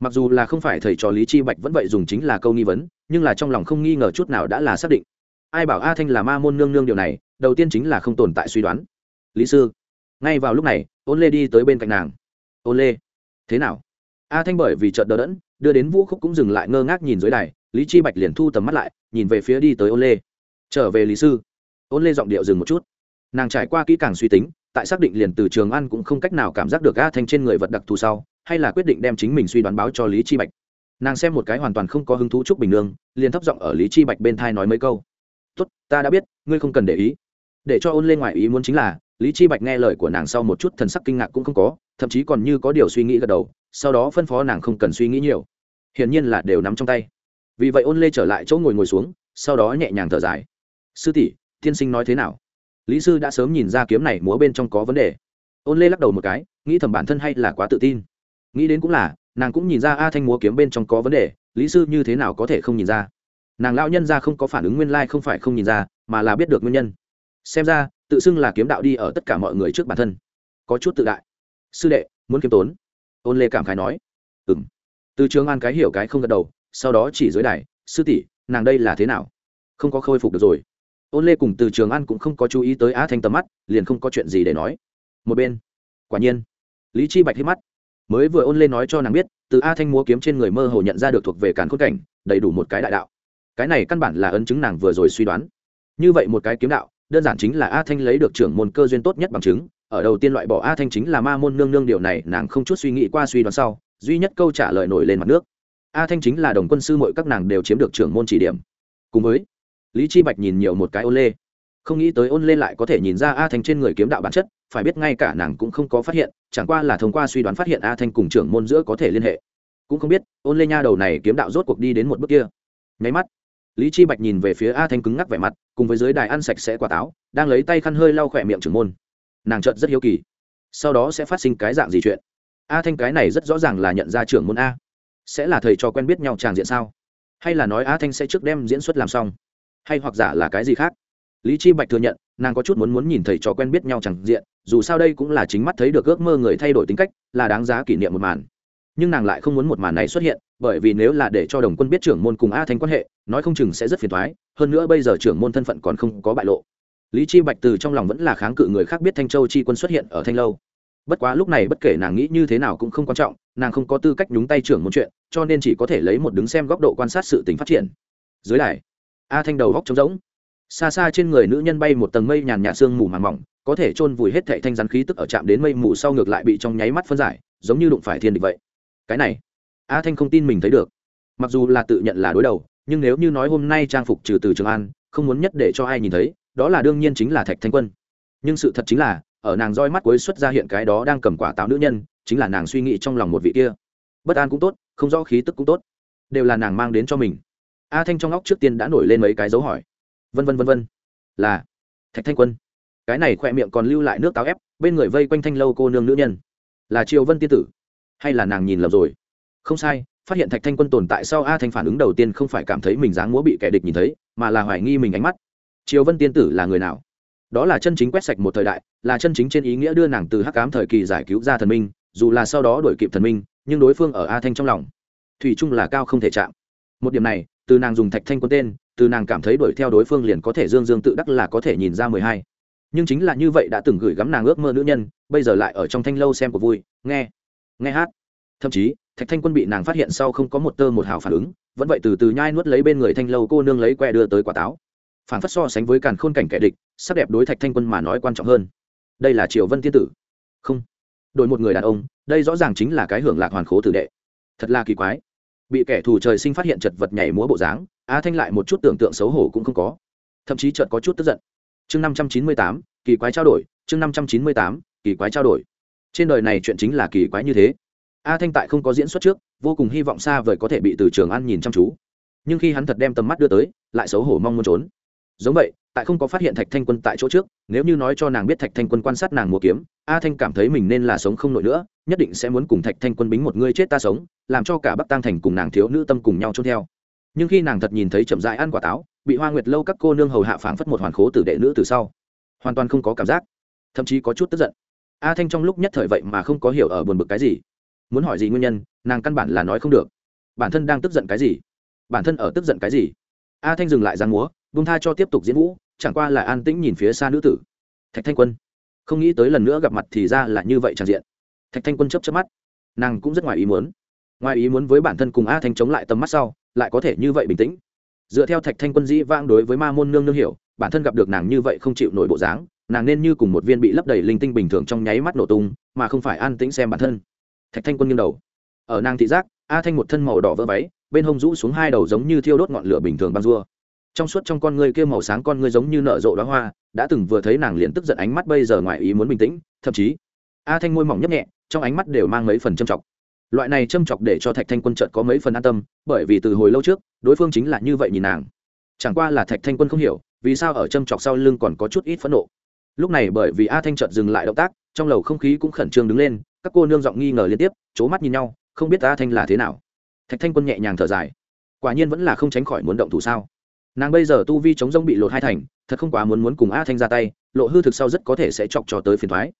Mặc dù là không phải thầy trò lý chi bạch vẫn vậy dùng chính là câu nghi vấn, nhưng là trong lòng không nghi ngờ chút nào đã là xác định. Ai bảo a thanh là ma môn nương nương điều này, đầu tiên chính là không tồn tại suy đoán. Lý sư, ngay vào lúc này, ôn lê đi tới bên cạnh nàng. Ôn lê, thế nào? A thanh bởi vì chợt đờ đẫn, đưa đến vũ khúc cũng dừng lại ngơ ngác nhìn dưới đài, lý chi bạch liền thu tầm mắt lại, nhìn về phía đi tới ôn lê. Trở về lý sư. Ôn lê giọng điệu dừng một chút. Nàng trải qua kỹ càng suy tính, tại xác định liền từ trường ăn cũng không cách nào cảm giác được a thanh trên người vật đặc thù sau, hay là quyết định đem chính mình suy đoán báo cho lý chi bạch. Nàng xem một cái hoàn toàn không có hứng thú trúc bình nương, liền thấp giọng ở lý chi bạch bên thai nói mấy câu. Tốt, ta đã biết, ngươi không cần để ý. Để cho ôn lên ngoài ý muốn chính là, lý chi bạch nghe lời của nàng sau một chút thần sắc kinh ngạc cũng không có thậm chí còn như có điều suy nghĩ gật đầu, sau đó phân phó nàng không cần suy nghĩ nhiều. Hiển nhiên là đều nắm trong tay. Vì vậy ôn lê trở lại chỗ ngồi ngồi xuống, sau đó nhẹ nhàng thở dài. Sư tỷ, tiên sinh nói thế nào? Lý sư đã sớm nhìn ra kiếm này múa bên trong có vấn đề. Ôn lê lắc đầu một cái, nghĩ thầm bản thân hay là quá tự tin. Nghĩ đến cũng là, nàng cũng nhìn ra a thanh múa kiếm bên trong có vấn đề, lý sư như thế nào có thể không nhìn ra? Nàng lão nhân ra không có phản ứng nguyên lai không phải không nhìn ra, mà là biết được nguyên nhân. Xem ra, tự xưng là kiếm đạo đi ở tất cả mọi người trước bản thân. Có chút tự đại sư đệ, muốn kiếm tốn. Ôn lê cảm khái nói. Ừ m từ trường an cái hiểu cái không gật đầu, sau đó chỉ dưới đài, sư tỷ, nàng đây là thế nào? Không có khôi phục được rồi. Ôn lê cùng từ trường an cũng không có chú ý tới á thanh tầm mắt, liền không có chuyện gì để nói. Một bên. Quả nhiên. Lý chi bạch hít mắt. Mới vừa ôn Lê nói cho nàng biết, từ a thanh múa kiếm trên người mơ hồ nhận ra được thuộc về càn khôn cảnh, đầy đủ một cái đại đạo. Cái này căn bản là ấn chứng nàng vừa rồi suy đoán. Như vậy một cái kiếm đạo, đơn giản chính là a thanh lấy được trưởng môn cơ duyên tốt nhất bằng chứng ở đầu tiên loại bỏ a thanh chính là ma môn nương nương điều này, nàng không chút suy nghĩ qua suy đoán sau, duy nhất câu trả lời nổi lên mặt nước. A thanh chính là đồng quân sư mọi các nàng đều chiếm được trưởng môn chỉ điểm. Cùng với lý chi bạch nhìn nhiều một cái ôn lê, không nghĩ tới ôn lê lại có thể nhìn ra a thanh trên người kiếm đạo bản chất, phải biết ngay cả nàng cũng không có phát hiện, chẳng qua là thông qua suy đoán phát hiện a thanh cùng trưởng môn giữa có thể liên hệ. Cũng không biết, ôn lê nha đầu này kiếm đạo rốt cuộc đi đến một bước kia. Nháy mắt, lý chi bạch nhìn về phía a thanh cứng ngắc vẻ mặt, cùng với dưới đài ăn sạch sẽ quả táo, đang lấy tay khăn hơi lau khỏe miệng trưởng môn nàng chợt rất hiếu kỳ. Sau đó sẽ phát sinh cái dạng gì chuyện? A thanh cái này rất rõ ràng là nhận ra trưởng môn a. Sẽ là thầy cho quen biết nhau tràng diện sao? Hay là nói a thanh sẽ trước đem diễn xuất làm xong? Hay hoặc giả là cái gì khác? Lý chi bạch thừa nhận, nàng có chút muốn muốn nhìn thầy trò quen biết nhau chẳng diện, dù sao đây cũng là chính mắt thấy được ước mơ người thay đổi tính cách, là đáng giá kỷ niệm một màn. Nhưng nàng lại không muốn một màn này xuất hiện, bởi vì nếu là để cho đồng quân biết trưởng môn cùng a thanh quan hệ, nói không chừng sẽ rất phiền thoái hơn nữa bây giờ trưởng môn thân phận còn không có bại lộ lý chi bạch từ trong lòng vẫn là kháng cự người khác biết thanh châu chi quân xuất hiện ở thanh lâu. Bất quá lúc này bất kể nàng nghĩ như thế nào cũng không quan trọng, nàng không có tư cách nhúng tay trưởng một chuyện, cho nên chỉ có thể lấy một đứng xem góc độ quan sát sự tình phát triển. Dưới đài, a thanh đầu góc trống rỗng. Xa xa trên người nữ nhân bay một tầng mây nhàn nhạt sương mù màng mỏng, có thể chôn vùi hết thệ thanh rắn khí tức ở chạm đến mây mù sau ngược lại bị trong nháy mắt phân giải, giống như đụng phải thiên địch vậy. Cái này, a thanh không tin mình thấy được. Mặc dù là tự nhận là đối đầu, nhưng nếu như nói hôm nay trang phục trừ từ trường an, không muốn nhất để cho ai nhìn thấy đó là đương nhiên chính là thạch thanh quân. Nhưng sự thật chính là, ở nàng roi mắt cuối xuất ra hiện cái đó đang cầm quả táo nữ nhân, chính là nàng suy nghĩ trong lòng một vị kia. Bất an cũng tốt, không rõ khí tức cũng tốt, đều là nàng mang đến cho mình. A thanh trong óc trước tiên đã nổi lên mấy cái dấu hỏi. Vân vân vân vân. Là, thạch thanh quân. Cái này khỏe miệng còn lưu lại nước táo ép, bên người vây quanh thanh lâu cô nương nữ nhân. Là triều vân tiên tử. Hay là nàng nhìn lầm rồi? Không sai, phát hiện thạch thanh quân tồn tại sau a thanh phản ứng đầu tiên không phải cảm thấy mình dáng múa bị kẻ địch nhìn thấy, mà là hoài nghi mình ánh mắt triều vân tiên tử là người nào? Đó là chân chính quét sạch một thời đại, là chân chính trên ý nghĩa đưa nàng từ hắc cám thời kỳ giải cứu ra thần minh, dù là sau đó đổi kịp thần minh, nhưng đối phương ở a thanh trong lòng, thủy chung là cao không thể chạm. Một điểm này, từ nàng dùng thạch thanh quân tên, từ nàng cảm thấy đuổi theo đối phương liền có thể dương dương tự đắc là có thể nhìn ra mười hai. Nhưng chính là như vậy đã từng gửi gắm nàng ước mơ nữ nhân, bây giờ lại ở trong thanh lâu xem của vui, nghe nghe hát. Thậm chí, thạch thanh quân bị nàng phát hiện sau không có một tơ một hào phản ứng, vẫn vậy từ từ nhai nuốt lấy bên người thanh lâu cô nương lấy que đưa tới quả táo phản phất so sánh với càn khôn cảnh kẻ địch, sắc đẹp đối thạch thanh quân mà nói quan trọng hơn. Đây là triều vân thiên tử. Không. Đổi một người đàn ông, đây rõ ràng chính là cái hưởng lạc hoàn khố tử đệ. Thật là kỳ quái. Bị kẻ thù trời sinh phát hiện chật vật nhảy múa bộ dáng, a thanh lại một chút tưởng tượng xấu hổ cũng không có. Thậm chí chợt có chút tức giận. Chương năm trăm chín mươi tám, kỳ quái trao đổi, chương năm trăm chín mươi tám, kỳ quái trao đổi. Trên đời này chuyện chính là kỳ quái như thế. A thanh tại không có diễn xuất trước, vô cùng hy vọng xa vời có thể bị từ trường ăn nhìn chăm chú. Nhưng khi hắn thật đem tầm mắt đưa tới, lại xấu hổ mong muốn trốn giống vậy, tại không có phát hiện thạch thanh quân tại chỗ trước, nếu như nói cho nàng biết thạch thanh quân quan sát nàng mua kiếm, a thanh cảm thấy mình nên là sống không nổi nữa, nhất định sẽ muốn cùng thạch thanh quân bính một người chết ta sống, làm cho cả bắc tăng thành cùng nàng thiếu nữ tâm cùng nhau trốn theo. Nhưng khi nàng thật nhìn thấy chậm rãi ăn quả táo, bị hoa nguyệt lâu các cô nương hầu hạ phảng phất một hoàn khố tử đệ nữ từ sau, hoàn toàn không có cảm giác, thậm chí có chút tức giận. A thanh trong lúc nhất thời vậy mà không có hiểu ở buồn bực cái gì. Muốn hỏi gì nguyên nhân, nàng căn bản là nói không được. Bản thân đang tức giận cái gì? Bản thân ở tức giận cái gì? A thanh dừng lại giang múa bung tha cho tiếp tục diễn vũ, chẳng qua là an tĩnh nhìn phía xa nữ tử. Thạch thanh quân, không nghĩ tới lần nữa gặp mặt thì ra là như vậy tràn diện. Thạch thanh quân chấp chấp mắt. Nàng cũng rất ngoài ý muốn. Ngoài ý muốn với bản thân cùng a thanh chống lại tầm mắt sau, lại có thể như vậy bình tĩnh. Dựa theo thạch thanh quân dĩ vang đối với ma môn nương nương hiểu, bản thân gặp được nàng như vậy không chịu nổi bộ dáng, nàng nên như cùng một viên bị lấp đầy linh tinh bình thường trong nháy mắt nổ tung, mà không phải an tĩnh xem bản thân. Thạch thanh quân nghiêng đầu. Ở nàng thị giác, a thanh một thân màu đỏ vỡ váy, bên hông rũ xuống hai đầu giống như thiêu đốt ngọn lửa bình thường băng dua trong suốt trong con ngươi kia màu sáng con ngươi giống như nở rộ đóa hoa, đã từng vừa thấy nàng liền tức giận ánh mắt bây giờ ngoài ý muốn bình tĩnh, thậm chí, a thanh môi mỏng nhấp nhẹ, trong ánh mắt đều mang mấy phần châm chọc. Loại này châm chọc để cho thạch thanh quân chợt có mấy phần an tâm, bởi vì từ hồi lâu trước, đối phương chính là như vậy nhìn nàng. Chẳng qua là thạch thanh quân không hiểu, vì sao ở châm chọc sau lưng còn có chút ít phẫn nộ. Lúc này bởi vì a thanh chợt dừng lại động tác, trong lầu không khí cũng khẩn trương đứng lên, các cô nương giọng nghi ngờ liên tiếp c h ố mắt nhìn nhau, không biết a thanh là thế nào. Thạch thanh quân nhẹ nhàng thở dài. Quả nhiên vẫn là không tránh khỏi muốn động thủ sao? Nàng bây giờ tu vi chống rông bị lột hai thành, thật không quá muốn muốn cùng a thanh ra tay, lộ hư thực sau rất có thể sẽ chọc cho tới phiền thoái.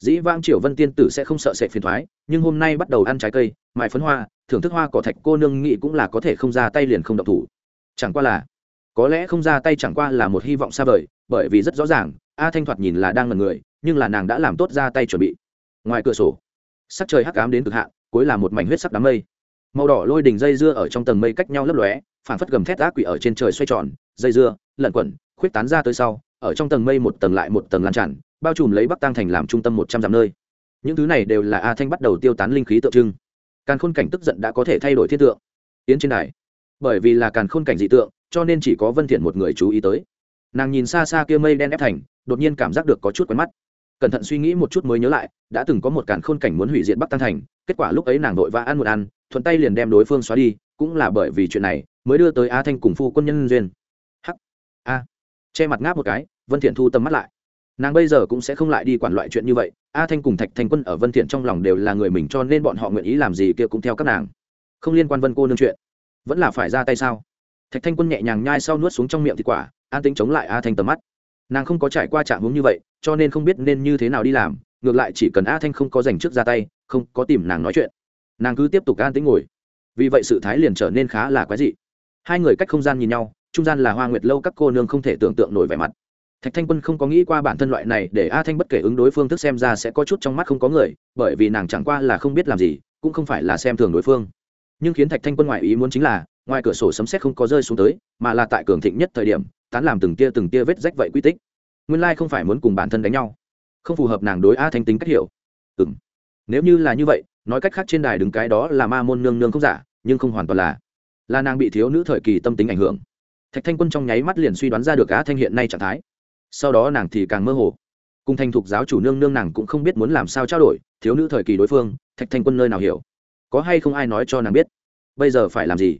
Dĩ vang triều vân tiên tử sẽ không sợ sệt phiền thoái, nhưng hôm nay bắt đầu ăn trái cây mại phấn hoa, thưởng thức hoa cỏ thạch cô nương nghị cũng là có thể không ra tay liền không động thủ. Chẳng qua là, có lẽ không ra tay chẳng qua là một hy vọng xa vời, bởi vì rất rõ ràng, a thanh thoạt nhìn là đang ngần người, nhưng là nàng đã làm tốt ra tay chuẩn bị. Ngoài cửa sổ, sắc trời hắc ám đến cực hạn, cuối là một mảnh huyết sắc đám mây màu đỏ lôi đình dây dưa ở trong tầng mây cách nhau lấp lóe phản phất gầm thét ác quỷ ở trên trời xoay tròn, dây dưa, lẩn quẩn, khuyết tán ra tới sau, ở trong tầng mây một tầng lại một tầng lan tràn, bao trùm lấy bắc tăng thành làm trung tâm một trăm dặm nơi. Những thứ này đều là a thanh bắt đầu tiêu tán linh khí tượng trưng. Càn khôn cảnh tức giận đã có thể thay đổi thiết tượng. Tiến trên đài. Bởi vì là càn khôn cảnh dị tượng, cho nên chỉ có vân thiện một người chú ý tới. Nàng nhìn xa xa kia mây đen ép thành, đột nhiên cảm giác được có chút quen mắt. Cẩn thận suy nghĩ một chút mới nhớ lại, đã từng có một càn khôn cảnh muốn hủy diệt bắc tăng thành, kết quả lúc ấy nàng đội vã ăn một ăn thuận tay liền đem đối phương xóa đi, cũng là bởi vì chuyện này mới đưa tới a thanh cùng phu quân nhân duyên. Hắc. A. Che mặt ngáp một cái, vân thiện thu tầm mắt lại. Nàng bây giờ cũng sẽ không lại đi quản loại chuyện như vậy a thanh cùng thạch thanh quân ở vân thiện trong lòng đều là người mình cho nên bọn họ nguyện ý làm gì kia cũng theo các nàng. Không liên quan vân cô nương chuyện. Vẫn là phải ra tay sao? Thạch thanh quân nhẹ nhàng nhai sau nuốt xuống trong miệng thịt quả, an tính chống lại a thanh tầm mắt. Nàng không có trải qua trạng hướng như vậy, cho nên không biết nên như thế nào đi làm, ngược lại chỉ cần a thanh không có dành trước ra tay, không có tìm nàng nói chuyện nàng cứ tiếp tục an tĩnh ngồi. Vì vậy sự thái liền trở nên khá là quái dị. Hai người cách không gian nhìn nhau, trung gian là hoa nguyệt lâu các cô nương không thể tưởng tượng nổi vẻ mặt. Thạch thanh quân không có nghĩ qua bản thân loại này để a thanh bất kể ứng đối phương thức xem ra sẽ có chút trong mắt không có người, bởi vì nàng chẳng qua là không biết làm gì, cũng không phải là xem thường đối phương. Nhưng khiến thạch thanh quân ngoại ý muốn chính là, ngoài cửa sổ sấm xét không có rơi xuống tới, mà là tại cường thịnh nhất thời điểm, tán làm từng tia từng tia vết rách vậy quy tích. Nguyên lai không phải muốn cùng bản thân đánh nhau. Không phù hợp nàng đối a thanh tính cách hiểu. Ừ m nếu như là như vậy nói cách khác trên đài đứng cái đó là ma môn nương nương không giả, nhưng không hoàn toàn là là nàng bị thiếu nữ thời kỳ tâm tính ảnh hưởng. Thạch thanh quân trong nháy mắt liền suy đoán ra được á thanh hiện nay trạng thái. Sau đó nàng thì càng mơ hồ. Cùng thành thục giáo chủ nương nương nàng cũng không biết muốn làm sao trao đổi, thiếu nữ thời kỳ đối phương, thạch thanh quân nơi nào hiểu? Có hay không ai nói cho nàng biết? Bây giờ phải làm gì?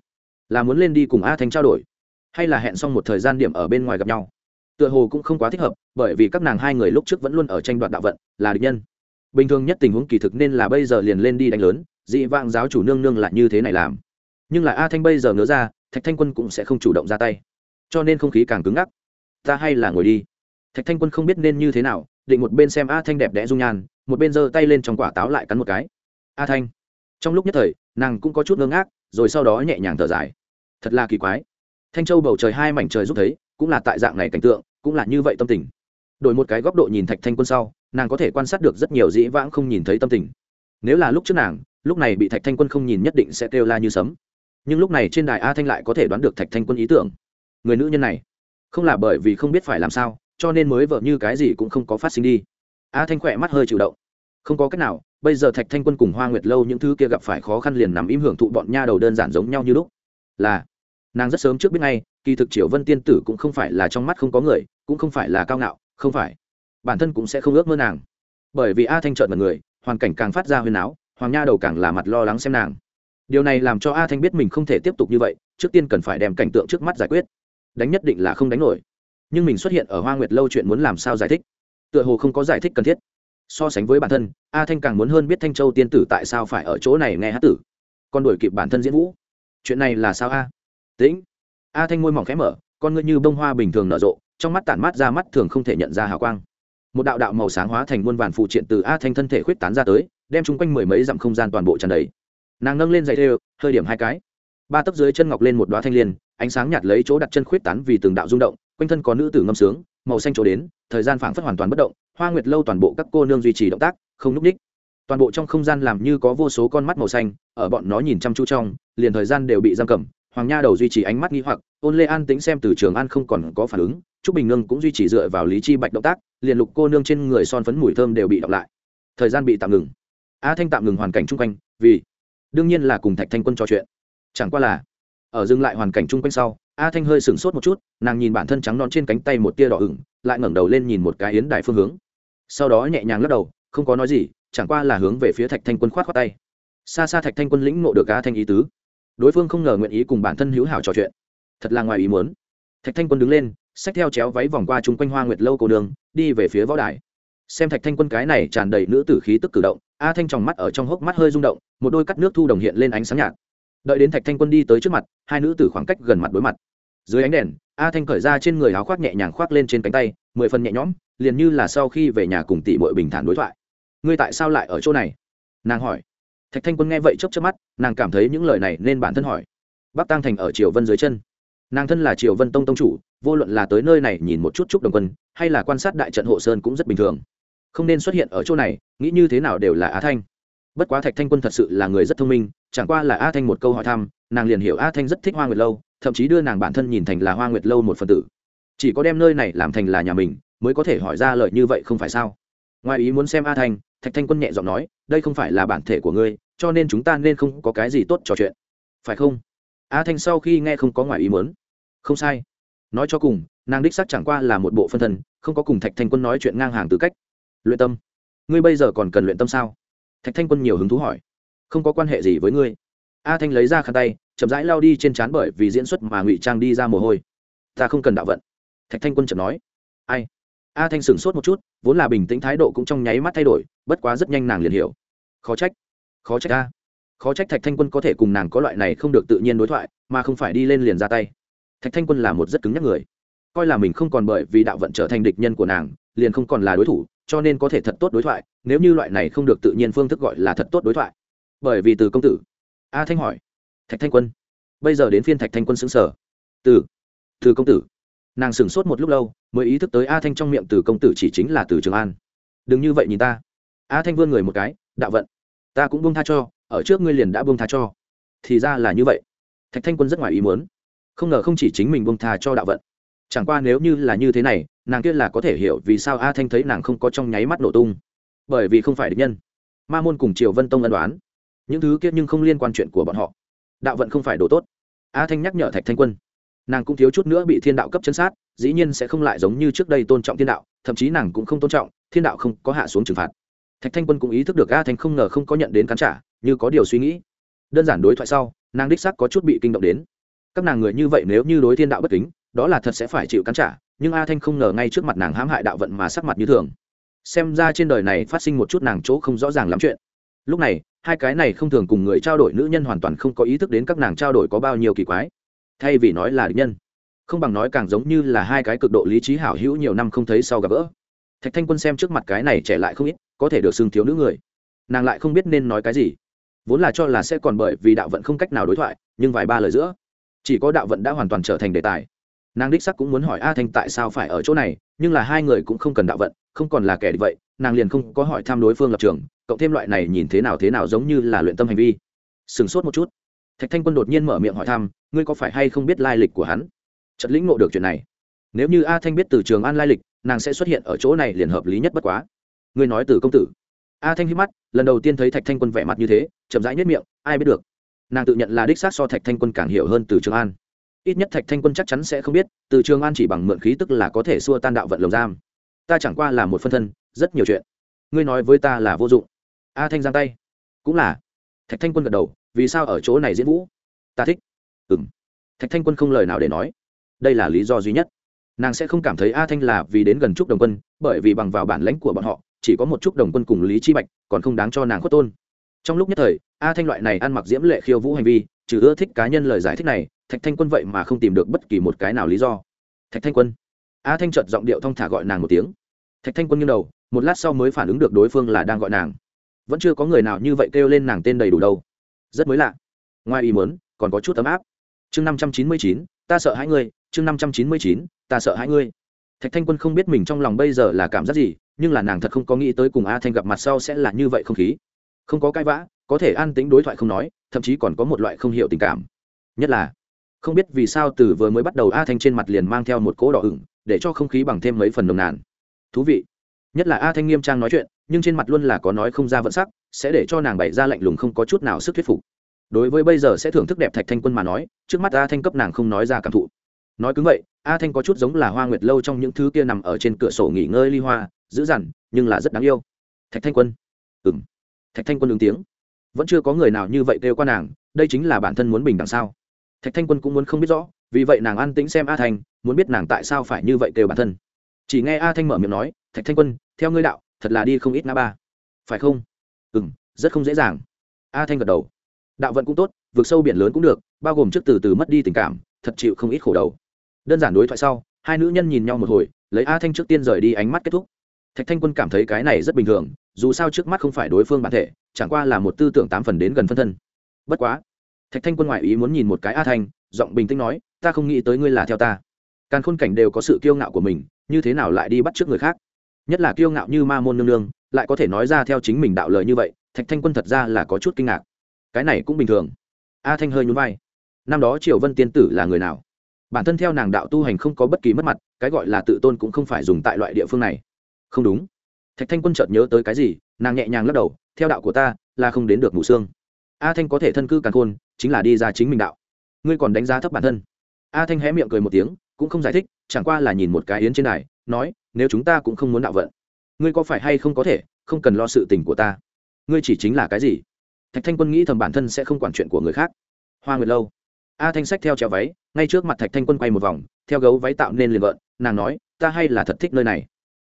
Là muốn lên đi cùng a thanh trao đổi, hay là hẹn xong một thời gian điểm ở bên ngoài gặp nhau? Tựa hồ cũng không quá thích hợp, bởi vì các nàng hai người lúc trước vẫn luôn ở tranh đoạt đạo vận, là địch nhân bình thường nhất tình huống kỳ thực nên là bây giờ liền lên đi đánh lớn, dị vãng giáo chủ nương nương lại như thế này làm. Nhưng là a thanh bây giờ ngớ ra, thạch thanh quân cũng sẽ không chủ động ra tay. Cho nên không khí càng cứng ngắc. Ta hay là ngồi đi. Thạch thanh quân không biết nên như thế nào, định một bên xem a thanh đẹp đẽ dung nhan, một bên giơ tay lên trong quả táo lại cắn một cái. A thanh. Trong lúc nhất thời, nàng cũng có chút ngơ ngác, rồi sau đó nhẹ nhàng thở dài. Thật là kỳ quái. Thanh châu bầu trời hai mảnh trời giúp thấy, cũng là tại dạng này cảnh tượng, cũng là như vậy tâm tình. Đổi một cái góc độ nhìn thạch thanh quân sau nàng có thể quan sát được rất nhiều dĩ vãng không nhìn thấy tâm tình. Nếu là lúc trước nàng, lúc này bị thạch thanh quân không nhìn nhất định sẽ kêu la như sấm. Nhưng lúc này trên đài a thanh lại có thể đoán được thạch thanh quân ý tưởng. Người nữ nhân này, không là bởi vì không biết phải làm sao, cho nên mới vợ như cái gì cũng không có phát sinh đi. A thanh khỏe mắt hơi chịu động. Không có cách nào, bây giờ thạch thanh quân cùng hoa nguyệt lâu những thứ kia gặp phải khó khăn liền nằm im hưởng thụ bọn nha đầu đơn giản giống nhau như lúc. Là, nàng rất sớm trước biết ngay, kỳ thực triều vân tiên tử cũng không phải là trong mắt không có người, cũng không phải là cao ngạo, không phải bản thân cũng sẽ không ước mơ nàng. Bởi vì a thanh trợn mật người, hoàn cảnh càng phát ra huyền áo hoàng nha đầu càng là mặt lo lắng xem nàng. Điều này làm cho a thanh biết mình không thể tiếp tục như vậy, trước tiên cần phải đem cảnh tượng trước mắt giải quyết. Đánh nhất định là không đánh nổi. Nhưng mình xuất hiện ở hoa nguyệt lâu chuyện muốn làm sao giải thích? Tựa hồ không có giải thích cần thiết. So sánh với bản thân, a thanh càng muốn hơn biết thanh châu tiên tử tại sao phải ở chỗ này nghe hát tử. Còn đuổi kịp bản thân diễn vũ. Chuyện này là sao a? Tĩnh. A thanh môi mỏng khẽ mở, con ngươi như bông hoa bình thường nở rộ, trong mắt tản mát ra mắt thường không thể nhận ra hào quang một đạo đạo màu sáng hóa thành muôn vàn phụ triện từ a thanh thân thể khuyết tán ra tới, đem chung quanh mười mấy dặm không gian toàn bộ tràn đầy. Nàng nâng lên dậy thêu, hơi điểm hai cái. Ba tấc dưới chân ngọc lên một đoá thanh liên, ánh sáng nhạt lấy chỗ đặt chân khuyết tán vì từng đạo rung động, quanh thân có nữ tử ngâm sướng, màu xanh chỗ đến, thời gian phảng phất hoàn toàn bất động, hoa nguyệt lâu toàn bộ các cô nương duy trì động tác, không núp ních. Toàn bộ trong không gian làm như có vô số con mắt màu xanh, ở bọn nó nhìn chăm chú trong, liền thời gian đều bị giam cầm, hoàng nha đầu duy trì ánh mắt nghi hoặc, ôn lê an tính xem từ trường an không còn có phản ứng trúc bình nương cũng duy trì dựa vào lý chi bạch động tác, liền lục cô nương trên người son phấn mùi thơm đều bị đọc lại. Thời gian bị tạm ngừng. A thanh tạm ngừng hoàn cảnh chung quanh, vì, đương nhiên là cùng thạch thanh quân trò chuyện. Chẳng qua là, ở dừng lại hoàn cảnh chung quanh sau, a thanh hơi sửng sốt một chút, nàng nhìn bản thân trắng non trên cánh tay một tia đỏ ửng, lại ngẩng đầu lên nhìn một cái yến đài phương hướng. Sau đó nhẹ nhàng lắc đầu, không có nói gì, chẳng qua là hướng về phía thạch thanh quân khoát khoát tay. Xa xa thạch thanh quân lĩnh ngộ được a thanh ý tứ. Đối phương không ngờ nguyện ý cùng bản thân hữu hảo trò chuyện. Thật là ngoài ý muốn. Thạch thanh quân đứng lên xách theo chéo váy vòng qua chung quanh hoa nguyệt lâu cô đường, đi về phía võ đài. Xem thạch thanh quân cái này tràn đầy nữ tử khí tức cử động, a thanh tròng mắt ở trong hốc mắt hơi rung động, một đôi cắt nước thu đồng hiện lên ánh sáng nhạt. Đợi đến thạch thanh quân đi tới trước mặt, hai nữ tử khoảng cách gần mặt đối mặt. Dưới ánh đèn, a thanh cởi ra trên người áo khoác nhẹ nhàng khoác lên trên cánh tay, mười phần nhẹ nhõm, liền như là sau khi về nhà cùng tỷ bội bình thản đối thoại. Ngươi tại sao lại ở chỗ này? Nàng hỏi. Thạch thanh quân nghe vậy chốc chớp mắt, nàng cảm thấy những lời này nên bản thân hỏi. Bắc tăng thành ở triều vân dưới chân nàng thân là triều vân tông tông chủ, vô luận là tới nơi này nhìn một chút chút đồng quân, hay là quan sát đại trận hộ sơn cũng rất bình thường. Không nên xuất hiện ở chỗ này, nghĩ như thế nào đều là á thanh. Bất quá thạch thanh quân thật sự là người rất thông minh, chẳng qua là a thanh một câu hỏi thăm, nàng liền hiểu a thanh rất thích hoa nguyệt lâu, thậm chí đưa nàng bản thân nhìn thành là hoa nguyệt lâu một phần tử. Chỉ có đem nơi này làm thành là nhà mình, mới có thể hỏi ra lời như vậy không phải sao? Ngoài ý muốn xem a thanh, thạch thanh quân nhẹ giọng nói, đây không phải là bản thể của ngươi, cho nên chúng ta nên không có cái gì tốt trò chuyện. Phải không? A thanh sau khi nghe không có ngoài ý muốn không sai. Nói cho cùng, nàng đích sắc chẳng qua là một bộ phân thân, không có cùng thạch thanh quân nói chuyện ngang hàng tư cách. Luyện tâm. Ngươi bây giờ còn cần luyện tâm sao? Thạch thanh quân nhiều hứng thú hỏi. Không có quan hệ gì với ngươi. A thanh lấy ra khăn tay, chậm rãi lao đi trên trán bởi vì diễn xuất mà ngụy trang đi ra mồ hôi. Ta không cần đạo vận. Thạch thanh quân chậm nói. Ai? A thanh sửng sốt một chút, vốn là bình tĩnh thái độ cũng trong nháy mắt thay đổi, bất quá rất nhanh nàng liền hiểu. Khó trách. Khó trách a khó trách thạch thanh quân có thể cùng nàng có loại này không được tự nhiên đối thoại, mà không phải đi lên liền ra tay thạch thanh quân là một rất cứng nhắc người. Coi là mình không còn bởi vì đạo vận trở thành địch nhân của nàng, liền không còn là đối thủ, cho nên có thể thật tốt đối thoại, nếu như loại này không được tự nhiên phương thức gọi là thật tốt đối thoại. Bởi vì từ công tử. A thanh hỏi. Thạch thanh quân. Bây giờ đến phiên thạch thanh quân xứng sở. Từ. Từ công tử. Nàng sửng sốt một lúc lâu, mới ý thức tới a thanh trong miệng từ công tử chỉ chính là từ trường an. Đừng như vậy nhìn ta. A thanh vươn người một cái, đạo vận, ta cũng buông tha cho, ở trước ngươi liền đã buông tha cho. Thì ra là như vậy. Thạch thanh quân rất ngoài ý muốn không ngờ không chỉ chính mình buông thà cho đạo vận. Chẳng qua nếu như là như thế này, nàng kia là có thể hiểu vì sao a thanh thấy nàng không có trong nháy mắt nổ tung. Bởi vì không phải địch nhân. Ma môn cùng triều vân tông ân đoán những thứ kia nhưng không liên quan chuyện của bọn họ. Đạo vận không phải đồ tốt. A thanh nhắc nhở thạch thanh quân. Nàng cũng thiếu chút nữa bị thiên đạo cấp chân sát, dĩ nhiên sẽ không lại giống như trước đây tôn trọng thiên đạo, thậm chí nàng cũng không tôn trọng, thiên đạo không có hạ xuống trừng phạt. Thạch thanh quân cũng ý thức được a thanh không ngờ không có nhận đến cắn trả, như có điều suy nghĩ. Đơn giản đối thoại sau, nàng đích sắc có chút bị kinh động đến các nàng người như vậy nếu như đối thiên đạo bất kính, đó là thật sẽ phải chịu cắn trả, nhưng a thanh không ngờ ngay trước mặt nàng hãm hại đạo vận mà sắc mặt như thường. Xem ra trên đời này phát sinh một chút nàng chỗ không rõ ràng lắm chuyện. Lúc này, hai cái này không thường cùng người trao đổi nữ nhân hoàn toàn không có ý thức đến các nàng trao đổi có bao nhiêu kỳ quái. Thay vì nói là địch nhân, không bằng nói càng giống như là hai cái cực độ lý trí hảo hữu nhiều năm không thấy sau gặp gỡ. Thạch thanh quân xem trước mặt cái này trẻ lại không ít, có thể được xưng thiếu nữ người. Nàng lại không biết nên nói cái gì. Vốn là cho là sẽ còn bởi vì đạo vận không cách nào đối thoại, nhưng vài ba lời giữa chỉ có đạo vận đã hoàn toàn trở thành đề tài. Nàng đích sắc cũng muốn hỏi a thanh tại sao phải ở chỗ này, nhưng là hai người cũng không cần đạo vận, không còn là kẻ địch vậy, nàng liền không có hỏi tham đối phương lập trường, cộng thêm loại này nhìn thế nào thế nào giống như là luyện tâm hành vi. Sửng sốt một chút. Thạch thanh quân đột nhiên mở miệng hỏi thăm, ngươi có phải hay không biết lai lịch của hắn? Trận lĩnh ngộ được chuyện này. Nếu như a thanh biết từ trường an lai lịch, nàng sẽ xuất hiện ở chỗ này liền hợp lý nhất bất quá. Ngươi nói từ công tử. A thanh hít mắt, lần đầu tiên thấy thạch thanh quân vẻ mặt như thế, chậm rãi nhất miệng, ai biết được nàng tự nhận là đích xác so thạch thanh quân càng hiểu hơn từ trường an ít nhất thạch thanh quân chắc chắn sẽ không biết từ trường an chỉ bằng mượn khí tức là có thể xua tan đạo vận lồng giam ta chẳng qua là một phân thân rất nhiều chuyện ngươi nói với ta là vô dụng a thanh giang tay cũng là thạch thanh quân gật đầu vì sao ở chỗ này diễn vũ ta thích ừ m thạch thanh quân không lời nào để nói đây là lý do duy nhất nàng sẽ không cảm thấy a thanh là vì đến gần trúc đồng quân bởi vì bằng vào bản lãnh của bọn họ chỉ có một trúc đồng quân cùng lý chi bạch còn không đáng cho nàng khuất tôn trong lúc nhất thời a thanh loại này ăn mặc diễm lệ khiêu vũ hành vi, trừ ưa thích cá nhân lời giải thích này, thạch thanh quân vậy mà không tìm được bất kỳ một cái nào lý do. Thạch thanh quân. A thanh chợt giọng điệu thong thả gọi nàng một tiếng. Thạch thanh quân nghiêng đầu, một lát sau mới phản ứng được đối phương là đang gọi nàng. Vẫn chưa có người nào như vậy kêu lên nàng tên đầy đủ đâu. Rất mới lạ. Ngoài ý muốn, còn có chút ấm áp. Chương năm trăm chín mươi chín, ta sợ hãi ngươi. Chương năm trăm chín mươi chín, ta sợ hãi ngươi. Thạch thanh quân không biết mình trong lòng bây giờ là cảm giác gì, nhưng là nàng thật không có nghĩ tới cùng a thanh gặp mặt sau sẽ là như vậy không khí. Không có cãi vã có thể an tĩnh đối thoại không nói, thậm chí còn có một loại không hiểu tình cảm. Nhất là, không biết vì sao từ vừa mới bắt đầu a thanh trên mặt liền mang theo một cỗ đỏ ửng, để cho không khí bằng thêm mấy phần nồng nàn. Thú vị. Nhất là a thanh nghiêm trang nói chuyện, nhưng trên mặt luôn là có nói không ra vận sắc, sẽ để cho nàng bày ra lạnh lùng không có chút nào sức thuyết phục. Đối với bây giờ sẽ thưởng thức đẹp thạch thanh quân mà nói, trước mắt a thanh cấp nàng không nói ra cảm thụ. Nói cứng vậy, a thanh có chút giống là hoa nguyệt lâu trong những thứ kia nằm ở trên cửa sổ nghỉ ngơi ly hoa, dữ dằn, nhưng là rất đáng yêu. Thạch thanh quân. Ừng thạch thanh quân ứng tiếng vẫn chưa có người nào như vậy kêu qua nàng, đây chính là bản thân muốn bình đằng sao? Thạch thanh quân cũng muốn không biết rõ, vì vậy nàng an tĩnh xem a thanh, muốn biết nàng tại sao phải như vậy kêu bản thân. Chỉ nghe a thanh mở miệng nói, thạch thanh quân, theo ngươi đạo, thật là đi không ít ngã ba. Phải không? Ừ m rất không dễ dàng. A thanh gật đầu. Đạo vận cũng tốt, vượt sâu biển lớn cũng được, bao gồm trước từ từ mất đi tình cảm, thật chịu không ít khổ đầu. Đơn giản đối thoại sau, hai nữ nhân nhìn nhau một hồi, lấy a thanh trước tiên rời đi ánh mắt kết thúc. Thạch thanh quân cảm thấy cái này rất bình thường dù sao trước mắt không phải đối phương bản thể, chẳng qua là một tư tưởng tám phần đến gần phân thân. Bất quá, thạch thanh quân ngoại ý muốn nhìn một cái a thanh, giọng bình tĩnh nói, ta không nghĩ tới ngươi là theo ta. Càn khôn cảnh đều có sự kiêu ngạo của mình, như thế nào lại đi bắt trước người khác? Nhất là kiêu ngạo như ma môn nương nương, lại có thể nói ra theo chính mình đạo lời như vậy, thạch thanh quân thật ra là có chút kinh ngạc. Cái này cũng bình thường. A thanh hơi nhún vai. Năm đó triều vân tiên tử là người nào? Bản thân theo nàng đạo tu hành không có bất kỳ mất mặt, cái gọi là tự tôn cũng không phải dùng tại loại địa phương này. Không đúng thạch thanh quân chợt nhớ tới cái gì, nàng nhẹ nhàng lắc đầu, theo đạo của ta, là không đến được mù xương a thanh có thể thân cư càn khôn, chính là đi ra chính mình đạo. Ngươi còn đánh giá thấp bản thân. A thanh hé miệng cười một tiếng, cũng không giải thích, chẳng qua là nhìn một cái yến trên này nói, nếu chúng ta cũng không muốn đạo vận, ngươi có phải hay không có thể, không cần lo sự tình của ta. Ngươi chỉ chính là cái gì? Thạch thanh quân nghĩ thầm bản thân sẽ không quản chuyện của người khác. Hoa nguyệt lâu. A thanh sách theo treo váy, ngay trước mặt thạch thanh quân quay một vòng, theo gấu váy tạo nên liền vợn nàng nói, ta hay là thật thích nơi này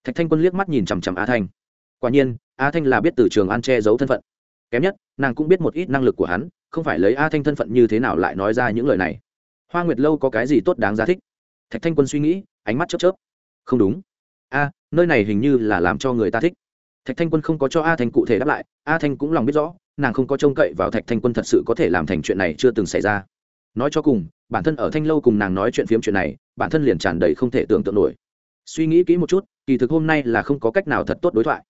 thạch thanh quân liếc mắt nhìn chằm chằm a thanh. Quả nhiên, a thanh là biết từ trường an che giấu thân phận. Kém nhất, nàng cũng biết một ít năng lực của hắn, không phải lấy a thanh thân phận như thế nào lại nói ra những lời này. Hoa nguyệt lâu có cái gì tốt đáng giá thích? Thạch thanh quân suy nghĩ, ánh mắt chớp chớp. Không đúng. A, nơi này hình như là làm cho người ta thích. Thạch thanh quân không có cho a thanh cụ thể đáp lại, a thanh cũng lòng biết rõ, nàng không có trông cậy vào thạch thanh quân thật sự có thể làm thành chuyện này chưa từng xảy ra. Nói cho cùng, bản thân ở thanh lâu cùng nàng nói chuyện phiếm chuyện này, bản thân liền tràn đầy không thể tưởng tượng nổi. Suy nghĩ kỹ một chút kỳ thực hôm nay là không có cách nào thật tốt đối thoại.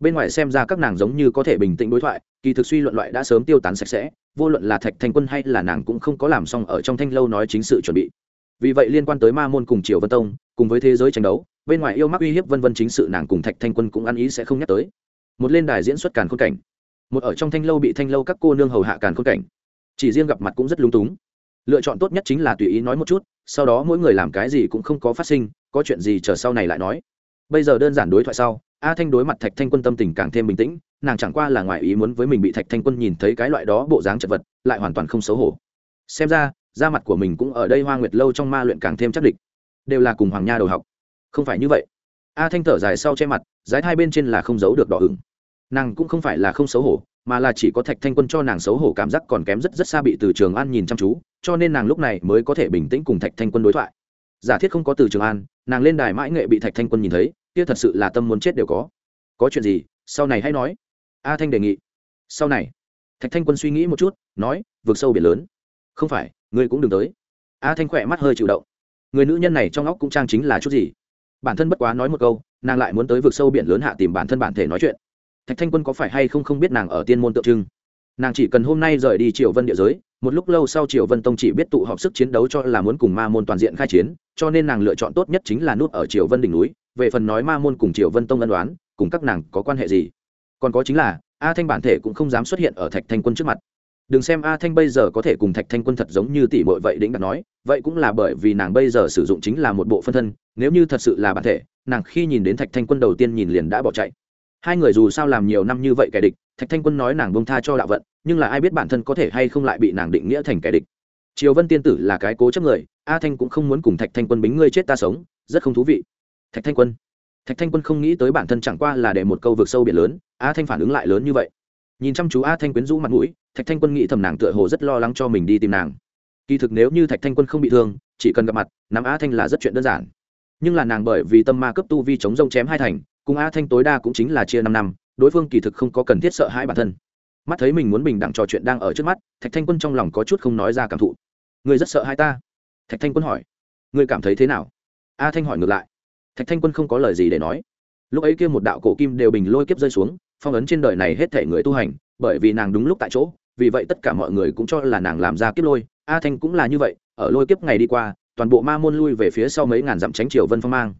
Bên ngoài xem ra các nàng giống như có thể bình tĩnh đối thoại, kỳ thực suy luận loại đã sớm tiêu tán sạch sẽ, vô luận là thạch thanh quân hay là nàng cũng không có làm xong ở trong thanh lâu nói chính sự chuẩn bị. Vì vậy liên quan tới ma môn cùng triều vân tông, cùng với thế giới tranh đấu, bên ngoài yêu mắc uy hiếp vân vân chính sự nàng cùng thạch thanh quân cũng ăn ý sẽ không nhắc tới. Một lên đài diễn xuất càn khôn cảnh. Một ở trong thanh lâu bị thanh lâu các cô nương hầu hạ càn khôn cảnh. Chỉ riêng gặp mặt cũng rất lung túng. Lựa chọn tốt nhất chính là tùy ý nói một chút, sau đó mỗi người làm cái gì cũng không có phát sinh, có chuyện gì chờ sau này lại nói bây giờ đơn giản đối thoại sau, a thanh đối mặt thạch thanh quân tâm tình càng thêm bình tĩnh, nàng chẳng qua là ngoài ý muốn với mình bị thạch thanh quân nhìn thấy cái loại đó bộ dáng chật vật, lại hoàn toàn không xấu hổ. Xem ra, da mặt của mình cũng ở đây hoa nguyệt lâu trong ma luyện càng thêm chắc địch. Đều là cùng hoàng nha đầu học. Không phải như vậy. A thanh thở dài sau che mặt, dái hai bên trên là không giấu được đỏ ửng. Nàng cũng không phải là không xấu hổ, mà là chỉ có thạch thanh quân cho nàng xấu hổ cảm giác còn kém rất rất xa bị từ trường an nhìn chăm chú, cho nên nàng lúc này mới có thể bình tĩnh cùng thạch thanh quân đối thoại. Giả thiết không có từ trường an, nàng lên đài mãi nghệ bị thạch thanh quân nhìn thấy kia thật sự là tâm muốn chết đều có. Có chuyện gì? Sau này hãy nói. A thanh đề nghị. Sau này. Thạch thanh quân suy nghĩ một chút, nói, vượt sâu biển lớn. Không phải, ngươi cũng đừng tới. A thanh khỏe mắt hơi chịu động. Người nữ nhân này trong óc cũng trang chính là chút gì? Bản thân bất quá nói một câu, nàng lại muốn tới vực sâu biển lớn hạ tìm bản thân bản thể nói chuyện. Thạch thanh quân có phải hay không không biết nàng ở tiên môn tượng trưng? Nàng chỉ cần hôm nay rời đi triều vân địa giới một lúc lâu sau triều vân tông chỉ biết tụ họp sức chiến đấu cho là muốn cùng ma môn toàn diện khai chiến, cho nên nàng lựa chọn tốt nhất chính là nút ở triều vân đỉnh núi, về phần nói ma môn cùng triều vân tông ân đoán cùng các nàng có quan hệ gì? Còn có chính là, a thanh bản thể cũng không dám xuất hiện ở thạch thanh quân trước mặt. Đừng xem a thanh bây giờ có thể cùng thạch thanh quân thật giống như tỷ mội vậy đĩnh đặt nói, vậy cũng là bởi vì nàng bây giờ sử dụng chính là một bộ phân thân, nếu như thật sự là bản thể, nàng khi nhìn đến thạch thanh quân đầu tiên nhìn liền đã bỏ chạy. Hai người dù sao làm nhiều năm như vậy kẻ địch, thạch thanh quân nói nàng bông tha cho đạo vận nhưng là ai biết bản thân có thể hay không lại bị nàng định nghĩa thành kẻ địch. Triều vân tiên tử là cái cố chấp người, a thanh cũng không muốn cùng thạch thanh quân bính ngươi chết ta sống, rất không thú vị. Thạch thanh quân? Thạch thanh quân không nghĩ tới bản thân chẳng qua là để một câu vượt sâu biển lớn, a thanh phản ứng lại lớn như vậy. Nhìn chăm chú a thanh quyến rũ mặt mũi, thạch thanh quân nghĩ thầm nàng tựa hồ rất lo lắng cho mình đi tìm nàng. Kỳ thực nếu như thạch thanh quân không bị thương, chỉ cần gặp mặt, nắm a thanh là rất chuyện đơn giản. Nhưng là nàng bởi vì tâm ma cấp tu vi chống rông chém hai thành, cùng a thanh tối đa cũng chính là chia năm năm, đối phương kỳ thực không có cần thiết sợ hãi bản thân mắt thấy mình muốn bình đẳng trò chuyện đang ở trước mắt, thạch thanh quân trong lòng có chút không nói ra cảm thụ. Người rất sợ hai ta. Thạch thanh quân hỏi. Người cảm thấy thế nào? A thanh hỏi ngược lại. Thạch thanh quân không có lời gì để nói. Lúc ấy kia một đạo cổ kim đều bình lôi kiếp rơi xuống, phong ấn trên đời này hết thể người tu hành, bởi vì nàng đúng lúc tại chỗ, vì vậy tất cả mọi người cũng cho là nàng làm ra kiếp lôi. A thanh cũng là như vậy, ở lôi kiếp ngày đi qua, toàn bộ ma môn lui về phía sau mấy ngàn dặm tránh triều vân phong mang.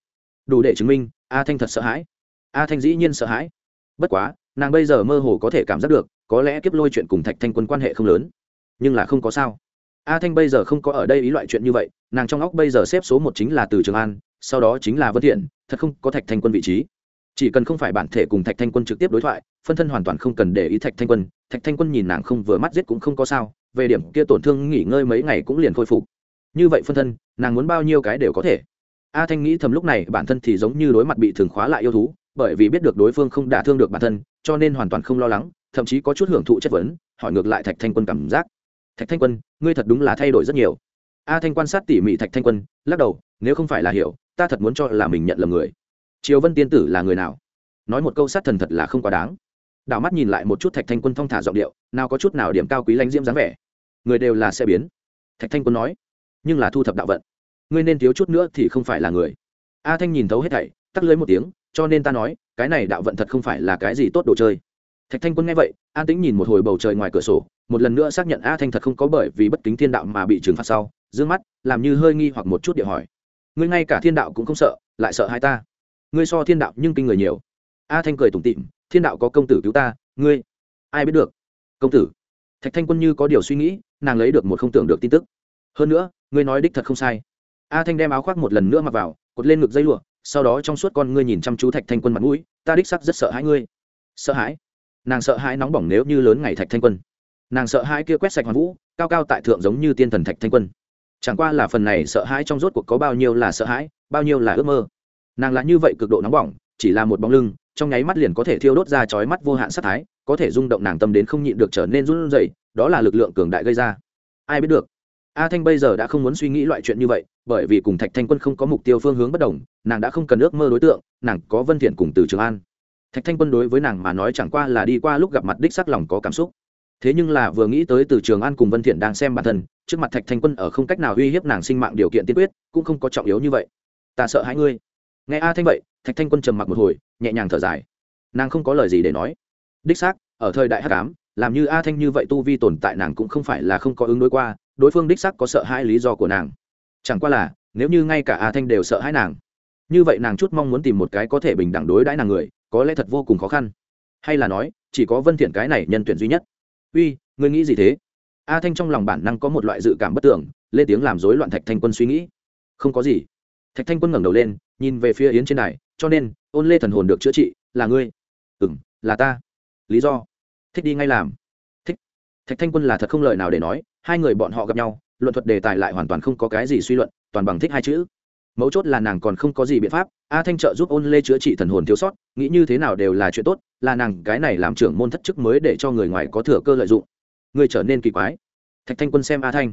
Đủ để chứng minh, a thanh thật sợ hãi. A thanh dĩ nhiên sợ hãi. Bất quá, nàng bây giờ mơ hồ có thể cảm giác được có lẽ kiếp lôi chuyện cùng thạch thanh quân quan hệ không lớn, nhưng là không có sao. A thanh bây giờ không có ở đây ý loại chuyện như vậy, nàng trong óc bây giờ xếp số một chính là từ trường an, sau đó chính là vân thiện, thật không có thạch thanh quân vị trí. Chỉ cần không phải bản thể cùng thạch thanh quân trực tiếp đối thoại, phân thân hoàn toàn không cần để ý thạch thanh quân, thạch thanh quân nhìn nàng không vừa mắt giết cũng không có sao, về điểm kia tổn thương nghỉ ngơi mấy ngày cũng liền khôi phục. Như vậy phân thân, nàng muốn bao nhiêu cái đều có thể. A thanh nghĩ thầm lúc này, bản thân thì giống như đối mặt bị thường khóa lại yêu thú, bởi vì biết được đối phương không đả thương được bản thân, cho nên hoàn toàn không lo lắng thậm chí có chút hưởng thụ chất vấn, hỏi ngược lại thạch thanh quân cảm giác. Thạch thanh quân, ngươi thật đúng là thay đổi rất nhiều. A thanh quan sát tỉ mỉ thạch thanh quân, lắc đầu, nếu không phải là hiểu, ta thật muốn cho là mình nhận lầm người. Triều vân tiên tử là người nào? Nói một câu sát thần thật là không quá đáng. Đảo mắt nhìn lại một chút thạch thanh quân thong thả giọng điệu, nào có chút nào điểm cao quý lãnh diễm dáng vẻ. Người đều là xe biến. Thạch thanh quân nói. Nhưng là thu thập đạo vận. Ngươi nên thiếu chút nữa thì không phải là người. A thanh nhìn thấu hết thảy tắt lưới một tiếng, cho nên ta nói, cái này đạo vận thật không phải là cái gì tốt đồ chơi thạch thanh quân nghe vậy, an tĩnh nhìn một hồi bầu trời ngoài cửa sổ, một lần nữa xác nhận a thanh thật không có bởi vì bất kính thiên đạo mà bị trừng phạt sau d ư ơ n g mắt, làm như hơi nghi hoặc một chút địa hỏi. Ngươi ngay cả thiên đạo cũng không sợ, lại sợ hai ta? Ngươi so thiên đạo nhưng kinh người nhiều. A thanh cười tủm tịm thiên đạo có công tử cứu ta, ngươi, ai biết được? Công tử. Thạch thanh quân như có điều suy nghĩ, nàng lấy được một không tưởng được tin tức. Hơn nữa, ngươi nói đích thật không sai. A thanh đem áo khoác một lần nữa mặc vào, cột lên ngực dây lụa, sau đó trong suốt con ngươi nhìn chăm chú thạch thanh quân mặt mũi, ta đích sắc rất sợ hãi ngươi. Sợ hãi? Nàng sợ hãi nóng bỏng nếu như lớn ngày thạch thanh quân. Nàng sợ hãi kia quét sạch hoàn vũ, cao cao tại thượng giống như tiên thần thạch thanh quân. Chẳng qua là phần này sợ hãi trong rốt cuộc có bao nhiêu là sợ hãi, bao nhiêu là ước mơ. Nàng là như vậy cực độ nóng bỏng, chỉ là một bóng lưng, trong nháy mắt liền có thể thiêu đốt ra chói mắt vô hạn sát thái, có thể rung động nàng tâm đến không nhịn được trở nên run rẩy, đó là lực lượng cường đại gây ra. Ai biết được? A thanh bây giờ đã không muốn suy nghĩ loại chuyện như vậy, bởi vì cùng thạch thanh quân không có mục tiêu phương hướng bất đồng, nàng đã không cần ước mơ đối tượng, nàng có vân thiện cùng từ trường an thạch thanh quân đối với nàng mà nói chẳng qua là đi qua lúc gặp mặt đích sắc lòng có cảm xúc. Thế nhưng là vừa nghĩ tới từ trường an cùng vân thiện đang xem bản thân, trước mặt thạch thanh quân ở không cách nào uy hiếp nàng sinh mạng điều kiện tiên quyết, cũng không có trọng yếu như vậy. Ta sợ hãi ngươi. Nghe a thanh vậy, thạch thanh quân trầm mặc một hồi, nhẹ nhàng thở dài. Nàng không có lời gì để nói. Đích xác, ở thời đại hắc ám, làm như a thanh như vậy tu vi tồn tại nàng cũng không phải là không có ứng đối qua, đối phương đích xác có sợ hãi lý do của nàng. Chẳng qua là, nếu như ngay cả a thanh đều sợ hãi nàng, như vậy nàng chút mong muốn tìm một cái có thể bình đẳng đối đãi nàng người có lẽ thật vô cùng khó khăn. Hay là nói, chỉ có vân thiện cái này nhân tuyển duy nhất. Uy, ngươi nghĩ gì thế? A thanh trong lòng bản năng có một loại dự cảm bất tưởng, lên tiếng làm rối loạn thạch thanh quân suy nghĩ. Không có gì. Thạch thanh quân ngẩng đầu lên, nhìn về phía yến trên này cho nên, ôn lê thần hồn được chữa trị, là ngươi. Ừm, là ta. Lý do. Thích đi ngay làm. Thích. Thạch thanh quân là thật không lời nào để nói, hai người bọn họ gặp nhau, luận thuật đề tài lại hoàn toàn không có cái gì suy luận, toàn bằng thích hai chữ. Mấu chốt là nàng còn không có gì biện pháp a thanh trợ giúp ôn lê chữa trị thần hồn thiếu sót, nghĩ như thế nào đều là chuyện tốt, là nàng cái này làm trưởng môn thất chức mới để cho người ngoài có thừa cơ lợi dụng. Người trở nên kỳ quái. Thạch thanh quân xem a thanh.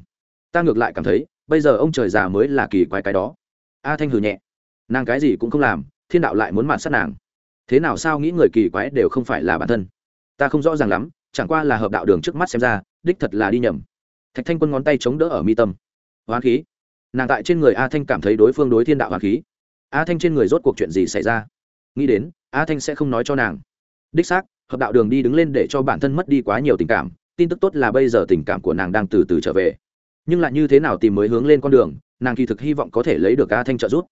Ta ngược lại cảm thấy, bây giờ ông trời già mới là kỳ quái cái đó. A thanh hừ nhẹ. Nàng cái gì cũng không làm, thiên đạo lại muốn mạn sát nàng. Thế nào sao nghĩ người kỳ quái đều không phải là bản thân? Ta không rõ ràng lắm, chẳng qua là hợp đạo đường trước mắt xem ra, đích thật là đi nhầm. Thạch thanh quân ngón tay chống đỡ ở mi tâm. Hoán khí. Nàng tại trên người a thanh cảm thấy đối phương đối thiên đạo hoán khí a thanh trên người rốt cuộc chuyện gì xảy ra? Nghĩ đến, a thanh sẽ không nói cho nàng. Đích xác, hợp đạo đường đi đứng lên để cho bản thân mất đi quá nhiều tình cảm, tin tức tốt là bây giờ tình cảm của nàng đang từ từ trở về. Nhưng lại như thế nào tìm mới hướng lên con đường, nàng kỳ thực hy vọng có thể lấy được a thanh trợ giúp.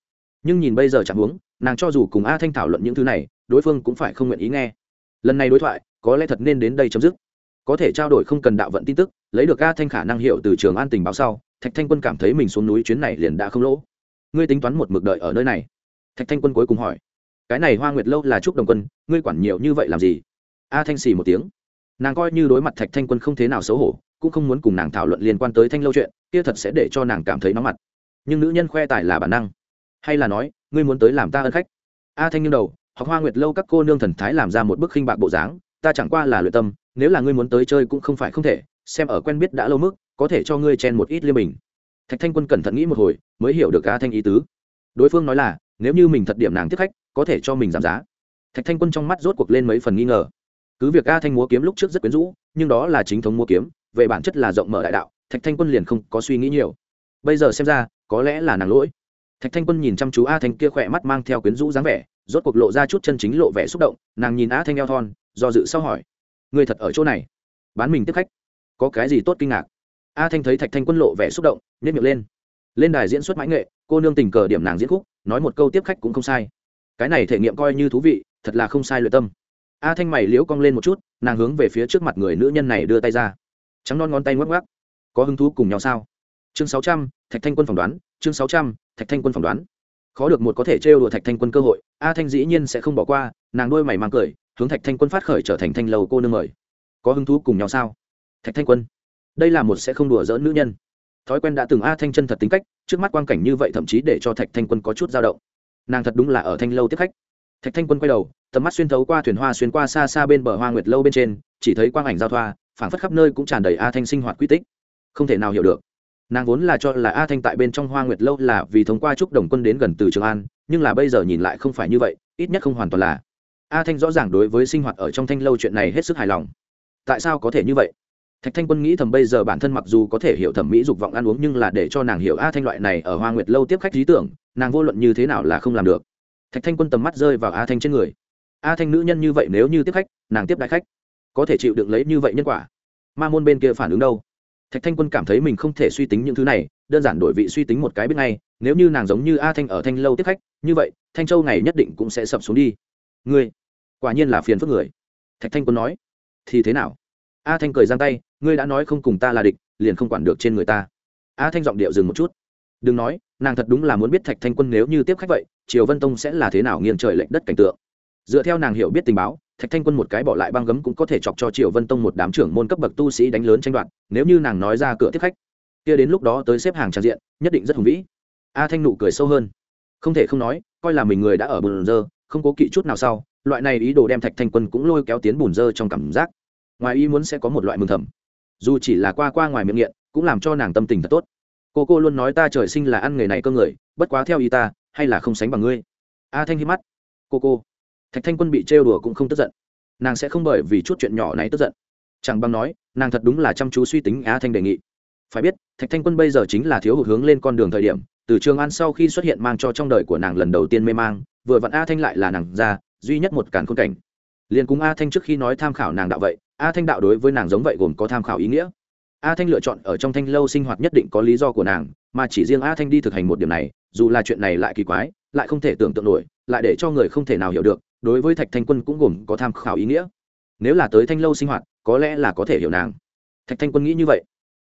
Nhưng nhìn bây giờ chẳng huống, nàng cho dù cùng a thanh thảo luận những thứ này, đối phương cũng phải không nguyện ý nghe. Lần này đối thoại, có lẽ thật nên đến đây chấm dứt. Có thể trao đổi không cần đạo vận tin tức, lấy được a thanh khả năng hiệu từ trường an tình báo sau, thạch thanh quân cảm thấy mình xuống núi chuyến này liền đã không lỗ ngươi tính toán một mực đợi ở nơi này. Thạch thanh quân cuối cùng hỏi. Cái này hoa nguyệt lâu là chúc đồng quân, ngươi quản nhiều như vậy làm gì? A thanh xì một tiếng. Nàng coi như đối mặt thạch thanh quân không thế nào xấu hổ, cũng không muốn cùng nàng thảo luận liên quan tới thanh lâu chuyện, kia thật sẽ để cho nàng cảm thấy nóng mặt. Nhưng nữ nhân khoe tài là bản năng. Hay là nói, ngươi muốn tới làm ta ân khách? A thanh nghiêng đầu, học hoa nguyệt lâu các cô nương thần thái làm ra một bức khinh bạc bộ dáng, ta chẳng qua là luyện tâm, nếu là ngươi muốn tới chơi cũng không phải không thể, xem ở quen biết đã lâu mức, có thể cho ngươi chen một ít liêm bình. Thạch thanh quân cẩn thận nghĩ một hồi mới hiểu được a thanh ý tứ. Đối phương nói là, nếu như mình thật điểm nàng tiếp khách, có thể cho mình giảm giá. Thạch thanh quân trong mắt rốt cuộc lên mấy phần nghi ngờ. Cứ việc a thanh múa kiếm lúc trước rất quyến rũ, nhưng đó là chính thống múa kiếm, về bản chất là rộng mở đại đạo, thạch thanh quân liền không có suy nghĩ nhiều. Bây giờ xem ra, có lẽ là nàng lỗi. Thạch thanh quân nhìn chăm chú a thanh kia khỏe mắt mang theo quyến rũ dáng vẻ, rốt cuộc lộ ra chút chân chính lộ vẻ xúc động, nàng nhìn a thanh eo thon, do dự sau hỏi người thật ở chỗ này? Bán mình tiếp khách? Có cái gì tốt kinh ngạc? A thanh thấy thạch thanh quân lộ vẻ xúc động nhét miệng lên lên đài diễn xuất mãi nghệ, cô nương tình cờ điểm nàng diễn khúc, nói một câu tiếp khách cũng không sai. Cái này thể nghiệm coi như thú vị, thật là không sai luyện tâm. A thanh mày liễu cong lên một chút, nàng hướng về phía trước mặt người nữ nhân này đưa tay ra. Trắng non ngón tay ngoắc ngoắc. Có hứng thú cùng nhau sao? Chương sáu trăm, thạch thanh quân phỏng đoán, chương sáu trăm, thạch thanh quân phỏng đoán. Khó được một có thể trêu đùa thạch thanh quân cơ hội, a thanh dĩ nhiên sẽ không bỏ qua, nàng đôi mày mang cười, hướng thạch thanh quân phát khởi trở thành thanh lầu cô nương mời. Có hứng thú cùng nhau sao? Thạch thanh quân, đây là một sẽ không đùa dỡ nữ nhân thói quen đã từng a thanh chân thật tính cách, trước mắt quang cảnh như vậy thậm chí để cho thạch thanh quân có chút dao động. Nàng thật đúng là ở thanh lâu tiếp khách. Thạch thanh quân quay đầu, tầm mắt xuyên thấu qua thuyền hoa xuyên qua xa xa bên bờ hoa nguyệt lâu bên trên, chỉ thấy quang ảnh giao thoa, phảng phất khắp nơi cũng tràn đầy a thanh sinh hoạt quy tích. Không thể nào hiểu được. Nàng vốn là cho là a thanh tại bên trong hoa nguyệt lâu là vì thông qua chúc đồng quân đến gần từ trường an, nhưng là bây giờ nhìn lại không phải như vậy, ít nhất không hoàn toàn là. A thanh rõ ràng đối với sinh hoạt ở trong thanh lâu chuyện này hết sức hài lòng. Tại sao có thể như vậy? Thạch thanh quân nghĩ thầm bây giờ bản thân mặc dù có thể hiểu thẩm mỹ dục vọng ăn uống nhưng là để cho nàng hiểu a thanh loại này ở hoa nguyệt lâu tiếp khách lý tưởng, nàng vô luận như thế nào là không làm được. Thạch thanh quân tầm mắt rơi vào a thanh trên người. A thanh nữ nhân như vậy nếu như tiếp khách, nàng tiếp đại khách, có thể chịu đựng lấy như vậy nhân quả. Ma môn bên kia phản ứng đâu? Thạch thanh quân cảm thấy mình không thể suy tính những thứ này, đơn giản đổi vị suy tính một cái biết ngay, nếu như nàng giống như a thanh ở thanh lâu tiếp khách, như vậy, thanh châu ngày nhất định cũng sẽ sập xuống đi. Ngươi, quả nhiên là phiền phức người. Thạch thanh quân nói, thì thế nào? A thanh cười giang tay, ngươi đã nói không cùng ta là địch, liền không quản được trên người ta. A thanh giọng điệu dừng một chút. Đừng nói, nàng thật đúng là muốn biết thạch thanh quân nếu như tiếp khách vậy, triều vân tông sẽ là thế nào nghiêng trời lệnh đất cảnh tượng. Dựa theo nàng hiểu biết tình báo, thạch thanh quân một cái bỏ lại băng gấm cũng có thể chọc cho triều vân tông một đám trưởng môn cấp bậc tu sĩ đánh lớn tranh đoạt, nếu như nàng nói ra cửa tiếp khách. Kia đến lúc đó tới xếp hàng trang diện, nhất định rất hùng vĩ. A thanh nụ cười sâu hơn. Không thể không nói, coi là mình người đã ở bùn dơ không cố kỵ chút nào sau, loại này ý đồ đem thạch thanh quân cũng lôi kéo tiến bùn dơ trong cảm giác ngoài ý muốn sẽ có một loại mừng thầm. Dù chỉ là qua qua ngoài miệng nghiện, cũng làm cho nàng tâm tình thật tốt. Cô cô luôn nói ta trời sinh là ăn nghề này cơ người, bất quá theo ý ta, hay là không sánh bằng ngươi. A thanh hít mắt. Cô cô. Thạch thanh quân bị trêu đùa cũng không tức giận. Nàng sẽ không bởi vì chút chuyện nhỏ này tức giận. Chẳng bằng nói, nàng thật đúng là chăm chú suy tính a thanh đề nghị. Phải biết, thạch thanh quân bây giờ chính là thiếu hụt hướng lên con đường thời điểm, từ trường an sau khi xuất hiện mang cho trong đời của nàng lần đầu tiên mê mang, vừa vặn a thanh lại là nàng ra duy nhất một càn khôn cảnh. Liền cùng a thanh trước khi nói tham khảo nàng đạo vậy a thanh đạo đối với nàng giống vậy gồm có tham khảo ý nghĩa. A thanh lựa chọn ở trong thanh lâu sinh hoạt nhất định có lý do của nàng, mà chỉ riêng a thanh đi thực hành một điểm này, dù là chuyện này lại kỳ quái, lại không thể tưởng tượng nổi, lại để cho người không thể nào hiểu được, đối với thạch thanh quân cũng gồm có tham khảo ý nghĩa. Nếu là tới thanh lâu sinh hoạt, có lẽ là có thể hiểu nàng. Thạch thanh quân nghĩ như vậy.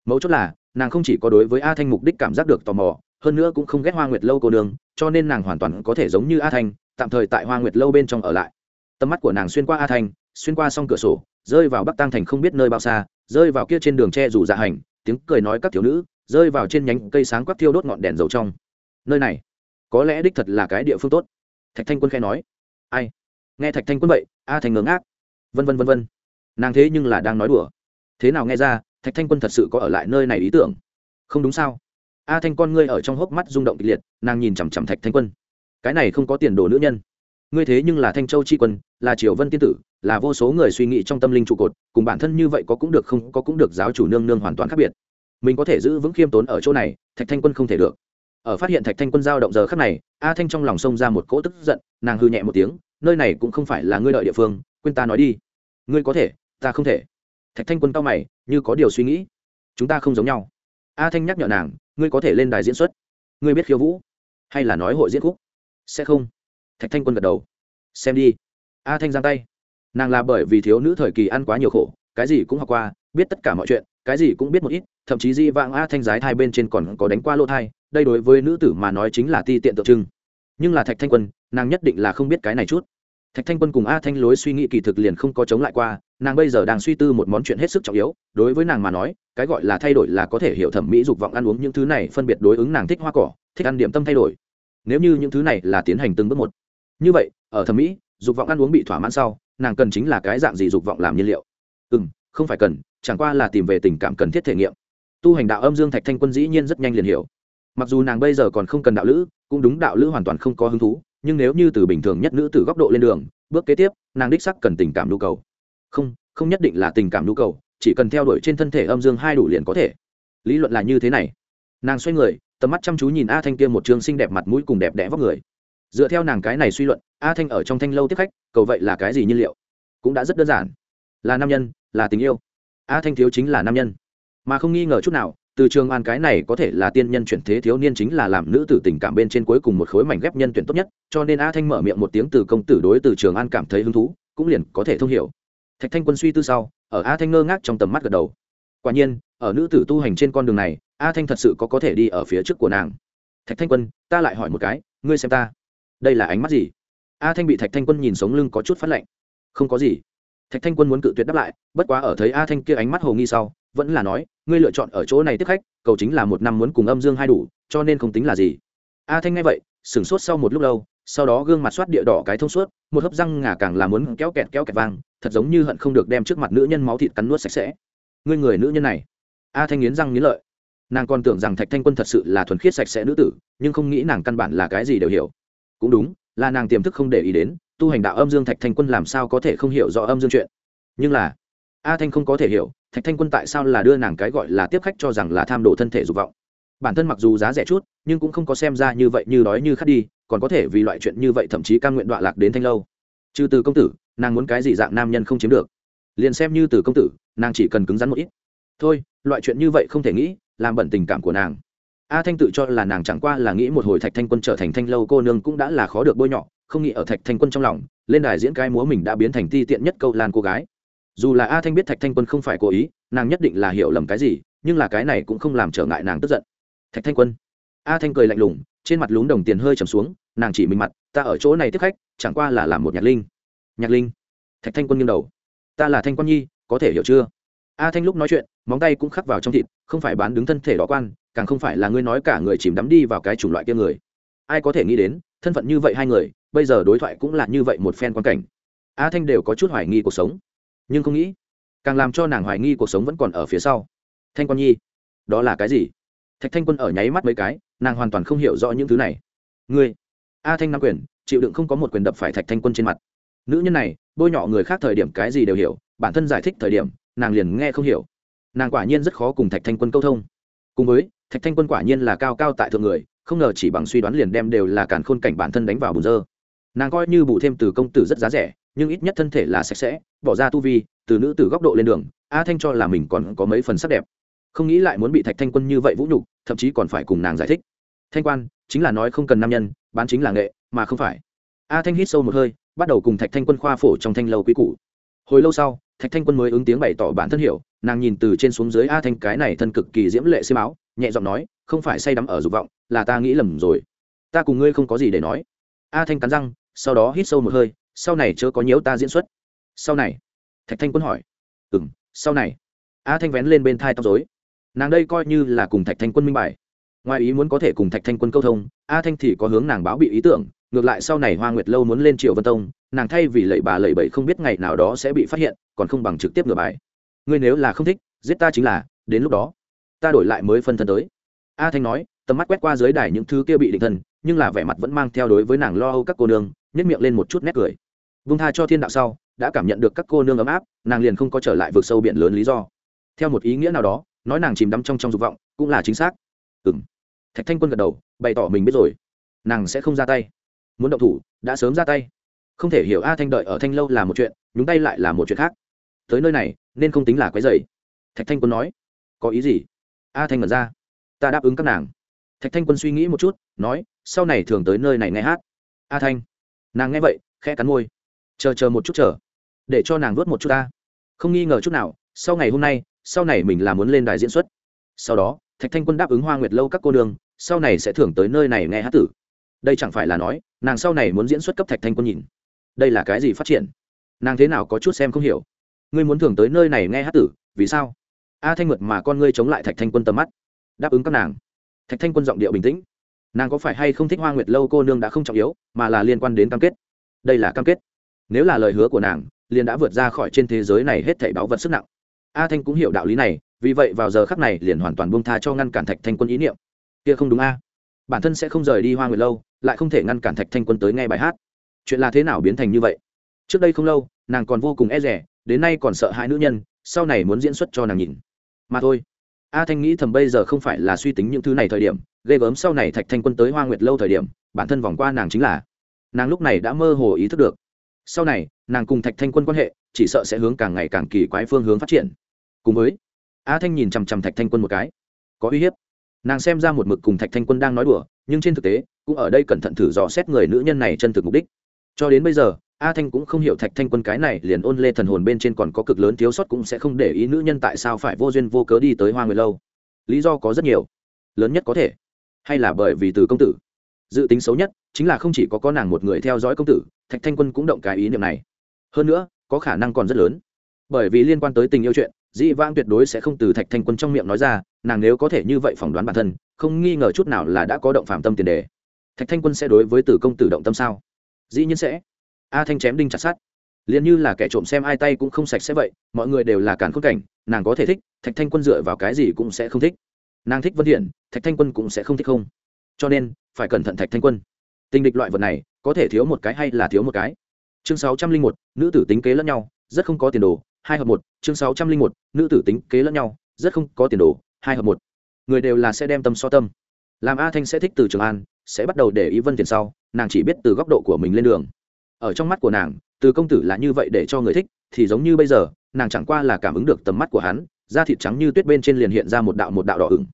Mấu chốt là, nàng không chỉ có đối với a thanh mục đích cảm giác được tò mò, hơn nữa cũng không ghét hoa nguyệt lâu cô đường cho nên nàng hoàn toàn có thể giống như a thanh, tạm thời tại hoa nguyệt lâu bên trong ở lại. Tầm mắt của nàng xuyên qua a thanh, xuyên qua s cửa sổ rơi vào bắc tăng thành không biết nơi bao xa, rơi vào kia trên đường tre rủ dạ hành, tiếng cười nói các thiếu nữ, rơi vào trên nhánh cây sáng quắc thiêu đốt ngọn đèn dầu trong. Nơi này, có lẽ đích thật là cái địa phương tốt. Thạch thanh quân khai nói. Ai? Nghe thạch thanh quân vậy, a thành ngớ ngác. Vân vân vân vân. Nàng thế nhưng là đang nói đùa. Thế nào nghe ra, thạch thanh quân thật sự có ở lại nơi này ý tưởng? Không đúng sao? A thanh con ngươi ở trong hốc mắt rung động kịch liệt, nàng nhìn chằm chằm thạch thanh quân. Cái này không có tiền đồ nữ nhân ngươi thế nhưng là thanh châu tri quân, là triều vân tiên tử, là vô số người suy nghĩ trong tâm linh trụ cột, cùng bản thân như vậy có cũng được không, có cũng được giáo chủ nương nương hoàn toàn khác biệt. Mình có thể giữ vững khiêm tốn ở chỗ này, thạch thanh quân không thể được. Ở phát hiện thạch thanh quân giao động giờ khắc này, a thanh trong lòng xông ra một cỗ tức giận, nàng hư nhẹ một tiếng, nơi này cũng không phải là ngươi đợi địa phương, quên ta nói đi. Ngươi có thể, ta không thể. Thạch thanh quân cao mày, như có điều suy nghĩ. Chúng ta không giống nhau. A thanh nhắc nhở nàng, ngươi có thể lên đài diễn xuất. Ngươi biết khiêu vũ, hay là nói hội diễn khúc? Sẽ không thạch thanh quân gật đầu. Xem đi. A thanh giang tay. Nàng là bởi vì thiếu nữ thời kỳ ăn quá nhiều khổ, cái gì cũng học qua, biết tất cả mọi chuyện, cái gì cũng biết một ít, thậm chí di vãng a thanh giái thai bên trên còn có đánh qua lỗ thai, đây đối với nữ tử mà nói chính là ti tiện tượng trưng. Nhưng là thạch thanh quân, nàng nhất định là không biết cái này chút. Thạch thanh quân cùng a thanh lối suy nghĩ kỳ thực liền không có chống lại qua, nàng bây giờ đang suy tư một món chuyện hết sức trọng yếu, đối với nàng mà nói, cái gọi là thay đổi là có thể hiểu thẩm mỹ dục vọng ăn uống những thứ này phân biệt đối ứng nàng thích hoa cỏ, thích ăn điểm tâm thay đổi. Nếu như những thứ này là tiến hành từng bước một như vậy, ở thẩm mỹ, dục vọng ăn uống bị thỏa mãn sau, nàng cần chính là cái dạng gì dục vọng làm nhiên liệu? Ừ m không phải cần, chẳng qua là tìm về tình cảm cần thiết thể nghiệm. Tu hành đạo âm dương thạch thanh quân dĩ nhiên rất nhanh liền hiểu. Mặc dù nàng bây giờ còn không cần đạo lữ, cũng đúng đạo lữ hoàn toàn không có hứng thú, nhưng nếu như từ bình thường nhất nữ từ góc độ lên đường, bước kế tiếp, nàng đích sắc cần tình cảm nhu cầu. Không không nhất định là tình cảm nhu cầu, chỉ cần theo đuổi trên thân thể âm dương hai đủ liền có thể. Lý luận là như thế này. Nàng xoay người, tầm mắt chăm chú nhìn a thanh kia một trường xinh đẹp mặt mũi cùng đẹp đẽ vóc người dựa theo nàng cái này suy luận, a thanh ở trong thanh lâu tiếp khách, cầu vậy là cái gì nhiên liệu? Cũng đã rất đơn giản. Là nam nhân, là tình yêu. A thanh thiếu chính là nam nhân. Mà không nghi ngờ chút nào, từ trường an cái này có thể là tiên nhân chuyển thế thiếu niên chính là làm nữ tử tình cảm bên trên cuối cùng một khối mảnh ghép nhân tuyển tốt nhất, cho nên a thanh mở miệng một tiếng từ công tử đối từ trường an cảm thấy hứng thú, cũng liền có thể thông hiểu. Thạch thanh quân suy tư sau, ở a thanh ngơ ngác trong tầm mắt gật đầu. Quả nhiên, ở nữ tử tu hành trên con đường này, a thanh thật sự có có thể đi ở phía trước của nàng. Thạch thanh quân, ta lại hỏi một cái, ngươi xem ta đây là ánh mắt gì? A thanh bị thạch thanh quân nhìn sống lưng có chút phát lạnh. Không có gì. Thạch thanh quân muốn cự tuyệt đáp lại, bất quá ở thấy a thanh kia ánh mắt hồ nghi sau, vẫn là nói, ngươi lựa chọn ở chỗ này tiếp khách, cầu chính là một năm muốn cùng âm dương hai đủ, cho nên không tính là gì. A thanh nghe vậy, sửng sốt sau một lúc lâu, sau đó gương mặt soát địa đỏ cái thông suốt, một hấp răng ngà càng là muốn kéo kẹt kéo kẹt vang, thật giống như hận không được đem trước mặt nữ nhân máu thịt cắn nuốt sạch sẽ. Ngươi người nữ nhân này. A thanh nghiến răng nghiến lợi. Nàng còn tưởng rằng thạch thanh quân thật sự là thuần khiết sạch sẽ nữ tử, nhưng không nghĩ nàng căn bản là cái gì đều hiểu cũng đúng, là nàng tiềm thức không để ý đến, tu hành đạo âm dương thạch thanh quân làm sao có thể không hiểu rõ âm dương chuyện? Nhưng là, a thanh không có thể hiểu, thạch thanh quân tại sao là đưa nàng cái gọi là tiếp khách cho rằng là tham đồ thân thể dục vọng? Bản thân mặc dù giá rẻ chút, nhưng cũng không có xem ra như vậy như đói như khát đi, còn có thể vì loại chuyện như vậy thậm chí căn nguyện đọa lạc đến thanh lâu. Trừ từ công tử, nàng muốn cái gì dạng nam nhân không chiếm được? Liền xem như từ công tử, nàng chỉ cần cứng rắn một ít. Thôi, loại chuyện như vậy không thể nghĩ, làm bẩn tình cảm của nàng a thanh tự cho là nàng chẳng qua là nghĩ một hồi thạch thanh quân trở thành thanh lâu cô nương cũng đã là khó được bôi nhọ, không nghĩ ở thạch thanh quân trong lòng, lên đài diễn cái múa mình đã biến thành ti tiện nhất câu lan cô gái. Dù là a thanh biết thạch thanh quân không phải cố ý, nàng nhất định là hiểu lầm cái gì, nhưng là cái này cũng không làm trở ngại nàng tức giận. Thạch thanh quân. A thanh cười lạnh lùng, trên mặt lún đồng tiền hơi trầm xuống, nàng chỉ mình mặt, ta ở chỗ này tiếp khách, chẳng qua là làm một nhạc linh. Nhạc linh. Thạch thanh quân nghiêng đầu. Ta là thanh quan nhi, có thể hiểu chưa? A thanh lúc nói chuyện, móng tay cũng khắc vào trong thịt, không phải bán đứng thân thể đó quan càng không phải là ngươi nói cả người chìm đắm đi vào cái chủng loại kia người. Ai có thể nghĩ đến, thân phận như vậy hai người, bây giờ đối thoại cũng là như vậy một phen quan cảnh. A thanh đều có chút hoài nghi cuộc sống. Nhưng không nghĩ, càng làm cho nàng hoài nghi cuộc sống vẫn còn ở phía sau. Thanh quan nhi, đó là cái gì? Thạch thanh quân ở nháy mắt mấy cái, nàng hoàn toàn không hiểu rõ những thứ này. Ngươi, a thanh nam quyền, chịu đựng không có một quyền đập phải thạch thanh quân trên mặt. Nữ nhân này, bôi nhọ người khác thời điểm cái gì đều hiểu, bản thân giải thích thời điểm, nàng liền nghe không hiểu. Nàng quả nhiên rất khó cùng thạch thanh quân câu thông. Cùng với thạch thanh quân quả nhiên là cao cao tại thượng người, không ngờ chỉ bằng suy đoán liền đem đều là cản khôn cảnh bản thân đánh vào bùn dơ. Nàng coi như bù thêm từ công tử rất giá rẻ, nhưng ít nhất thân thể là sạch sẽ, bỏ ra tu vi, từ nữ từ góc độ lên đường, a thanh cho là mình còn có mấy phần sắc đẹp. Không nghĩ lại muốn bị thạch thanh quân như vậy vũ nhục, thậm chí còn phải cùng nàng giải thích. Thanh quan, chính là nói không cần nam nhân, bán chính là nghệ, mà không phải. A thanh hít sâu một hơi, bắt đầu cùng thạch thanh quân khoa phổ trong thanh lâu quý cũ hồi lâu sau, thạch thanh quân mới ứng tiếng bày tỏ bản thân hiểu, nàng nhìn từ trên xuống dưới a thanh cái này thân cực kỳ diễm lệ xiêm áo nhẹ giọng nói, không phải say đắm ở dục vọng, là ta nghĩ lầm rồi. Ta cùng ngươi không có gì để nói. A thanh cắn răng, sau đó hít sâu một hơi, sau này chớ có nhiễu ta diễn xuất. Sau này? Thạch thanh quân hỏi. Ừ m sau này. A thanh vén lên bên thai tóc dối nàng đây coi như là cùng thạch thanh quân minh bài. Ngoài ý muốn có thể cùng thạch thanh quân câu thông, a thanh thì có hướng nàng báo bị ý tưởng, ngược lại sau này hoa nguyệt lâu muốn lên triệu vân tông, nàng thay vì lậy bà lậy bậy không biết ngày nào đó sẽ bị phát hiện, còn không bằng trực tiếp ngửa bài. Ngươi nếu là không thích, giết ta chính là, đến lúc đó ta đổi lại mới phân thân tới. A thanh nói, tầm mắt quét qua dưới đài những thứ kia bị định thân, nhưng là vẻ mặt vẫn mang theo đối với nàng lo âu các cô nương nhét miệng lên một chút nét cười. Vung tha cho thiên đạo sau, đã cảm nhận được các cô nương ấm áp, nàng liền không có trở lại vượt sâu biển lớn lý do. Theo một ý nghĩa nào đó, nói nàng chìm đắm trong trong dục vọng, cũng là chính xác. Ừ m thạch thanh quân gật đầu, bày tỏ mình biết rồi. Nàng sẽ không ra tay. Muốn động thủ, đã sớm ra tay. Không thể hiểu a thanh đợi ở thanh lâu là một chuyện, nhúng tay lại là một chuyện khác. Tới nơi này, nên không tính là quái dày thạch thanh quân nói, có ý gì? A thanh mật ra. Ta đáp ứng các nàng. Thạch thanh quân suy nghĩ một chút, nói, sau này thường tới nơi này nghe hát. A thanh. Nàng nghe vậy, khẽ cắn môi. Chờ chờ một chút chờ. Để cho nàng vớt một chút ta. Không nghi ngờ chút nào, sau ngày hôm nay, sau này mình là muốn lên đài diễn xuất. Sau đó, thạch thanh quân đáp ứng hoa nguyệt lâu các cô đường sau này sẽ thưởng tới nơi này nghe hát tử. Đây chẳng phải là nói, nàng sau này muốn diễn xuất cấp thạch thanh quân nhìn. Đây là cái gì phát triển? Nàng thế nào có chút xem không hiểu. Ngươi muốn thưởng tới nơi này nghe hát tử, vì sao? A thanh mượt mà con ngươi chống lại thạch thanh quân tầm mắt, đáp ứng các nàng. Thạch thanh quân giọng điệu bình tĩnh. Nàng có phải hay không thích hoa nguyệt lâu cô nương đã không trọng yếu, mà là liên quan đến cam kết? Đây là cam kết. Nếu là lời hứa của nàng, liền đã vượt ra khỏi trên thế giới này hết thảy báu vật sức nặng. A thanh cũng hiểu đạo lý này, vì vậy vào giờ khắc này liền hoàn toàn buông tha cho ngăn cản thạch thanh quân ý niệm. Kia không đúng a. Bản thân sẽ không rời đi hoa nguyệt lâu, lại không thể ngăn cản thạch thanh quân tới nghe bài hát. Chuyện là thế nào biến thành như vậy? Trước đây không lâu, nàng còn vô cùng e rẻ đến nay còn sợ hai nữ nhân sau này muốn diễn xuất cho nàng nhìn. Mà thôi. A thanh nghĩ thầm bây giờ không phải là suy tính những thứ này thời điểm, ghê gớm sau này thạch thanh quân tới hoa nguyệt lâu thời điểm, bản thân vòng qua nàng chính là. Nàng lúc này đã mơ hồ ý thức được. Sau này, nàng cùng thạch thanh quân quan hệ, chỉ sợ sẽ hướng càng ngày càng kỳ quái phương hướng phát triển. Cùng với, a thanh nhìn chằm chằm thạch thanh quân một cái. Có uy hiếp. Nàng xem ra một mực cùng thạch thanh quân đang nói đùa, nhưng trên thực tế, cũng ở đây cẩn thận thử dò xét người nữ nhân này chân thực mục đích. Cho đến bây giờ a thanh cũng không hiểu thạch thanh quân cái này, liền ôn lê thần hồn bên trên còn có cực lớn thiếu sót cũng sẽ không để ý nữ nhân tại sao phải vô duyên vô cớ đi tới hoa Nguyệt lâu. Lý do có rất nhiều. Lớn nhất có thể, hay là bởi vì từ công tử. Dự tính xấu nhất, chính là không chỉ có có nàng một người theo dõi công tử, thạch thanh quân cũng động cái ý niệm này. Hơn nữa, có khả năng còn rất lớn. Bởi vì liên quan tới tình yêu chuyện, dĩ vãng tuyệt đối sẽ không từ thạch thanh quân trong miệng nói ra, nàng nếu có thể như vậy phỏng đoán bản thân, không nghi ngờ chút nào là đã có động phạm tâm tiền đề. Thạch thanh quân sẽ đối với tử công tử động tâm sao? Dĩ nhiên sẽ a thanh chém đinh chặt sát liền như là kẻ trộm xem ai tay cũng không sạch sẽ vậy, mọi người đều là cản khôn cảnh, nàng có thể thích, thạch thanh quân dựa vào cái gì cũng sẽ không thích. Nàng thích vân hiển, thạch thanh quân cũng sẽ không thích không. Cho nên, phải cẩn thận thạch thanh quân. Tình địch loại vật này, có thể thiếu một cái hay là thiếu một cái? Chương sáu trăm linh một, nữ tử tính kế lẫn nhau, rất không có tiền đồ, hai hợp một. Chương sáu trăm linh một, nữ tử tính kế lẫn nhau, rất không có tiền đồ, hai hợp một. Người đều là sẽ đem tâm so tâm. Làm a thanh sẽ thích từ trường an, sẽ bắt đầu để ý vân tiền sau, nàng chỉ biết từ góc độ của mình lên đường ở trong mắt của nàng, từ công tử là như vậy để cho người thích, thì giống như bây giờ, nàng chẳng qua là cảm ứng được tầm mắt của hắn, da thịt trắng như tuyết bên trên liền hiện ra một đạo một đạo đỏ ửng.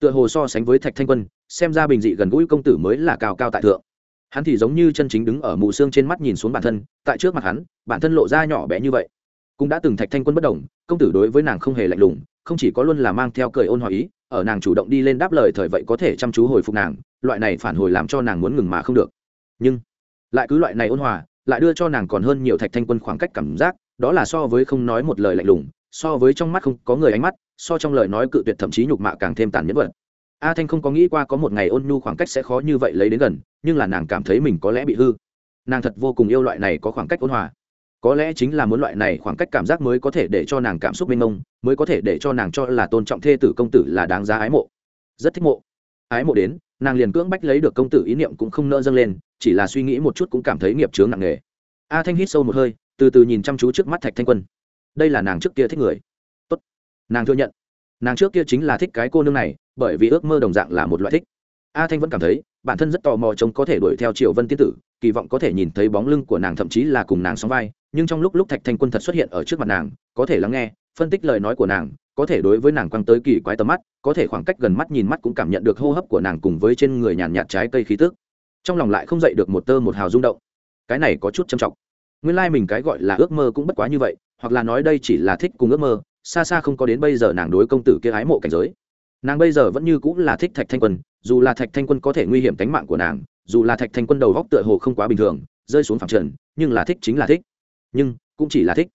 Tựa hồ so sánh với thạch thanh quân, xem ra bình dị gần gũi công tử mới là cao cao tại thượng. Hắn thì giống như chân chính đứng ở mù xương trên mắt nhìn xuống bản thân, tại trước mặt hắn, bản thân lộ ra nhỏ bé như vậy. Cũng đã từng thạch thanh quân bất đồng, công tử đối với nàng không hề lạnh lùng, không chỉ có luôn là mang theo cười ôn hòa ý, ở nàng chủ động đi lên đáp lời thời vậy có thể chăm chú hồi phục nàng, loại này phản hồi làm cho nàng muốn ngừng mà không được. Nhưng lại cứ loại này ôn hòa, lại đưa cho nàng còn hơn nhiều thạch thanh quân khoảng cách cảm giác, đó là so với không nói một lời lạnh lùng, so với trong mắt không có người ánh mắt, so trong lời nói cự tuyệt thậm chí nhục mạ càng thêm tàn nhẫn vật a thanh không có nghĩ qua có một ngày ôn nhu khoảng cách sẽ khó như vậy lấy đến gần, nhưng là nàng cảm thấy mình có lẽ bị hư. Nàng thật vô cùng yêu loại này có khoảng cách ôn hòa. Có lẽ chính là muốn loại này khoảng cách cảm giác mới có thể để cho nàng cảm xúc mênh mông, mới có thể để cho nàng cho là tôn trọng thê tử công tử là đáng giá ái mộ. Rất thích mộ. Ái mộ đến, nàng liền cưỡng bách lấy được công tử ý niệm cũng không nỡ dâng lên chỉ là suy nghĩ một chút cũng cảm thấy nghiệp chướng nặng nề. A thanh hít sâu một hơi, từ từ nhìn chăm chú trước mắt thạch thanh quân. Đây là nàng trước kia thích người. Tốt. nàng thừa nhận. Nàng trước kia chính là thích cái cô nương này, bởi vì ước mơ đồng dạng là một loại thích. A thanh vẫn cảm thấy, bản thân rất tò mò trông có thể đuổi theo triệu vân tiên tử, kỳ vọng có thể nhìn thấy bóng lưng của nàng thậm chí là cùng nàng sóng vai, nhưng trong lúc lúc thạch thanh quân thật xuất hiện ở trước mặt nàng, có thể lắng nghe, phân tích lời nói của nàng, có thể đối với nàng quăng tới kỳ quái tầm mắt, có thể khoảng cách gần mắt nhìn mắt cũng cảm nhận được hô hấp của nàng cùng với trên người nhàn nhạt trái cây khí tức trong lòng lại không dậy được một tơ một hào rung động. Cái này có chút trầm trọng. Nguyên lai、like、mình cái gọi là ước mơ cũng bất quá như vậy, hoặc là nói đây chỉ là thích cùng ước mơ, xa xa không có đến bây giờ nàng đối công tử kia ái mộ cảnh giới. Nàng bây giờ vẫn như cũng là thích thạch thanh quân, dù là thạch thanh quân có thể nguy hiểm tính mạng của nàng, dù là thạch thanh quân đầu góc tựa hồ không quá bình thường, rơi xuống phẳng trần, nhưng là thích chính là thích. Nhưng, cũng chỉ là thích.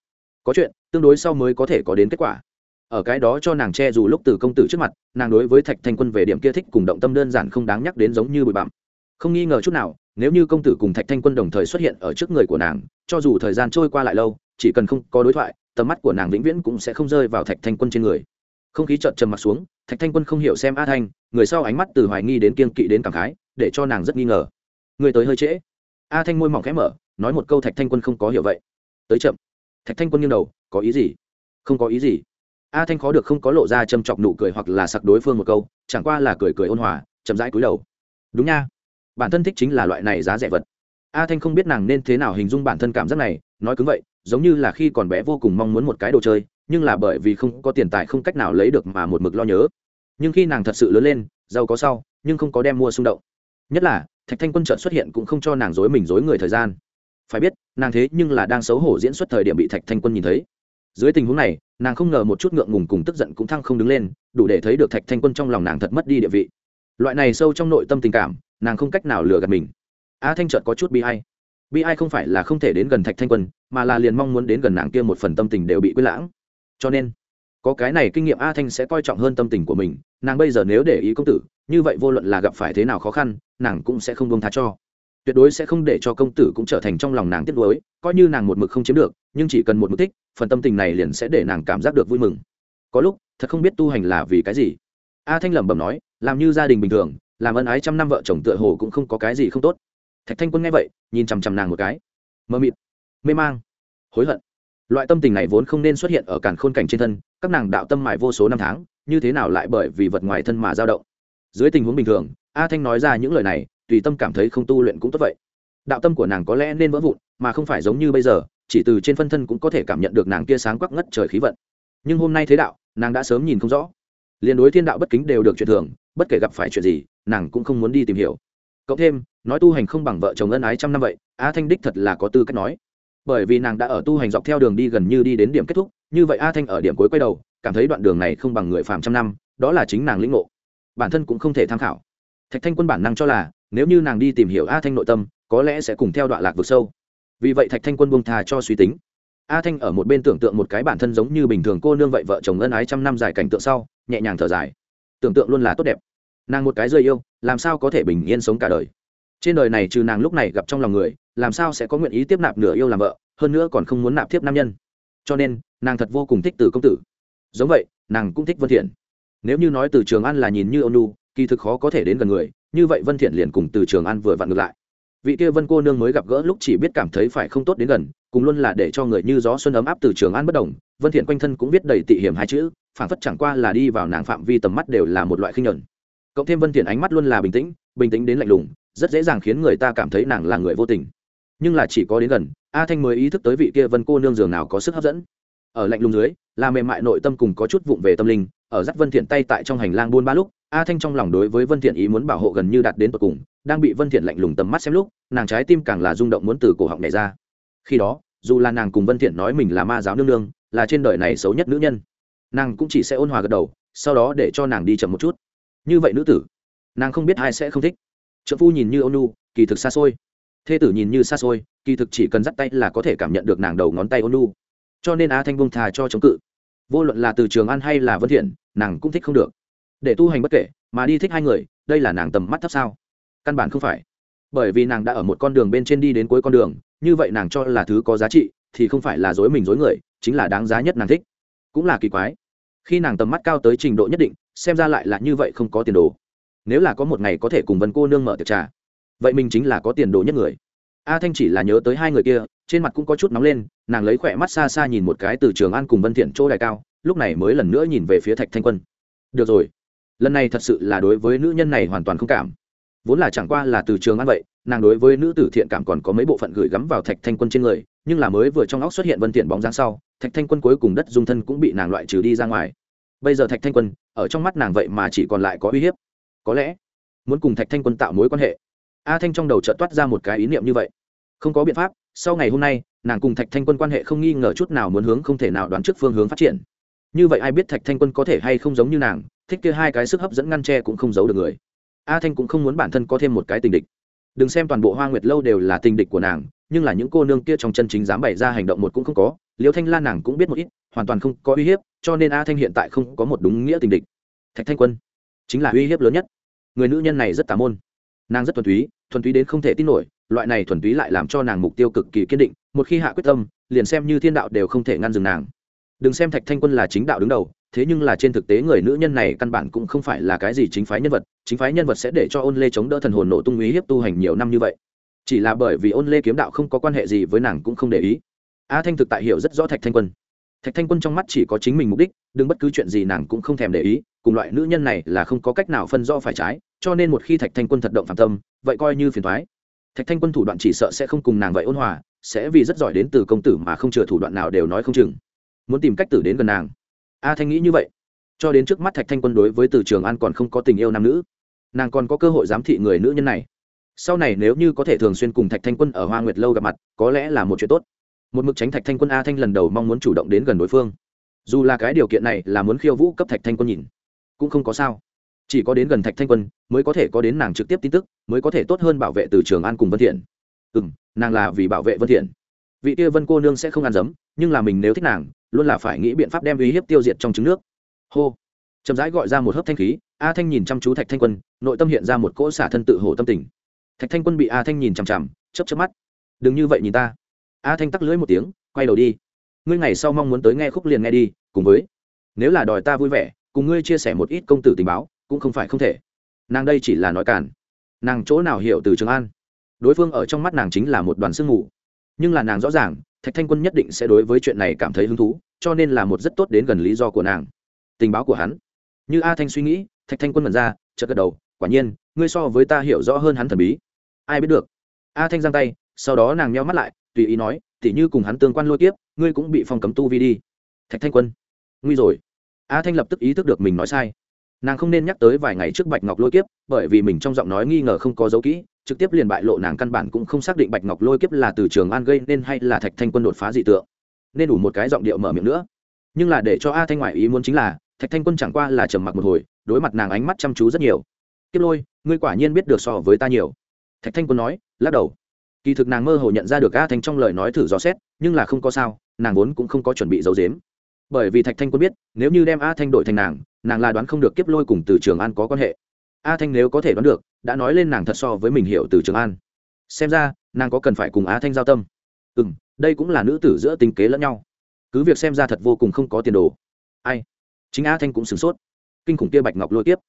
Có chuyện, tương đối sau mới có thể có đến kết quả. Ở cái đó cho nàng che dù lúc từ công tử trước mặt, nàng đối với thạch thanh quân về điểm kia thích cùng động tâm đơn giản không đáng nhắc đến giống như bụi bặm không nghi ngờ chút nào, nếu như công tử cùng thạch thanh quân đồng thời xuất hiện ở trước người của nàng, cho dù thời gian trôi qua lại lâu, chỉ cần không có đối thoại, tầm mắt của nàng vĩnh viễn cũng sẽ không rơi vào thạch thanh quân trên người. Không khí chợt trầm mặt xuống, thạch thanh quân không hiểu xem a thanh, người sau ánh mắt từ hoài nghi đến kiên kỵ đến cảm khái, để cho nàng rất nghi ngờ. Người tới hơi trễ. A thanh môi mỏng khẽ mở, nói một câu thạch thanh quân không có hiểu vậy. Tới chậm. Thạch thanh quân nghiêng đầu, có ý gì? Không có ý gì. A thanh khó được không có lộ ra châm chọc nụ cười hoặc là sặc đối phương một câu, chẳng qua là cười cười ôn hòa, chậm rãi cúi đầu. Đúng nha bản thân thích chính là loại này giá rẻ vật. A thanh không biết nàng nên thế nào hình dung bản thân cảm giác này, nói cứng vậy, giống như là khi còn bé vô cùng mong muốn một cái đồ chơi, nhưng là bởi vì không có tiền tài không cách nào lấy được mà một mực lo nhớ. Nhưng khi nàng thật sự lớn lên, giàu có sau, nhưng không có đem mua xung động. Nhất là, thạch thanh quân trợn xuất hiện cũng không cho nàng dối mình dối người thời gian. Phải biết, nàng thế nhưng là đang xấu hổ diễn xuất thời điểm bị thạch thanh quân nhìn thấy. Dưới tình huống này, nàng không ngờ một chút ngượng ngùng cùng tức giận cũng thăng không đứng lên, đủ để thấy được thạch thanh quân trong lòng nàng thật mất đi địa vị. Loại này sâu trong nội tâm tình cảm nàng không cách nào lừa gạt mình. A thanh trợt có chút bi ai. bi ai không phải là không thể đến gần thạch thanh quân, mà là liền mong muốn đến gần nàng kia một phần tâm tình đều bị quyết lãng. Cho nên, có cái này kinh nghiệm a thanh sẽ coi trọng hơn tâm tình của mình, nàng bây giờ nếu để ý công tử, như vậy vô luận là gặp phải thế nào khó khăn, nàng cũng sẽ không bông tha cho. Tuyệt đối sẽ không để cho công tử cũng trở thành trong lòng nàng tiếc nuối, coi như nàng một mực không chiếm được, nhưng chỉ cần một mục thích, phần tâm tình này liền sẽ để nàng cảm giác được vui mừng. Có lúc, thật không biết tu hành là vì cái gì. A thanh lẩm bẩm nói, làm như gia đình bình thường làm ân ái trăm năm vợ chồng tựa hồ cũng không có cái gì không tốt. Thạch thanh quân nghe vậy, nhìn chằm chằm nàng một cái. Mơ mịt, mê mang, hối hận. Loại tâm tình này vốn không nên xuất hiện ở cản khôn cảnh trên thân, các nàng đạo tâm mại vô số năm tháng, như thế nào lại bởi vì vật ngoài thân mà dao động? Dưới tình huống bình thường, a thanh nói ra những lời này, tùy tâm cảm thấy không tu luyện cũng tốt vậy. Đạo tâm của nàng có lẽ nên vỡ vụn, mà không phải giống như bây giờ, chỉ từ trên phân thân cũng có thể cảm nhận được nàng kia sáng quắc ngất trời khí vận. Nhưng hôm nay thế đạo, nàng đã sớm nhìn không rõ. Liền đối thiên đạo bất kính đều được chuyện thường, bất kể gặp phải chuyện gì nàng cũng không muốn đi tìm hiểu. Cộng thêm, nói tu hành không bằng vợ chồng ân ái trăm năm vậy, a thanh đích thật là có tư cách nói. Bởi vì nàng đã ở tu hành dọc theo đường đi gần như đi đến điểm kết thúc, như vậy a thanh ở điểm cuối quay đầu, cảm thấy đoạn đường này không bằng người phàm trăm năm, đó là chính nàng lĩnh ngộ. Bản thân cũng không thể tham khảo. Thạch thanh quân bản năng cho là, nếu như nàng đi tìm hiểu a thanh nội tâm, có lẽ sẽ cùng theo đoạn lạc vực sâu. Vì vậy thạch thanh quân buông thà cho suy tính. A thanh ở một bên tưởng tượng một cái bản thân giống như bình thường cô nương vậy vợ chồng ân ái trăm năm dài cảnh tượng sau, nhẹ nhàng thở dài. Tưởng tượng luôn là tốt đẹp nàng một cái rơi yêu, làm sao có thể bình yên sống cả đời? Trên đời này trừ nàng lúc này gặp trong lòng người, làm sao sẽ có nguyện ý tiếp nạp nửa yêu làm vợ, hơn nữa còn không muốn nạp tiếp nam nhân. Cho nên, nàng thật vô cùng thích từ công tử. Giống vậy, nàng cũng thích vân thiện. Nếu như nói từ trường an là nhìn như ônu kỳ thực khó có thể đến gần người, như vậy vân thiện liền cùng từ trường an vừa vặn ngược lại. Vị kia vân cô nương mới gặp gỡ lúc chỉ biết cảm thấy phải không tốt đến gần, cùng luôn là để cho người như gió xuân ấm áp từ trường an bất động. vân thiện quanh thân cũng viết đầy tị hiểm hai chữ phản phất chẳng qua là đi vào nàng phạm vi tầm mắt đều là một loại khinh nhẫn cộng thêm vân thiện ánh mắt luôn là bình tĩnh bình tĩnh đến lạnh lùng, rất dễ dàng khiến người ta cảm thấy nàng là người vô tình. Nhưng là chỉ có đến gần, a thanh mới ý thức tới vị kia vân cô nương giường nào có sức hấp dẫn. Ở lạnh lùng dưới, là mềm mại nội tâm cùng có chút vụng về tâm linh, ở dắt vân thiện tay tại trong hành lang buôn ba lúc, a thanh trong lòng đối với vân thiện ý muốn bảo hộ gần như đạt đến tận cùng, đang bị vân thiện lạnh lùng tầm mắt xem lúc, nàng trái tim càng là rung động muốn từ cổ họng này ra. Khi đó, dù là nàng cùng vân thiện nói mình là ma giáo nương nương, là trên đời này xấu nhất nữ nhân, nàng cũng chỉ sẽ ôn hòa gật đầu, sau đó để cho nàng đi chậm một chút như vậy nữ tử, nàng không biết ai sẽ không thích. Trợ phu nhìn như ônu nu kỳ thực xa xôi. Thê tử nhìn như xa xôi, kỳ thực chỉ cần dắt tay là có thể cảm nhận được nàng đầu ngón tay ônu nu cho nên á thanh bông thà cho chống cự. Vô luận là từ trường ăn hay là vân thiện, nàng cũng thích không được. Để tu hành bất kể, mà đi thích hai người, đây là nàng tầm mắt thấp sao? Căn bản không phải. Bởi vì nàng đã ở một con đường bên trên đi đến cuối con đường, như vậy nàng cho là thứ có giá trị, thì không phải là dối mình dối người, chính là đáng giá nhất nàng thích. Cũng là kỳ quái khi nàng tầm mắt cao tới trình độ nhất định, xem ra lại là như vậy không có tiền đồ. Nếu là có một ngày có thể cùng vân cô nương mở tiệc trà, vậy mình chính là có tiền đồ nhất người. A thanh chỉ là nhớ tới hai người kia, trên mặt cũng có chút nóng lên, nàng lấy khỏe mắt xa xa nhìn một cái từ trường an cùng vân thiện chỗ đài cao, lúc này mới lần nữa nhìn về phía thạch thanh quân. Được rồi, lần này thật sự là đối với nữ nhân này hoàn toàn không cảm. Vốn là chẳng qua là từ trường an vậy, nàng đối với nữ tử thiện cảm còn có mấy bộ phận gửi gắm vào thạch thanh quân trên người, nhưng là mới vừa trong óc xuất hiện vân thiện bóng dáng sau thạch thanh quân cuối cùng đất dung thân cũng bị nàng loại trừ đi ra ngoài. Bây giờ thạch thanh quân, ở trong mắt nàng vậy mà chỉ còn lại có uy hiếp. Có lẽ, muốn cùng thạch thanh quân tạo mối quan hệ. A thanh trong đầu chợt toát ra một cái ý niệm như vậy. Không có biện pháp, sau ngày hôm nay, nàng cùng thạch thanh quân quan hệ không nghi ngờ chút nào muốn hướng không thể nào đoán trước phương hướng phát triển. Như vậy ai biết thạch thanh quân có thể hay không giống như nàng, thích kia hai cái sức hấp dẫn ngăn tre cũng không giấu được người. A thanh cũng không muốn bản thân có thêm một cái tình địch. Đừng xem toàn bộ hoa nguyệt lâu đều là tình địch của nàng, nhưng là những cô nương kia trong chân chính dám bày ra hành động một cũng không có liêu thanh la nàng cũng biết một ít, hoàn toàn không có uy hiếp, cho nên a thanh hiện tại không có một đúng nghĩa tình địch. Thạch thanh quân chính là uy hiếp lớn nhất. Người nữ nhân này rất tà môn. Nàng rất thuần túy thuần túy đến không thể tin nổi, loại này thuần túy lại làm cho nàng mục tiêu cực kỳ kiên định, một khi hạ quyết tâm, liền xem như thiên đạo đều không thể ngăn dừng nàng. Đừng xem thạch thanh quân là chính đạo đứng đầu, thế nhưng là trên thực tế người nữ nhân này căn bản cũng không phải là cái gì chính phái nhân vật, chính phái nhân vật sẽ để cho ôn lê chống đỡ thần hồn nổ tung ý hiếp tu hành nhiều năm như vậy. Chỉ là bởi vì ôn lê kiếm đạo không có quan hệ gì với nàng cũng không để ý a thanh thực tại hiểu rất rõ thạch thanh quân. Thạch thanh quân trong mắt chỉ có chính mình mục đích, đừng bất cứ chuyện gì nàng cũng không thèm để ý, cùng loại nữ nhân này là không có cách nào phân rõ phải trái, cho nên một khi thạch thanh quân thật động phạm tâm, vậy coi như phiền thoái thạch thanh quân thủ đoạn chỉ sợ sẽ không cùng nàng vậy ôn hòa, sẽ vì rất giỏi đến từ công tử mà không chừa thủ đoạn nào đều nói không chừng. Muốn tìm cách tử đến gần nàng. A thanh nghĩ như vậy. Cho đến trước mắt thạch thanh quân đối với từ trường an còn không có tình yêu nam nữ, nàng còn có cơ hội giám thị người nữ nhân này. Sau này nếu như có thể thường xuyên cùng thạch thanh quân ở hoa nguyệt lâu gặp mặt, có lẽ là một chuyện tốt một mực tránh thạch thanh quân a thanh lần đầu mong muốn chủ động đến gần đối phương dù là cái điều kiện này là muốn khiêu vũ cấp thạch thanh quân nhìn cũng không có sao chỉ có đến gần thạch thanh quân mới có thể có đến nàng trực tiếp tin tức mới có thể tốt hơn bảo vệ từ trường an cùng vân thiện ừ m nàng là vì bảo vệ vân thiện vị kia vân cô nương sẽ không ăn dấm nhưng là mình nếu thích nàng luôn là phải nghĩ biện pháp đem uy hiếp tiêu diệt trong trứng nước hô chậm rãi gọi ra một hớp thanh khí a thanh nhìn chăm chú thạch thanh quân nội tâm hiện ra một cỗ xả thân tự hổ tâm tình thạch thanh quân bị a thanh nhìn chằm chằm chấp chấp mắt đừng như vậy nhìn ta a thanh tắc lưỡi một tiếng, quay đầu đi. Ngươi ngày sau mong muốn tới nghe khúc liền nghe đi, cùng với, nếu là đòi ta vui vẻ, cùng ngươi chia sẻ một ít công tử tình báo, cũng không phải không thể. Nàng đây chỉ là nói cản nàng chỗ nào hiểu từ trường an? Đối phương ở trong mắt nàng chính là một đoàn sương mù. Nhưng là nàng rõ ràng, thạch thanh quân nhất định sẽ đối với chuyện này cảm thấy hứng thú, cho nên là một rất tốt đến gần lý do của nàng. Tình báo của hắn. Như a thanh suy nghĩ, thạch thanh quân mật ra, chợt gật đầu, quả nhiên, ngươi so với ta hiểu rõ hơn hắn thần bí. Ai biết được? A thanh giang tay, sau đó nàng nheo mắt lại tùy ý nói, tỉ như cùng hắn tương quan lôi kiếp, ngươi cũng bị phòng cấm tu vi đi. Thạch thanh quân, nguy rồi. A thanh lập tức ý thức được mình nói sai. Nàng không nên nhắc tới vài ngày trước bạch ngọc lôi kiếp, bởi vì mình trong giọng nói nghi ngờ không có dấu kỹ, trực tiếp liền bại lộ nàng căn bản cũng không xác định bạch ngọc lôi kiếp là từ trường an gây nên hay là thạch thanh quân đột phá dị tượng. Nên đủ một cái giọng điệu mở miệng nữa. Nhưng là để cho a thanh ngoại ý muốn chính là, thạch thanh quân chẳng qua là trầm mặc một hồi, đối mặt nàng ánh mắt chăm chú rất nhiều. Kiếp lôi, ngươi quả nhiên biết được so với ta nhiều. Thạch thanh quân nói, lắc đầu kỳ thực nàng mơ hồ nhận ra được a thanh trong lời nói thử dò xét, nhưng là không có sao, nàng vốn cũng không có chuẩn bị giấu dếm bởi vì thạch thanh quân biết, nếu như đem a thanh đổi thành nàng nàng là đoán không được kiếp lôi cùng từ trường an có quan hệ. A thanh nếu có thể đoán được, đã nói lên nàng thật so với mình hiểu từ trường an. Xem ra, nàng có cần phải cùng a thanh giao tâm. Ừ m đây cũng là nữ tử giữa tình kế lẫn nhau. Cứ việc xem ra thật vô cùng không có tiền đồ. Ai? Chính a thanh cũng sửng sốt. Kinh khủng kia bạch ngọc lôi tiếp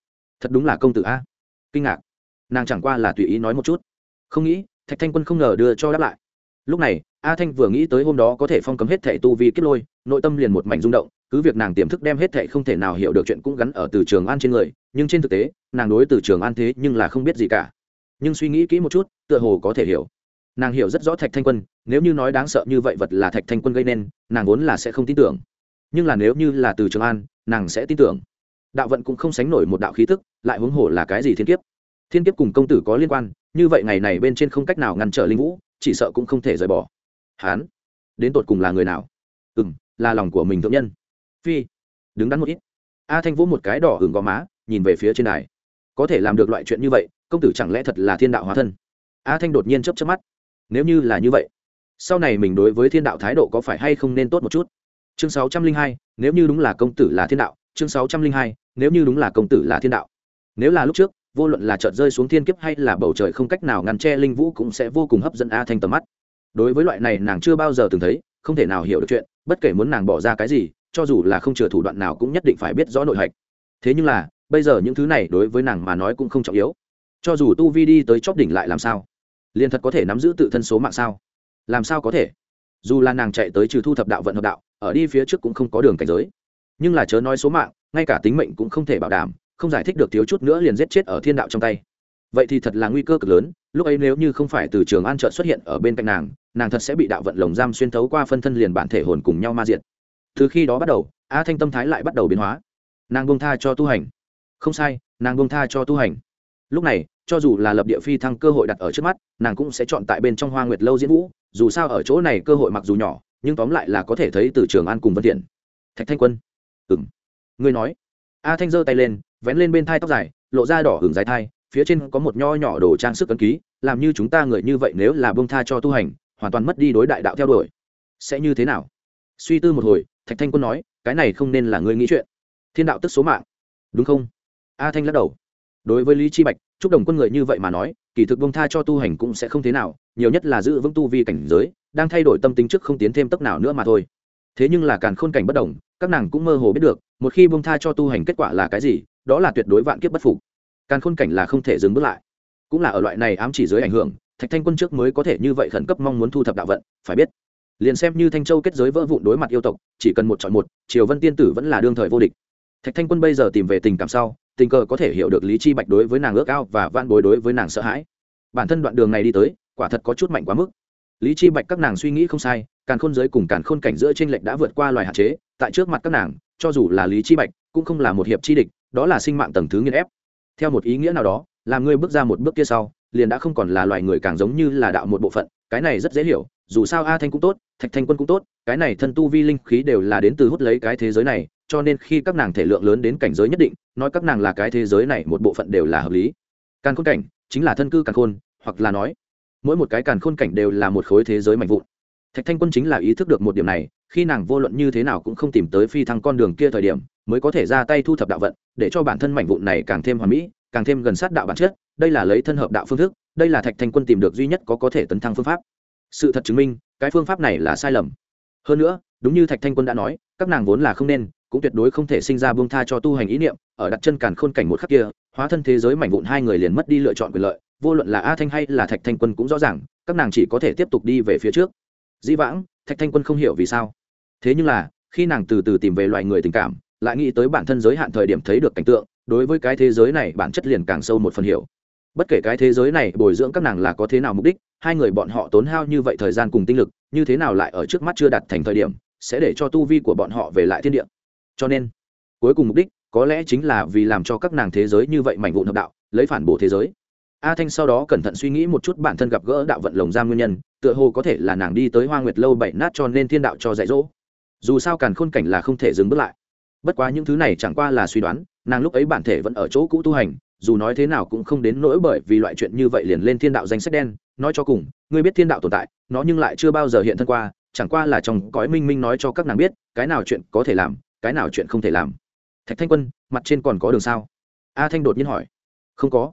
thật đúng là công tử a. Kinh ngạc. Nàng chẳng qua là tùy ý nói một chút. Không nghĩ thạch thanh quân không ngờ đưa cho đáp lại. Lúc này, a thanh vừa nghĩ tới hôm đó có thể phong cấm hết thẻ tu vi kết lôi, nội tâm liền một mảnh rung động, cứ việc nàng tiềm thức đem hết thẻ không thể nào hiểu được chuyện cũng gắn ở từ trường an trên người, nhưng trên thực tế, nàng đối từ trường an thế nhưng là không biết gì cả. Nhưng suy nghĩ kỹ một chút, tựa hồ có thể hiểu. Nàng hiểu rất rõ thạch thanh quân, nếu như nói đáng sợ như vậy vật là thạch thanh quân gây nên, nàng vốn là sẽ không tin tưởng. Nhưng là nếu như là từ trường an, nàng sẽ tin tưởng. Đạo vận cũng không sánh nổi một đạo khí tức, lại huống hồ là cái gì thiên kiếp thiên kiếp cùng công tử có liên quan, như vậy ngày này bên trên không cách nào ngăn trở linh vũ, chỉ sợ cũng không thể rời bỏ. Hán, đến tột cùng là người nào? Ừ m là lòng của mình thượng nhân. Phi, đứng đắn một ít. A thanh vũ một cái đỏ hừng gò má, nhìn về phía trên đài. Có thể làm được loại chuyện như vậy, công tử chẳng lẽ thật là thiên đạo hóa thân? A thanh đột nhiên chấp chấp mắt. Nếu như là như vậy, sau này mình đối với thiên đạo thái độ có phải hay không nên tốt một chút? Chương sáu trăm linh hai, nếu như đúng là công tử là thiên đạo, chương sáu trăm linh hai, nếu như đúng là công tử là thiên đạo. Nếu là lúc trước vô luận là chợt rơi xuống thiên kiếp hay là bầu trời không cách nào ngăn che linh vũ cũng sẽ vô cùng hấp dẫn a thanh tầm mắt. Đối với loại này nàng chưa bao giờ từng thấy, không thể nào hiểu được chuyện, bất kể muốn nàng bỏ ra cái gì, cho dù là không chừa thủ đoạn nào cũng nhất định phải biết rõ nội hạch. Thế nhưng là, bây giờ những thứ này đối với nàng mà nói cũng không trọng yếu. Cho dù tu vi đi tới chóp đỉnh lại làm sao? Liền thật có thể nắm giữ tự thân số mạng sao? Làm sao có thể? Dù là nàng chạy tới trừ thu thập đạo vận hợp đạo, ở đi phía trước cũng không có đường cảnh giới. Nhưng là chớ nói số mạng, ngay cả tính mệnh cũng không thể bảo đảm không giải thích được thiếu chút nữa liền giết chết ở thiên đạo trong tay. Vậy thì thật là nguy cơ cực lớn, lúc ấy nếu như không phải từ trường an trợ xuất hiện ở bên cạnh nàng nàng thật sẽ bị đạo vận lồng giam xuyên thấu qua phân thân liền bản thể hồn cùng nhau ma diệt. từ khi đó bắt đầu, a thanh tâm thái lại bắt đầu biến hóa. Nàng bông tha cho tu hành. Không sai, nàng bông tha cho tu hành. Lúc này, cho dù là lập địa phi thăng cơ hội đặt ở trước mắt, nàng cũng sẽ chọn tại bên trong hoa nguyệt lâu diễn vũ, dù sao ở chỗ này cơ hội mặc dù nhỏ, nhưng tóm lại là có thể thấy từ trường an cùng vân thiện thạch thanh quân. Ừ m ngươi nói. A thanh giơ tay lên vén lên bên thai tóc dài, lộ ra đỏ hưởng dài thai, phía trên có một nho nhỏ đồ trang sức ấn ký, làm như chúng ta người như vậy nếu là bông tha cho tu hành, hoàn toàn mất đi đối đại đạo theo đuổi. Sẽ như thế nào? Suy tư một hồi, thạch thanh quân nói, cái này không nên là ngươi nghĩ chuyện. Thiên đạo tức số mạng. Đúng không? A thanh lắc đầu. Đối với lý chi bạch, chúc đồng quân người như vậy mà nói, kỳ thực bông tha cho tu hành cũng sẽ không thế nào, nhiều nhất là giữ vững tu vi cảnh giới, đang thay đổi tâm tính trước không tiến thêm tốc nào nữa mà thôi. Thế nhưng là càn khôn cảnh bất đồng, các nàng cũng mơ hồ biết được, một khi bông tha cho tu hành kết quả là cái gì đó là tuyệt đối vạn kiếp bất phục. Càn khôn cảnh là không thể dừng bước lại. Cũng là ở loại này ám chỉ dưới ảnh hưởng, thạch thanh quân trước mới có thể như vậy khẩn cấp mong muốn thu thập đạo vận, phải biết, liền xem như thanh châu kết giới vỡ vụn đối mặt yêu tộc, chỉ cần một chọn một, triều vân tiên tử vẫn là đương thời vô địch. Thạch thanh quân bây giờ tìm về tình cảm sau, tình cờ có thể hiểu được lý chi bạch đối với nàng ước ao và van bối đối với nàng sợ hãi. Bản thân đoạn đường này đi tới, quả thật có chút mạnh quá mức. Lý chi bạch các nàng suy nghĩ không sai, càn khôn giới cùng càn khôn cảnh giữa trên lệnh đã vượt qua loài hạn chế, tại trước mặt các nàng, cho dù là lý chi bạch, cũng không là một hiệp chi địch đó là sinh mạng tầng thứ nghiên ép. Theo một ý nghĩa nào đó, làm ngươi bước ra một bước kia sau, liền đã không còn là loài người càng giống như là đạo một bộ phận, cái này rất dễ hiểu, dù sao a thanh cũng tốt, thạch thanh quân cũng tốt, cái này thân tu vi linh khí đều là đến từ hút lấy cái thế giới này, cho nên khi các nàng thể lượng lớn đến cảnh giới nhất định, nói các nàng là cái thế giới này một bộ phận đều là hợp lý. Càn khôn cảnh chính là thân cư càn khôn, hoặc là nói, mỗi một cái càn khôn cảnh đều là một khối thế giới mạnh vụn thạch thanh quân chính là ý thức được một điểm này, khi nàng vô luận như thế nào cũng không tìm tới phi thăng con đường kia thời điểm, mới có thể ra tay thu thập đạo vận, để cho bản thân mảnh vụn này càng thêm hoàn mỹ, càng thêm gần sát đạo bản chất. Đây là lấy thân hợp đạo phương thức, đây là thạch thanh quân tìm được duy nhất có có thể tấn thăng phương pháp. Sự thật chứng minh, cái phương pháp này là sai lầm. Hơn nữa, đúng như thạch thanh quân đã nói, các nàng vốn là không nên, cũng tuyệt đối không thể sinh ra buông tha cho tu hành ý niệm, ở đặt chân càn khôn cảnh một khắc kia, hóa thân thế giới mảnh vụn hai người liền mất đi lựa chọn quyền lợi, vô luận là a thanh hay là thạch thanh quân cũng rõ ràng, các nàng chỉ có thể tiếp tục đi về phía trước dĩ vãng, thạch thanh quân không hiểu vì sao. Thế nhưng là, khi nàng từ từ tìm về loại người tình cảm, lại nghĩ tới bản thân giới hạn thời điểm thấy được cảnh tượng, đối với cái thế giới này bản chất liền càng sâu một phần hiểu. Bất kể cái thế giới này bồi dưỡng các nàng là có thế nào mục đích, hai người bọn họ tốn hao như vậy thời gian cùng tinh lực, như thế nào lại ở trước mắt chưa đạt thành thời điểm, sẽ để cho tu vi của bọn họ về lại thiên địa. Cho nên, cuối cùng mục đích có lẽ chính là vì làm cho các nàng thế giới như vậy mảnh vụn hợp đạo, lấy phản bổ thế giới a thanh sau đó cẩn thận suy nghĩ một chút bản thân gặp gỡ đạo vận lồng giam nguyên nhân, tựa hồ có thể là nàng đi tới hoa nguyệt lâu bảy nát cho nên thiên đạo cho dạy dỗ. Dù sao càn khôn cảnh là không thể dừng bước lại. Bất quá những thứ này chẳng qua là suy đoán, nàng lúc ấy bản thể vẫn ở chỗ cũ tu hành, dù nói thế nào cũng không đến nỗi bởi vì loại chuyện như vậy liền lên thiên đạo danh sách đen, nói cho cùng, ngươi biết thiên đạo tồn tại, nó nhưng lại chưa bao giờ hiện thân qua, chẳng qua là trong cõi minh minh nói cho các nàng biết, cái nào chuyện có thể làm, cái nào chuyện không thể làm. Thạch thanh quân, mặt trên còn có đường sao? A thanh đột nhiên hỏi. Không có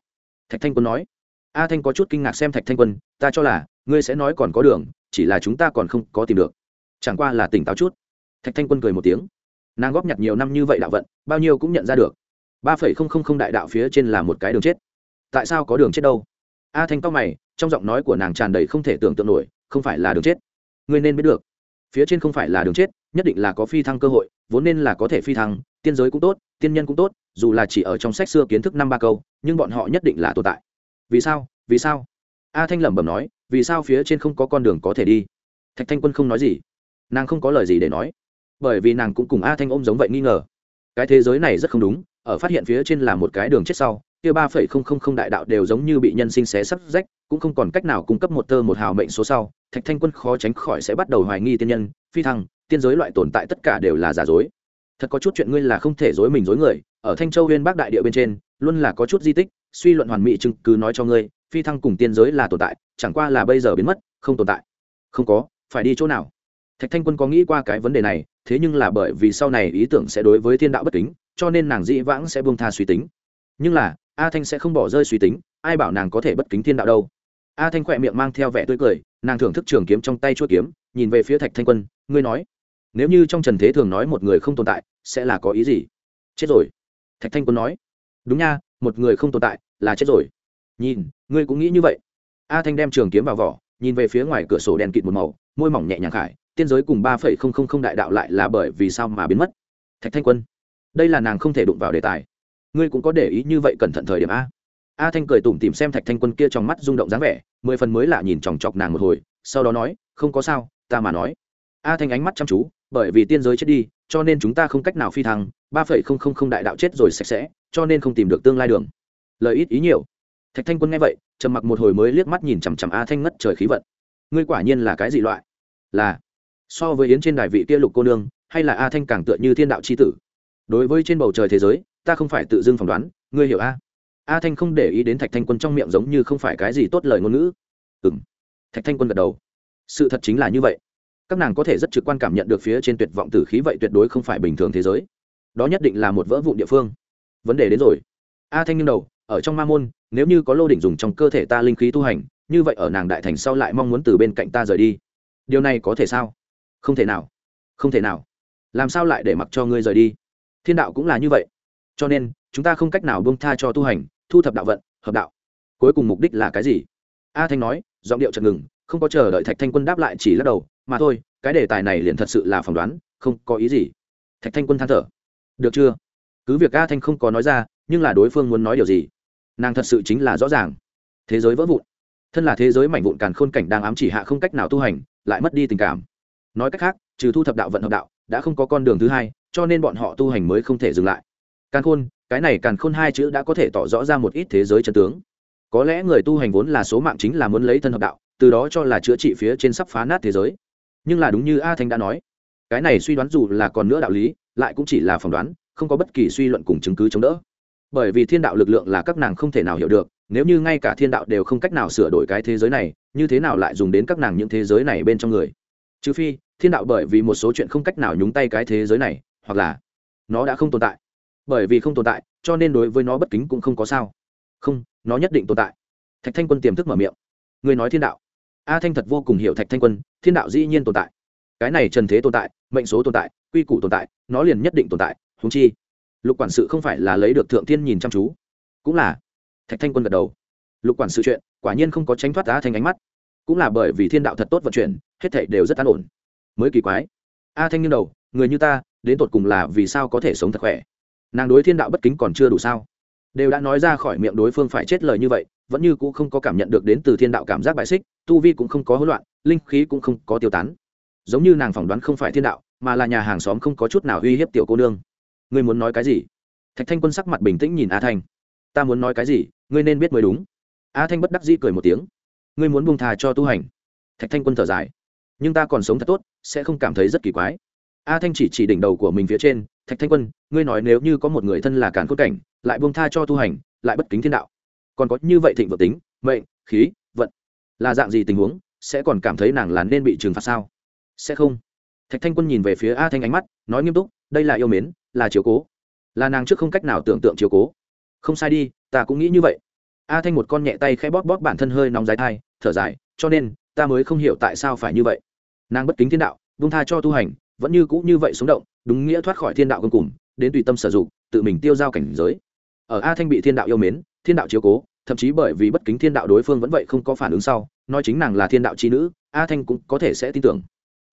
thạch thanh quân nói. A thanh có chút kinh ngạc xem thạch thanh quân, ta cho là, ngươi sẽ nói còn có đường, chỉ là chúng ta còn không có tìm được. Chẳng qua là tỉnh táo chút. Thạch thanh quân cười một tiếng. Nàng góp nhặt nhiều năm như vậy đạo vận, bao nhiêu cũng nhận ra được. Ba phẩy không không không đại đạo phía trên là một cái đường chết. Tại sao có đường chết đâu? A thanh cao mày, trong giọng nói của nàng tràn đầy không thể tưởng tượng nổi, không phải là đường chết. Ngươi nên biết được. Phía trên không phải là đường chết nhất định là có phi thăng cơ hội, vốn nên là có thể phi thăng, tiên giới cũng tốt, tiên nhân cũng tốt, dù là chỉ ở trong sách xưa kiến thức năm ba câu, nhưng bọn họ nhất định là tồn tại. Vì sao? Vì sao? A thanh lẩm bẩm nói, vì sao phía trên không có con đường có thể đi? Thạch thanh quân không nói gì. Nàng không có lời gì để nói. Bởi vì nàng cũng cùng a thanh ôm giống vậy nghi ngờ. Cái thế giới này rất không đúng, ở phát hiện phía trên là một cái đường chết sau, kia ba phẩy không không không đại đạo đều giống như bị nhân sinh xé sắp rách, cũng không còn cách nào cung cấp một tơ một hào mệnh số sau, thạch thanh quân khó tránh khỏi sẽ bắt đầu hoài nghi tiên nhân, phi thăng tiên giới loại tồn tại tất cả đều là giả dối. Thật có chút chuyện ngươi là không thể dối mình dối người, ở thanh châu huyên bắc đại địa bên trên, luôn là có chút di tích, suy luận hoàn mỹ chứng cứ nói cho ngươi, phi thăng cùng tiên giới là tồn tại, chẳng qua là bây giờ biến mất, không tồn tại. Không có, phải đi chỗ nào? Thạch thanh quân có nghĩ qua cái vấn đề này, thế nhưng là bởi vì sau này ý tưởng sẽ đối với thiên đạo bất kính, cho nên nàng dĩ vãng sẽ buông tha suy tính. Nhưng là, a thanh sẽ không bỏ rơi suy tính, ai bảo nàng có thể bất kính thiên đạo đâu? A thanh khỏe miệng mang theo vẻ tươi cười, nàng thưởng thức trường kiếm trong tay chuỗi kiếm, nhìn về phía thạch thanh quân, ngươi nói nếu như trong trần thế thường nói một người không tồn tại, sẽ là có ý gì? Chết rồi. Thạch thanh quân nói. Đúng nha, một người không tồn tại là chết rồi. Nhìn, ngươi cũng nghĩ như vậy. A thanh đem trường kiếm vào vỏ, nhìn về phía ngoài cửa sổ đèn kịt một màu, môi mỏng nhẹ nhàng khải, tiên giới cùng ba phẩy không không không đại đạo lại là bởi vì sao mà biến mất? Thạch thanh quân, đây là nàng không thể đụng vào đề tài. Ngươi cũng có để ý như vậy cẩn thận thời điểm a. A thanh cười tủm tìm xem thạch thanh quân kia trong mắt rung động dáng vẻ, mười phần mới lạ nhìn chòng chọc nàng một hồi, sau đó nói, không có sao, ta mà nói a thanh ánh mắt chăm chú, bởi vì tiên giới chết đi, cho nên chúng ta không cách nào phi thăng, ba phẩy không không không đại đạo chết rồi sạch sẽ, cho nên không tìm được tương lai đường. Lời ít ý nhiều. Thạch thanh quân nghe vậy, trầm mặc một hồi mới liếc mắt nhìn chằm chằm a thanh ngất trời khí vận. Ngươi quả nhiên là cái gì loại. Là. So với yến trên đài vị kia lục cô nương, hay là a thanh càng tựa như thiên đạo c h i tử. Đối với trên bầu trời thế giới, ta không phải tự dưng phỏng đoán, ngươi hiểu a? A thanh không để ý đến thạch thanh quân trong miệng giống như không phải cái gì tốt lời ngôn ngữ. Ừ m thạch thanh quân gật đầu. Sự thật chính là như vậy các nàng có thể rất trực quan cảm nhận được phía trên tuyệt vọng tử khí vậy tuyệt đối không phải bình thường thế giới. Đó nhất định là một vỡ vụ địa phương. Vấn đề đến rồi. A thanh nghiêng đầu, ở trong ma môn, nếu như có lô đỉnh dùng trong cơ thể ta linh khí tu hành, như vậy ở nàng đại thành sau lại mong muốn từ bên cạnh ta rời đi. Điều này có thể sao? Không thể nào. Không thể nào. Làm sao lại để mặc cho ngươi rời đi? Thiên đạo cũng là như vậy. Cho nên, chúng ta không cách nào bông tha cho tu hành, thu thập đạo vận, hợp đạo. Cuối cùng mục đích là cái gì? A thanh nói, giọng điệu chật ngừng, không có chờ đợi thạch thanh quân đáp lại chỉ lắc đầu mà thôi, cái đề tài này liền thật sự là phỏng đoán, không có ý gì. Thạch thanh quân than thở. Được chưa? Cứ việc a thanh không có nói ra, nhưng là đối phương muốn nói điều gì? Nàng thật sự chính là rõ ràng. Thế giới vỡ vụn. Thân là thế giới mảnh vụn càn khôn cảnh đang ám chỉ hạ không cách nào tu hành, lại mất đi tình cảm. Nói cách khác, trừ thu thập đạo vận hợp đạo, đã không có con đường thứ hai, cho nên bọn họ tu hành mới không thể dừng lại. Càn khôn, cái này càn khôn hai chữ đã có thể tỏ rõ ra một ít thế giới chân tướng. Có lẽ người tu hành vốn là số mạng chính là muốn lấy thân hợp đạo, từ đó cho là chữa trị phía trên sắp phá nát thế giới nhưng là đúng như a thanh đã nói, cái này suy đoán dù là còn nữa đạo lý, lại cũng chỉ là phỏng đoán, không có bất kỳ suy luận cùng chứng cứ chống đỡ. Bởi vì thiên đạo lực lượng là các nàng không thể nào hiểu được, nếu như ngay cả thiên đạo đều không cách nào sửa đổi cái thế giới này, như thế nào lại dùng đến các nàng những thế giới này bên trong người? Trừ phi, thiên đạo bởi vì một số chuyện không cách nào nhúng tay cái thế giới này, hoặc là nó đã không tồn tại. Bởi vì không tồn tại, cho nên đối với nó bất kính cũng không có sao. Không, nó nhất định tồn tại. Thạch thanh quân tiềm thức mở miệng. Người nói thiên đạo a thanh thật vô cùng hiểu thạch thanh quân, thiên đạo dĩ nhiên tồn tại. Cái này trần thế tồn tại, mệnh số tồn tại, quy củ tồn tại, nó liền nhất định tồn tại húng chi, lục quản sự không phải là lấy được thượng thiên nhìn chăm chú, cũng là, thạch thanh quân gật đầu. Lục quản sự chuyện, quả nhiên không có tránh thoát a thanh ánh mắt, cũng là bởi vì thiên đạo thật tốt vận chuyển, hết thảy đều rất an ổn. Mới kỳ quái, a thanh nghiêng đầu, người như ta, đến tột cùng là vì sao có thể sống thật khỏe? Nàng đối thiên đạo bất kính còn chưa đủ sao? Đều đã nói ra khỏi miệng đối phương phải chết lời như vậy, vẫn như cũng không có cảm nhận được đến từ thiên đạo cảm giác bại xích, tu vi cũng không có hỗn loạn, linh khí cũng không có tiêu tán. Giống như nàng phỏng đoán không phải thiên đạo, mà là nhà hàng xóm không có chút nào uy hiếp tiểu cô nương. Ngươi muốn nói cái gì? Thạch thanh quân sắc mặt bình tĩnh nhìn a thanh. Ta muốn nói cái gì, ngươi nên biết mới đúng. A thanh bất đắc dĩ cười một tiếng. Ngươi muốn buông thà cho tu hành. Thạch thanh quân thở dài. Nhưng ta còn sống thật tốt, sẽ không cảm thấy rất kỳ quái. A thanh chỉ chỉ đỉnh đầu của mình phía trên. Thạch thanh quân, ngươi nói nếu như có một người thân là cản cốt cảnh lại buông tha cho tu hành, lại bất kính thiên đạo. Còn có như vậy thịnh vượng tính, mệnh, khí, vận, là dạng gì tình huống, sẽ còn cảm thấy nàng là nên bị trừng phạt sao? Sẽ không. Thạch thanh quân nhìn về phía a thanh ánh mắt, nói nghiêm túc, đây là yêu mến, là chiếu cố. Là nàng trước không cách nào tưởng tượng chiếu cố. Không sai đi, ta cũng nghĩ như vậy. A thanh một con nhẹ tay khẽ bóp bóp bản thân hơi nóng dài thai, thở dài, cho nên, ta mới không hiểu tại sao phải như vậy. Nàng bất kính thiên đạo vung tha cho tu hành, vẫn như cũ như vậy sống động, đúng nghĩa thoát khỏi thiên đạo công cùng đến tùy tâm sử dụng, tự mình tiêu giao cảnh giới ở a thanh bị thiên đạo yêu mến, thiên đạo chiếu cố, thậm chí bởi vì bất kính thiên đạo đối phương vẫn vậy không có phản ứng sau, nói chính nàng là thiên đạo c h i nữ, a thanh cũng có thể sẽ tin tưởng.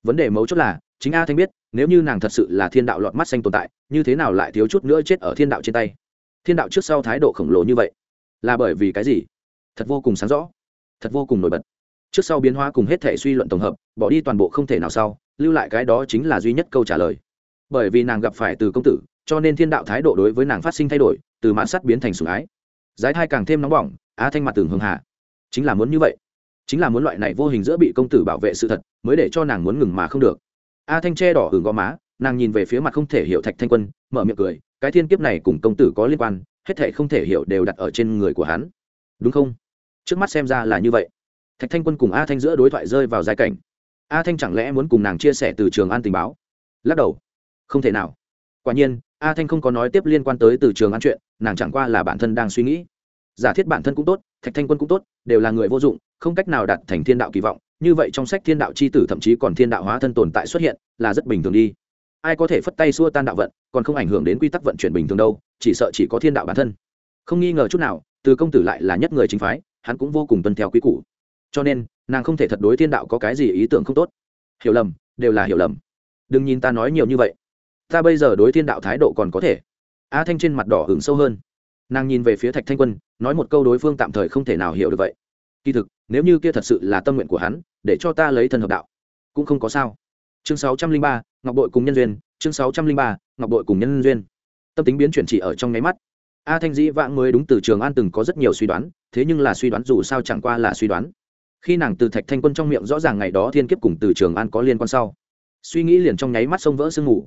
Vấn đề mấu chốt là, chính a thanh biết, nếu như nàng thật sự là thiên đạo lọt mắt xanh tồn tại, như thế nào lại thiếu chút nữa chết ở thiên đạo trên tay? Thiên đạo trước sau thái độ khổng lồ như vậy, là bởi vì cái gì? Thật vô cùng sáng rõ, thật vô cùng nổi bật. Trước sau biến hóa cùng hết thể suy luận tổng hợp, bỏ đi toàn bộ không thể nào sau, lưu lại cái đó chính là duy nhất câu trả lời. Bởi vì nàng gặp phải từ công tử, cho nên thiên đạo thái độ đối với nàng phát sinh thay đổi từ mãn sắt biến thành sủng ái. Giái thai càng thêm nóng bỏng á thanh mặt tường hường hạ, chính là muốn như vậy. Chính là muốn loại này vô hình giữa bị công tử bảo vệ sự thật mới để cho nàng muốn ngừng mà không được. A thanh che đỏ hừng gò má nàng nhìn về phía mặt không thể hiểu thạch thanh quân mở miệng cười cái thiên kiếp này cùng công tử có liên quan hết thể không thể hiểu đều đặt ở trên người của hắn. Đúng không? Trước mắt xem ra là như vậy. Thạch thanh quân cùng a thanh giữa đối thoại rơi vào giai cảnh. A thanh chẳng lẽ muốn cùng nàng chia sẻ từ trường an tình báo? Lắc đầu. Không thể nào. Quả nhiên a thanh không có nói tiếp liên quan tới từ trường an chuyện, nàng chẳng qua là bản thân đang suy nghĩ. Giả thiết bản thân cũng tốt, thạch thanh quân cũng tốt, đều là người vô dụng, không cách nào đạt thành thiên đạo kỳ vọng. Như vậy trong sách thiên đạo c h i tử thậm chí còn thiên đạo hóa thân tồn tại xuất hiện, là rất bình thường đi. Ai có thể phất tay xua tan đạo vận, còn không ảnh hưởng đến quy tắc vận chuyển bình thường đâu, chỉ sợ chỉ có thiên đạo bản thân. Không nghi ngờ chút nào, từ công tử lại là nhất người chính phái, hắn cũng vô cùng tuân theo quy củ. Cho nên, nàng không thể thật đối thiên đạo có cái gì ý tưởng không tốt. Hiểu lầm, đều là hiểu lầm. Đừng nhìn ta nói nhiều như vậy ta bây giờ đối thiên đạo thái độ còn có thể. A thanh trên mặt đỏ hứng sâu hơn. Nàng nhìn về phía thạch thanh quân, nói một câu đối phương tạm thời không thể nào hiểu được vậy. Kỳ thực, nếu như kia thật sự là tâm nguyện của hắn, để cho ta lấy thân hợp đạo, cũng không có sao. Chương sáu trăm linh ba, ngọc đội cùng nhân duyên, chương sáu trăm linh ba, ngọc đội cùng nhân duyên. Tâm tính biến chuyển chỉ ở trong nháy mắt. A thanh dĩ vãng mới đúng từ trường an từng có rất nhiều suy đoán, thế nhưng là suy đoán dù sao chẳng qua là suy đoán. Khi nàng từ thạch thanh quân trong miệng rõ ràng ngày đó thiên kiếp cùng từ trường an có liên quan sau, suy nghĩ liền trong nháy mắt sông vỡ sương mù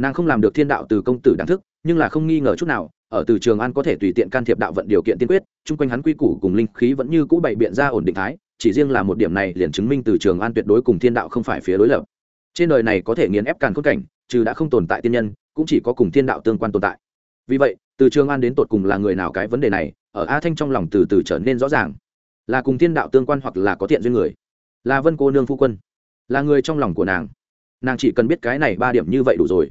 nàng không làm được thiên đạo từ công tử đẳng thức, nhưng là không nghi ngờ chút nào, ở từ trường an có thể tùy tiện can thiệp đạo vận điều kiện tiên quyết, chung quanh hắn quy củ cùng linh khí vẫn như cũ bày biện ra ổn định thái, chỉ riêng là một điểm này liền chứng minh từ trường an tuyệt đối cùng thiên đạo không phải phía đối lập. Trên đời này có thể nghiền ép càn khôn cảnh, trừ đã không tồn tại tiên nhân, cũng chỉ có cùng thiên đạo tương quan tồn tại. Vì vậy, từ trường an đến tột cùng là người nào cái vấn đề này, ở a thanh trong lòng từ từ trở nên rõ ràng. Là cùng thiên đạo tương quan hoặc là có thiện duyên người? Là vân cô nương phu quân? Là người trong lòng của nàng? Nàng chỉ cần biết cái này ba điểm như vậy đủ rồi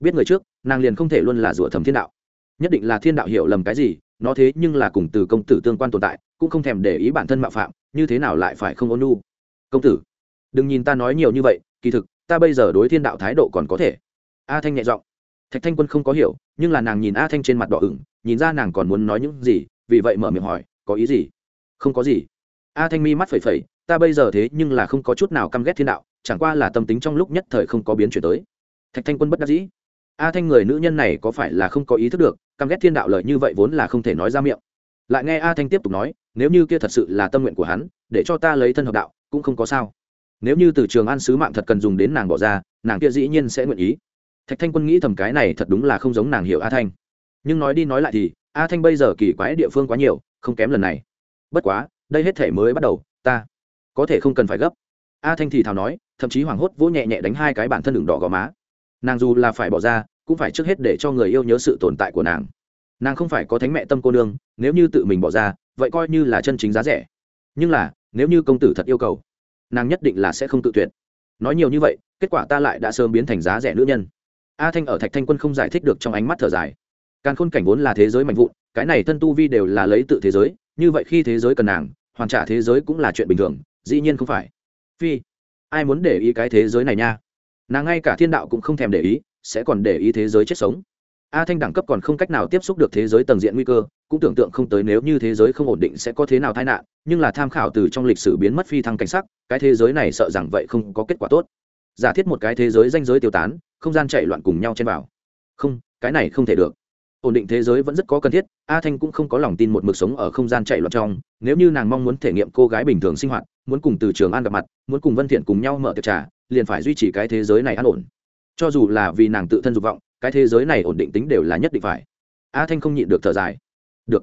biết người trước, nàng liền không thể luôn là rủa thầm thiên đạo. Nhất định là thiên đạo hiểu lầm cái gì, nó thế nhưng là cùng từ công tử tương quan tồn tại, cũng không thèm để ý bản thân mạo phạm, như thế nào lại phải không ôn nu công tử, đừng nhìn ta nói nhiều như vậy, kỳ thực, ta bây giờ đối thiên đạo thái độ còn có thể. A thanh nhẹ giọng. Thạch thanh quân không có hiểu, nhưng là nàng nhìn a thanh trên mặt đỏ ửng, nhìn ra nàng còn muốn nói những gì, vì vậy mở miệng hỏi, có ý gì? Không có gì. A thanh mi mắt phẩy phẩy, ta bây giờ thế nhưng là không có chút nào căm ghét thiên đạo, chẳng qua là tâm tính trong lúc nhất thời không có biến chuyển tới. Thạch thanh quân bất đắc dĩ a thanh người nữ nhân này có phải là không có ý thức được, căm ghét thiên đạo lợi như vậy vốn là không thể nói ra miệng. Lại nghe a thanh tiếp tục nói, nếu như kia thật sự là tâm nguyện của hắn, để cho ta lấy thân hợp đạo, cũng không có sao. Nếu như từ trường an sứ mạng thật cần dùng đến nàng bỏ ra, nàng kia dĩ nhiên sẽ nguyện ý. Thạch thanh quân nghĩ thầm cái này thật đúng là không giống nàng hiểu a thanh. Nhưng nói đi nói lại thì, a thanh bây giờ kỳ quái địa phương quá nhiều, không kém lần này. Bất quá, đây hết thể mới bắt đầu, ta có thể không cần phải gấp. A thanh thì thào nói, thậm chí hoảng hốt vỗ nhẹ nhẹ đánh hai cái bản thân đường đỏ gò má nàng dù là phải bỏ ra, cũng phải trước hết để cho người yêu nhớ sự tồn tại của nàng. Nàng không phải có thánh mẹ tâm cô nương, nếu như tự mình bỏ ra, vậy coi như là chân chính giá rẻ. Nhưng là, nếu như công tử thật yêu cầu, nàng nhất định là sẽ không tự tuyệt. Nói nhiều như vậy, kết quả ta lại đã sớm biến thành giá rẻ nữ nhân. A thanh ở thạch thanh quân không giải thích được trong ánh mắt thở dài. Càng khôn cảnh vốn là thế giới mạnh vụn, cái này thân tu vi đều là lấy tự thế giới, như vậy khi thế giới cần nàng, hoàn trả thế giới cũng là chuyện bình thường, dĩ nhiên không phải. Phi, ai muốn để ý cái thế giới này nha? Nàng ngay cả thiên đạo cũng không thèm để ý, sẽ còn để ý thế giới chết sống. A thanh đẳng cấp còn không cách nào tiếp xúc được thế giới tầng diện nguy cơ, cũng tưởng tượng không tới nếu như thế giới không ổn định sẽ có thế nào tai nạn, nhưng là tham khảo từ trong lịch sử biến mất phi thăng cảnh sắc, cái thế giới này sợ rằng vậy không có kết quả tốt. Giả thiết một cái thế giới danh giới tiêu tán, không gian chạy loạn cùng nhau trên vào. Không, cái này không thể được. Ổn định thế giới vẫn rất có cần thiết, a thanh cũng không có lòng tin một mực sống ở không gian chạy loạn trong, nếu như nàng mong muốn thể nghiệm cô gái bình thường sinh hoạt, muốn cùng từ trường an gặp mặt, muốn cùng vân thiện cùng nhau mở tiệc trà liền phải duy trì cái thế giới này an ổn. Cho dù là vì nàng tự thân dục vọng, cái thế giới này ổn định tính đều là nhất định phải. A thanh không nhịn được thở dài. Được.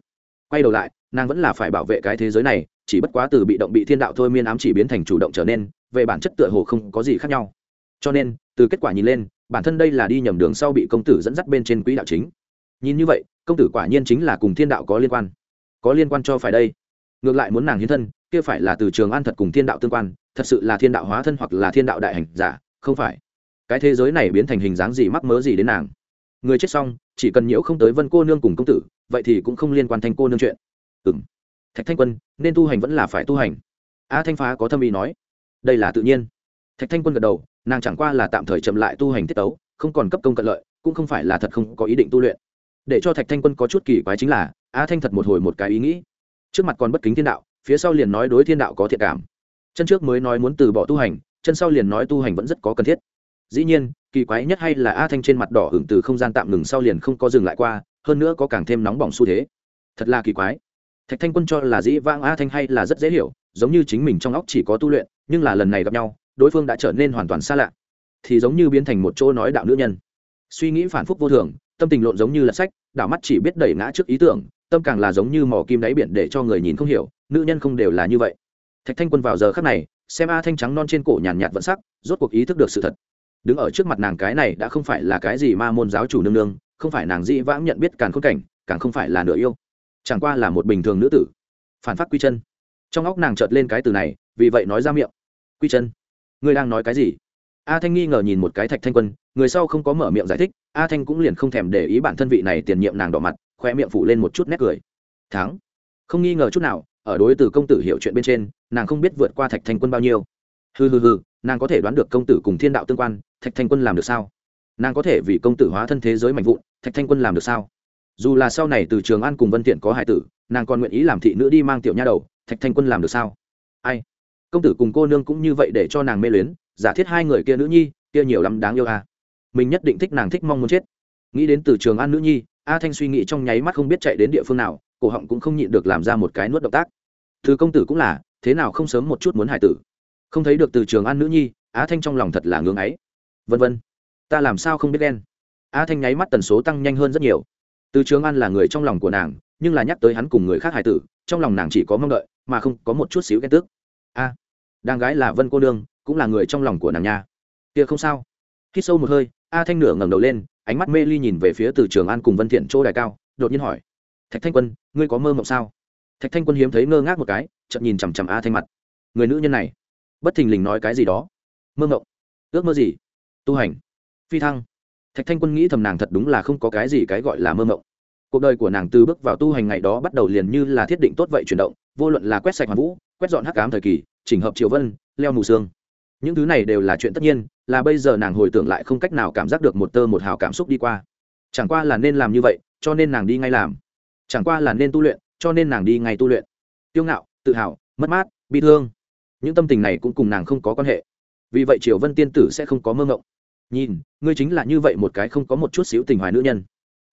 Quay đầu lại, nàng vẫn là phải bảo vệ cái thế giới này, chỉ bất quá từ bị động bị thiên đạo thôi miên ám chỉ biến thành chủ động trở nên, về bản chất tựa hồ không có gì khác nhau. Cho nên, từ kết quả nhìn lên, bản thân đây là đi nhầm đường sau bị công tử dẫn dắt bên trên quỹ đạo chính. Nhìn như vậy, công tử quả nhiên chính là cùng thiên đạo có liên quan. Có liên quan cho phải đây. Ngược lại muốn nàng hiến thân kia phải là từ trường an thật cùng thiên đạo tương quan, thật sự là thiên đạo hóa thân hoặc là thiên đạo đại hành giả, không phải. Cái thế giới này biến thành hình dáng gì mắc mớ gì đến nàng. Người chết xong, chỉ cần nhiễu không tới vân cô nương cùng công tử, vậy thì cũng không liên quan thanh cô nương chuyện. Ừ m thạch thanh quân, nên tu hành vẫn là phải tu hành. A thanh phá có thâm ý nói. Đây là tự nhiên. Thạch thanh quân gật đầu, nàng chẳng qua là tạm thời chậm lại tu hành tiết tấu, không còn cấp công cận lợi, cũng không phải là thật không có ý định tu luyện. Để cho thạch thanh quân có chút kỳ quái chính là, a thanh thật một hồi một cái ý nghĩ. Trước mặt còn bất kính thiên đạo phía sau liền nói đối thiên đạo có thiện cảm. Chân trước mới nói muốn từ bỏ tu hành, chân sau liền nói tu hành vẫn rất có cần thiết. Dĩ nhiên, kỳ quái nhất hay là a thanh trên mặt đỏ hưởng từ không gian tạm ngừng sau liền không có dừng lại qua, hơn nữa có càng thêm nóng bỏng xu thế. Thật là kỳ quái. Thạch thanh quân cho là dĩ vãng a thanh hay là rất dễ hiểu, giống như chính mình trong óc chỉ có tu luyện, nhưng là lần này gặp nhau, đối phương đã trở nên hoàn toàn xa lạ. Thì giống như biến thành một chỗ nói đạo nữ nhân. Suy nghĩ phản phúc vô thường, tâm tình lộn giống như là sách, đảo mắt chỉ biết đẩy ngã trước ý tưởng, tâm càng là giống như mò kim đáy biển để cho người nhìn không hiểu nữ nhân không đều là như vậy. Thạch thanh quân vào giờ khắc này, xem a thanh trắng non trên cổ nhàn nhạt vận sắc, rốt cuộc ý thức được sự thật. Đứng ở trước mặt nàng cái này đã không phải là cái gì ma môn giáo chủ nương nương, không phải nàng dĩ vãng nhận biết càng khôn cảnh, càng không phải là nửa yêu. Chẳng qua là một bình thường nữ tử. Phản phát quy chân. Trong óc nàng chợt lên cái từ này, vì vậy nói ra miệng. Quy chân, ngươi đang nói cái gì? A thanh nghi ngờ nhìn một cái thạch thanh quân, người sau không có mở miệng giải thích, a thanh cũng liền không thèm để ý bản thân vị này tiền nhiệm nàng đỏ mặt khoe miệng phủ lên một chút nét cười. Thắng. Không nghi ngờ chút nào ở đối từ công tử hiểu chuyện bên trên, nàng không biết vượt qua thạch thanh quân bao nhiêu. Hừ hừ hừ, nàng có thể đoán được công tử cùng thiên đạo tương quan, thạch thanh quân làm được sao? Nàng có thể vì công tử hóa thân thế giới mạnh vụn, thạch thanh quân làm được sao? Dù là sau này từ trường an cùng vân thiện có hải tử, nàng còn nguyện ý làm thị nữ đi mang tiểu nha đầu, thạch thanh quân làm được sao? Ai? Công tử cùng cô nương cũng như vậy để cho nàng mê luyến, giả thiết hai người kia nữ nhi, kia nhiều lắm đáng yêu à. mình nhất định thích nàng thích mong muốn chết. Nghĩ đến từ trường an nữ nhi, a thanh suy nghĩ trong nháy mắt không biết chạy đến địa phương nào, cổ họng cũng không nhịn được làm ra một cái nuốt động tác thứ công tử cũng là thế nào không sớm một chút muốn hải tử? Không thấy được từ trường an nữ nhi á thanh trong lòng thật là ngưỡng ấy. Vân vân ta làm sao không biết đen á thanh nháy mắt tần số tăng nhanh hơn rất nhiều. Từ trường an là người trong lòng của nàng nhưng là nhắc tới hắn cùng người khác hải tử trong lòng nàng chỉ có mong đợi mà không có một chút xíu ghen tước a à, đang gái là vân cô nương cũng là người trong lòng của nàng nha. Kia không sao. Khi sâu một hơi a thanh nửa ngẩng đầu lên ánh mắt mê ly nhìn về phía từ trường an cùng vân thiện chỗ đài cao đột nhiên hỏi. Thạch thanh quân ngươi có mơ mộng sao? Thạch thanh quân hiếm thấy ngơ ngác một cái chậm nhìn chằm chằm a thanh mặt. Người nữ nhân này, bất thình lình nói cái gì đó. Mơ mộng. Ước mơ gì? Tu hành. Phi thăng. Thạch thanh quân nghĩ thầm nàng thật đúng là không có cái gì cái gọi là mơ mộng. Cuộc đời của nàng từ bước vào tu hành ngày đó bắt đầu liền như là thiết định tốt vậy chuyển động, vô luận là quét sạch hoàn vũ, quét dọn hắc ám thời kỳ, chỉnh hợp triều vân, leo mù xương. những thứ này đều là chuyện tất nhiên, là bây giờ nàng hồi tưởng lại không cách nào cảm giác được một tơ một hào cảm xúc đi qua. Chẳng qua là nên làm như vậy, cho nên nàng đi ngay làm. Chẳng qua là nên tu luyện cho nên nàng đi ngay tu luyện. Tiêu ngạo, tự hào, mất mát, bi thương. Những tâm tình này cũng cùng nàng không có quan hệ. Vì vậy triều vân tiên tử sẽ không có mơ ngộng nhìn, ngươi chính là như vậy một cái không có một chút xíu tình hoài nữ nhân.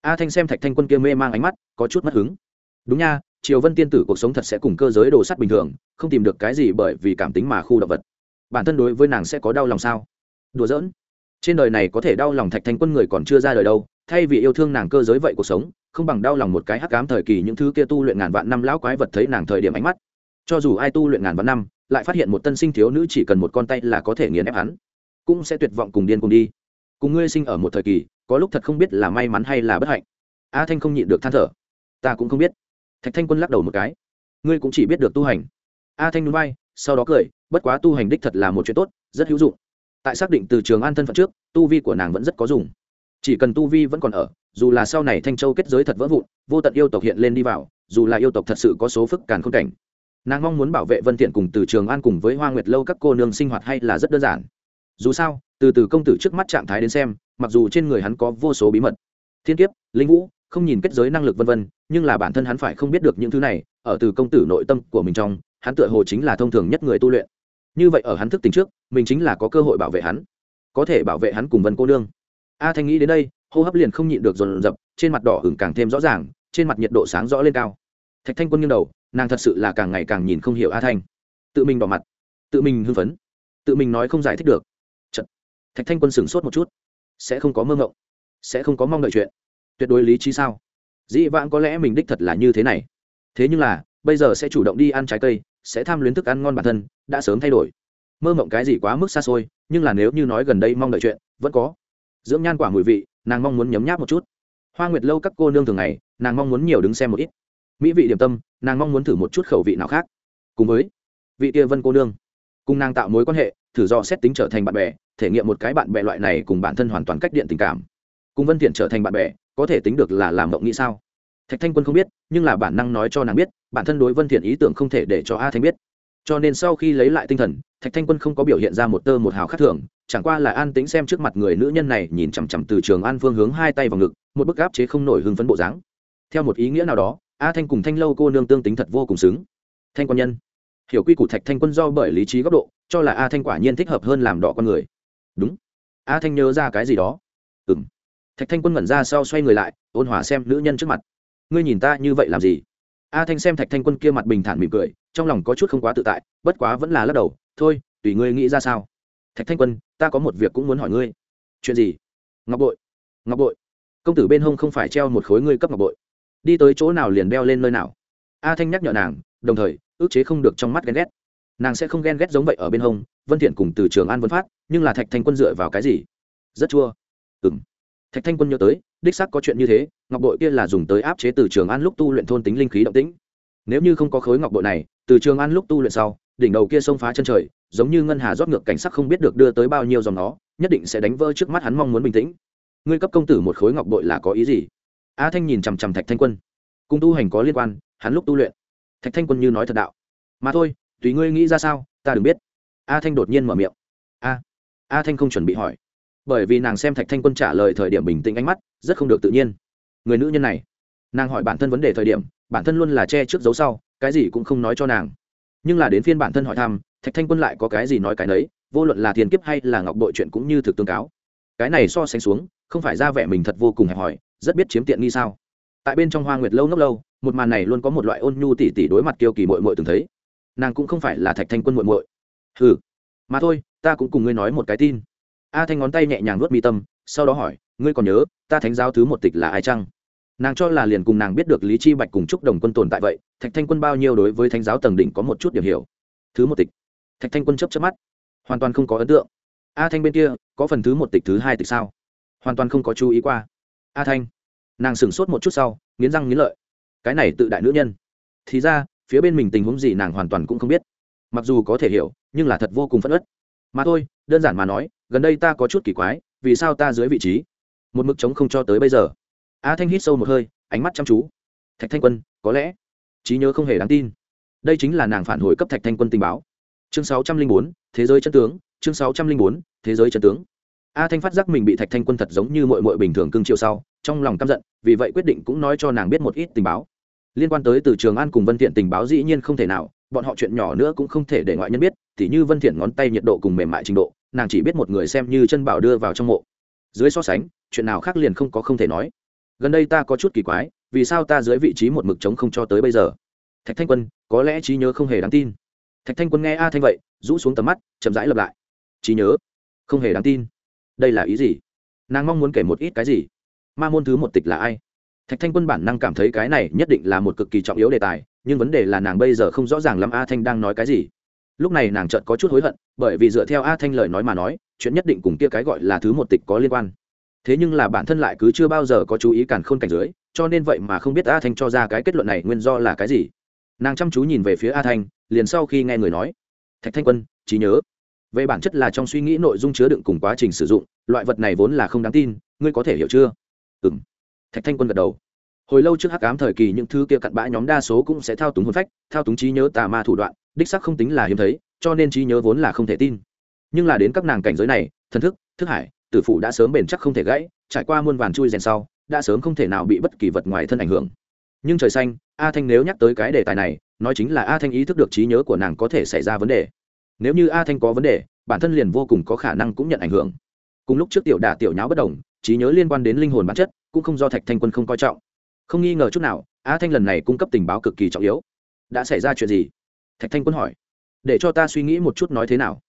A thanh xem thạch thanh quân kia mê mang ánh mắt, có chút mất hứng. Đúng nha, triều vân tiên tử cuộc sống thật sẽ cùng cơ giới đồ sắt bình thường, không tìm được cái gì bởi vì cảm tính mà khu động vật. Bản thân đối với nàng sẽ có đau lòng sao? Đùa giỡn. Trên đời này có thể đau lòng thạch thanh quân người còn chưa ra đời đâu thay vì yêu thương nàng cơ giới vậy cuộc sống, không bằng đau lòng một cái hắc cám thời kỳ những thứ kia tu luyện ngàn vạn năm lão quái vật thấy nàng thời điểm ánh mắt. Cho dù ai tu luyện ngàn vạn năm, lại phát hiện một tân sinh thiếu nữ chỉ cần một con tay là có thể nghiền ép hắn, cũng sẽ tuyệt vọng cùng điên cùng đi. Cùng ngươi sinh ở một thời kỳ, có lúc thật không biết là may mắn hay là bất hạnh. A thanh không nhịn được than thở. Ta cũng không biết. Thạch thanh quân lắc đầu một cái. Ngươi cũng chỉ biết được tu hành. A thanh núi bay sau đó cười, bất quá tu hành đích thật là một chuyện tốt, rất hữu dụng. Tại xác định từ trường an thân phận trước, tu vi của nàng vẫn rất có dùng chỉ cần tu vi vẫn còn ở, dù là sau này thanh châu kết giới thật vỡ vụn, vô tận yêu tộc hiện lên đi vào, dù là yêu tộc thật sự có số phức càn khôn cảnh, nàng mong muốn bảo vệ vân thiện cùng từ trường an cùng với hoa nguyệt lâu các cô nương sinh hoạt hay là rất đơn giản. Dù sao, từ từ công tử trước mắt trạng thái đến xem, mặc dù trên người hắn có vô số bí mật, thiên kiếp, linh vũ, không nhìn kết giới năng lực vân vân, nhưng là bản thân hắn phải không biết được những thứ này, ở từ công tử nội tâm của mình trong, hắn tựa hồ chính là thông thường nhất người tu luyện. Như vậy ở hắn thức tỉnh trước, mình chính là có cơ hội bảo vệ hắn, có thể bảo vệ hắn cùng vân cô nương a thanh nghĩ đến đây, hô hấp liền không nhịn được dồn dập, trên mặt đỏ hửng càng thêm rõ ràng, trên mặt nhiệt độ sáng rõ lên cao. Thạch thanh quân nghiêng đầu, nàng thật sự là càng ngày càng nhìn không hiểu a thanh. Tự mình đỏ mặt, tự mình hưng phấn, tự mình nói không giải thích được. Chật. thạch thanh quân sửng sốt một chút. Sẽ không có mơ ngộng, sẽ không có mong đợi chuyện. Tuyệt đối lý trí sao? Dĩ vãng có lẽ mình đích thật là như thế này. Thế nhưng là, bây giờ sẽ chủ động đi ăn trái cây, sẽ tham luyến thức ăn ngon bản thân, đã sớm thay đổi. Mơ mộng cái gì quá mức xa xôi, nhưng là nếu như nói gần đây mong đợi chuyện, vẫn có dưỡng nhan quả mùi vị, nàng mong muốn nhấm nháp một chút. Hoa nguyệt lâu các cô nương thường ngày, nàng mong muốn nhiều đứng xem một ít. Mỹ vị điểm tâm, nàng mong muốn thử một chút khẩu vị nào khác. Cùng với vị tia vân cô nương, cùng nàng tạo mối quan hệ, thử do xét tính trở thành bạn bè, thể nghiệm một cái bạn bè loại này cùng bản thân hoàn toàn cách điện tình cảm. Cùng vân thiện trở thành bạn bè, có thể tính được là làm mộng nghĩ sao? Thạch thanh quân không biết, nhưng là bản năng nói cho nàng biết, bản thân đối vân thiện ý tưởng không thể để cho a thanh biết cho nên sau khi lấy lại tinh thần, thạch thanh quân không có biểu hiện ra một tơ một hào khác thường, chẳng qua là an tĩnh xem trước mặt người nữ nhân này nhìn chằm chằm từ trường an phương hướng hai tay vào ngực, một bức áp chế không nổi hưng phấn bộ dáng. Theo một ý nghĩa nào đó, a thanh cùng thanh lâu cô nương tương tính thật vô cùng xứng. Thanh quan nhân. Hiểu quy củ thạch thanh quân do bởi lý trí góc độ, cho là a thanh quả nhiên thích hợp hơn làm đỏ con người. Đúng. A thanh nhớ ra cái gì đó. Ừng thạch thanh quân ngẩn ra sau xoay người lại, ôn hòa xem nữ nhân trước mặt. Ngươi nhìn ta như vậy làm gì? A thanh xem thạch thanh quân kia mặt bình thản mỉm cười, trong lòng có chút không quá tự tại, bất quá vẫn là lắc đầu, thôi, tùy ngươi nghĩ ra sao. Thạch thanh quân, ta có một việc cũng muốn hỏi ngươi. Chuyện gì? Ngọc bội. Ngọc bội. Công tử bên hông không phải treo một khối ngươi cấp ngọc bội. Đi tới chỗ nào liền đeo lên nơi nào. A thanh nhắc nhở nàng, đồng thời, ước chế không được trong mắt ghen ghét. Nàng sẽ không ghen ghét giống vậy ở bên hông, vân thiện cùng từ trường an vân phát, nhưng là thạch thanh quân dựa vào cái gì? Rất chua. Ừm. Thạch thanh quân nhớ tới, đích xác có chuyện như thế ngọc bội kia là dùng tới áp chế từ trường an lúc tu luyện thôn tính linh khí động tĩnh. Nếu như không có khối ngọc bội này, từ trường an lúc tu luyện sau, đỉnh đầu kia xông phá chân trời, giống như ngân hà rót ngược cảnh sắc không biết được đưa tới bao nhiêu dòng nó, nhất định sẽ đánh vỡ trước mắt hắn mong muốn bình tĩnh. Ngươi cấp công tử một khối ngọc bội là có ý gì? A thanh nhìn chằm chằm thạch thanh quân. Cùng tu hành có liên quan, hắn lúc tu luyện. Thạch thanh quân như nói thật đạo. Mà thôi, tùy ngươi nghĩ ra sao, ta đừng biết. A thanh đột nhiên mở miệng. A a thanh không chuẩn bị hỏi. Bởi vì nàng xem thạch thanh quân trả lời thời điểm bình tĩnh ánh mắt, rất không được tự nhiên người nữ nhân này. Nàng hỏi bản thân vấn đề thời điểm, bản thân luôn là che trước dấu sau, cái gì cũng không nói cho nàng. Nhưng là đến phiên bản thân hỏi thăm, thạch thanh quân lại có cái gì nói cái nấy, vô luận là tiền kiếp hay là ngọc đội chuyện cũng như thực tương cáo. Cái này so sánh xuống, không phải ra vẻ mình thật vô cùng hẹp hòi, rất biết chiếm tiện nghi sao. Tại bên trong hoa nguyệt lâu ngốc lâu, một màn này luôn có một loại ôn nhu tỉ tỉ đối mặt kiêu kỳ mội mội từng thấy. Nàng cũng không phải là thạch thanh quân mội mội ừ mà thôi, ta cũng cùng ngươi nói một cái tin. A thanh ngón tay nhẹ nhàng nuốt mi tâm, sau đó hỏi, ngươi còn nhớ, ta thánh giáo thứ một tịch là ai chăng? Nàng cho là liền cùng nàng biết được lý chi bạch cùng chúc đồng quân tồn tại vậy, thạch thanh quân bao nhiêu đối với thánh giáo tầng đỉnh có một chút điểm hiểu. Thứ một tịch. Thạch thanh quân chấp chấp mắt. Hoàn toàn không có ấn tượng. A thanh bên kia, có phần thứ một tịch, thứ hai tịch sao? Hoàn toàn không có chú ý qua. A thanh. Nàng sửng sốt một chút sau, nghiến răng nghiến lợi. Cái này tự đại nữ nhân. Thì ra, phía bên mình tình huống gì nàng hoàn toàn cũng không biết. Mặc dù có thể hiểu, nhưng là thật vô cùng phất ất mà thôi, đơn giản mà nói, gần đây ta có chút kỳ quái, vì sao ta dưới vị trí? Một mực trống không cho tới bây giờ a thanh hít sâu một hơi, ánh mắt chăm chú. Thạch thanh quân, có lẽ trí nhớ không hề đáng tin. Đây chính là nàng phản hồi cấp thạch thanh quân tình báo. Chương sáu trăm linh bốn, thế giới chân tướng. Chương sáu trăm linh bốn, thế giới chân tướng. A thanh phát giác mình bị thạch thanh quân thật giống như mọi mọi bình thường cưng chiều sau, trong lòng căm giận, vì vậy quyết định cũng nói cho nàng biết một ít tình báo. Liên quan tới từ trường an cùng vân thiện tình báo dĩ nhiên không thể nào, bọn họ chuyện nhỏ nữa cũng không thể để ngoại nhân biết thì như vân thiện ngón tay nhiệt độ cùng mềm mại trình độ, nàng chỉ biết một người xem như chân bảo đưa vào trong mộ. Dưới so sánh, chuyện nào khác liền không có không thể nói gần đây ta có chút kỳ quái, vì sao ta dưới vị trí một mực trống không cho tới bây giờ? Thạch thanh quân, có lẽ trí nhớ không hề đáng tin. Thạch thanh quân nghe a thanh vậy, rũ xuống tầm mắt, chậm rãi lặp lại. Trí nhớ? Không hề đáng tin. Đây là ý gì? Nàng mong muốn kể một ít cái gì? Ma môn thứ một tịch là ai? Thạch thanh quân bản năng cảm thấy cái này nhất định là một cực kỳ trọng yếu đề tài, nhưng vấn đề là nàng bây giờ không rõ ràng lắm a thanh đang nói cái gì. Lúc này nàng chợt có chút hối hận, bởi vì dựa theo a thanh lời nói mà nói, chuyện nhất định cùng kia cái gọi là thứ một tịch có liên quan thế nhưng là bản thân lại cứ chưa bao giờ có chú ý cản khôn cảnh dưới cho nên vậy mà không biết a thanh cho ra cái kết luận này nguyên do là cái gì. Nàng chăm chú nhìn về phía a thanh, liền sau khi nghe người nói, thạch thanh quân, trí nhớ. Về bản chất là trong suy nghĩ nội dung chứa đựng cùng quá trình sử dụng, loại vật này vốn là không đáng tin, ngươi có thể hiểu chưa? Ừ m thạch thanh quân gật đầu. Hồi lâu trước hắc ám thời kỳ những thứ kia cặn bã nhóm đa số cũng sẽ thao túng hôn phách, thao túng trí nhớ tà ma thủ đoạn, đích sắc không tính là hiếm thấy, cho nên trí nhớ vốn là không thể tin. Nhưng là đến các nàng cảnh giới này, thần thức thức hải tử phụ đã sớm bền chắc không thể gãy, trải qua muôn vàn chui rèn sau, đã sớm không thể nào bị bất kỳ vật ngoài thân ảnh hưởng. Nhưng trời xanh, a thanh nếu nhắc tới cái đề tài này, nói chính là a thanh ý thức được trí nhớ của nàng có thể xảy ra vấn đề. Nếu như a thanh có vấn đề, bản thân liền vô cùng có khả năng cũng nhận ảnh hưởng. Cùng lúc trước tiểu đà tiểu nháo bất đồng, trí nhớ liên quan đến linh hồn bản chất, cũng không do thạch thanh quân không coi trọng. Không nghi ngờ chút nào, a thanh lần này cung cấp tình báo cực kỳ trọng yếu. Đã xảy ra chuyện gì? Thạch thanh quân hỏi. Để cho ta suy nghĩ một chút nói thế nào.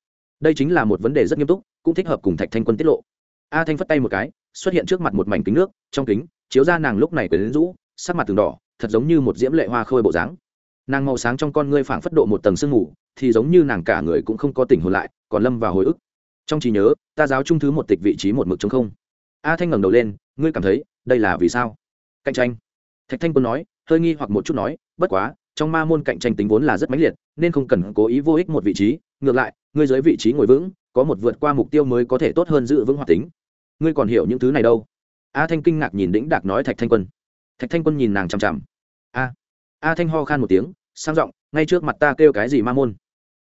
Đây chính là một vấn đề rất nghiêm túc, cũng thích hợp cùng thạch thanh quân tiết lộ a thanh phất tay một cái, xuất hiện trước mặt một mảnh kính nước, trong kính, chiếu ra nàng lúc này quyến rũ, sắc mặt từng đỏ, thật giống như một diễm lệ hoa khôi bộ dáng. Nàng màu sáng trong con ngươi phảng phất độ một tầng sương mù, thì giống như nàng cả người cũng không có tỉnh hồn lại, còn lâm vào hồi ức. Trong trí nhớ, ta giáo trung thứ một tịch vị trí một mực chống không. A thanh ngẩng đầu lên, ngươi cảm thấy, đây là vì sao? Cạnh tranh. Thạch thanh quân nói, hơi nghi hoặc một chút nói, bất quá trong ma môn cạnh tranh tính vốn là rất mãnh liệt, nên không cần cố ý vô ích một vị trí. Ngược lại, ngươi dưới vị trí ngồi vững, có một vượt qua mục tiêu mới có thể tốt hơn giữ vững hoạt tính. Ngươi còn hiểu những thứ này đâu? A thanh kinh ngạc nhìn đĩnh đạc nói thạch thanh quân. Thạch thanh quân nhìn nàng chằm chằm. A a thanh ho khan một tiếng, sang giọng, ngay trước mặt ta kêu cái gì ma môn?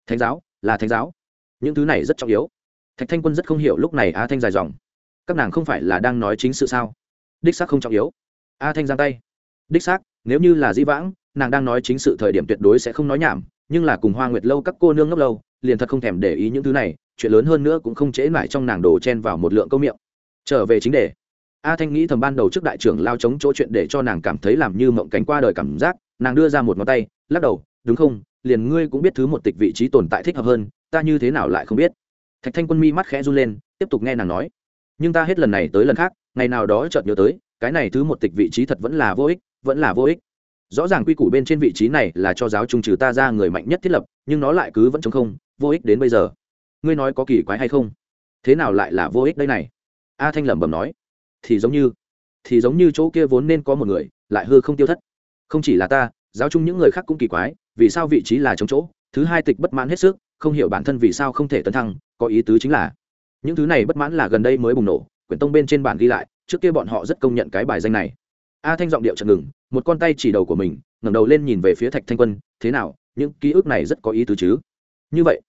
Thánh giáo, là thánh giáo. Những thứ này rất trọng yếu. Thạch thanh quân rất không hiểu lúc này a thanh dài dòng. Các nàng không phải là đang nói chính sự sao? Đích xác không trọng yếu. A thanh giang tay. Đích xác, nếu như là di vãng nàng đang nói chính sự thời điểm tuyệt đối sẽ không nói nhảm, nhưng là cùng hoa nguyệt lâu các cô nương ngốc lâu, liền thật không thèm để ý những thứ này, chuyện lớn hơn nữa cũng không trễ mãi trong nàng đồ chen vào một lượng câu miệng. Trở về chính đề. A thanh nghĩ thầm ban đầu trước đại trưởng lao chống chỗ chuyện để cho nàng cảm thấy làm như mộng cánh qua đời cảm giác, nàng đưa ra một ngón tay, lắc đầu, đúng không? Liền ngươi cũng biết thứ một tịch vị trí tồn tại thích hợp hơn, ta như thế nào lại không biết? Thạch thanh quân mi mắt khẽ run lên, tiếp tục nghe nàng nói, nhưng ta hết lần này tới lần khác, ngày nào đó chợt nhớ tới, cái này thứ một tịch vị trí thật vẫn là vô ích, vẫn là vô ích rõ ràng quy củ bên trên vị trí này là cho giáo trung trừ ta ra người mạnh nhất thiết lập, nhưng nó lại cứ vẫn chống không, vô ích đến bây giờ. Ngươi nói có kỳ quái hay không? Thế nào lại là vô ích đây này? A thanh lẩm bẩm nói. Thì giống như, thì giống như chỗ kia vốn nên có một người, lại hư không tiêu thất. Không chỉ là ta, giáo chung những người khác cũng kỳ quái, vì sao vị trí là chống chỗ, thứ hai tịch bất mãn hết sức, không hiểu bản thân vì sao không thể tấn thăng, có ý tứ chính là, những thứ này bất mãn là gần đây mới bùng nổ, quyển tông bên trên bản ghi lại, trước kia bọn họ rất công nhận cái bài danh này. A thanh giọng điệu chật ngừng một con tay chỉ đầu của mình, ngẩng đầu lên nhìn về phía thạch thanh quân, thế nào, những ký ức này rất có ý tứ chứ? Như vậy.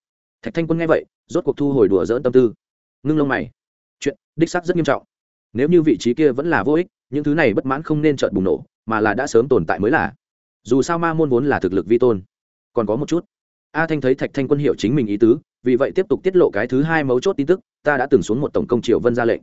Thạch thanh quân nghe vậy, rốt cuộc thu hồi đùa dỡn tâm tư. Ngưng lông mày. Chuyện đích xác rất nghiêm trọng. Nếu như vị trí kia vẫn là vô ích, những thứ này bất mãn không nên trợn bùng nổ, mà là đã sớm tồn tại mới là. Dù sao ma môn vốn là thực lực vi tôn. Còn có một chút. A thanh thấy thạch thanh quân hiểu chính mình ý tứ, vì vậy tiếp tục tiết lộ cái thứ hai mấu chốt tin tức, ta đã từng xuống một tổng công triều vân ra lệnh.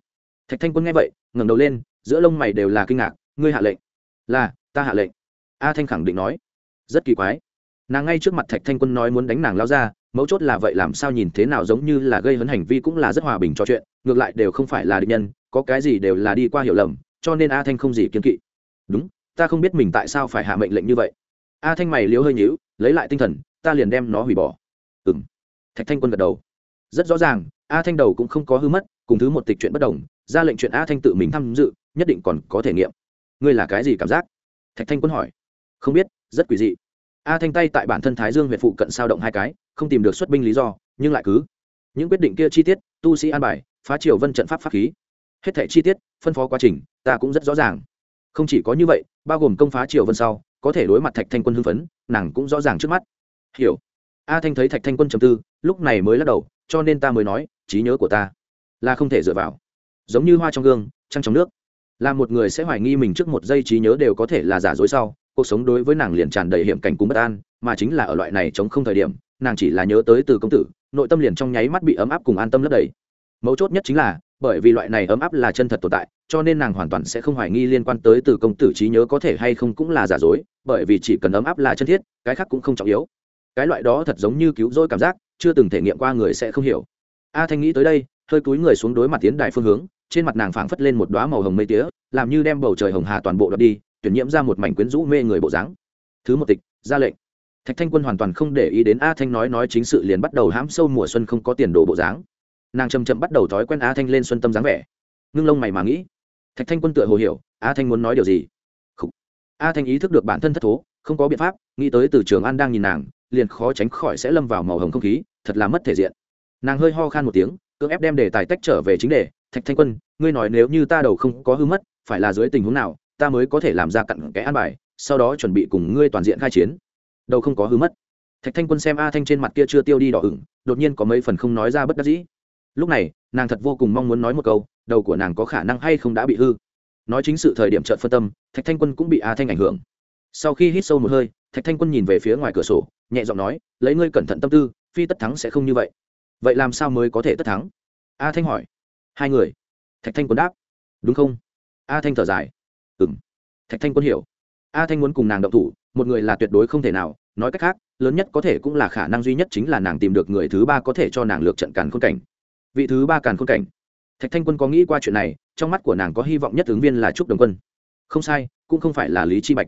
Thạch thanh quân nghe vậy, ngẩng đầu lên, giữa lông mày đều là kinh ngạc, ngươi hạ lệnh? Là ta hạ lệnh. A thanh khẳng định nói. Rất kỳ quái. Nàng ngay trước mặt thạch thanh quân nói muốn đánh nàng lao ra, mấu chốt là vậy làm sao nhìn thế nào giống như là gây hấn hành vi cũng là rất hòa bình cho chuyện, ngược lại đều không phải là địch nhân, có cái gì đều là đi qua hiểu lầm, cho nên a thanh không gì kiên kỵ. Đúng, ta không biết mình tại sao phải hạ mệnh lệnh như vậy. A thanh mày liếu hơi nhíu, lấy lại tinh thần, ta liền đem nó hủy bỏ. Ừ m thạch thanh quân gật đầu. Rất rõ ràng, a thanh đầu cũng không có hư mất, cùng thứ một tịch chuyện bất đồng, ra lệnh chuyện a thanh tự mình tham dự, nhất định còn có thể nghiệm. Ngươi là cái gì cảm giác? Thạch thanh quân hỏi. Không biết, rất quỷ dị. A thanh tay tại bản thân thái dương huyện phụ cận sao động hai cái, không tìm được xuất binh lý do, nhưng lại cứ. Những quyết định kia chi tiết, tu sĩ an bài, phá triều vân trận pháp pháp khí. Hết thẻ chi tiết, phân phó quá trình, ta cũng rất rõ ràng. Không chỉ có như vậy, bao gồm công phá triều vân sau, có thể đối mặt thạch thanh quân hưng phấn, nàng cũng rõ ràng trước mắt. Hiểu. A thanh thấy thạch thanh quân trầm tư, lúc này mới lắc đầu, cho nên ta mới nói, trí nhớ của ta là không thể dựa vào. Giống như hoa trong gương, trăng trong nước là một người sẽ hoài nghi mình trước một giây trí nhớ đều có thể là giả dối sau, cuộc sống đối với nàng liền tràn đầy hiểm cảnh cùng bất an, mà chính là ở loại này chống không thời điểm, nàng chỉ là nhớ tới từ công tử, nội tâm liền trong nháy mắt bị ấm áp cùng an tâm lấp đầy. Mấu chốt nhất chính là, bởi vì loại này ấm áp là chân thật tồn tại, cho nên nàng hoàn toàn sẽ không hoài nghi liên quan tới từ công tử trí nhớ có thể hay không cũng là giả dối, bởi vì chỉ cần ấm áp là chân thiết, cái khác cũng không trọng yếu. Cái loại đó thật giống như cứu rỗi cảm giác, chưa từng thể nghiệm qua người sẽ không hiểu. A thanh nghĩ tới đây, hơi cúi người xuống đối mặt tiến đại phương hướng trên mặt nàng phảng phất lên một đoá màu hồng mây tía, làm như đem bầu trời hồng hà toàn bộ đập đi, tuyển nhiễm ra một mảnh quyến rũ mê người bộ dáng. Thứ một tịch, ra lệnh. Thạch thanh quân hoàn toàn không để ý đến a thanh nói nói chính sự liền bắt đầu hãm sâu mùa xuân không có tiền đồ bộ dáng. Nàng chầm chậm bắt đầu thói quen a thanh lên xuân tâm dáng vẻ. Ngưng lông mày mà nghĩ. Thạch thanh quân tựa hồ hiểu, a thanh muốn nói điều gì? Khủ. a thanh ý thức được bản thân thất thố, không có biện pháp, nghĩ tới từ trường an đang nhìn nàng, liền khó tránh khỏi sẽ lâm vào màu hồng không khí, thật là mất thể diện. Nàng hơi ho khan một tiếng, cưỡng ép đem đề tài tách trở về chính đề, thạch thanh quân ngươi nói nếu như ta đầu không có hư mất, phải là dưới tình huống nào, ta mới có thể làm ra cặn cái an bài, sau đó chuẩn bị cùng ngươi toàn diện khai chiến. Đầu không có hư mất. Thạch thanh quân xem a thanh trên mặt kia chưa tiêu đi đỏ ửng, đột nhiên có mấy phần không nói ra bất đắc dĩ. Lúc này, nàng thật vô cùng mong muốn nói một câu, đầu của nàng có khả năng hay không đã bị hư. Nói chính sự thời điểm trợn phân tâm, thạch thanh quân cũng bị a thanh ảnh hưởng. Sau khi hít sâu một hơi, thạch thanh quân nhìn về phía ngoài cửa sổ, nhẹ giọng nói, lấy ngươi cẩn thận tâm tư, phi tất thắng sẽ không như vậy. Vậy làm sao mới có thể tất thắng? A thanh hỏi. Hai người thạch thanh quân đáp. Đúng không? A thanh thở dài. Ừ m thạch thanh quân hiểu. A thanh muốn cùng nàng động thủ, một người là tuyệt đối không thể nào. Nói cách khác, lớn nhất có thể cũng là khả năng duy nhất chính là nàng tìm được người thứ ba có thể cho nàng lược trận càn khôn cảnh. Vị thứ ba càn khôn cảnh. Thạch thanh quân có nghĩ qua chuyện này, trong mắt của nàng có hy vọng nhất ứng viên là trúc đồng quân. Không sai, cũng không phải là lý chi bạch.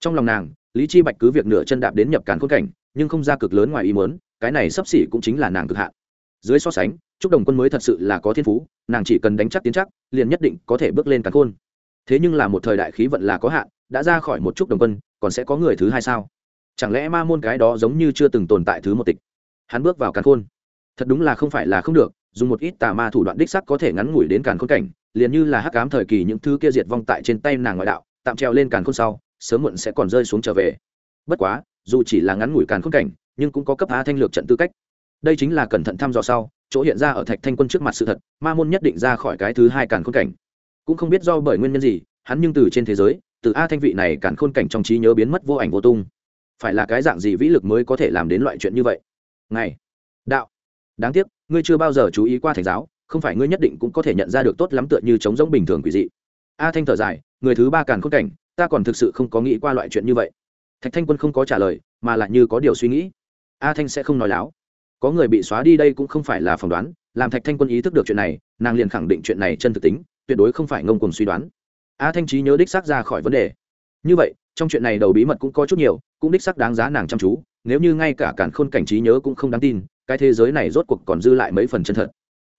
Trong lòng nàng, lý chi bạch cứ việc nửa chân đạp đến nhập càn khôn cảnh, nhưng không ra cực lớn ngoài ý muốn, cái này sắp xỉ cũng chính là nàng cực hạn. Dưới so sánh Chúc đồng quân mới thật sự là có thiên phú, nàng chỉ cần đánh chắc tiến chắc, liền nhất định có thể bước lên càn khôn. Thế nhưng là một thời đại khí vận là có hạn, đã ra khỏi một chúc đồng quân, còn sẽ có người thứ hai sao? Chẳng lẽ ma môn cái đó giống như chưa từng tồn tại thứ một tịch? Hắn bước vào càn khôn. Thật đúng là không phải là không được, dùng một ít tà ma thủ đoạn đích sắc có thể ngắn ngủi đến càn khôn cảnh, liền như là hắc cám thời kỳ những thứ kia diệt vong tại trên tay nàng ngoại đạo, tạm treo lên càn khôn sau, sớm muộn sẽ còn rơi xuống trở về. Bất quá, dù chỉ là ngắn ngủi càn khôn cảnh, nhưng cũng có cấp a thanh lược trận tư cách. Đây chính là cẩn thận thăm dò sau chỗ hiện ra ở thạch thanh quân trước mặt sự thật, ma môn nhất định ra khỏi cái thứ hai càn khôn cảnh. Cũng không biết do bởi nguyên nhân gì, hắn nhưng từ trên thế giới, từ a thanh vị này càn khôn cảnh trong trí nhớ biến mất vô ảnh vô tung. Phải là cái dạng gì vĩ lực mới có thể làm đến loại chuyện như vậy? Ngày đạo, đáng tiếc, ngươi chưa bao giờ chú ý qua thánh giáo, không phải ngươi nhất định cũng có thể nhận ra được tốt lắm tựa như chống giống bình thường quỷ dị. A thanh thở dài, người thứ ba càn khôn cảnh, ta còn thực sự không có nghĩ qua loại chuyện như vậy. Thạch thanh quân không có trả lời, mà lại như có điều suy nghĩ. A thanh sẽ không nói láo có người bị xóa đi đây cũng không phải là phỏng đoán, làm thạch thanh quân ý thức được chuyện này, nàng liền khẳng định chuyện này chân thực tính, tuyệt đối không phải ngông cùng suy đoán. A thanh trí nhớ đích xác ra khỏi vấn đề. Như vậy, trong chuyện này đầu bí mật cũng có chút nhiều, cũng đích xác đáng giá nàng chăm chú, nếu như ngay cả cản khôn cảnh trí nhớ cũng không đáng tin, cái thế giới này rốt cuộc còn dư lại mấy phần chân thật.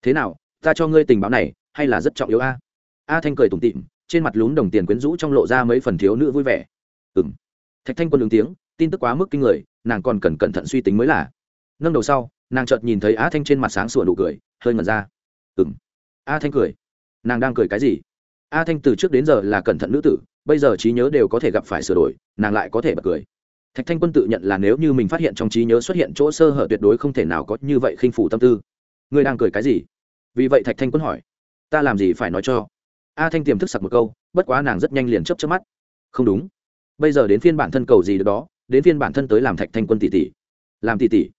Thế nào, ta cho ngươi tình báo này, hay là rất trọng yếu a? A thanh cười tủm tịm trên mặt lún đồng tiền quyến rũ trong lộ ra mấy phần thiếu nữ vui vẻ. Ừ m thạch thanh quân ứng tiếng, tin tức quá mức kinh người, nàng còn cần cẩn thận suy tính mới là nâng đầu sau, nàng chợt nhìn thấy a thanh trên mặt sáng sủa nụ cười, hơi ngẩn ra. Ừng a thanh cười. Nàng đang cười cái gì? A thanh từ trước đến giờ là cẩn thận nữ tử, bây giờ trí nhớ đều có thể gặp phải sửa đổi, nàng lại có thể bật cười. Thạch thanh quân tự nhận là nếu như mình phát hiện trong trí nhớ xuất hiện chỗ sơ hở tuyệt đối không thể nào có như vậy khinh phủ tâm tư. Ngươi đang cười cái gì? Vì vậy thạch thanh quân hỏi. Ta làm gì phải nói cho? A thanh tiềm thức sặc một câu, bất quá nàng rất nhanh liền chấp chấp mắt. Không đúng. Bây giờ đến phiên bản thân cầu gì được đó, đến phiên bản thân tới làm thạch thanh quân tỷ tỷ. Làm tỷ tỷ?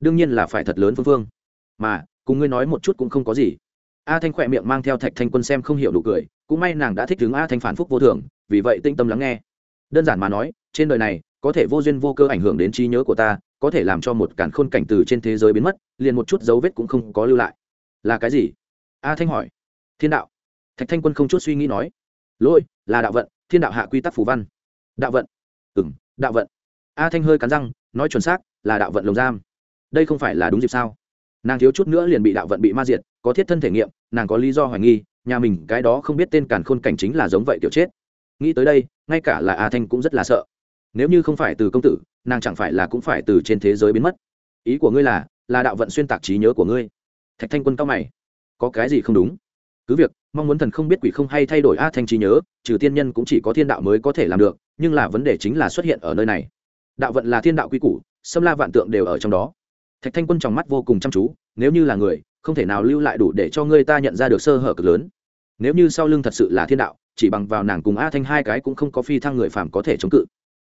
Đương nhiên là phải thật lớn phương phương. Mà, cùng ngươi nói một chút cũng không có gì. A thanh khỏe miệng mang theo thạch thanh quân xem không hiểu đủ cười, cũng may nàng đã thích đứng a thanh phản phúc vô thường, vì vậy tinh tâm lắng nghe. Đơn giản mà nói, trên đời này, có thể vô duyên vô cơ ảnh hưởng đến trí nhớ của ta, có thể làm cho một cản khôn cảnh từ trên thế giới biến mất, liền một chút dấu vết cũng không có lưu lại. Là cái gì? A thanh hỏi. Thiên đạo. Thạch thanh quân không chút suy nghĩ nói. Lỗi, là đạo vận, thiên đạo hạ quy tắc phù văn. Đạo vận. Ừ m đạo vận. A thanh hơi cắn răng, nói chuẩn xác, là đạo vận lồng giam đây không phải là đúng dịp sao? Nàng thiếu chút nữa liền bị đạo vận bị ma diệt, có thiết thân thể nghiệm, nàng có lý do hoài nghi, nhà mình cái đó không biết tên càn khôn cảnh chính là giống vậy kiểu chết. Nghĩ tới đây, ngay cả là a thanh cũng rất là sợ. Nếu như không phải từ công tử, nàng chẳng phải là cũng phải từ trên thế giới biến mất. Ý của ngươi là là đạo vận xuyên tạc trí nhớ của ngươi. Thạch thanh quân cao mày. Có cái gì không đúng? Cứ việc, mong muốn thần không biết quỷ không hay thay đổi a thanh trí nhớ, trừ tiên nhân cũng chỉ có thiên đạo mới có thể làm được, nhưng là vấn đề chính là xuất hiện ở nơi này. Đạo vận là thiên đạo quy củ, xâm la vạn tượng đều ở trong đó thạch thanh quân trong mắt vô cùng chăm chú, nếu như là người, không thể nào lưu lại đủ để cho người ta nhận ra được sơ hở cực lớn. Nếu như sau lưng thật sự là thiên đạo, chỉ bằng vào nàng cùng a thanh hai cái cũng không có phi thăng người phàm có thể chống cự.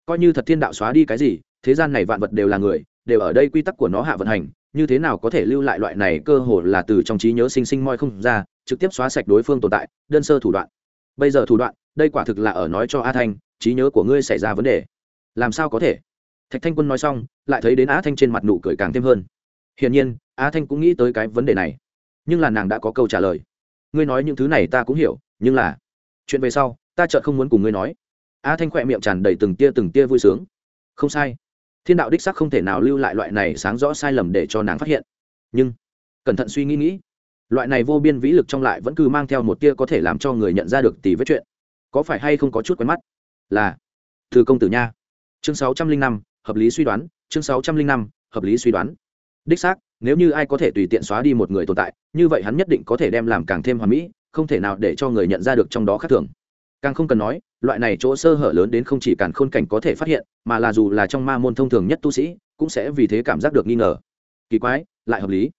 Coi như thật thiên đạo xóa đi cái gì, thế gian này vạn vật đều là người, đều ở đây quy tắc của nó hạ vận hành, như thế nào có thể lưu lại loại này cơ hồ là từ trong trí nhớ sinh sinh moi không ra, trực tiếp xóa sạch đối phương tồn tại, đơn sơ thủ đoạn. Bây giờ thủ đoạn, đây quả thực là ở nói cho a thanh, trí nhớ của ngươi xảy ra vấn đề. Làm sao có thể? Thạch thanh quân nói xong, lại thấy đến á thanh trên mặt nụ cười càng thêm hơn. Hiển nhiên, á thanh cũng nghĩ tới cái vấn đề này. Nhưng là nàng đã có câu trả lời. Ngươi nói những thứ này ta cũng hiểu, nhưng là chuyện về sau, ta chợt không muốn cùng ngươi nói. Á thanh khỏe miệng tràn đầy từng tia từng tia vui sướng. Không sai. Thiên đạo đích sắc không thể nào lưu lại loại này sáng rõ sai lầm để cho nàng phát hiện. Nhưng, cẩn thận suy nghĩ nghĩ. Loại này vô biên vĩ lực trong lại vẫn cứ mang theo một tia có thể làm cho người nhận ra được tỷ vết chuyện. Có phải hay không có chút quen mắt? Là, từ công tử nha. Chương sáu trăm linh năm hợp lý suy đoán, chương sáu trăm linh năm, hợp lý suy đoán. Đích xác, nếu như ai có thể tùy tiện xóa đi một người tồn tại, như vậy hắn nhất định có thể đem làm càng thêm hoàn mỹ, không thể nào để cho người nhận ra được trong đó khác thường. Càng không cần nói, loại này chỗ sơ hở lớn đến không chỉ càng khôn cảnh có thể phát hiện, mà là dù là trong ma môn thông thường nhất tu sĩ, cũng sẽ vì thế cảm giác được nghi ngờ. Kỳ quái, lại hợp lý.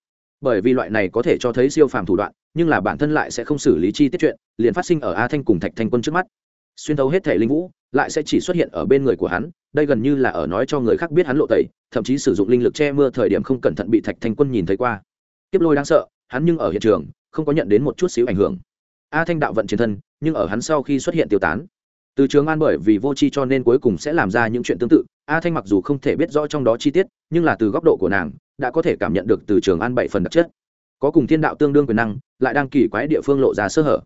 Bởi vì loại này có thể cho thấy siêu phàm thủ đoạn, nhưng là bản thân lại sẽ không xử lý chi tiết chuyện, liền phát sinh ở a thanh cùng thạch thanh quân trước mắt xuyên thấu hết thể linh vũ, lại sẽ chỉ xuất hiện ở bên người của hắn, đây gần như là ở nói cho người khác biết hắn lộ tẩy, thậm chí sử dụng linh lực che mưa thời điểm không cẩn thận bị thạch thanh quân nhìn thấy qua. Tiếp lôi đáng sợ, hắn nhưng ở hiện trường, không có nhận đến một chút xíu ảnh hưởng. A thanh đạo vận chiến thân, nhưng ở hắn sau khi xuất hiện tiêu tán. Từ trường an bởi vì vô tri cho nên cuối cùng sẽ làm ra những chuyện tương tự, a thanh mặc dù không thể biết rõ trong đó chi tiết, nhưng là từ góc độ của nàng, đã có thể cảm nhận được từ trường an bảy phần đặc chất. Có cùng thiên đạo tương đương quyền năng, lại đang kỳ quái địa phương lộ ra sơ hở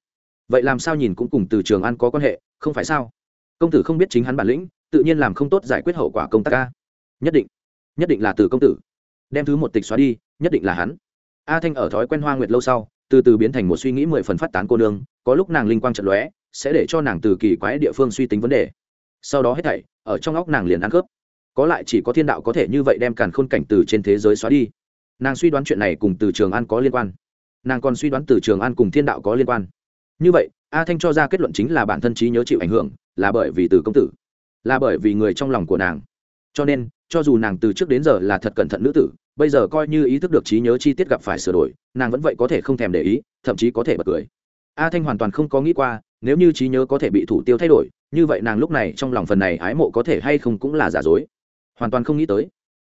vậy làm sao nhìn cũng cùng từ trường an có quan hệ, không phải sao? Công tử không biết chính hắn bản lĩnh, tự nhiên làm không tốt giải quyết hậu quả công tác ca nhất định nhất định là từ công tử. Đem thứ một tịch xóa đi, nhất định là hắn. A thanh ở thói quen hoa nguyệt lâu sau, từ từ biến thành một suy nghĩ mười phần phát tán cô nương, có lúc nàng linh quang trận lóe, sẽ để cho nàng từ kỳ quái địa phương suy tính vấn đề. Sau đó hết thảy, ở trong óc nàng liền ăn cướp có lại chỉ có thiên đạo có thể như vậy đem càn khôn cảnh từ trên thế giới xóa đi. Nàng suy đoán chuyện này cùng từ trường an có liên quan. Nàng còn suy đoán từ trường an cùng thiên đạo có liên quan như vậy, a thanh cho ra kết luận chính là bản thân trí nhớ chịu ảnh hưởng, là bởi vì từ công tử, là bởi vì người trong lòng của nàng. Cho nên, cho dù nàng từ trước đến giờ là thật cẩn thận nữ tử, bây giờ coi như ý thức được trí nhớ chi tiết gặp phải sửa đổi, nàng vẫn vậy có thể không thèm để ý, thậm chí có thể bật cười. A thanh hoàn toàn không có nghĩ qua, nếu như trí nhớ có thể bị thủ tiêu thay đổi, như vậy nàng lúc này trong lòng phần này ái mộ có thể hay không cũng là giả dối. Hoàn toàn không nghĩ tới.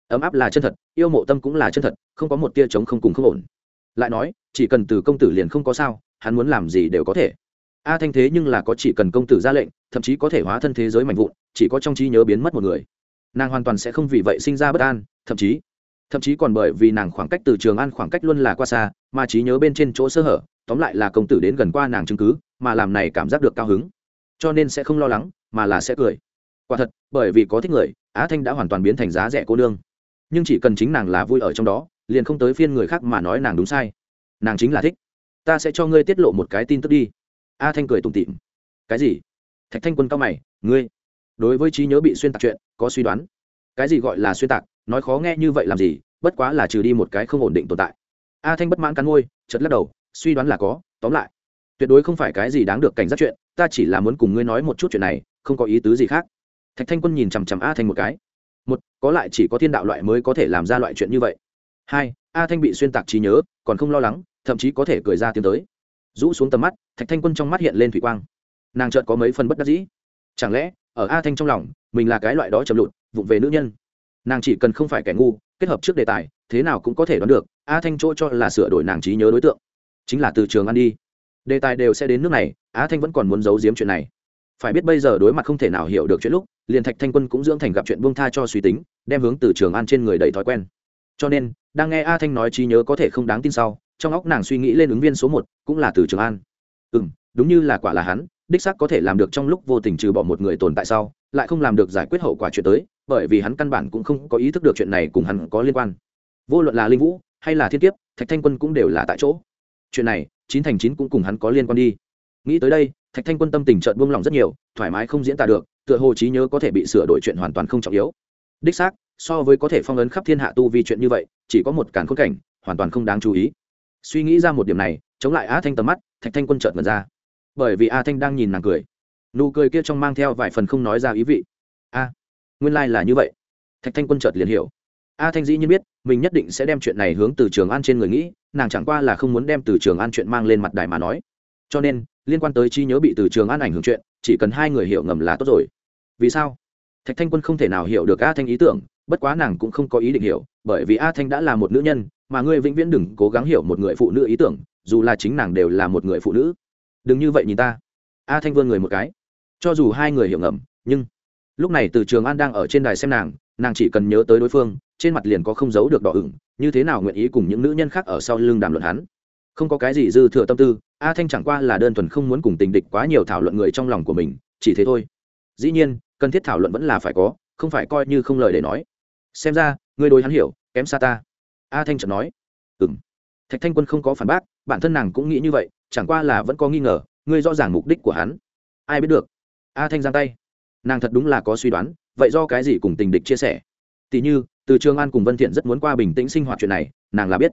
Ấm áp là chân thật, yêu mộ tâm cũng là chân thật, không có một tia trống không cùng không ổn. Lại nói, chỉ cần từ công tử liền không có sao hắn muốn làm gì đều có thể. A thanh thế nhưng là có chỉ cần công tử ra lệnh, thậm chí có thể hóa thân thế giới mạnh vụn, chỉ có trong trí nhớ biến mất một người. Nàng hoàn toàn sẽ không vì vậy sinh ra bất an, thậm chí thậm chí còn bởi vì nàng khoảng cách từ trường an khoảng cách luôn là qua xa, mà trí nhớ bên trên chỗ sơ hở, tóm lại là công tử đến gần qua nàng chứng cứ, mà làm này cảm giác được cao hứng. Cho nên sẽ không lo lắng, mà là sẽ cười. Quả thật, bởi vì có thích người á thanh đã hoàn toàn biến thành giá rẻ cô nương. Nhưng chỉ cần chính nàng là vui ở trong đó, liền không tới phiên người khác mà nói nàng đúng sai. Nàng chính là thích ta sẽ cho ngươi tiết lộ một cái tin tức đi. A thanh cười tủm tịm cái gì? Thạch thanh quân cao mày, ngươi? Đối với trí nhớ bị xuyên tạc chuyện, có suy đoán. Cái gì gọi là xuyên tạc? Nói khó nghe như vậy làm gì? Bất quá là trừ đi một cái không ổn định tồn tại. A thanh bất mãn cắn ngôi chật lắc đầu, suy đoán là có, tóm lại. Tuyệt đối không phải cái gì đáng được cảnh giác chuyện, ta chỉ là muốn cùng ngươi nói một chút chuyện này, không có ý tứ gì khác. Thạch thanh quân nhìn chằm chằm a thanh một cái. Một, có lại chỉ có thiên đạo loại mới có thể làm ra loại chuyện như vậy. Hai, a thanh bị xuyên tạc trí nhớ, còn không lo lắng thậm chí có thể cười ra tiếng tới. Rũ xuống tầm mắt, thạch thanh quân trong mắt hiện lên thủy quang. Nàng chợt có mấy phần bất đắc dĩ. Chẳng lẽ, ở a thanh trong lòng, mình là cái loại đó chầm lụt, vụng về nữ nhân? Nàng chỉ cần không phải kẻ ngu, kết hợp trước đề tài, thế nào cũng có thể đoán được, a thanh chỗ cho là sửa đổi nàng trí nhớ đối tượng. Chính là từ trường ăn đi. Đề tài đều sẽ đến nước này, a thanh vẫn còn muốn giấu giếm chuyện này. Phải biết bây giờ đối mặt không thể nào hiểu được chuyện lúc, liền thạch thanh quân cũng dưỡng thành gặp chuyện buông tha cho suy tính, đem hướng từ trường an trên người đầy thói quen. Cho nên, đang nghe a thanh nói trí nhớ có thể không đáng tin sau trong óc nàng suy nghĩ lên ứng viên số một, cũng là từ trường an. Ừ m đúng như là quả là hắn, đích xác có thể làm được trong lúc vô tình trừ bỏ một người tồn tại sau, lại không làm được giải quyết hậu quả chuyện tới, bởi vì hắn căn bản cũng không có ý thức được chuyện này cùng hắn có liên quan. Vô luận là linh vũ, hay là thiên kiếp, thạch thanh quân cũng đều là tại chỗ. Chuyện này, chín thành chín cũng cùng hắn có liên quan đi. Nghĩ tới đây, thạch thanh quân tâm tình trợn buông lỏng rất nhiều, thoải mái không diễn tả được, tựa hồ trí nhớ có thể bị sửa đổi chuyện hoàn toàn không trọng yếu. Đích xác, so với có thể phong ấn khắp thiên hạ tu vi chuyện như vậy, chỉ có một cản khôn cảnh, hoàn toàn không đáng chú ý suy nghĩ ra một điểm này, chống lại a thanh tầm mắt, thạch thanh quân trợn mật ra. Bởi vì a thanh đang nhìn nàng cười. Nụ cười kia trong mang theo vài phần không nói ra ý vị. A, nguyên lai、like、là như vậy. Thạch thanh quân chợt liền hiểu. A thanh dĩ nhiên biết, mình nhất định sẽ đem chuyện này hướng từ trường an trên người nghĩ, nàng chẳng qua là không muốn đem từ trường an chuyện mang lên mặt đài mà nói. Cho nên, liên quan tới trí nhớ bị từ trường an ảnh hưởng chuyện, chỉ cần hai người hiểu ngầm là tốt rồi. Vì sao? Thạch thanh quân không thể nào hiểu được a thanh ý tưởng, bất quá nàng cũng không có ý định hiểu bởi vì a thanh đã là một nữ nhân, mà ngươi vĩnh viễn đừng cố gắng hiểu một người phụ nữ ý tưởng, dù là chính nàng đều là một người phụ nữ. Đừng như vậy nhìn ta. A thanh vươn người một cái. Cho dù hai người hiểu ngầm, nhưng lúc này từ trường an đang ở trên đài xem nàng nàng chỉ cần nhớ tới đối phương, trên mặt liền có không giấu được đỏ ửng, như thế nào nguyện ý cùng những nữ nhân khác ở sau lưng đàm luận hắn. Không có cái gì dư thừa tâm tư, a thanh chẳng qua là đơn thuần không muốn cùng tình địch quá nhiều thảo luận người trong lòng của mình, chỉ thế thôi. Dĩ nhiên, cần thiết thảo luận vẫn là phải có, không phải coi như không lời để nói xem ra người đối hắn hiểu, kém xa ta. A thanh chợt nói. Ừ m thạch thanh quân không có phản bác, bản thân nàng cũng nghĩ như vậy, chẳng qua là vẫn có nghi ngờ, ngươi rõ ràng mục đích của hắn. Ai biết được? A thanh giang tay. Nàng thật đúng là có suy đoán, vậy do cái gì cùng tình địch chia sẻ? Tỉ như, từ trường an cùng vân thiện rất muốn qua bình tĩnh sinh hoạt chuyện này, nàng là biết.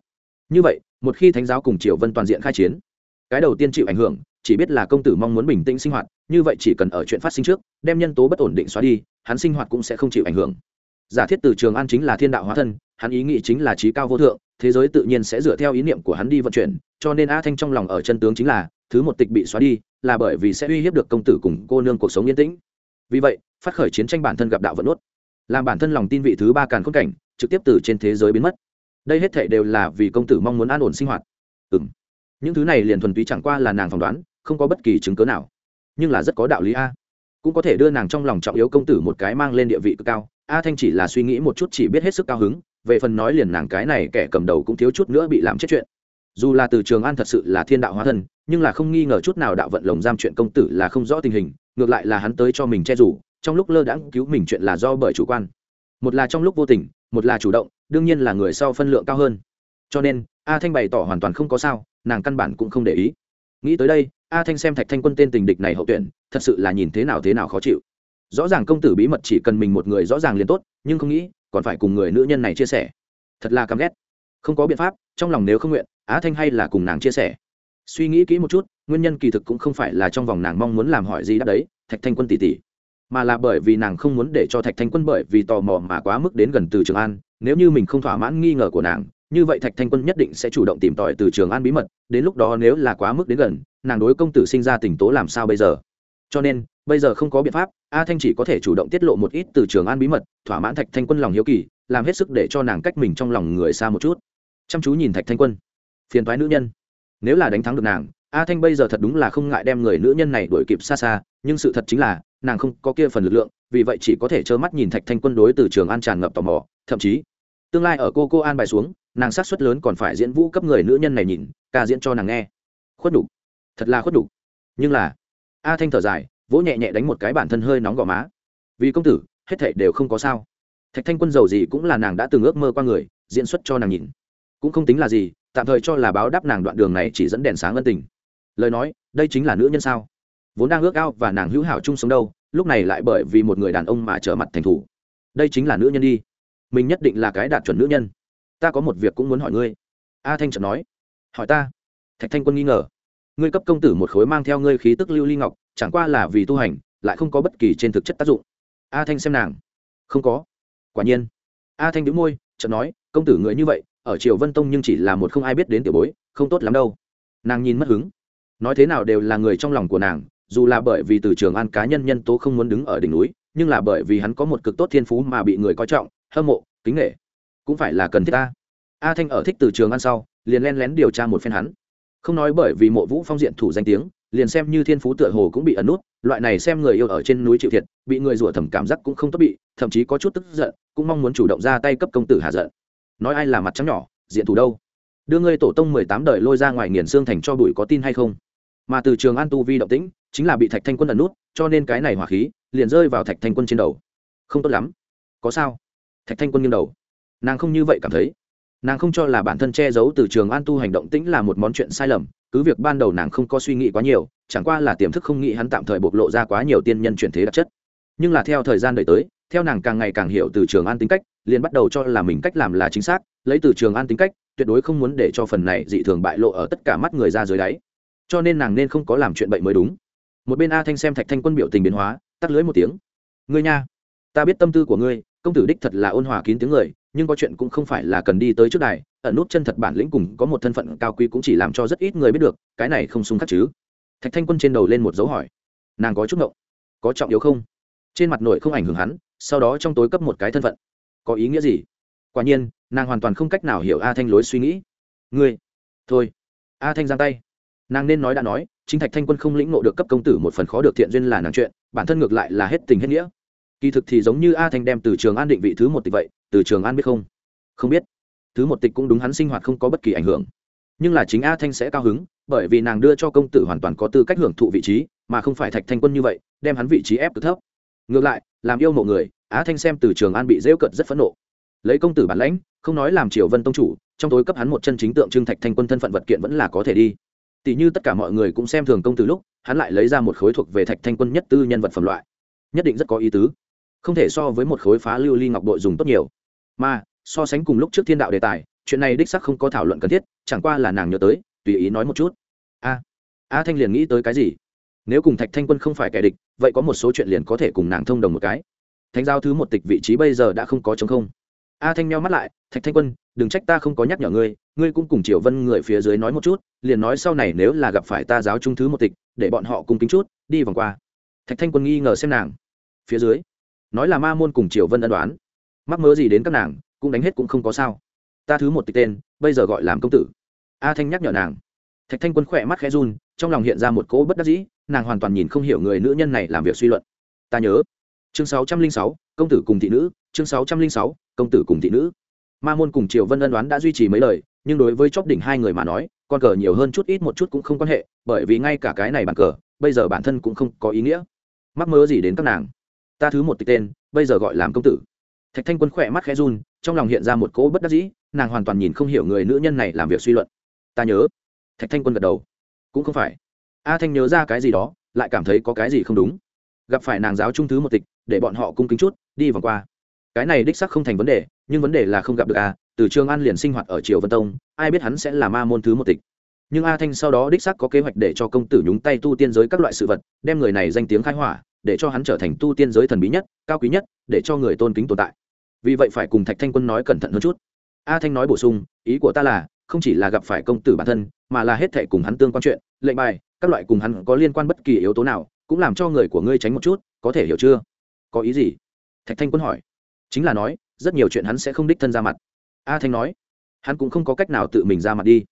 Như vậy, một khi thánh giáo cùng triều vân toàn diện khai chiến, cái đầu tiên chịu ảnh hưởng, chỉ biết là công tử mong muốn bình tĩnh sinh hoạt, như vậy chỉ cần ở chuyện phát sinh trước, đem nhân tố bất ổn định xóa đi, hắn sinh hoạt cũng sẽ không chịu ảnh hưởng giả thiết từ trường an chính là thiên đạo hóa thân, hắn ý nghĩ chính là trí cao vô thượng, thế giới tự nhiên sẽ dựa theo ý niệm của hắn đi vận chuyển, cho nên a thanh trong lòng ở chân tướng chính là, thứ một tịch bị xóa đi, là bởi vì sẽ uy hiếp được công tử cùng cô nương cuộc sống yên tĩnh. Vì vậy, phát khởi chiến tranh bản thân gặp đạo vận nuốt, làm bản thân lòng tin vị thứ ba càn khôn cảnh, trực tiếp từ trên thế giới biến mất. Đây hết thể đều là vì công tử mong muốn an ổn sinh hoạt. Ừ m những thứ này liền thuần túy chẳng qua là nàng phỏng đoán, không có bất kỳ chứng cớ nào. Nhưng là rất có đạo lý a. Cũng có thể đưa nàng trong lòng trọng yếu công tử một cái mang lên địa vị cực cao a thanh chỉ là suy nghĩ một chút chỉ biết hết sức cao hứng, về phần nói liền nàng cái này kẻ cầm đầu cũng thiếu chút nữa bị làm chết chuyện. Dù là từ trường an thật sự là thiên đạo hóa thân, nhưng là không nghi ngờ chút nào đạo vận lồng giam chuyện công tử là không rõ tình hình, ngược lại là hắn tới cho mình che rủ, trong lúc lơ đãng cứu mình chuyện là do bởi chủ quan. Một là trong lúc vô tình, một là chủ động, đương nhiên là người sau phân lượng cao hơn. Cho nên, a thanh bày tỏ hoàn toàn không có sao, nàng căn bản cũng không để ý. Nghĩ tới đây, a thanh xem thạch thanh quân tên tình địch này hậu tuyển, thật sự là nhìn thế nào thế nào khó chịu rõ ràng công tử bí mật chỉ cần mình một người rõ ràng liền tốt, nhưng không nghĩ còn phải cùng người nữ nhân này chia sẻ. Thật là căm ghét. Không có biện pháp, trong lòng nếu không nguyện, á thanh hay là cùng nàng chia sẻ. Suy nghĩ kỹ một chút, nguyên nhân kỳ thực cũng không phải là trong vòng nàng mong muốn làm hỏi gì đáp đấy, thạch thanh quân tỉ tỉ. Mà là bởi vì nàng không muốn để cho thạch thanh quân bởi vì tò mò mà quá mức đến gần từ trường an, nếu như mình không thỏa mãn nghi ngờ của nàng, như vậy thạch thanh quân nhất định sẽ chủ động tìm tòi từ trường an bí mật, đến lúc đó nếu là quá mức đến gần, nàng đối công tử sinh ra tình tố làm sao bây giờ? Cho nên bây giờ không có biện pháp, a thanh chỉ có thể chủ động tiết lộ một ít từ trường an bí mật, thỏa mãn thạch thanh quân lòng hiếu kỳ, làm hết sức để cho nàng cách mình trong lòng người xa một chút. Chăm chú nhìn thạch thanh quân. Phiền thoái nữ nhân. Nếu là đánh thắng được nàng, a thanh bây giờ thật đúng là không ngại đem người nữ nhân này đuổi kịp xa xa, nhưng sự thật chính là, nàng không có kia phần lực lượng, vì vậy chỉ có thể trơ mắt nhìn thạch thanh quân đối từ trường an tràn ngập tò mò, thậm chí, tương lai ở cô cô an bài xuống, nàng sát xuất lớn còn phải diễn vũ cấp người nữ nhân này nhìn, ca diễn cho nàng nghe. Khuất đục thật là khuất đục nhưng là, a thanh thở dài vỗ nhẹ nhẹ đánh một cái bản thân hơi nóng gò má. Vì công tử, hết thảy đều không có sao. Thạch thanh quân giàu gì cũng là nàng đã từng ước mơ qua người, diễn xuất cho nàng nhìn. Cũng không tính là gì, tạm thời cho là báo đáp nàng đoạn đường này chỉ dẫn đèn sáng ân tình. Lời nói, đây chính là nữ nhân sao? Vốn đang ước ao và nàng hữu hảo chung sống đâu, lúc này lại bởi vì một người đàn ông mà trở mặt thành thủ. Đây chính là nữ nhân đi. Mình nhất định là cái đạt chuẩn nữ nhân. Ta có một việc cũng muốn hỏi ngươi. A thanh trợn nói. Hỏi ta. Thạch thanh quân nghi ngờ ngươi cấp công tử một khối mang theo ngươi khí tức lưu ly ngọc, chẳng qua là vì tu hành, lại không có bất kỳ trên thực chất tác dụng. A thanh xem nàng. Không có. Quả nhiên. A thanh đĩu môi, chợt nói, công tử người như vậy, ở triều vân tông nhưng chỉ là một không ai biết đến tiểu bối, không tốt lắm đâu. Nàng nhìn mất hứng. Nói thế nào đều là người trong lòng của nàng, dù là bởi vì từ trường an cá nhân nhân tố không muốn đứng ở đỉnh núi, nhưng là bởi vì hắn có một cực tốt thiên phú mà bị người coi trọng, hâm mộ, kính nghệ cũng phải là cần thiết ta. A thanh ở thích từ trường an sau, liền len lén điều tra một phen hắn không nói bởi vì mộ vũ phong diện thủ danh tiếng, liền xem như thiên phú tựa hồ cũng bị ẩn nút, loại này xem người yêu ở trên núi chịu thiệt, bị người rủa thầm cảm giác cũng không tốt bị, thậm chí có chút tức giận, cũng mong muốn chủ động ra tay cấp công tử hạ giận. Nói ai là mặt trắng nhỏ, diện thủ đâu? Đưa ngươi tổ tông mười tám đời lôi ra ngoài nghiền xương thành cho bụi có tin hay không? Mà từ trường an tu vi động tĩnh, chính là bị thạch thanh quân ẩn nút, cho nên cái này hỏa khí liền rơi vào thạch thanh quân trên đầu. Không tốt lắm. Có sao? Thạch thanh quân nghiêng đầu. Nàng không như vậy cảm thấy nàng không cho là bản thân che giấu từ trường an tu hành động tĩnh là một món chuyện sai lầm, cứ việc ban đầu nàng không có suy nghĩ quá nhiều, chẳng qua là tiềm thức không nghĩ hắn tạm thời bộc lộ ra quá nhiều tiên nhân chuyển thế đặc chất. Nhưng là theo thời gian đời tới, theo nàng càng ngày càng hiểu từ trường an tính cách, liền bắt đầu cho là mình cách làm là chính xác, lấy từ trường an tính cách, tuyệt đối không muốn để cho phần này dị thường bại lộ ở tất cả mắt người ra dưới đáy. Cho nên nàng nên không có làm chuyện bậy mới đúng. Một bên a thanh xem thạch thanh quân biểu tình biến hóa, tắt lưới một tiếng. Ngươi nha, ta biết tâm tư của ngươi công tử đích thật là ôn hòa kín tiếng người, nhưng có chuyện cũng không phải là cần đi tới trước đài, ẩn nút chân thật bản lĩnh cùng có một thân phận cao quý cũng chỉ làm cho rất ít người biết được, cái này không xung khắc chứ? Thạch thanh quân trên đầu lên một dấu hỏi. Nàng có chút ngộng. Có trọng yếu không? Trên mặt nội không ảnh hưởng hắn, sau đó trong tối cấp một cái thân phận. Có ý nghĩa gì? Quả nhiên, nàng hoàn toàn không cách nào hiểu a thanh lối suy nghĩ. Ngươi. Thôi. A thanh giang tay. Nàng nên nói đã nói, chính thạch thanh quân không lĩnh ngộ được cấp công tử một phần khó được thiện duyên là nàng chuyện, bản thân ngược lại là hết tình hết nghĩa kỳ thực thì giống như a thanh đem từ trường an định vị thứ một tịch vậy, từ trường an biết không? Không biết. Thứ một tịch cũng đúng hắn sinh hoạt không có bất kỳ ảnh hưởng. Nhưng là chính a thanh sẽ cao hứng, bởi vì nàng đưa cho công tử hoàn toàn có tư cách hưởng thụ vị trí, mà không phải thạch thanh quân như vậy, đem hắn vị trí ép cực thấp. Ngược lại, làm yêu mộ người á thanh xem từ trường an bị rêu cợt rất phẫn nộ. Lấy công tử bản lãnh, không nói làm triều vân tông chủ, trong tối cấp hắn một chân chính tượng trưng thạch thanh quân thân phận vật kiện vẫn là có thể đi. Tỷ như tất cả mọi người cũng xem thường công tử lúc, hắn lại lấy ra một khối thuộc về thạch thanh quân nhất tư nhân vật phẩm loại. Nhất định rất có ý tứ không thể so với một khối phá lưu ly ngọc bội dùng tốt nhiều. Mà, so sánh cùng lúc trước thiên đạo đề tài, chuyện này đích sắc không có thảo luận cần thiết, chẳng qua là nàng nhớ tới, tùy ý nói một chút. A a thanh liền nghĩ tới cái gì? Nếu cùng thạch thanh quân không phải kẻ địch, vậy có một số chuyện liền có thể cùng nàng thông đồng một cái. Thánh giao thứ một tịch vị trí bây giờ đã không có chống không. A thanh meo mắt lại, thạch thanh quân, đừng trách ta không có nhắc nhở ngươi ngươi cũng cùng triều vân người phía dưới nói một chút, liền nói sau này nếu là gặp phải ta giáo trung thứ một tịch, để bọn họ cùng kính chút, đi vòng qua. Thạch thanh quân nghi ngờ xem nàng. Phía dưới nói là ma môn cùng triều vân ân đoán. Mắc mớ gì đến các nàng, cũng đánh hết cũng không có sao. Ta thứ một tịch tên, bây giờ gọi làm công tử. A thanh nhắc nhở nàng. Thạch thanh quân khỏe mắt khẽ run, trong lòng hiện ra một cỗ bất đắc dĩ, nàng hoàn toàn nhìn không hiểu người nữ nhân này làm việc suy luận. Ta nhớ. Chương sáu trăm linh sáu, công tử cùng thị nữ, chương sáu trăm linh sáu, công tử cùng thị nữ. Ma môn cùng triều vân ân đoán đã duy trì mấy lời, nhưng đối với chóp đỉnh hai người mà nói, con cờ nhiều hơn chút ít một chút cũng không quan hệ, bởi vì ngay cả cái này bàn cờ, bây giờ bản thân cũng không có ý nghĩa. Mắc mơ gì đến các nàng ta thứ một tịch tên, bây giờ gọi làm công tử. Thạch thanh quân khỏe mắt khẽ run, trong lòng hiện ra một cỗ bất đắc dĩ, nàng hoàn toàn nhìn không hiểu người nữ nhân này làm việc suy luận. Ta nhớ. Thạch thanh quân gật đầu. Cũng không phải. A thanh nhớ ra cái gì đó, lại cảm thấy có cái gì không đúng. Gặp phải nàng giáo trung thứ một tịch, để bọn họ cung kính chút, đi vòng qua. Cái này đích sắc không thành vấn đề, nhưng vấn đề là không gặp được a, từ trường an liền sinh hoạt ở triều vân tông, ai biết hắn sẽ là ma môn thứ một tịch. Nhưng a thanh sau đó đích sắc có kế hoạch để cho công tử nhúng tay tu tiên giới các loại sự vật, đem người này danh tiếng khai hỏa để cho hắn trở thành tu tiên giới thần bí nhất, cao quý nhất, để cho người tôn kính tồn tại. Vì vậy phải cùng thạch thanh quân nói cẩn thận hơn chút. A thanh nói bổ sung, ý của ta là, không chỉ là gặp phải công tử bản thân, mà là hết thệ cùng hắn tương quan chuyện, lệnh bài, các loại cùng hắn có liên quan bất kỳ yếu tố nào, cũng làm cho người của ngươi tránh một chút, có thể hiểu chưa? Có ý gì? Thạch thanh quân hỏi. Chính là nói, rất nhiều chuyện hắn sẽ không đích thân ra mặt. A thanh nói, hắn cũng không có cách nào tự mình ra mặt đi.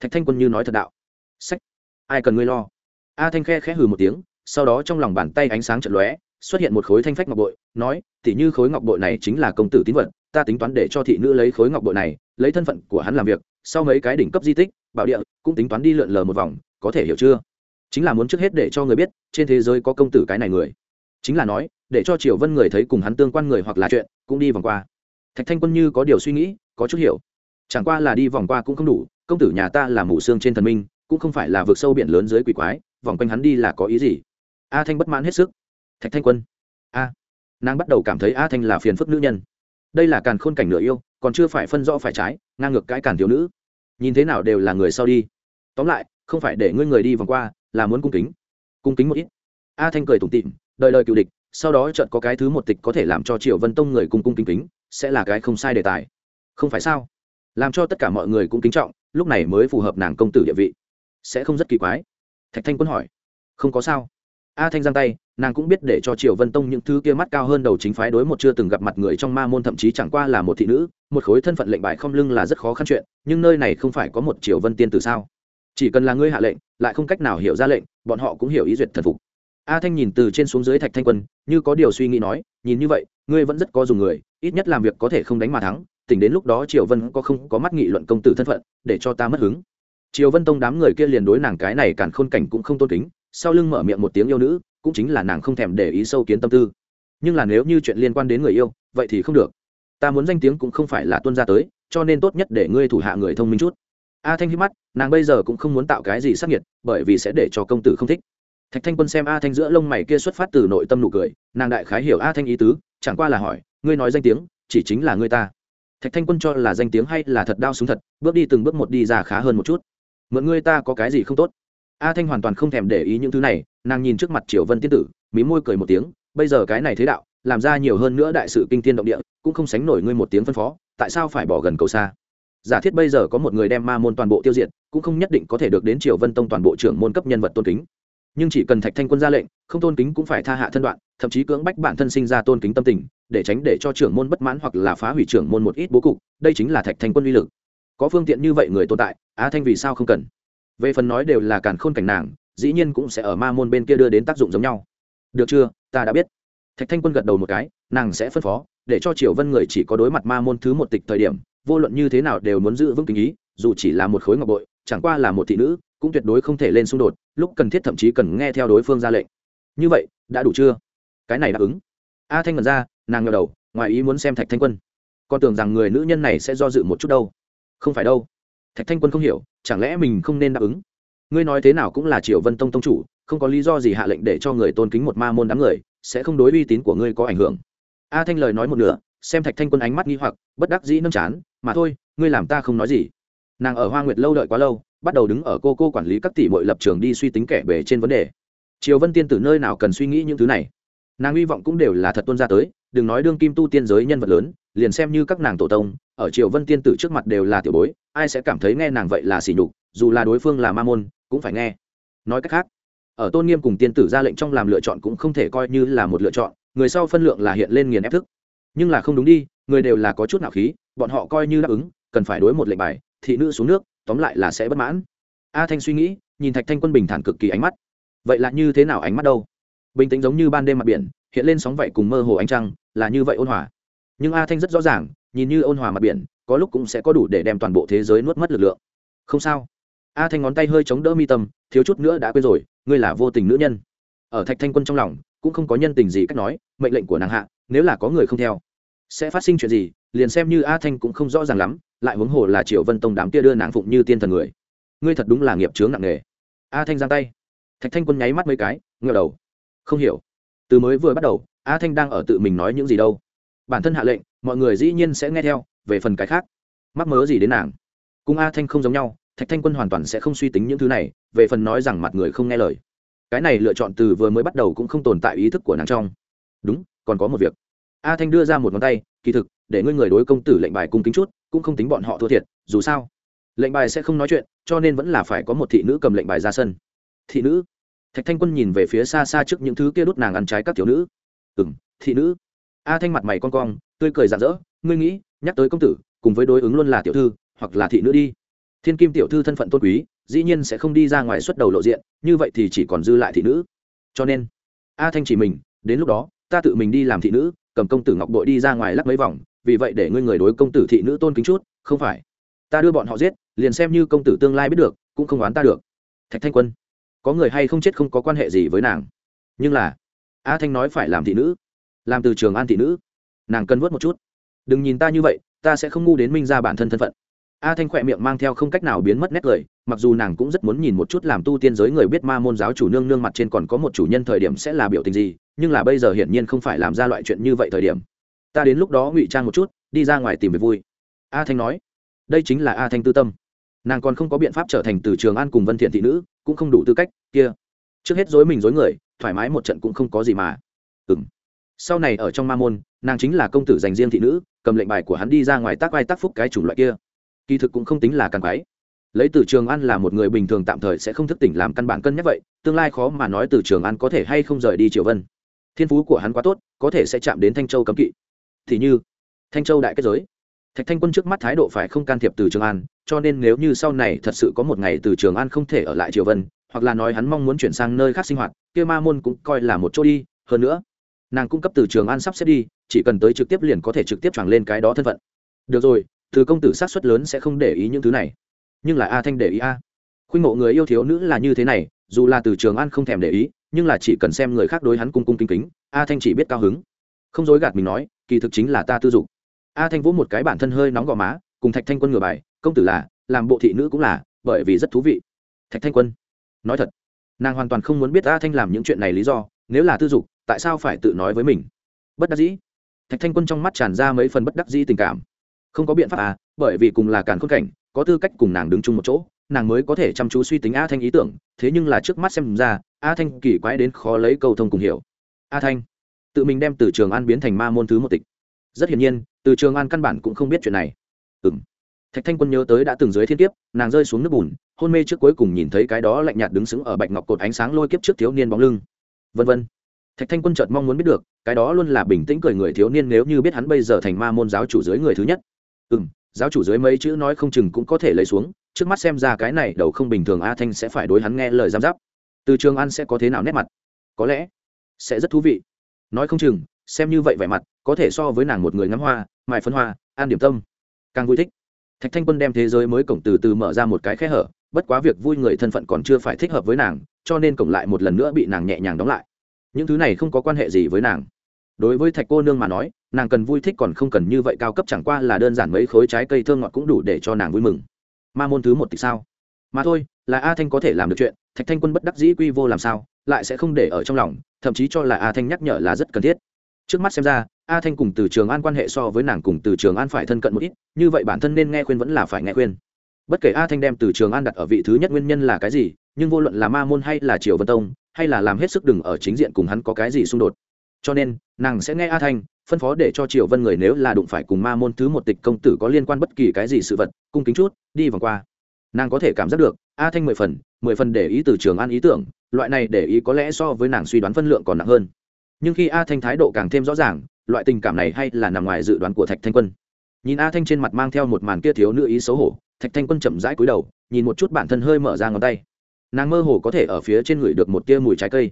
Thạch thanh quân như nói thật đạo. Sách. Ai cần ngươi lo? A thanh khe khẽ hừ một tiếng sau đó trong lòng bàn tay ánh sáng trận lóe, xuất hiện một khối thanh phách ngọc bội, nói, tỉ như khối ngọc bội này chính là công tử tín vật, ta tính toán để cho thị nữ lấy khối ngọc bội này, lấy thân phận của hắn làm việc, sau mấy cái đỉnh cấp di tích, bảo địa, cũng tính toán đi lượn lờ một vòng, có thể hiểu chưa? Chính là muốn trước hết để cho người biết, trên thế giới có công tử cái này người. Chính là nói, để cho triều vân người thấy cùng hắn tương quan người hoặc là chuyện, cũng đi vòng qua. Thạch thanh quân như có điều suy nghĩ, có chút hiểu. Chẳng qua là đi vòng qua cũng không đủ, công tử nhà ta là mù xương trên thần minh, cũng không phải là vượt sâu biển lớn dưới quỷ quái, vòng quanh hắn đi là có ý gì? A thanh bất mãn hết sức. Thạch thanh quân. A. Nàng bắt đầu cảm thấy a thanh là phiền phức nữ nhân. Đây là càn khôn cảnh nửa yêu, còn chưa phải phân rõ phải trái, ngang ngược cái càn thiếu nữ. Nhìn thế nào đều là người sau đi. Tóm lại, không phải để ngươi người đi vòng qua, là muốn cung kính. Cung kính một ít. A thanh cười tủm tịm đời đời cựu địch, sau đó chợt có cái thứ một tịch có thể làm cho triệu vân tông người cung cung kính kính, sẽ là cái không sai đề tài. Không phải sao? Làm cho tất cả mọi người cũng kính trọng, lúc này mới phù hợp nàng công tử địa vị. Sẽ không rất kỳ quái. Thạch thanh quân hỏi. Không có sao a thanh giang tay, nàng cũng biết để cho triều vân tông những thứ kia mắt cao hơn đầu chính phái đối một chưa từng gặp mặt người trong ma môn, thậm chí chẳng qua là một thị nữ, một khối thân phận lệnh bài không lưng là rất khó khăn chuyện, nhưng nơi này không phải có một triều vân tiên từ sao? Chỉ cần là ngươi hạ lệnh, lại không cách nào hiểu ra lệnh, bọn họ cũng hiểu ý duyệt thần phục. A thanh nhìn từ trên xuống dưới thạch thanh quân, như có điều suy nghĩ nói, nhìn như vậy, ngươi vẫn rất có dùng người, ít nhất làm việc có thể không đánh mà thắng, tỉnh đến lúc đó triều vân có không có mắt nghị luận công tử thân phận, để cho ta mất hứng. Triều vân tông đám người kia liền đối nàng cái này càn khôn cảnh cũng không tôn kính sau lưng mở miệng một tiếng yêu nữ, cũng chính là nàng không thèm để ý sâu kiến tâm tư. Nhưng là nếu như chuyện liên quan đến người yêu, vậy thì không được. Ta muốn danh tiếng cũng không phải là tuân ra tới, cho nên tốt nhất để ngươi thủ hạ người thông minh chút. A thanh hít mắt, nàng bây giờ cũng không muốn tạo cái gì sắc nhiệt bởi vì sẽ để cho công tử không thích. Thạch thanh quân xem a thanh giữa lông mày kia xuất phát từ nội tâm nụ cười, nàng đại khái hiểu a thanh ý tứ, chẳng qua là hỏi, ngươi nói danh tiếng, chỉ chính là ngươi ta? Thạch thanh quân cho là danh tiếng hay là thật đau súng thật, bước đi từng bước một đi ra khá hơn một chút. Mượn ngươi ta có cái gì không tốt? A thanh hoàn toàn không thèm để ý những thứ này, nàng nhìn trước mặt triều vân tiên tử, mí môi cười một tiếng, bây giờ cái này thế đạo, làm ra nhiều hơn nữa đại sự kinh tiên động địa, cũng không sánh nổi ngươi một tiếng phân phó, tại sao phải bỏ gần cầu xa? Giả thiết bây giờ có một người đem ma môn toàn bộ tiêu diệt, cũng không nhất định có thể được đến triều vân tông toàn bộ trưởng môn cấp nhân vật tôn kính. Nhưng chỉ cần thạch thanh quân ra lệnh, không tôn kính cũng phải tha hạ thân đoạn, thậm chí cưỡng bách bản thân sinh ra tôn kính tâm tình, để tránh để cho trưởng môn bất mãn hoặc là phá hủy trưởng môn một ít bố cục, đây chính là thạch thanh quân uy lực. Có phương tiện như vậy người tồn tại á thanh vì sao không cần? Về phần nói đều là càn khôn cảnh nàng, dĩ nhiên cũng sẽ ở ma môn bên kia đưa đến tác dụng giống nhau. Được chưa? Ta đã biết. Thạch thanh quân gật đầu một cái, nàng sẽ phân phó, để cho triều vân người chỉ có đối mặt ma môn thứ một tịch thời điểm, vô luận như thế nào đều muốn giữ vững tình ý, dù chỉ là một khối ngọc bội, chẳng qua là một thị nữ, cũng tuyệt đối không thể lên xung đột, lúc cần thiết thậm chí cần nghe theo đối phương ra lệnh. Như vậy, đã đủ chưa? Cái này đáp ứng. A thanh ngần ra, nàng ngờ đầu, ngoài ý muốn xem thạch thanh quân. Con tưởng rằng người nữ nhân này sẽ do dự một chút đâu. Không phải đâu. Thạch thanh quân không hiểu chẳng lẽ mình không nên đáp ứng? Ngươi nói thế nào cũng là triều vân tông tông chủ, không có lý do gì hạ lệnh để cho người tôn kính một ma môn đám người, sẽ không đối uy tín của ngươi có ảnh hưởng. A thanh lời nói một nửa, xem thạch thanh quân ánh mắt nghi hoặc, bất đắc dĩ nâng chán, mà thôi, ngươi làm ta không nói gì. Nàng ở hoa nguyệt lâu đợi quá lâu, bắt đầu đứng ở cô cô quản lý các tỷ mọi lập trường đi suy tính kẻ bề trên vấn đề. Triều vân tiên từ nơi nào cần suy nghĩ những thứ này? Nàng hy vọng cũng đều là thật tuân ra tới, đừng nói đương kim tu tiên giới nhân vật lớn, liền xem như các nàng tổ tông ở triều vân tiên tử trước mặt đều là tiểu bối, ai sẽ cảm thấy nghe nàng vậy là xỉ nhục, dù là đối phương là ma môn, cũng phải nghe. Nói cách khác, ở tôn nghiêm cùng tiên tử ra lệnh trong làm lựa chọn cũng không thể coi như là một lựa chọn, người sau phân lượng là hiện lên nghiền ép thức. Nhưng là không đúng đi, người đều là có chút nạo khí, bọn họ coi như đáp ứng, cần phải đối một lệnh bài, thị nữ xuống nước, tóm lại là sẽ bất mãn. A thanh suy nghĩ, nhìn thạch thanh quân bình thản cực kỳ ánh mắt. Vậy là như thế nào ánh mắt đâu? Bình tĩnh giống như ban đêm mặt biển, hiện lên sóng vậy cùng mơ hồ ánh trăng, là như vậy ôn hòa. Nhưng a thanh rất rõ ràng nhìn như ôn hòa mặt biển, có lúc cũng sẽ có đủ để đem toàn bộ thế giới nuốt mất lực lượng. Không sao. A thanh ngón tay hơi chống đỡ mi tâm, thiếu chút nữa đã quên rồi, ngươi là vô tình nữ nhân. Ở thạch thanh quân trong lòng, cũng không có nhân tình gì cách nói, mệnh lệnh của nàng hạ, nếu là có người không theo, sẽ phát sinh chuyện gì, liền xem như a thanh cũng không rõ ràng lắm, lại huống hồ là triệu vân tông đám kia đưa nàng phụng như tiên thần người. Ngươi thật đúng là nghiệp chướng nặng nề. A thanh giang tay. Thạch thanh quân nháy mắt mấy cái ngờ đầu. Không hiểu. Từ mới vừa bắt đầu, a thanh đang ở tự mình nói những gì đâu bản thân hạ lệnh, mọi người dĩ nhiên sẽ nghe theo, về phần cái khác. Mắc mớ gì đến nàng? Cung a thanh không giống nhau, thạch thanh quân hoàn toàn sẽ không suy tính những thứ này, về phần nói rằng mặt người không nghe lời. Cái này lựa chọn từ vừa mới bắt đầu cũng không tồn tại ý thức của nàng trong. Đúng, còn có một việc. A thanh đưa ra một ngón tay, kỳ thực, để ngươi người đối công tử lệnh bài cung kính chút, cũng không tính bọn họ thua thiệt, dù sao, lệnh bài sẽ không nói chuyện, cho nên vẫn là phải có một thị nữ cầm lệnh bài ra sân. Thị nữ? Thạch thanh quân nhìn về phía xa xa trước những thứ kia đút nàng ăn trái các thiếu nữ. Ừ m thị nữ? A thanh mặt mày con cong, tươi cười rạng rỡ, ngươi nghĩ, nhắc tới công tử, cùng với đối ứng luôn là tiểu thư, hoặc là thị nữ đi. Thiên kim tiểu thư thân phận tôn quý, dĩ nhiên sẽ không đi ra ngoài xuất đầu lộ diện, như vậy thì chỉ còn dư lại thị nữ. Cho nên, a thanh chỉ mình, đến lúc đó, ta tự mình đi làm thị nữ, cầm công tử ngọc bội đi ra ngoài lắc mấy vòng, vì vậy để ngươi người đối công tử thị nữ tôn kính chút, không phải? Ta đưa bọn họ giết, liền xem như công tử tương lai biết được, cũng không oán ta được. Thạch thanh quân, có người hay không chết không có quan hệ gì với nàng. Nhưng là, a thanh nói phải làm thị nữ làm từ trường an thị nữ. Nàng cân vớt một chút. Đừng nhìn ta như vậy, ta sẽ không ngu đến minh ra bản thân thân phận. A thanh khỏe miệng mang theo không cách nào biến mất nét cười, mặc dù nàng cũng rất muốn nhìn một chút làm tu tiên giới người biết ma môn giáo chủ nương nương mặt trên còn có một chủ nhân thời điểm sẽ là biểu tình gì, nhưng là bây giờ hiển nhiên không phải làm ra loại chuyện như vậy thời điểm. Ta đến lúc đó ngụy trang một chút, đi ra ngoài tìm về vui. A thanh nói. Đây chính là a thanh tư tâm. Nàng còn không có biện pháp trở thành từ trường an cùng vân thiện thị nữ, cũng không đủ tư cách, kia. Trước hết dối mình dối người, thoải mái một trận cũng không có gì mà. Ừng sau này ở trong ma môn, nàng chính là công tử dành riêng thị nữ, cầm lệnh bài của hắn đi ra ngoài tác vai tác phúc cái chủng loại kia. Kỳ thực cũng không tính là càng quái. Lấy từ trường an là một người bình thường tạm thời sẽ không thức tỉnh làm căn bản cân nhắc vậy, tương lai khó mà nói từ trường an có thể hay không rời đi triều vân. Thiên phú của hắn quá tốt, có thể sẽ chạm đến thanh châu cấm kỵ. Thì như, thanh châu đại kết giới. Thạch thanh quân trước mắt thái độ phải không can thiệp từ trường an, cho nên nếu như sau này thật sự có một ngày từ trường an không thể ở lại triều vân, hoặc là nói hắn mong muốn chuyển sang nơi khác sinh hoạt, kia ma môn cũng coi là một chỗ đi. Hơn nữa nàng cung cấp từ trường an sắp xếp đi, chỉ cần tới trực tiếp liền có thể trực tiếp choàng lên cái đó thân phận. Được rồi, từ công tử sát xuất lớn sẽ không để ý những thứ này. Nhưng là a thanh để ý a. Khuynh mộ người yêu thiếu nữ là như thế này, dù là từ trường an không thèm để ý, nhưng là chỉ cần xem người khác đối hắn cung cung kính kính, a thanh chỉ biết cao hứng. Không dối gạt mình nói, kỳ thực chính là ta tư dục. A thanh vỗ một cái bản thân hơi nóng gò má, cùng thạch thanh quân ngửa bài, công tử là, làm bộ thị nữ cũng là, bởi vì rất thú vị. Thạch thanh quân, nói thật, nàng hoàn toàn không muốn biết a thanh làm những chuyện này lý do, nếu là tư dục tại sao phải tự nói với mình? Bất đắc dĩ. Thạch thanh quân trong mắt tràn ra mấy phần bất đắc dĩ tình cảm. Không có biện pháp à bởi vì cùng là càn khôn cảnh, có tư cách cùng nàng đứng chung một chỗ, nàng mới có thể chăm chú suy tính a thanh ý tưởng, thế nhưng là trước mắt xem ra, a thanh kỳ quái đến khó lấy câu thông cùng hiểu. A thanh, tự mình đem từ trường an biến thành ma môn thứ một tịch. Rất hiển nhiên, từ trường an căn bản cũng không biết chuyện này. Ừ m thạch thanh quân nhớ tới đã từng dưới thiên kiếp, nàng rơi xuống nước bùn, hôn mê trước cuối cùng nhìn thấy cái đó lạnh nhạt đứng sững ở bạch ngọc cột ánh sáng lôi kiếp trước thiếu niên bóng lưng. Vân vân thạch thanh quân chợt mong muốn biết được, cái đó luôn là bình tĩnh cười người thiếu niên nếu như biết hắn bây giờ thành ma môn giáo chủ dưới người thứ nhất. Ừ m giáo chủ dưới mấy chữ nói không chừng cũng có thể lấy xuống, trước mắt xem ra cái này đầu không bình thường a thanh sẽ phải đối hắn nghe lời giam giáp. Từ trường an sẽ có thế nào nét mặt? Có lẽ sẽ rất thú vị. Nói không chừng, xem như vậy vẻ mặt, có thể so với nàng một người ngắm hoa, mài phân hoa, an điểm tâm. Càng vui thích. Thạch thanh quân đem thế giới mới cổng từ từ mở ra một cái khe hở, bất quá việc vui người thân phận còn chưa phải thích hợp với nàng, cho nên cổng lại một lần nữa bị nàng nhẹ nhàng đóng lại những thứ này không có quan hệ gì với nàng. Đối với thạch cô nương mà nói, nàng cần vui thích còn không cần như vậy cao cấp chẳng qua là đơn giản mấy khối trái cây thơm ngọt cũng đủ để cho nàng vui mừng. Ma môn thứ một thì sao? Mà thôi, là a thanh có thể làm được chuyện, thạch thanh quân bất đắc dĩ quy vô làm sao, lại sẽ không để ở trong lòng, thậm chí cho là a thanh nhắc nhở là rất cần thiết. Trước mắt xem ra, a thanh cùng từ trường an quan hệ so với nàng cùng từ trường an phải thân cận một ít, như vậy bản thân nên nghe khuyên vẫn là phải nghe khuyên. Bất kể a thanh đem từ trường an đặt ở vị thứ nhất nguyên nhân là cái gì, nhưng vô luận là ma môn hay là triều vân tông hay là làm hết sức đừng ở chính diện cùng hắn có cái gì xung đột. Cho nên, nàng sẽ nghe a thanh phân phó để cho triều vân người nếu là đụng phải cùng ma môn thứ một tịch công tử có liên quan bất kỳ cái gì sự vật, cung kính chút, đi vòng qua. Nàng có thể cảm giác được, a thanh mười phần mười phần để ý từ trường an ý tưởng, loại này để ý có lẽ so với nàng suy đoán phân lượng còn nặng hơn. Nhưng khi a thanh thái độ càng thêm rõ ràng, loại tình cảm này hay là nằm ngoài dự đoán của thạch thanh quân. Nhìn a thanh trên mặt mang theo một màn kia thiếu nữ ý xấu hổ, thạch thanh quân chậm rãi cúi đầu, nhìn một chút bản thân hơi mở ra ngón tay nàng mơ hồ có thể ở phía trên người được một tia mùi trái cây.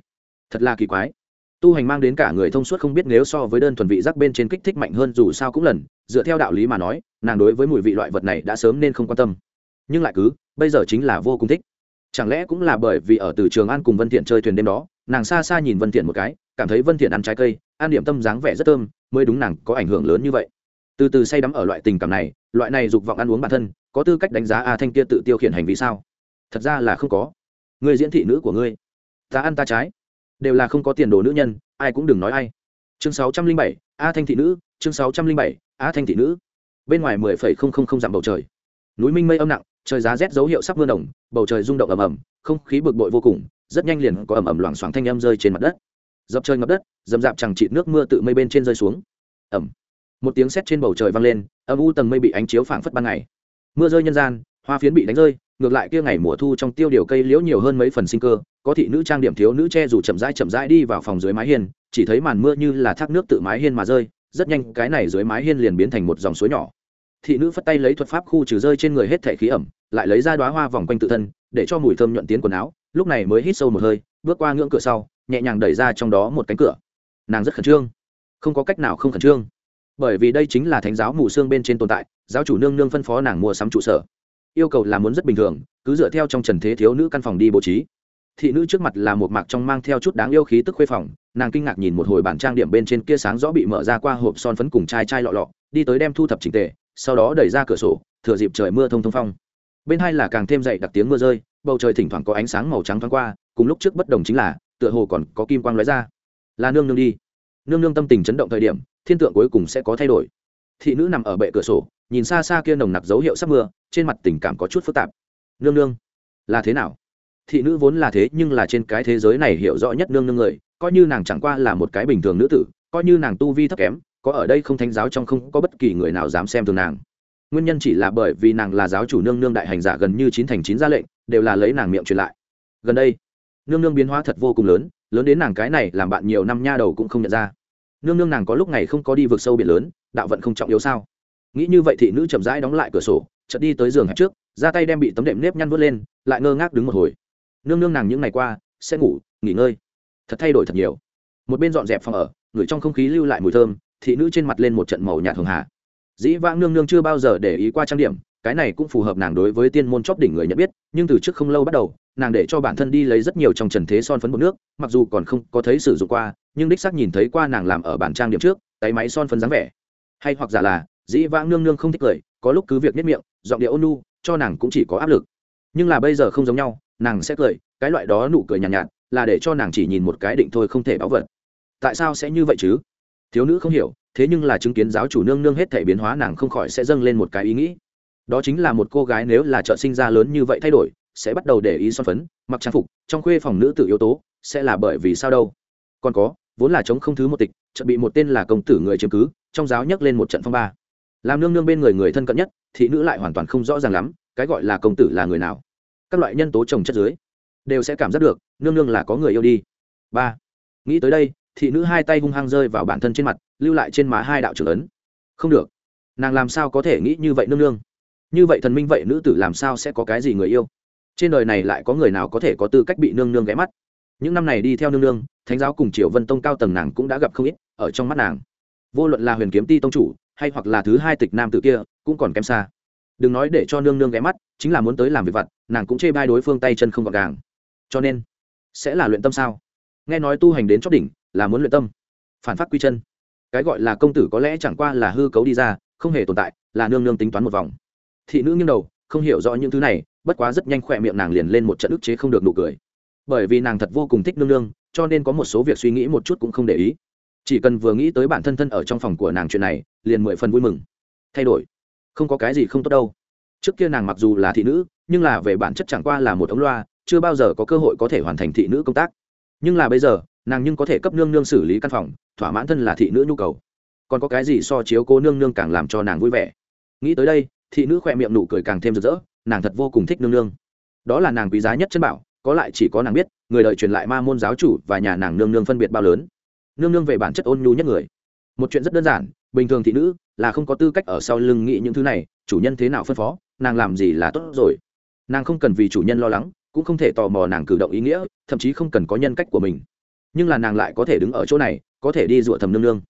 Thật là kỳ quái. Tu hành mang đến cả người thông suốt không biết nếu so với đơn thuần vị giác bên trên kích thích mạnh hơn dù sao cũng lần. Dựa theo đạo lý mà nói, nàng đối với mùi vị loại vật này đã sớm nên không quan tâm. Nhưng lại cứ, bây giờ chính là vô cùng thích. Chẳng lẽ cũng là bởi vì ở từ trường an cùng vân thiện chơi thuyền đêm đó, nàng xa xa nhìn vân thiện một cái, cảm thấy vân thiện ăn trái cây, ăn điểm tâm dáng vẻ rất thơm, mới đúng nàng có ảnh hưởng lớn như vậy. Từ từ say đắm ở loại tình cảm này, loại này dục vọng ăn uống bản thân, có tư cách đánh giá a thanh kia tự tiêu khiển hành vi sao? Thật ra là không có người diễn thị nữ của ngươi, ta ăn ta trái, đều là không có tiền đồ nữ nhân, ai cũng đừng nói ai. Chương sáu trăm linh bảy, a thanh thị nữ, chương sáu trăm linh bảy, a thanh thị nữ. Bên ngoài mười phẩy không không không dặm bầu trời. Núi minh mây âm nặng, trời giá rét dấu hiệu sắp mưa đồng bầu trời rung động ầm ầm, không khí bực bội vô cùng, rất nhanh liền có ầm ầm loảng xoảng thanh âm rơi trên mặt đất. Dập trời ngập đất, dầm dạp chẳng chịt nước mưa tự mây bên trên rơi xuống. Ẩm một tiếng sét trên bầu trời vang lên, âm u tầng mây bị ánh chiếu phảng phất ban ngày. Mưa rơi nhân gian hoa phiến bị đánh rơi, ngược lại kia ngày mùa thu trong tiêu điều cây liễu nhiều hơn mấy phần sinh cơ, có thị nữ trang điểm thiếu nữ che dù chậm rãi chậm rãi đi vào phòng dưới mái hiên, chỉ thấy màn mưa như là thác nước tự mái hiên mà rơi, rất nhanh cái này dưới mái hiên liền biến thành một dòng suối nhỏ. Thị nữ phất tay lấy thuật pháp khu trừ rơi trên người hết thể khí ẩm, lại lấy ra đoá hoa vòng quanh tự thân, để cho mùi thơm nhuận tiến quần áo, lúc này mới hít sâu một hơi, bước qua ngưỡng cửa sau, nhẹ nhàng đẩy ra trong đó một cánh cửa. Nàng rất khẩn trương. Không có cách nào không khẩn trương. Bởi vì đây chính là thánh giáo mù xương bên trên tồn tại, giáo chủ nương nương phân phó nàng mua sắm trụ sở yêu cầu là muốn rất bình thường, cứ dựa theo trong trần thế thiếu nữ căn phòng đi bố trí. Thị nữ trước mặt là một mạc trong mang theo chút đáng yêu khí tức khuê phòng, nàng kinh ngạc nhìn một hồi bản trang điểm bên trên kia sáng rõ bị mở ra qua hộp son phấn cùng chai chai lọ lọ, đi tới đem thu thập trình tề, sau đó đẩy ra cửa sổ, thừa dịp trời mưa thông thông phong. Bên hai là càng thêm dậy đặc tiếng mưa rơi, bầu trời thỉnh thoảng có ánh sáng màu trắng thoáng qua, cùng lúc trước bất đồng chính là, tựa hồ còn có kim quang lóe ra. Là nương nương đi. Nương nương tâm tình chấn động thời điểm, thiên tượng cuối cùng sẽ có thay đổi. Thị nữ nằm ở bệ cửa sổ, nhìn xa xa kia nồng nặc dấu hiệu sắp mưa trên mặt tình cảm có chút phức tạp. Nương nương, là thế nào? Thị nữ vốn là thế, nhưng là trên cái thế giới này hiểu rõ nhất nương nương người, coi như nàng chẳng qua là một cái bình thường nữ tử, coi như nàng tu vi thấp kém, có ở đây không thánh giáo trong không có bất kỳ người nào dám xem thường nàng. Nguyên nhân chỉ là bởi vì nàng là giáo chủ nương nương đại hành giả gần như chín thành chín ra lệnh, đều là lấy nàng miệng truyền lại. Gần đây, nương nương biến hóa thật vô cùng lớn lớn đến nàng cái này làm bạn nhiều năm nha đầu cũng không nhận ra. Nương nương nàng có lúc này không có đi vượt sâu biển lớn, đạo vận không trọng yếu sao? Nghĩ như vậy thị nữ chậm rãi đóng lại cửa sổ chợt đi tới giường hẹp trước, ra tay đem bị tấm đệm nếp nhăn vớt lên, lại ngơ ngác đứng một hồi. Nương nương nàng những ngày qua, sẽ ngủ, nghỉ ngơi. Thật thay đổi thật nhiều. Một bên dọn dẹp phòng ở ngửi trong không khí lưu lại mùi thơm, thị nữ trên mặt lên một trận màu nhạt hường hà. Dĩ vãng nương nương chưa bao giờ để ý qua trang điểm, cái này cũng phù hợp nàng đối với tiên môn chóp đỉnh người nhận biết, nhưng từ trước không lâu bắt đầu, nàng để cho bản thân đi lấy rất nhiều trong trần thế son phấn bột nước, mặc dù còn không có thấy sử dụng qua, nhưng đích xác nhìn thấy qua nàng làm ở bản trang điểm trước, tay máy son phấn dáng vẻ. Hay hoặc giả là dĩ vãng nương nương không thích cười có lúc cứ việc nhất miệng giọng điệu ôn nu cho nàng cũng chỉ có áp lực. Nhưng là bây giờ không giống nhau nàng sẽ cười cái loại đó nụ cười nhàn nhạt, nhạt là để cho nàng chỉ nhìn một cái định thôi không thể báo vật. Tại sao sẽ như vậy chứ? Thiếu nữ không hiểu thế nhưng là chứng kiến giáo chủ nương nương hết thể biến hóa nàng không khỏi sẽ dâng lên một cái ý nghĩ. Đó chính là một cô gái nếu là trợ sinh ra lớn như vậy thay đổi sẽ bắt đầu để ý son phấn mặc trang phục trong khuê phòng nữ tự yếu tố sẽ là bởi vì sao đâu? Còn có vốn là chống không thứ một tịch chợt bị một tên là công tử người chiếm cứ trong giáo nhấc lên một trận phong ba làm nương nương bên người người thân cận nhất, thị nữ lại hoàn toàn không rõ ràng lắm, cái gọi là công tử là người nào. Các loại nhân tố trồng chất dưới, đều sẽ cảm giác được, nương nương là có người yêu đi. Ba, nghĩ tới đây, thị nữ hai tay hung hăng rơi vào bản thân trên mặt, lưu lại trên má hai đạo trưởng ấn. Không được. Nàng làm sao có thể nghĩ như vậy nương nương? Như vậy thần minh vậy nữ tử làm sao sẽ có cái gì người yêu? Trên đời này lại có người nào có thể có tư cách bị nương nương ghé mắt? Những năm này đi theo nương nương, thánh giáo cùng triều vân tông cao tầng nàng cũng đã gặp không ít, ở trong mắt nàng. Vô luận là huyền kiếm ti tông chủ hay hoặc là thứ hai tịch nam tự kia, cũng còn kém xa. Đừng nói để cho nương nương ghé mắt, chính là muốn tới làm việc vặt, nàng cũng chê bai đối phương tay chân không gọn gàng. Cho nên, sẽ là luyện tâm sao? Nghe nói tu hành đến chót đỉnh, là muốn luyện tâm. Phản phát quy chân. Cái gọi là công tử có lẽ chẳng qua là hư cấu đi ra, không hề tồn tại, là nương nương tính toán một vòng. Thị nữ nghiêng đầu, không hiểu rõ những thứ này, bất quá rất nhanh khỏe miệng nàng liền lên một trận ức chế không được nụ cười. Bởi vì nàng thật vô cùng thích nương nương, cho nên có một số việc suy nghĩ một chút cũng không để ý chỉ cần vừa nghĩ tới bản thân thân ở trong phòng của nàng chuyện này, liền mười phần vui mừng. Thay đổi. Không có cái gì không tốt đâu. Trước kia nàng mặc dù là thị nữ, nhưng là về bản chất chẳng qua là một ống loa, chưa bao giờ có cơ hội có thể hoàn thành thị nữ công tác. Nhưng là bây giờ, nàng nhưng có thể cấp nương nương xử lý căn phòng, thỏa mãn thân là thị nữ nhu cầu. Còn có cái gì so chiếu cố nương nương càng làm cho nàng vui vẻ? Nghĩ tới đây, thị nữ khỏe miệng nụ cười càng thêm rực rỡ, nàng thật vô cùng thích nương nương. Đó là nàng quý giá nhất chân bảo, có lại chỉ có nàng biết, người đợi truyền lại ma môn giáo chủ và nhà nàng nương nương phân biệt bao lớn nương nương về bản chất ôn nhu nhất người. Một chuyện rất đơn giản, bình thường thị nữ là không có tư cách ở sau lưng nghĩ những thứ này, chủ nhân thế nào phân phó, nàng làm gì là tốt rồi. Nàng không cần vì chủ nhân lo lắng, cũng không thể tò mò nàng cử động ý nghĩa, thậm chí không cần có nhân cách của mình. Nhưng là nàng lại có thể đứng ở chỗ này, có thể đi dụa thầm nương nương.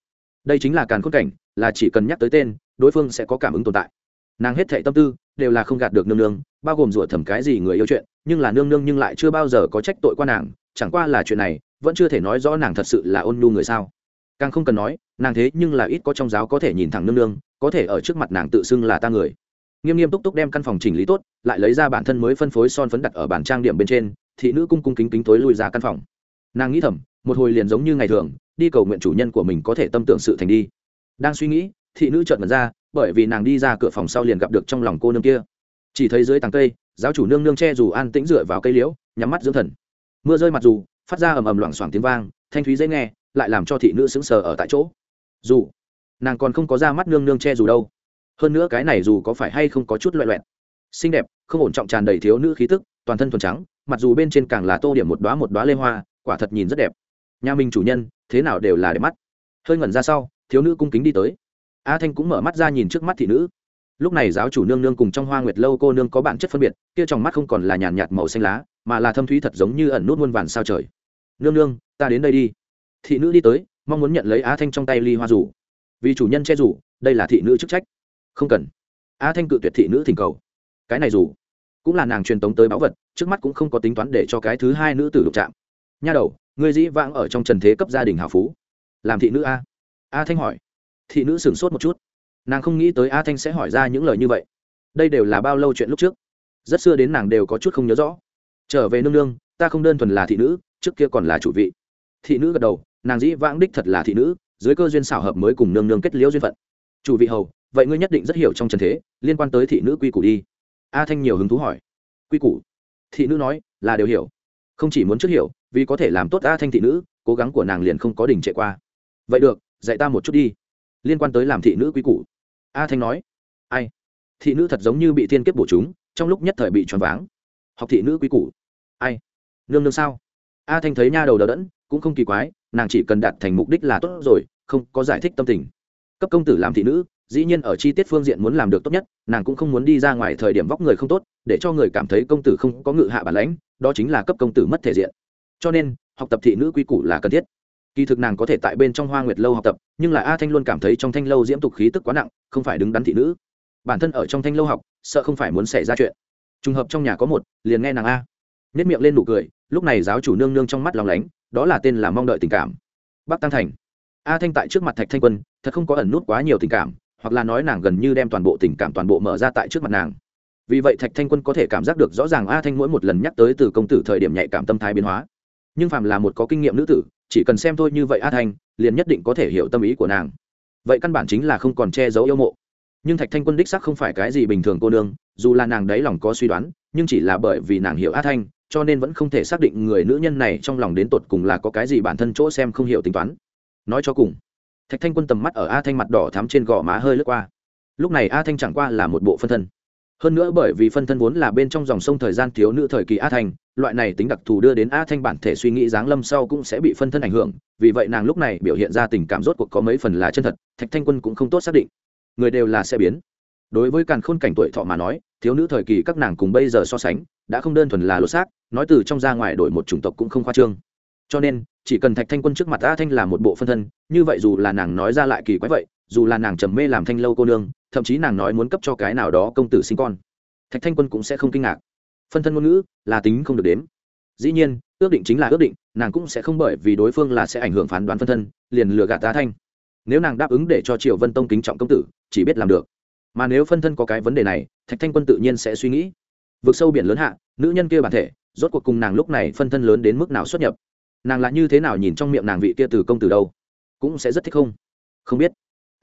Đây chính là càn khôn cảnh, là chỉ cần nhắc tới tên, đối phương sẽ có cảm ứng tồn tại. Nàng hết thệ tâm tư đều là không gạt được nương nương, bao gồm rủa thầm cái gì người yêu chuyện, nhưng là nương nương nhưng lại chưa bao giờ có trách tội qua nàng, chẳng qua là chuyện này vẫn chưa thể nói rõ nàng thật sự là ôn nhu người sao. Càng không cần nói, nàng thế nhưng là ít có trong giáo có thể nhìn thẳng nương nương, có thể ở trước mặt nàng tự xưng là ta người. Nghiêm nghiêm túc túc đem căn phòng chỉnh lý tốt, lại lấy ra bản thân mới phân phối son phấn đặt ở bàn trang điểm bên trên, thị nữ cung cung kính kính tối lui ra căn phòng. Nàng nghĩ thầm, một hồi liền giống như ngày thường, đi cầu nguyện chủ nhân của mình có thể tâm tưởng sự thành đi. Đang suy nghĩ, thị nữ chợt mật ra, bởi vì nàng đi ra cửa phòng sau liền gặp được trong lòng cô nương kia. Chỉ thấy dưới tàng cây, giáo chủ nương nương che dù an tĩnh dựa vào cây liễu, nhắm mắt dưỡng thần. Mưa rơi mặt dù phát ra ầm ầm loảng xoảng tiếng vang, thanh thúy dễ nghe, lại làm cho thị nữ sững sờ ở tại chỗ. Dù, nàng còn không có ra mắt nương nương che dù đâu. Hơn nữa cái này dù có phải hay không có chút loẹ loẹt. Xinh đẹp, không ổn trọng tràn đầy thiếu nữ khí tức, toàn thân thuần trắng, mặc dù bên trên càng là tô điểm một đoá một đoá lê hoa, quả thật nhìn rất đẹp. Nhà mình chủ nhân, thế nào đều là đẹp mắt. Hơi ngẩn ra sau, thiếu nữ cung kính đi tới. A thanh cũng mở mắt ra nhìn trước mắt thị nữ lúc này giáo chủ nương nương cùng trong hoa nguyệt lâu cô nương có bản chất phân biệt, kia trong mắt không còn là nhàn nhạt màu xanh lá, mà là thâm thúy thật giống như ẩn nút muôn vàn sao trời. Nương nương, ta đến đây đi. Thị nữ đi tới, mong muốn nhận lấy á thanh trong tay ly hoa rủ. Vì chủ nhân che rủ, đây là thị nữ chức trách. Không cần. Á thanh cự tuyệt thị nữ thỉnh cầu. Cái này rủ, cũng là nàng truyền tống tới báu vật, trước mắt cũng không có tính toán để cho cái thứ hai nữ tử đụng chạm. Nha đầu người dĩ vãng ở trong trần thế cấp gia đình hào phú. Làm thị nữ a? A thanh hỏi. Thị nữ sửng sốt một chút nàng không nghĩ tới a thanh sẽ hỏi ra những lời như vậy đây đều là bao lâu chuyện lúc trước rất xưa đến nàng đều có chút không nhớ rõ trở về nương nương ta không đơn thuần là thị nữ trước kia còn là chủ vị thị nữ gật đầu nàng dĩ vãng đích thật là thị nữ dưới cơ duyên xảo hợp mới cùng nương nương kết liễu duyên phận chủ vị hầu vậy ngươi nhất định rất hiểu trong trần thế liên quan tới thị nữ quy củ đi a thanh nhiều hứng thú hỏi quy củ thị nữ nói là đều hiểu không chỉ muốn trước hiểu vì có thể làm tốt a thanh thị nữ cố gắng của nàng liền không có đỉnh trệ qua vậy được dạy ta một chút đi liên quan tới làm thị nữ quy củ a thanh nói, ai? Thị nữ thật giống như bị thiên kiếp bổ chúng, trong lúc nhất thời bị choáng váng. Học thị nữ quý củ. Ai? Nương nương sao? A thanh thấy nha đầu đờ đẫn, cũng không kỳ quái, nàng chỉ cần đạt thành mục đích là tốt rồi, không có giải thích tâm tình. Cấp công tử làm thị nữ, dĩ nhiên ở chi tiết phương diện muốn làm được tốt nhất, nàng cũng không muốn đi ra ngoài thời điểm vóc người không tốt, để cho người cảm thấy công tử không có ngự hạ bản lãnh, đó chính là cấp công tử mất thể diện. Cho nên, học tập thị nữ quy củ là cần thiết kỳ thực nàng có thể tại bên trong hoa nguyệt lâu học tập, nhưng là a thanh luôn cảm thấy trong thanh lâu diễm tục khí tức quá nặng, không phải đứng đắn thị nữ. Bản thân ở trong thanh lâu học, sợ không phải muốn xảy ra chuyện. Trùng hợp trong nhà có một, liền nghe nàng a. Nếp miệng lên nụ cười, lúc này giáo chủ nương nương trong mắt lòng lánh, đó là tên là mong đợi tình cảm. Bắc tăng thành. A thanh tại trước mặt thạch thanh quân, thật không có ẩn nút quá nhiều tình cảm, hoặc là nói nàng gần như đem toàn bộ tình cảm toàn bộ mở ra tại trước mặt nàng. Vì vậy thạch thanh quân có thể cảm giác được rõ ràng a thanh mỗi một lần nhắc tới từ công tử thời điểm nhạy cảm tâm thái biến hóa. Nhưng phàm là một có kinh nghiệm nữ tử chỉ cần xem thôi như vậy a thanh, liền nhất định có thể hiểu tâm ý của nàng. Vậy căn bản chính là không còn che giấu yêu mộ. Nhưng thạch thanh quân đích sắc không phải cái gì bình thường cô nương, dù là nàng đấy lòng có suy đoán, nhưng chỉ là bởi vì nàng hiểu a thanh, cho nên vẫn không thể xác định người nữ nhân này trong lòng đến tột cùng là có cái gì bản thân chỗ xem không hiểu tính toán. Nói cho cùng, thạch thanh quân tầm mắt ở a thanh mặt đỏ thắm trên gò má hơi lướt qua. Lúc này a thanh chẳng qua là một bộ phân thân hơn nữa bởi vì phân thân vốn là bên trong dòng sông thời gian thiếu nữ thời kỳ a thanh, loại này tính đặc thù đưa đến a thanh bản thể suy nghĩ giáng lâm sau cũng sẽ bị phân thân ảnh hưởng, vì vậy nàng lúc này biểu hiện ra tình cảm rốt cuộc có mấy phần là chân thật, thạch thanh quân cũng không tốt xác định. Người đều là sẽ biến. Đối với càn khôn cảnh tuổi thọ mà nói, thiếu nữ thời kỳ các nàng cùng bây giờ so sánh, đã không đơn thuần là lột xác, nói từ trong ra ngoài đổi một chủng tộc cũng không khoa trương. Cho nên, chỉ cần thạch thanh quân trước mặt a thanh là một bộ phân thân, như vậy dù là nàng nói ra lại kỳ quái vậy dù là nàng trầm mê làm thanh lâu cô nương, thậm chí nàng nói muốn cấp cho cái nào đó công tử sinh con. Thạch thanh quân cũng sẽ không kinh ngạc. Phân thân ngôn ngữ là tính không được đếm. Dĩ nhiên, ước định chính là ước định, nàng cũng sẽ không bởi vì đối phương là sẽ ảnh hưởng phán đoán phân thân, liền lừa gạt tá thanh. Nếu nàng đáp ứng để cho triệu vân tông kính trọng công tử, chỉ biết làm được. Mà nếu phân thân có cái vấn đề này, thạch thanh quân tự nhiên sẽ suy nghĩ. Vượt sâu biển lớn hạ, nữ nhân kia bản thể, rốt cuộc cùng nàng lúc này phân thân lớn đến mức nào xuất nhập? Nàng là như thế nào nhìn trong miệng nàng vị kia từ công tử đâu? Cũng sẽ rất thích không? Không biết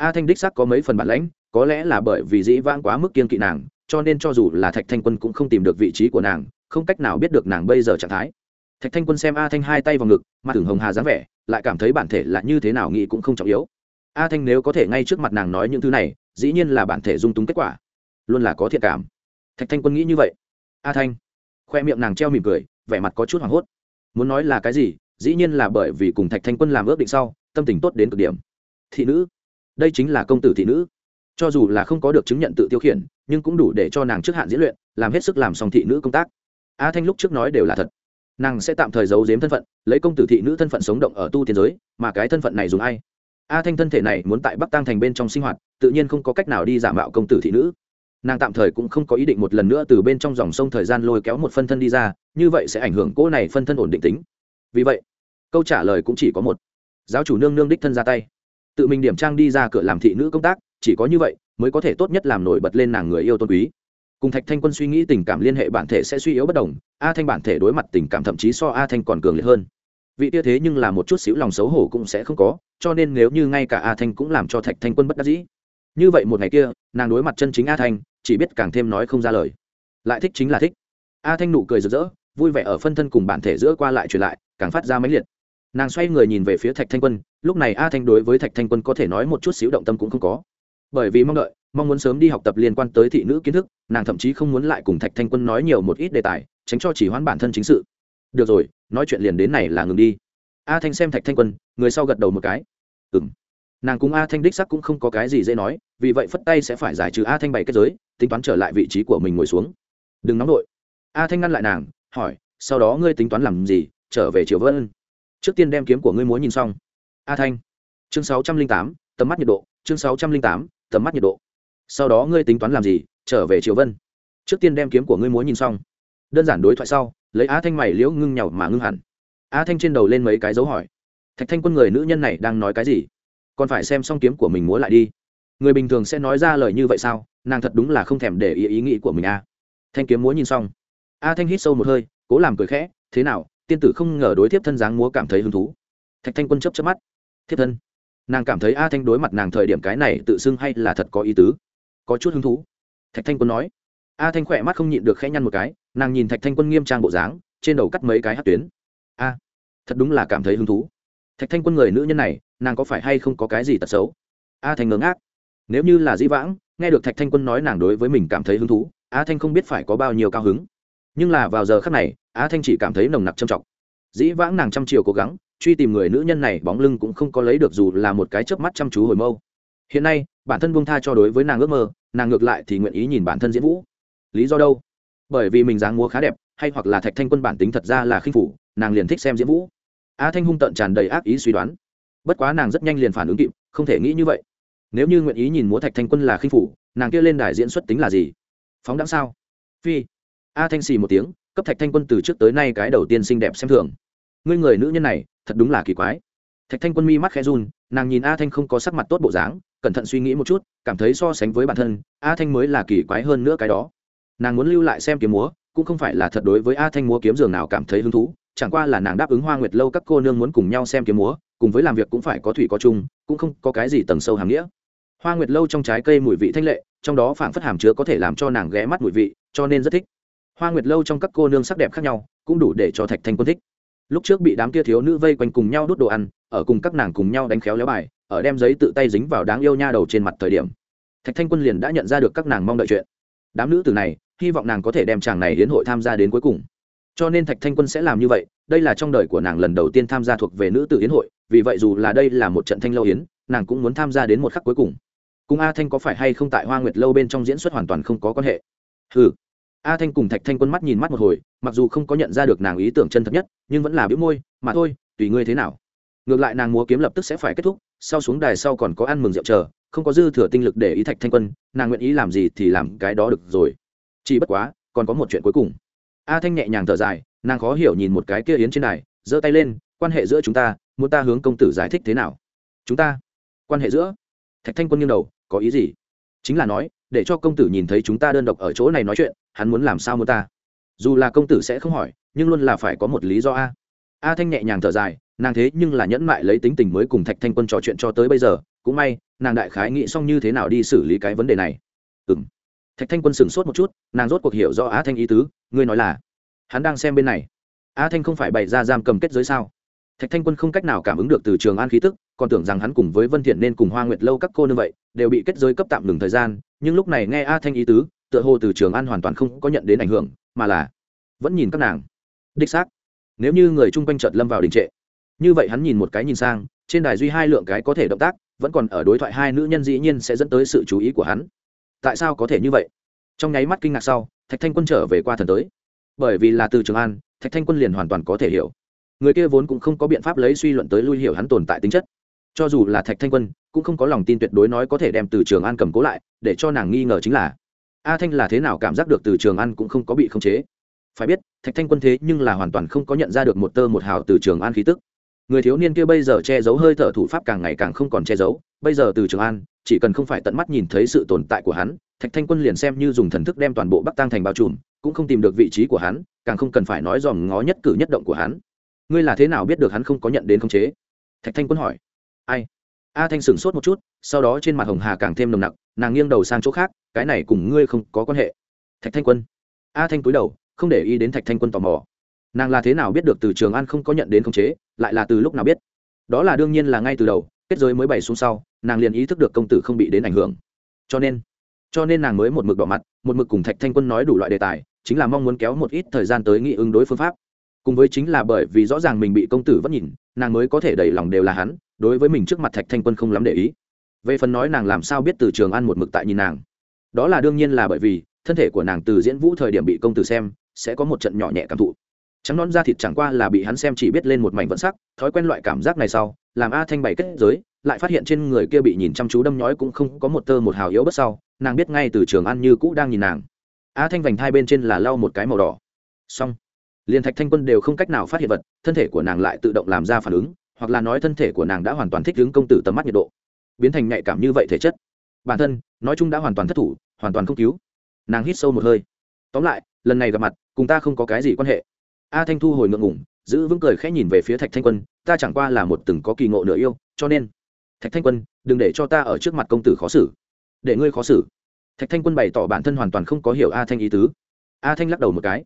a thanh đích sắc có mấy phần bản lãnh, có lẽ là bởi vì dĩ vãng quá mức kiên kỵ nàng, cho nên cho dù là thạch thanh quân cũng không tìm được vị trí của nàng, không cách nào biết được nàng bây giờ trạng thái. Thạch thanh quân xem a thanh hai tay vào ngực, mặt tưởng hồng hà dáng vẻ, lại cảm thấy bản thể là như thế nào nghĩ cũng không trọng yếu. A thanh nếu có thể ngay trước mặt nàng nói những thứ này, dĩ nhiên là bản thể dung túng kết quả. Luôn là có thiện cảm. Thạch thanh quân nghĩ như vậy. A thanh, khoe miệng nàng treo mỉm cười, vẻ mặt có chút hoảng hốt. Muốn nói là cái gì, dĩ nhiên là bởi vì cùng thạch thanh quân làm ước định sau, tâm tình tốt đến cực điểm. Thị nữ đây chính là công tử thị nữ. Cho dù là không có được chứng nhận tự tiêu khiển, nhưng cũng đủ để cho nàng trước hạn diễn luyện, làm hết sức làm xong thị nữ công tác. A thanh lúc trước nói đều là thật. Nàng sẽ tạm thời giấu giếm thân phận, lấy công tử thị nữ thân phận sống động ở tu tiên giới, mà cái thân phận này dùng ai? A thanh thân thể này muốn tại bắc tăng thành bên trong sinh hoạt, tự nhiên không có cách nào đi giả mạo công tử thị nữ. Nàng tạm thời cũng không có ý định một lần nữa từ bên trong dòng sông thời gian lôi kéo một phân thân đi ra, như vậy sẽ ảnh hưởng cỗ này phân thân ổn định tính. Vì vậy, câu trả lời cũng chỉ có một. Giáo chủ nương nương đích thân ra tay tự mình điểm trang đi ra cửa làm thị nữ công tác, chỉ có như vậy mới có thể tốt nhất làm nổi bật lên nàng người yêu tôn quý. Cùng thạch thanh quân suy nghĩ tình cảm liên hệ bản thể sẽ suy yếu bất đồng, a thanh bản thể đối mặt tình cảm thậm chí so a thanh còn cường liệt hơn. Vị tia thế nhưng là một chút xíu lòng xấu hổ cũng sẽ không có, cho nên nếu như ngay cả a thanh cũng làm cho thạch thanh quân bất đắc dĩ. Như vậy một ngày kia, nàng đối mặt chân chính a thanh, chỉ biết càng thêm nói không ra lời. Lại thích chính là thích. A thanh nụ cười rực rỡ, vui vẻ ở phân thân cùng bản thể giữa qua lại truyền lại, càng phát ra máy liệt. Nàng xoay người nhìn về phía thạch thanh quân lúc này a thanh đối với thạch thanh quân có thể nói một chút xíu động tâm cũng không có. Bởi vì mong đợi, mong muốn sớm đi học tập liên quan tới thị nữ kiến thức, nàng thậm chí không muốn lại cùng thạch thanh quân nói nhiều một ít đề tài, tránh cho chỉ hoãn bản thân chính sự. Được rồi, nói chuyện liền đến này là ngừng đi. A thanh xem thạch thanh quân, người sau gật đầu một cái. Ừng nàng cùng a thanh đích sắc cũng không có cái gì dễ nói, vì vậy phất tay sẽ phải giải trừ a thanh bày kết giới, tính toán trở lại vị trí của mình ngồi xuống. Đừng nóng đội a thanh ngăn lại nàng, hỏi, sau đó ngươi tính toán làm gì, trở về triều vân? Trước tiên đem kiếm của ngươi múa nhìn xong a thanh. Chương sáu trăm linh tám, tầm mắt nhiệt độ. Chương sáu trăm linh tám, tầm mắt nhiệt độ. Sau đó ngươi tính toán làm gì? Trở về triều vân. Trước tiên đem kiếm của ngươi muốn nhìn xong. Đơn giản đối thoại sau, lấy á thanh mày liễu ngưng nhàu mà ngưng hẳn. Á thanh trên đầu lên mấy cái dấu hỏi. Thạch thanh quân người nữ nhân này đang nói cái gì? Còn phải xem xong kiếm của mình múa lại đi. Người bình thường sẽ nói ra lời như vậy sao? Nàng thật đúng là không thèm để ý ý nghĩ của mình a thanh kiếm múa nhìn xong. A thanh hít sâu một hơi, cố làm cười khẽ. Thế nào? Tiên tử không ngờ đối tiếp thân dáng múa cảm thấy hứng thú. Thạch thanh quân chấp chấp mắt thiết thân. Nàng cảm thấy a thanh đối mặt nàng thời điểm cái này tự xưng hay là thật có ý tứ. Có chút hứng thú. Thạch thanh quân nói. A thanh khỏe mắt không nhịn được khẽ nhăn một cái, nàng nhìn thạch thanh quân nghiêm trang bộ dáng, trên đầu cắt mấy cái hát tuyến. A, thật đúng là cảm thấy hứng thú. Thạch thanh quân người nữ nhân này, nàng có phải hay không có cái gì tật xấu? A thanh ngớ ngác. Nếu như là dĩ vãng, nghe được thạch thanh quân nói nàng đối với mình cảm thấy hứng thú, a thanh không biết phải có bao nhiêu cao hứng. Nhưng là vào giờ khắc này, a thanh chỉ cảm thấy nồng nặc trầm trọng. Dĩ vãng nàng trăm chiều cố gắng truy tìm người nữ nhân này bóng lưng cũng không có lấy được dù là một cái chớp mắt chăm chú hồi mâu. Hiện nay, bản thân buông tha cho đối với nàng ước mơ, nàng ngược lại thì nguyện ý nhìn bản thân diễn vũ. Lý do đâu? Bởi vì mình dáng múa khá đẹp, hay hoặc là thạch thanh quân bản tính thật ra là khinh phủ, nàng liền thích xem diễn vũ. A thanh hung tận tràn đầy ác ý suy đoán. Bất quá nàng rất nhanh liền phản ứng kịp, không thể nghĩ như vậy. Nếu như nguyện ý nhìn múa thạch thanh quân là khinh phủ, nàng kia lên đài diễn xuất tính là gì? Phóng đáng sao? Phi. A thanh xì một tiếng, cấp thạch thanh quân từ trước tới nay cái đầu tiên xinh đẹp xem thường. Ngươi người nữ nhân này thật đúng là kỳ quái. Thạch thanh quân mi mắt khẽ run, nàng nhìn a thanh không có sắc mặt tốt bộ dáng, cẩn thận suy nghĩ một chút, cảm thấy so sánh với bản thân, a thanh mới là kỳ quái hơn nữa cái đó. Nàng muốn lưu lại xem kiếm múa, cũng không phải là thật đối với a thanh múa kiếm giường nào cảm thấy hứng thú, chẳng qua là nàng đáp ứng hoa nguyệt lâu các cô nương muốn cùng nhau xem kiếm múa, cùng với làm việc cũng phải có thủy có chung, cũng không có cái gì tầng sâu hàm nghĩa. Hoa nguyệt lâu trong trái cây mùi vị thanh lệ, trong đó phảng phất hàm chứa có thể làm cho nàng ghé mắt mùi vị, cho nên rất thích. Hoa nguyệt lâu trong các cô nương sắc đẹp khác nhau, cũng đủ để cho thạch thanh quân thích lúc trước bị đám kia thiếu nữ vây quanh cùng nhau đốt đồ ăn, ở cùng các nàng cùng nhau đánh khéo léo bài, ở đem giấy tự tay dính vào đáng yêu nha đầu trên mặt thời điểm. Thạch thanh quân liền đã nhận ra được các nàng mong đợi chuyện. Đám nữ tử này, hy vọng nàng có thể đem chàng này đến hội tham gia đến cuối cùng. Cho nên thạch thanh quân sẽ làm như vậy, đây là trong đời của nàng lần đầu tiên tham gia thuộc về nữ tử yến hội, vì vậy dù là đây là một trận thanh lâu yến, nàng cũng muốn tham gia đến một khắc cuối cùng. Cùng a thanh có phải hay không tại hoa nguyệt lâu bên trong diễn xuất hoàn toàn không có quan hệ? Ừ a thanh cùng thạch thanh quân mắt nhìn mắt một hồi, mặc dù không có nhận ra được nàng ý tưởng chân thật nhất, nhưng vẫn là biếu môi, mà thôi, tùy ngươi thế nào. Ngược lại nàng múa kiếm lập tức sẽ phải kết thúc, sau xuống đài sau còn có ăn mừng rượu chờ, không có dư thừa tinh lực để ý thạch thanh quân, nàng nguyện ý làm gì thì làm cái đó được rồi. Chỉ bất quá, còn có một chuyện cuối cùng. A thanh nhẹ nhàng thở dài, nàng khó hiểu nhìn một cái kia yến trên đài, giơ tay lên, quan hệ giữa chúng ta, muốn ta hướng công tử giải thích thế nào? Chúng ta? Quan hệ giữa? Thạch thanh quân nghiêng đầu, có ý gì? Chính là nói để cho công tử nhìn thấy chúng ta đơn độc ở chỗ này nói chuyện, hắn muốn làm sao muốn ta? Dù là công tử sẽ không hỏi, nhưng luôn là phải có một lý do a. A thanh nhẹ nhàng thở dài, nàng thế nhưng là nhẫn mại lấy tính tình mới cùng thạch thanh quân trò chuyện cho tới bây giờ, cũng may, nàng đại khái nghĩ xong như thế nào đi xử lý cái vấn đề này. Ừ m thạch thanh quân sửng sốt một chút, nàng rốt cuộc hiểu do A thanh ý tứ, ngươi nói là, hắn đang xem bên này. A thanh không phải bày ra giam cầm kết giới sao? Thạch thanh quân không cách nào cảm ứng được từ trường an khí tức, còn tưởng rằng hắn cùng với vân thiện nên cùng hoa nguyệt lâu các cô như vậy, đều bị kết giới cấp tạm ngừng thời gian nhưng lúc này nghe a thanh ý tứ, tựa hồ từ trường an hoàn toàn không có nhận đến ảnh hưởng, mà là vẫn nhìn các nàng. Đích xác, nếu như người chung quanh trợt lâm vào đình trệ, như vậy hắn nhìn một cái nhìn sang, trên đài duy hai lượng cái có thể động tác, vẫn còn ở đối thoại hai nữ nhân dĩ nhiên sẽ dẫn tới sự chú ý của hắn. Tại sao có thể như vậy? Trong nháy mắt kinh ngạc sau, thạch thanh quân trở về qua thần tới. Bởi vì là từ trường an, thạch thanh quân liền hoàn toàn có thể hiểu. Người kia vốn cũng không có biện pháp lấy suy luận tới lui hiểu hắn tồn tại tính chất. Cho dù là thạch thanh quân cũng không có lòng tin tuyệt đối nói có thể đem từ trường an cầm cố lại, để cho nàng nghi ngờ chính là, a thanh là thế nào cảm giác được từ trường an cũng không có bị khống chế? Phải biết, thạch thanh quân thế nhưng là hoàn toàn không có nhận ra được một tơ một hào từ trường an khí tức. Người thiếu niên kia bây giờ che giấu hơi thở thủ pháp càng ngày càng không còn che giấu, bây giờ từ trường an, chỉ cần không phải tận mắt nhìn thấy sự tồn tại của hắn, thạch thanh quân liền xem như dùng thần thức đem toàn bộ bắc tăng thành bao trùm, cũng không tìm được vị trí của hắn, càng không cần phải nói dòm ngó nhất cử nhất động của hắn. Ngươi là thế nào biết được hắn không có nhận đến khống chế? Thạch thanh quân hỏi. Ai? A thanh sửng sốt một chút, sau đó trên mặt hồng hà càng thêm nồng nặc, nàng nghiêng đầu sang chỗ khác, cái này cùng ngươi không có quan hệ. Thạch thanh quân. A thanh cúi đầu, không để ý đến thạch thanh quân tò mò. Nàng là thế nào biết được từ trường an không có nhận đến khống chế, lại là từ lúc nào biết? Đó là đương nhiên là ngay từ đầu, kết giới mới bày xuống sau, nàng liền ý thức được công tử không bị đến ảnh hưởng. Cho nên cho nên nàng mới một mực đỏ mặt, một mực cùng thạch thanh quân nói đủ loại đề tài, chính là mong muốn kéo một ít thời gian tới nghị ứng đối phương pháp. Cùng với chính là bởi vì rõ ràng mình bị công tử vẫn nhìn, nàng mới có thể đầy lòng đều là hắn đối với mình trước mặt thạch thanh quân không lắm để ý về phần nói nàng làm sao biết từ trường ăn một mực tại nhìn nàng đó là đương nhiên là bởi vì thân thể của nàng từ diễn vũ thời điểm bị công tử xem sẽ có một trận nhỏ nhẹ cảm thụ trắng non da thịt chẳng qua là bị hắn xem chỉ biết lên một mảnh vận sắc thói quen loại cảm giác này sau làm a thanh bày kết giới lại phát hiện trên người kia bị nhìn chăm chú đâm nhói cũng không có một tơ một hào yếu bất sau nàng biết ngay từ trường ăn như cũ đang nhìn nàng a thanh vành hai bên trên là lau một cái màu đỏ xong liền thạch thanh quân đều không cách nào phát hiện vật thân thể của nàng lại tự động làm ra phản ứng hoặc là nói thân thể của nàng đã hoàn toàn thích ứng công tử tầm mắt nhiệt độ. Biến thành nhạy cảm như vậy thể chất. Bản thân, nói chung đã hoàn toàn thất thủ, hoàn toàn không cứu. Nàng hít sâu một hơi. Tóm lại, lần này gặp mặt, cùng ta không có cái gì quan hệ. A thanh thu hồi ngượng ngủng giữ vững cười khẽ nhìn về phía thạch thanh quân, ta chẳng qua là một từng có kỳ ngộ nửa yêu, cho nên. Thạch thanh quân, đừng để cho ta ở trước mặt công tử khó xử. Để ngươi khó xử. Thạch thanh quân bày tỏ bản thân hoàn toàn không có hiểu a thanh ý tứ. A thanh lắc đầu một cái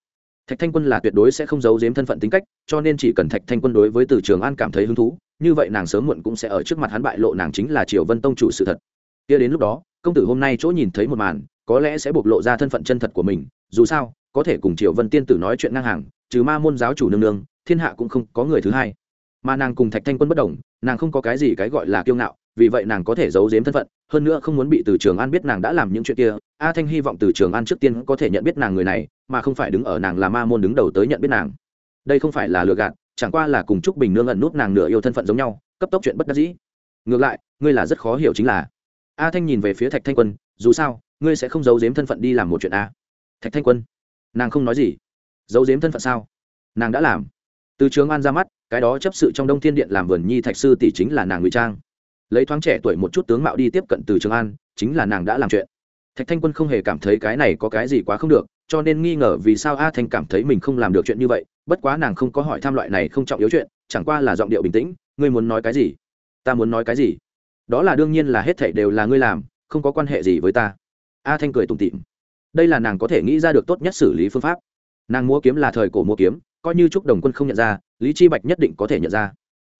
thạch thanh quân là tuyệt đối sẽ không giấu giếm thân phận tính cách, cho nên chỉ cần thạch thanh quân đối với từ trường an cảm thấy hứng thú, như vậy nàng sớm muộn cũng sẽ ở trước mặt hắn bại lộ nàng chính là triều vân tông chủ sự thật. Kia đến lúc đó, công tử hôm nay chỗ nhìn thấy một màn, có lẽ sẽ bộc lộ ra thân phận chân thật của mình, dù sao, có thể cùng triều vân tiên tử nói chuyện ngang hàng, trừ ma môn giáo chủ nương nương, thiên hạ cũng không có người thứ hai. Mà nàng cùng thạch thanh quân bất đồng, nàng không có cái gì cái gọi là kiêu ngạo, vì vậy nàng có thể giấu giếm thân phận, hơn nữa không muốn bị từ trường an biết nàng đã làm những chuyện kia a thanh hy vọng từ trường an trước tiên có thể nhận biết nàng người này, mà không phải đứng ở nàng là ma môn đứng đầu tới nhận biết nàng. Đây không phải là lừa gạt, chẳng qua là cùng chúc bình nương ẩn nút nàng nửa yêu thân phận giống nhau, cấp tốc chuyện bất đắc dĩ. Ngược lại, ngươi là rất khó hiểu chính là, a thanh nhìn về phía thạch thanh quân, dù sao, ngươi sẽ không giấu giếm thân phận đi làm một chuyện a. Thạch thanh quân, nàng không nói gì. Giấu giếm thân phận sao? Nàng đã làm. Từ trường an ra mắt, cái đó chấp sự trong đông thiên điện làm vườn nhi thạch sư tỷ chính là nàng ngụy trang. Lấy thoáng trẻ tuổi một chút tướng mạo đi tiếp cận từ trường an, chính là nàng đã làm chuyện thạch thanh quân không hề cảm thấy cái này có cái gì quá không được, cho nên nghi ngờ vì sao a thanh cảm thấy mình không làm được chuyện như vậy, bất quá nàng không có hỏi tham loại này không trọng yếu chuyện, chẳng qua là giọng điệu bình tĩnh, ngươi muốn nói cái gì? Ta muốn nói cái gì? Đó là đương nhiên là hết thảy đều là ngươi làm, không có quan hệ gì với ta. A thanh cười tủm tỉm. Đây là nàng có thể nghĩ ra được tốt nhất xử lý phương pháp. Nàng múa kiếm là thời cổ múa kiếm, coi như trúc đồng quân không nhận ra, lý chi bạch nhất định có thể nhận ra.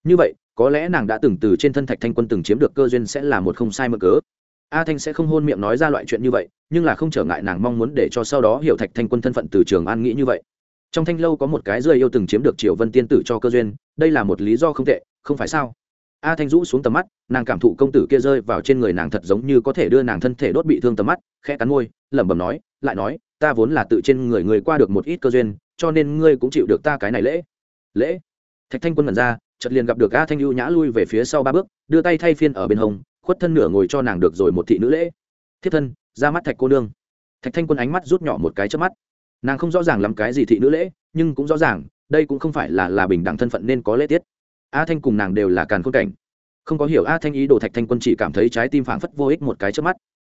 Như vậy, có lẽ nàng đã từng từ trên thân thạch thanh quân từng chiếm được cơ duyên sẽ là một không sai mơ cớ a thanh sẽ không hôn miệng nói ra loại chuyện như vậy, nhưng là không trở ngại nàng mong muốn để cho sau đó hiểu thạch thanh quân thân phận từ trường an nghĩ như vậy. Trong thanh lâu có một cái rơi yêu từng chiếm được triều vân tiên tử cho cơ duyên, đây là một lý do không tệ, không phải sao? A thanh rũ xuống tầm mắt, nàng cảm thụ công tử kia rơi vào trên người nàng thật giống như có thể đưa nàng thân thể đốt bị thương tầm mắt, khẽ cắn môi, lẩm bẩm nói, lại nói, ta vốn là tự trên người người qua được một ít cơ duyên, cho nên ngươi cũng chịu được ta cái này lễ. Lễ? Thạch thanh quân mật ra, chợt liền gặp được a thanh ưu nhã lui về phía sau ba bước, đưa tay thay phiên ở bên hông khuất thân nửa ngồi cho nàng được rồi một thị nữ lễ. Thiết thân, ra mắt thạch cô nương. Thạch thanh quân ánh mắt rút nhỏ một cái trước mắt. Nàng không rõ ràng lắm cái gì thị nữ lễ, nhưng cũng rõ ràng, đây cũng không phải là là bình đẳng thân phận nên có lễ tiết. A thanh cùng nàng đều là càn khôn cảnh. Không có hiểu a thanh ý đồ thạch thanh quân chỉ cảm thấy trái tim phảng phất vô ích một cái trước mắt.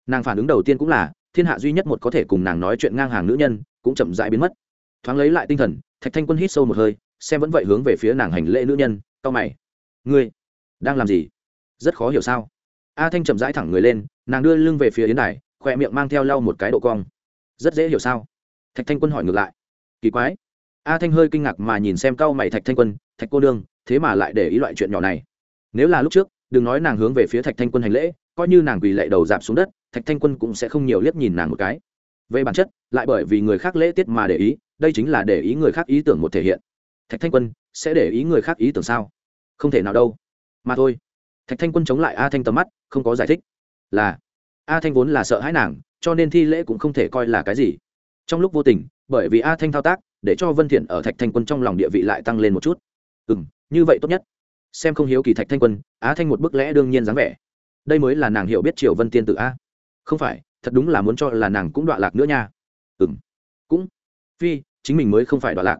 Nàng phản ứng đầu tiên cũng là, thiên hạ duy nhất một có thể cùng nàng nói chuyện ngang hàng nữ nhân, cũng chậm rãi biến mất. Thoáng lấy lại tinh thần, thạch thanh quân hít sâu một hơi, xem vẫn vậy hướng về phía nàng hành lễ nữ nhân tao mày. Ngươi đang làm gì? Rất khó hiểu sao? A thanh chậm rãi thẳng người lên, nàng đưa lưng về phía yến đài, khỏe miệng mang theo lau một cái độ cong. Rất dễ hiểu sao? Thạch thanh quân hỏi ngược lại. Kỳ quái. A thanh hơi kinh ngạc mà nhìn xem cau mày thạch thanh quân, thạch cô đương thế mà lại để ý loại chuyện nhỏ này. Nếu là lúc trước, đừng nói nàng hướng về phía thạch thanh quân hành lễ, coi như nàng quỳ lệ đầu dạp xuống đất, thạch thanh quân cũng sẽ không nhiều liếc nhìn nàng một cái. Về bản chất, lại bởi vì người khác lễ tiết mà để ý, đây chính là để ý người khác ý tưởng một thể hiện. Thạch thanh quân, sẽ để ý người khác ý tưởng sao? Không thể nào đâu. Mà thôi thạch thanh quân chống lại a thanh tầm mắt, không có giải thích. Là, a thanh vốn là sợ hãi nàng, cho nên thi lễ cũng không thể coi là cái gì. Trong lúc vô tình, bởi vì a thanh thao tác, để cho vân thiện ở thạch thanh quân trong lòng địa vị lại tăng lên một chút. Ừ m như vậy tốt nhất. Xem không hiếu kỳ thạch thanh quân á thanh một bức lẽ đương nhiên dáng vẻ. Đây mới là nàng hiểu biết triều vân tiên tử a. Không phải, thật đúng là muốn cho là nàng cũng đọa lạc nữa nha. Ừ m cũng. Phi, chính mình mới không phải đọa lạc.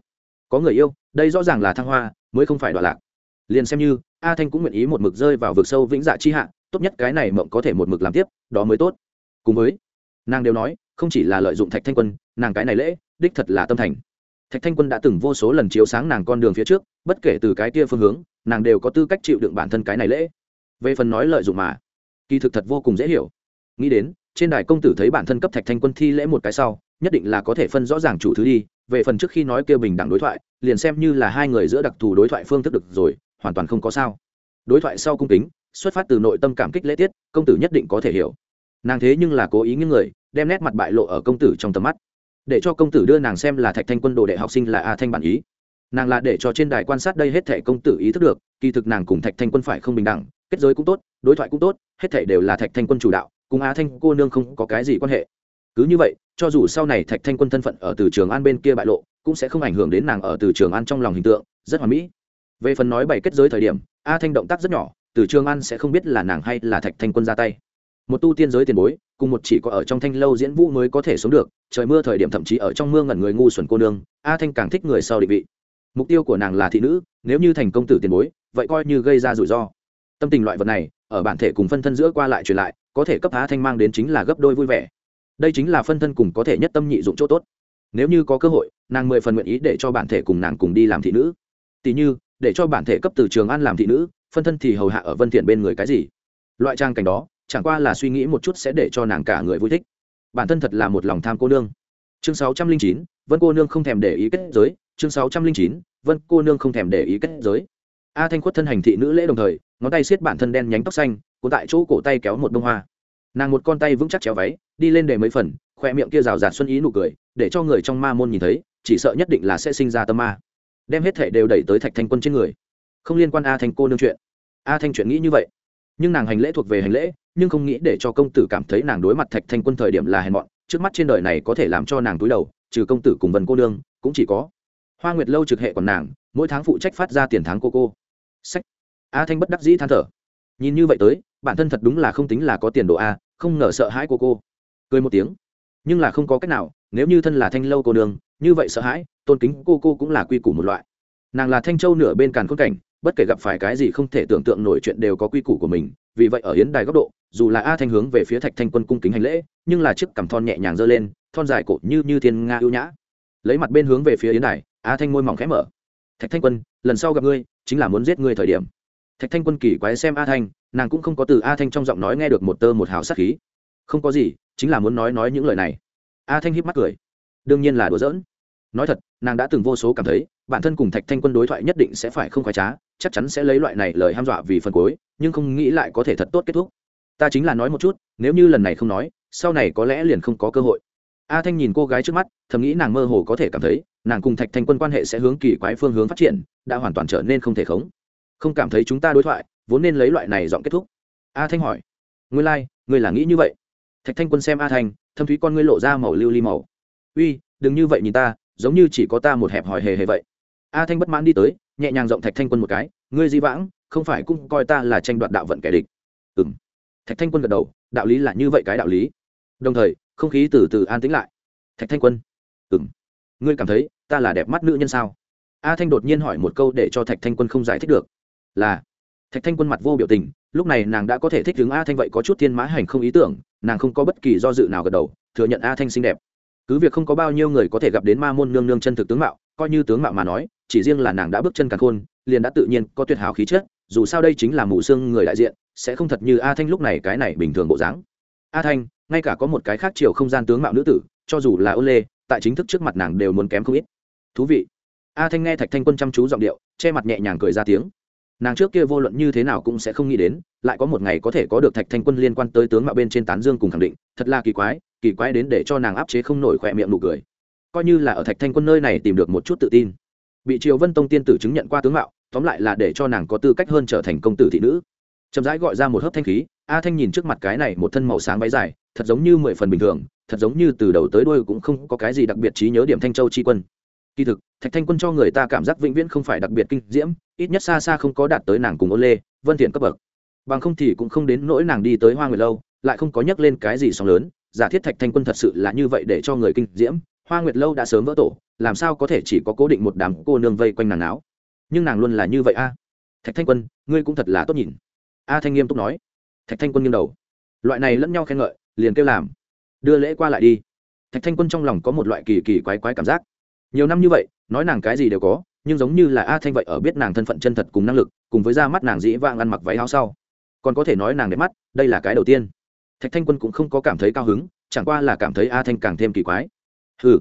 Có người yêu, đây rõ ràng là thăng hoa, mới không phải đọa lạc. Liền xem như a thanh cũng nguyện ý một mực rơi vào vực sâu vĩnh dạ chi hạ, tốt nhất cái này mộng có thể một mực làm tiếp, đó mới tốt. Cùng với, nàng đều nói, không chỉ là lợi dụng thạch thanh quân, nàng cái này lễ, đích thật là tâm thành. Thạch thanh quân đã từng vô số lần chiếu sáng nàng con đường phía trước, bất kể từ cái kia phương hướng, nàng đều có tư cách chịu đựng bản thân cái này lễ. Về phần nói lợi dụng mà, kỳ thực thật vô cùng dễ hiểu. Nghĩ đến, trên đài công tử thấy bản thân cấp thạch thanh quân thi lễ một cái sau, nhất định là có thể phân rõ ràng chủ thứ đi, về phần trước khi nói kêu bình đẳng đối thoại, liền xem như là hai người giữa đặc thù đối thoại phương thức được rồi hoàn toàn không có sao. Đối thoại sau cung kính, xuất phát từ nội tâm cảm kích lễ tiết, công tử nhất định có thể hiểu. Nàng thế nhưng là cố ý những người, đem nét mặt bại lộ ở công tử trong tầm mắt. Để cho công tử đưa nàng xem là thạch thanh quân đồ đệ học sinh là a thanh bản ý. Nàng là để cho trên đài quan sát đây hết thể công tử ý thức được, kỳ thực nàng cùng thạch thanh quân phải không bình đẳng, kết giới cũng tốt, đối thoại cũng tốt, hết thể đều là thạch thanh quân chủ đạo, cùng a thanh cô nương không có cái gì quan hệ. Cứ như vậy, cho dù sau này thạch thanh quân thân phận ở từ trường an bên kia bại lộ, cũng sẽ không ảnh hưởng đến nàng ở từ trường an trong lòng hình tượng, rất hoàn mỹ về phần nói bày kết giới thời điểm, a thanh động tác rất nhỏ, từ trường an sẽ không biết là nàng hay là thạch thanh quân ra tay. Một tu tiên giới tiền bối, cùng một chỉ có ở trong thanh lâu diễn vũ mới có thể sống được, trời mưa thời điểm thậm chí ở trong mưa ngẩn người ngu xuẩn cô nương, a thanh càng thích người sau định vị. Mục tiêu của nàng là thị nữ, nếu như thành công tử tiền bối, vậy coi như gây ra rủi ro. Tâm tình loại vật này, ở bản thể cùng phân thân giữa qua lại truyền lại, có thể cấp a thanh mang đến chính là gấp đôi vui vẻ. Đây chính là phân thân cùng có thể nhất tâm nhị dụng chỗ tốt. Nếu như có cơ hội, nàng mười phần nguyện ý để cho bản thể cùng nàng cùng đi làm thị nữ. Tỷ như để cho bản thể cấp từ trường an làm thị nữ, phân thân thì hầu hạ ở vân thiện bên người cái gì? Loại trang cảnh đó, chẳng qua là suy nghĩ một chút sẽ để cho nàng cả người vui thích. Bản thân thật là một lòng tham cô nương. Chương sáu trăm linh chín, vân cô nương không thèm để ý kết giới. Chương sáu trăm linh chín, vân cô nương không thèm để ý kết giới. A thanh khuất thân hành thị nữ lễ đồng thời, ngón tay siết bản thân đen nhánh tóc xanh, cuốn tại chỗ cổ tay kéo một bông hoa. Nàng một con tay vững chắc chéo váy, đi lên để mấy phần, khoe miệng kia rào rạt xuân ý nụ cười, để cho người trong ma môn nhìn thấy, chỉ sợ nhất định là sẽ sinh ra tâm ma đem hết thể đều đẩy tới thạch thanh quân trên người. Không liên quan a thanh cô nương chuyện. A thanh chuyện nghĩ như vậy. Nhưng nàng hành lễ thuộc về hành lễ, nhưng không nghĩ để cho công tử cảm thấy nàng đối mặt thạch thanh quân thời điểm là hèn mọn, trước mắt trên đời này có thể làm cho nàng túi đầu, trừ công tử cùng vần cô nương, cũng chỉ có hoa nguyệt lâu trực hệ còn nàng, mỗi tháng phụ trách phát ra tiền tháng cô cô. Sách. A thanh bất đắc dĩ than thở. Nhìn như vậy tới, bản thân thật đúng là không tính là có tiền đồ a, không ngờ sợ hãi cô cô. Cười một tiếng. Nhưng là không có cách nào nếu như thân là thanh lâu cô nương, như vậy sợ hãi, tôn kính cô cô cũng là quy củ một loại. Nàng là thanh châu nửa bên càn khôn cảnh, bất kể gặp phải cái gì không thể tưởng tượng nổi chuyện đều có quy củ của mình, vì vậy ở hiến đài góc độ, dù là a thanh hướng về phía thạch thanh quân cung kính hành lễ, nhưng là chiếc cằm thon nhẹ nhàng giơ lên, thon dài cổ như như thiên nga ưu nhã. Lấy mặt bên hướng về phía yến đài, a thanh môi mỏng khẽ mở. Thạch thanh quân, lần sau gặp ngươi, chính là muốn giết ngươi thời điểm. Thạch thanh quân kỳ quái xem a thanh, nàng cũng không có từ a thanh trong giọng nói nghe được một tơ một hào sát khí. Không có gì, chính là muốn nói nói những lời này a thanh híp mắt cười. Đương nhiên là đùa giỡn. Nói thật nàng đã từng vô số cảm thấy bản thân cùng thạch thanh quân đối thoại nhất định sẽ phải không khoái trá chắc chắn sẽ lấy loại này lời ham dọa vì phần cuối nhưng không nghĩ lại có thể thật tốt kết thúc. Ta chính là nói một chút nếu như lần này không nói sau này có lẽ liền không có cơ hội. A thanh nhìn cô gái trước mắt thầm nghĩ nàng mơ hồ có thể cảm thấy nàng cùng thạch thanh quân quan hệ sẽ hướng kỳ quái phương hướng phát triển đã hoàn toàn trở nên không thể khống. Không cảm thấy chúng ta đối thoại vốn nên lấy loại này dọn kết thúc. A thanh hỏi ngươi lai、like, ngươi là nghĩ như vậy? Thạch thanh quân xem a thanh thâm thúy con ngươi lộ ra màu lưu ly màu. Uy, đừng như vậy nhìn ta, giống như chỉ có ta một hẹp hòi hề hề vậy. A thanh bất mãn đi tới, nhẹ nhàng rộng thạch thanh quân một cái, ngươi di vãng, không phải cũng coi ta là tranh đoạt đạo vận kẻ địch. Ừ m thạch thanh quân gật đầu, đạo lý là như vậy cái đạo lý. Đồng thời, không khí từ từ an tĩnh lại. Thạch thanh quân. Ừ m ngươi cảm thấy ta là đẹp mắt nữ nhân sao? A thanh đột nhiên hỏi một câu để cho thạch thanh quân không giải thích được. Là. Thạch thanh quân mặt vô biểu tình, lúc này nàng đã có thể thích đứng a thanh vậy có chút thiên mã hành không ý tưởng nàng không có bất kỳ do dự nào gật đầu, thừa nhận a thanh xinh đẹp. Cứ việc không có bao nhiêu người có thể gặp đến ma môn nương nương chân thực tướng mạo, coi như tướng mạo mà nói, chỉ riêng là nàng đã bước chân càng khôn, liền đã tự nhiên có tuyệt hảo khí chất, dù sao đây chính là mù xương người đại diện, sẽ không thật như a thanh lúc này cái này bình thường bộ dáng. A thanh, ngay cả có một cái khác chiều không gian tướng mạo nữ tử, cho dù là ô lê, tại chính thức trước mặt nàng đều muốn kém không ít. Thú vị. A thanh nghe thạch thanh quân chăm chú giọng điệu, che mặt nhẹ nhàng cười ra tiếng nàng trước kia vô luận như thế nào cũng sẽ không nghĩ đến, lại có một ngày có thể có được thạch thanh quân liên quan tới tướng mạo bên trên tán dương cùng khẳng định, thật là kỳ quái kỳ quái đến để cho nàng áp chế không nổi khỏe miệng nụ cười. Coi như là ở thạch thanh quân nơi này tìm được một chút tự tin. Bị triều vân tông tiên tử chứng nhận qua tướng mạo, tóm lại là để cho nàng có tư cách hơn trở thành công tử thị nữ. Chậm rãi gọi ra một hớp thanh khí, a thanh nhìn trước mặt cái này một thân màu sáng váy dài, thật giống như mười phần bình thường, thật giống như từ đầu tới đuôi cũng không có cái gì đặc biệt trí nhớ điểm thanh châu chi quân kỳ thực, thạch thanh quân cho người ta cảm giác vĩnh viễn không phải đặc biệt kinh diễm, ít nhất xa xa không có đạt tới nàng cùng ô lê, vân thiện cấp bậc. Bằng không thì cũng không đến nỗi nàng đi tới hoa nguyệt lâu, lại không có nhắc lên cái gì sóng lớn, giả thiết thạch thanh quân thật sự là như vậy để cho người kinh diễm, hoa nguyệt lâu đã sớm vỡ tổ, làm sao có thể chỉ có cố định một đám cô nương vây quanh nàng áo nhưng nàng luôn là như vậy a. Thạch thanh quân, ngươi cũng thật là tốt nhìn. A thanh nghiêm túc nói. Thạch thanh quân nghiêng đầu. Loại này lẫn nhau khen ngợi, liền kêu làm. Đưa lễ qua lại đi. Thạch thanh quân trong lòng có một loại kỳ kỳ quái quái cảm giác nhiều năm như vậy, nói nàng cái gì đều có, nhưng giống như là a thanh vậy ở biết nàng thân phận chân thật cùng năng lực, cùng với da mắt nàng dĩ vang ăn mặc váy áo sau. Còn có thể nói nàng đẹp mắt, đây là cái đầu tiên. Thạch thanh quân cũng không có cảm thấy cao hứng, chẳng qua là cảm thấy a thanh càng thêm kỳ quái. Ừ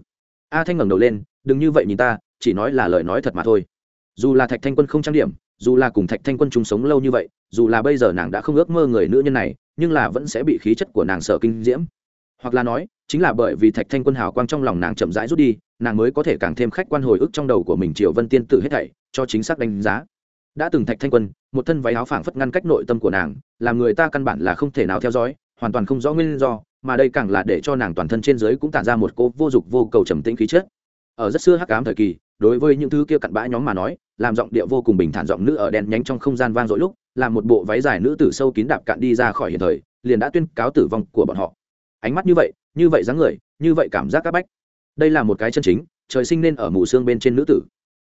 a thanh ngẩng đầu lên, đừng như vậy nhìn ta, chỉ nói là lời nói thật mà thôi. Dù là thạch thanh quân không trang điểm, dù là cùng thạch thanh quân chung sống lâu như vậy, dù là bây giờ nàng đã không ước mơ người nữ nhân này, nhưng là vẫn sẽ bị khí chất của nàng sợ kinh diễm. Hoặc là nói, chính là bởi vì thạch thanh quân hào quang trong lòng nàng chậm rãi rút đi nàng mới có thể càng thêm khách quan hồi ức trong đầu của mình triều vân tiên tử hết thảy, cho chính xác đánh giá. Đã từng thạch thanh quân, một thân váy áo phảng phất ngăn cách nội tâm của nàng, làm người ta căn bản là không thể nào theo dõi, hoàn toàn không rõ nguyên do, mà đây càng là để cho nàng toàn thân trên dưới cũng tản ra một cô vô dục vô cầu trầm tĩnh khí chất. Ở rất xưa hắc ám thời kỳ, đối với những thứ kia cặn bã nhóm mà nói, làm giọng điệu vô cùng bình thản giọng nữ ở đèn nhánh trong không gian vang dội lúc, làm một bộ váy dài nữ tử sâu kín đạp cạn đi ra khỏi hiện thời, liền đã tuyên cáo tử vong của bọn họ. Ánh mắt như vậy như vậy dáng người, như vậy cảm giác các bách đây là một cái chân chính, trời sinh nên ở mù xương bên trên nữ tử.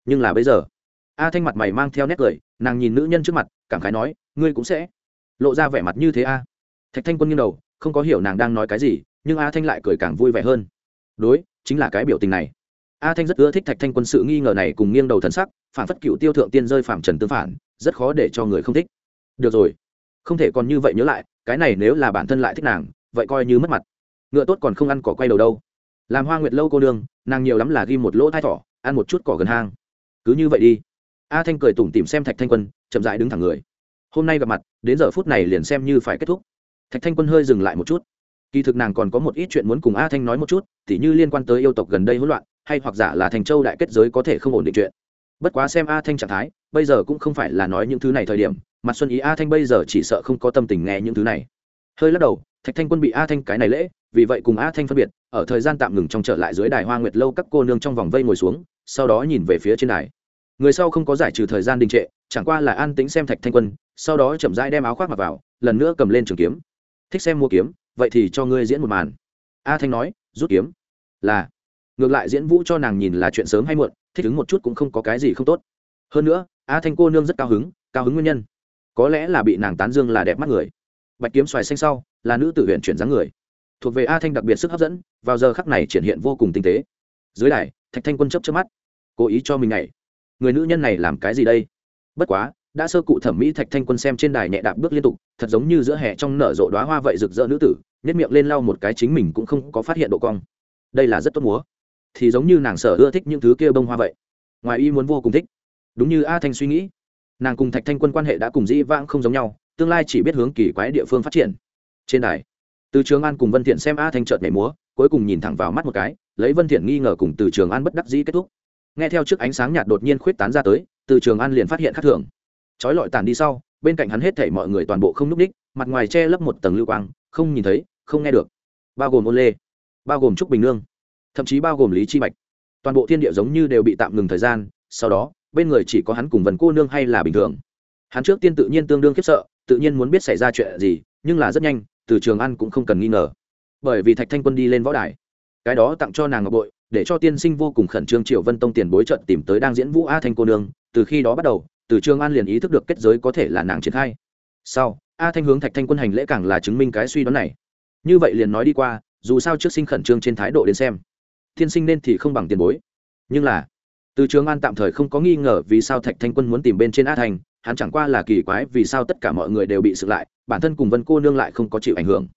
Nhưng là bây giờ, a thanh mặt mày mang theo nét cười, nàng nhìn nữ nhân trước mặt, cảm khái nói, ngươi cũng sẽ lộ ra vẻ mặt như thế a? Thạch thanh quân nghiêng đầu, không có hiểu nàng đang nói cái gì, nhưng a thanh lại cười càng vui vẻ hơn. Đối, chính là cái biểu tình này. A thanh rất ưa thích thạch thanh quân sự nghi ngờ này cùng nghiêng đầu thần sắc, phản phất cựu tiêu thượng tiên rơi phạm trần tương phản, rất khó để cho người không thích. Được rồi, không thể còn như vậy nhớ lại, cái này nếu là bản thân lại thích nàng, vậy coi như mất mặt. Ngựa tốt còn không ăn cỏ quay đầu đâu làm hoa nguyệt lâu cô đương nàng nhiều lắm là ghi một lỗ thai thỏ, ăn một chút cỏ gần hang. Cứ như vậy đi. A thanh cười tủm tìm xem thạch thanh quân, chậm dại đứng thẳng người. Hôm nay gặp mặt, đến giờ phút này liền xem như phải kết thúc. Thạch thanh quân hơi dừng lại một chút. Kỳ thực nàng còn có một ít chuyện muốn cùng a thanh nói một chút t h như liên quan tới yêu tộc gần đây hỗn loạn, hay hoặc giả là thành châu đại kết giới có thể không ổn định chuyện. Bất quá xem a thanh trạng thái, bây giờ cũng không phải là nói những thứ này thời điểm, mặt xuân ý a thanh bây giờ chỉ sợ không có tâm tình nghe những thứ này. Hơi lắc đầu thạch thanh quân bị a thanh cái này lễ, vì vậy cùng a thanh phân biệt, ở thời gian tạm ngừng trong trở lại dưới đài hoa nguyệt lâu các cô nương trong vòng vây ngồi xuống, sau đó nhìn về phía trên đài. Người sau không có giải trừ thời gian đình trệ, chẳng qua là an tính xem thạch thanh quân, sau đó chậm rãi đem áo khoác mặc vào, lần nữa cầm lên trường kiếm. Thích xem mua kiếm, vậy thì cho ngươi diễn một màn. A thanh nói, rút kiếm. Là. Ngược lại diễn vũ cho nàng nhìn là chuyện sớm hay muộn, thích ứng một chút cũng không có cái gì không tốt. Hơn nữa, a thanh cô nương rất cao hứng cao hứng nguyên nhân, có lẽ là bị nàng tán dương là đẹp mắt người bạch kiếm xoài xanh sau, là nữ tử huyện chuyển dáng người. Thuộc về a thanh đặc biệt sức hấp dẫn, vào giờ khắc này triển hiện vô cùng tinh tế. Dưới đài, thạch thanh quân chấp trước mắt, cố ý cho mình này người nữ nhân này làm cái gì đây? Bất quá, đã sơ cụ thẩm mỹ thạch thanh quân xem trên đài nhẹ đạp bước liên tục, thật giống như giữa hè trong nở rộ đoá hoa vậy rực rỡ nữ tử nhất miệng lên lau một cái chính mình cũng không có phát hiện độ cong. Đây là rất tốt múa. Thì giống như nàng sở ưa thích những thứ kia bông hoa vậy. Ngoài y muốn vô cùng thích. Đúng như a thanh suy nghĩ, nàng cùng thạch thanh quân quan hệ đã cùng dĩ vãng không giống nhau tương lai chỉ biết hướng kỳ quái địa phương phát triển. Trên đài, từ trường an cùng vân thiện xem a thanh chợt nhảy múa, cuối cùng nhìn thẳng vào mắt một cái, lấy vân thiện nghi ngờ cùng từ trường an bất đắc dĩ kết thúc. Nghe theo trước ánh sáng nhạt đột nhiên khuyết tán ra tới, từ trường an liền phát hiện khác thường. Chói lọi tàn đi sau, bên cạnh hắn hết thảy mọi người toàn bộ không núp đích, mặt ngoài che lấp một tầng lưu quang, không nhìn thấy, không nghe được. Bao gồm ôn lê, bao gồm trúc bình nương, thậm chí bao gồm lý chi bạch. Toàn bộ thiên địa giống như đều bị tạm ngừng thời gian, sau đó, bên người chỉ có hắn cùng vần cô nương hay là bình thường hắn trước tiên tự nhiên tương đương khiếp sợ, tự nhiên muốn biết xảy ra chuyện gì, nhưng là rất nhanh, từ trường ăn cũng không cần nghi ngờ. Bởi vì thạch thanh quân đi lên võ đài, cái đó tặng cho nàng ngọc bội, để cho tiên sinh vô cùng khẩn trương triệu vân tông tiền bối trận tìm tới đang diễn vũ a thanh cô nương, từ khi đó bắt đầu, từ trường an liền ý thức được kết giới có thể là nàng triển khai. Sau, a thanh hướng thạch thanh quân hành lễ càng là chứng minh cái suy đoán này. Như vậy liền nói đi qua, dù sao trước sinh khẩn trương trên thái độ đến xem, tiên sinh nên thì không bằng tiền bối. Nhưng là, từ trường an tạm thời không có nghi ngờ vì sao thạch thanh quân muốn tìm bên trên a thanh hắn chẳng qua là kỳ quái vì sao tất cả mọi người đều bị sự lại, bản thân cùng vân cô nương lại không có chịu ảnh hưởng.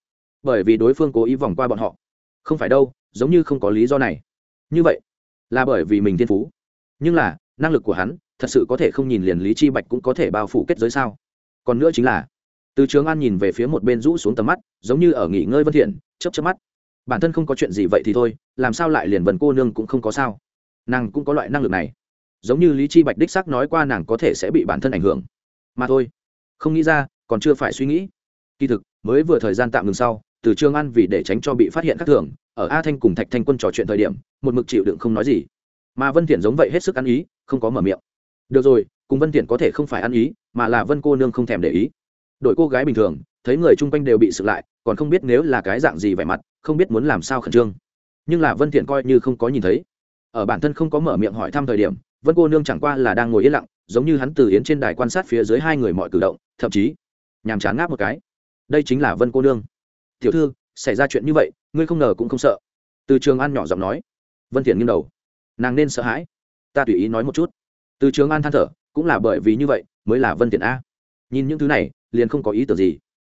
Bởi vì đối phương cố ý vòng qua bọn họ. Không phải đâu, giống như không có lý do này. Như vậy, là bởi vì mình thiên phú. Nhưng là, năng lực của hắn, thật sự có thể không nhìn liền lý chi bạch cũng có thể bao phủ kết giới sao? Còn nữa chính là, từ trường an nhìn về phía một bên rũ xuống tầm mắt, giống như ở nghỉ ngơi vân thiện, chớp chớp mắt. Bản thân không có chuyện gì vậy thì thôi, làm sao lại liền vần cô nương cũng không có sao? Nàng cũng có loại năng lực này giống như lý chi bạch đích xác nói qua nàng có thể sẽ bị bản thân ảnh hưởng. Mà thôi, không nghĩ ra, còn chưa phải suy nghĩ. Kỳ thực, mới vừa thời gian tạm ngừng sau, từ trường an vì để tránh cho bị phát hiện các thường, ở a thanh cùng thạch thanh quân trò chuyện thời điểm, một mực chịu đựng không nói gì. Mà vân thiện giống vậy hết sức ăn ý, không có mở miệng. Được rồi, cùng vân thiện có thể không phải ăn ý, mà là vân cô nương không thèm để ý. Đội cô gái bình thường, thấy người chung quanh đều bị sự lại, còn không biết nếu là cái dạng gì vẻ mặt, không biết muốn làm sao khẩn trương. Nhưng là vân thiện coi như không có nhìn thấy. Ở bản thân không có mở miệng hỏi thăm thời điểm vân cô nương chẳng qua là đang ngồi yên lặng, giống như hắn từ yến trên đài quan sát phía dưới hai người mọi cử động, thậm chí, nhàm chán ngáp một cái. Đây chính là vân cô nương. Tiểu thư, xảy ra chuyện như vậy, ngươi không ngờ cũng không sợ. Từ trường an nhỏ giọng nói. Vân thiện nghiêng đầu. Nàng nên sợ hãi. Ta tùy ý nói một chút. Từ trường an than thở, cũng là bởi vì như vậy mới là vân thiện a. Nhìn những thứ này, liền không có ý tưởng gì.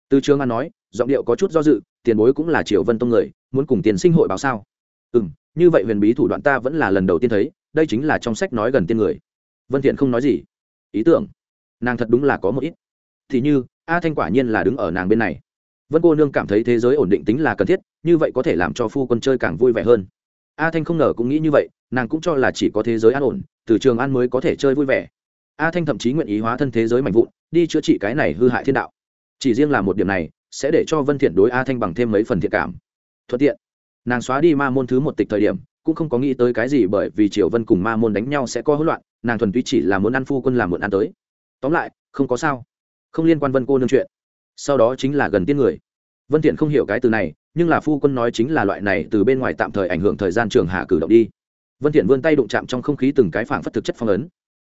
Từ trường an nói, giọng điệu có chút do dự, tiền bối cũng là triều vân tông người, muốn cùng tiền sinh hội báo sao? Ừ như vậy huyền bí thủ đoạn ta vẫn là lần đầu tiên thấy đây chính là trong sách nói gần tiên người. Vân thiện không nói gì. Ý tưởng? Nàng thật đúng là có một ít. Thì như, a thanh quả nhiên là đứng ở nàng bên này. Vân cô nương cảm thấy thế giới ổn định tính là cần thiết, như vậy có thể làm cho phu quân chơi càng vui vẻ hơn. A thanh không ngờ cũng nghĩ như vậy, nàng cũng cho là chỉ có thế giới an ổn, từ trường an mới có thể chơi vui vẻ. A thanh thậm chí nguyện ý hóa thân thế giới mạnh vụn, đi chữa trị cái này hư hại thiên đạo. Chỉ riêng là một điểm này, sẽ để cho vân thiện đối a thanh bằng thêm mấy phần thiện cảm. Thuận tiện. Nàng xóa đi ma môn thứ một tịch thời điểm cũng không có nghĩ tới cái gì bởi vì triều vân cùng ma môn đánh nhau sẽ có hỗn loạn, nàng thuần túy chỉ là muốn ăn phu quân làm muộn ăn tới. Tóm lại, không có sao. Không liên quan vân cô nương chuyện. Sau đó chính là gần tiên người. Vân thiện không hiểu cái từ này, nhưng là phu quân nói chính là loại này từ bên ngoài tạm thời ảnh hưởng thời gian trường hạ cử động đi. Vân thiện vươn tay đụng chạm trong không khí từng cái phảng phất thực chất phong ấn.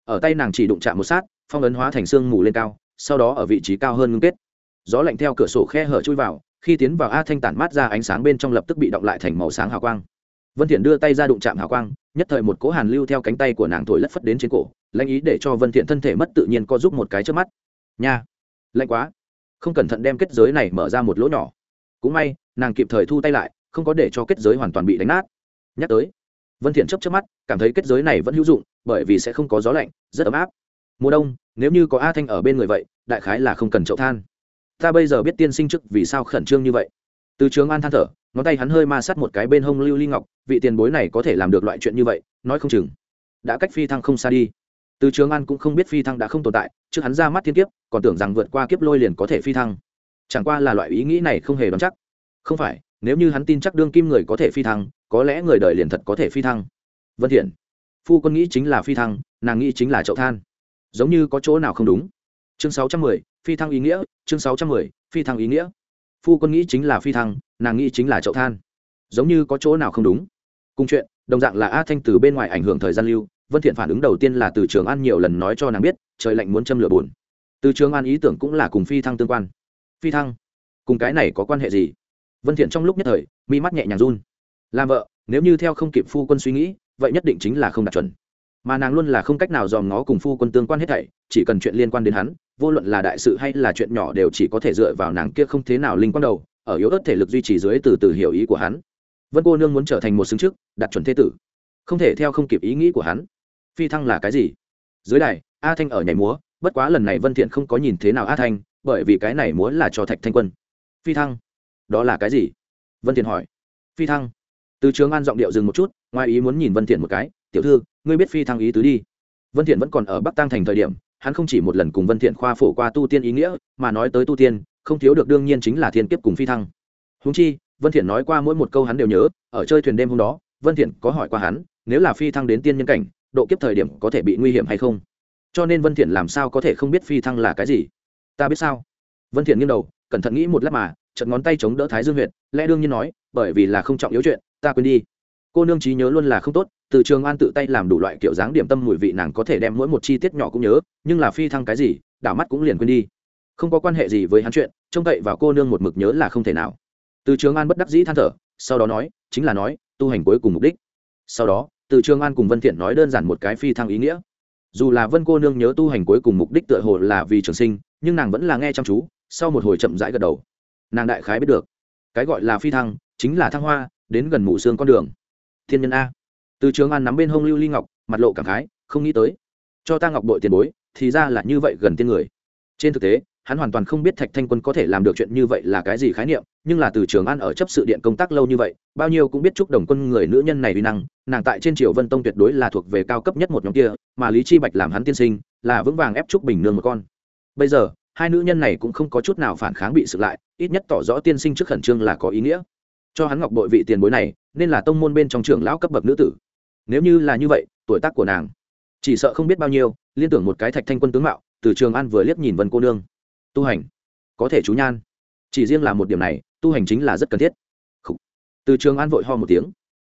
Ở tay nàng chỉ đụng chạm một sát, phong ấn hóa thành xương mù lên cao, sau đó ở vị trí cao hơn ngưng kết. Gió lạnh theo cửa sổ khe hở chui vào, khi tiến vào a thanh tản mát ra ánh sáng bên trong lập tức bị động lại thành màu sáng hào quang vân thiện đưa tay ra đụng chạm hào quang, nhất thời một cỗ hàn lưu theo cánh tay của nàng thổi lất phất đến trên cổ, lãnh ý để cho vân thiện thân thể mất tự nhiên co giúp một cái trước mắt. Nha! Lạnh quá! Không cẩn thận đem kết giới này mở ra một lỗ nhỏ. Cũng may, nàng kịp thời thu tay lại, không có để cho kết giới hoàn toàn bị đánh nát. Nhắc tới, vân thiện chớp chớp mắt, cảm thấy kết giới này vẫn hữu dụng, bởi vì sẽ không có gió lạnh, rất ấm áp. Mùa đông, nếu như có a thanh ở bên người vậy, đại khái là không cần chậu than. Ta bây giờ biết tiên sinh trước vì sao khẩn trương như vậy từ trường an than thở ngón tay hắn hơi ma sát một cái bên hông lưu ly ngọc vị tiền bối này có thể làm được loại chuyện như vậy nói không chừng. Đã cách phi thăng không xa đi. Từ trường an cũng không biết phi thăng đã không tồn tại trước hắn ra mắt thiên kiếp còn tưởng rằng vượt qua kiếp lôi liền có thể phi thăng. Chẳng qua là loại ý nghĩ này không hề đoán chắc. Không phải nếu như hắn tin chắc đương kim người có thể phi thăng có lẽ người đời liền thật có thể phi thăng. Vân thiện phu quân nghĩ chính là phi thăng nàng nghĩ chính là chậu than. Giống như có chỗ nào không đúng. Chương 610, phi thăng ý nghĩa chương 610, phi thăng ý nghĩa phu quân nghĩ chính là phi thăng, nàng nghĩ chính là chậu than. Giống như có chỗ nào không đúng. Cùng chuyện, đồng dạng là a thanh từ bên ngoài ảnh hưởng thời gian lưu, vân thiện phản ứng đầu tiên là từ trường an nhiều lần nói cho nàng biết, trời lạnh muốn châm lửa buồn. Từ trường an ý tưởng cũng là cùng phi thăng tương quan. Phi thăng? Cùng cái này có quan hệ gì? Vân thiện trong lúc nhất thời, mi mắt nhẹ nhàng run. Làm vợ, nếu như theo không kịp phu quân suy nghĩ, vậy nhất định chính là không đạt chuẩn mà nàng luôn là không cách nào dòm ngó cùng phu quân tương quan hết thảy, chỉ cần chuyện liên quan đến hắn, vô luận là đại sự hay là chuyện nhỏ đều chỉ có thể dựa vào nàng kia không thế nào linh quan đầu, ở yếu ớt thể lực duy trì dưới từ từ hiểu ý của hắn. Vân cô nương muốn trở thành một xứng chức đặt chuẩn thế tử. Không thể theo không kịp ý nghĩ của hắn. Phi thăng là cái gì? Dưới đài, a thanh ở nhảy múa, bất quá lần này vân thiện không có nhìn thế nào a thanh, bởi vì cái này múa là cho thạch thanh quân. Phi thăng? Đó là cái gì? Vân thiện hỏi. Phi thăng? Từ trường an giọng điệu dừng một chút, ngoài ý muốn nhìn vân thiện một cái tiểu thư, ngươi biết phi thăng ý tứ đi. Vân thiện vẫn còn ở bắc tăng thành thời điểm, hắn không chỉ một lần cùng vân thiện khoa phổ qua tu tiên ý nghĩa, mà nói tới tu tiên, không thiếu được đương nhiên chính là thiên kiếp cùng phi thăng. Huống chi, vân thiện nói qua mỗi một câu hắn đều nhớ, ở chơi thuyền đêm hôm đó, vân thiện có hỏi qua hắn, nếu là phi thăng đến tiên nhân cảnh, độ kiếp thời điểm có thể bị nguy hiểm hay không? Cho nên vân thiện làm sao có thể không biết phi thăng là cái gì? Ta biết sao? Vân thiện nghiêng đầu, cẩn thận nghĩ một lát mà chật ngón tay chống đỡ thái dương huyệt, lẽ đương nhiên nói, bởi vì là không trọng yếu chuyện, ta quên đi. Cô nương trí nhớ luôn là không tốt từ trường an tự tay làm đủ loại kiểu dáng điểm tâm mùi vị nàng có thể đem mỗi một chi tiết nhỏ cũng nhớ, nhưng là phi thăng cái gì, đảo mắt cũng liền quên đi. Không có quan hệ gì với hắn chuyện, trông cậy vào cô nương một mực nhớ là không thể nào. Từ trường an bất đắc dĩ than thở, sau đó nói, chính là nói, tu hành cuối cùng mục đích. Sau đó, từ trường an cùng vân thiện nói đơn giản một cái phi thăng ý nghĩa. Dù là vân cô nương nhớ tu hành cuối cùng mục đích tựa hồ là vì trường sinh, nhưng nàng vẫn là nghe chăm chú, sau một hồi chậm rãi gật đầu. Nàng đại khái biết được, cái gọi là phi thăng, chính là thăng hoa, đến gần mù xương con đường. Thiên nhân a từ trường an nắm bên hông lưu ly ngọc, mặt lộ cảm khái, không nghĩ tới. Cho ta ngọc bội tiền bối, thì ra là như vậy gần tiên người. Trên thực tế, hắn hoàn toàn không biết thạch thanh quân có thể làm được chuyện như vậy là cái gì khái niệm, nhưng là từ trường an ở chấp sự điện công tác lâu như vậy, bao nhiêu cũng biết chúc đồng quân người nữ nhân này uy năng, nàng tại trên triều vân tông tuyệt đối là thuộc về cao cấp nhất một nhóm kia, mà lý chi bạch làm hắn tiên sinh, là vững vàng ép chúc bình nương một con. Bây giờ, hai nữ nhân này cũng không có chút nào phản kháng bị sự lại, ít nhất tỏ rõ tiên sinh trước khẩn trương là có ý nghĩa. Cho hắn ngọc bội vị tiền bối này, nên là tông môn bên trong trường lão cấp bậc nữ tử nếu như là như vậy, tuổi tác của nàng chỉ sợ không biết bao nhiêu, liên tưởng một cái thạch thanh quân tướng mạo, từ trường an vừa liếc nhìn vân cô nương. Tu hành, có thể chú nhan. Chỉ riêng là một điểm này, tu hành chính là rất cần thiết. Từ trường an vội ho một tiếng.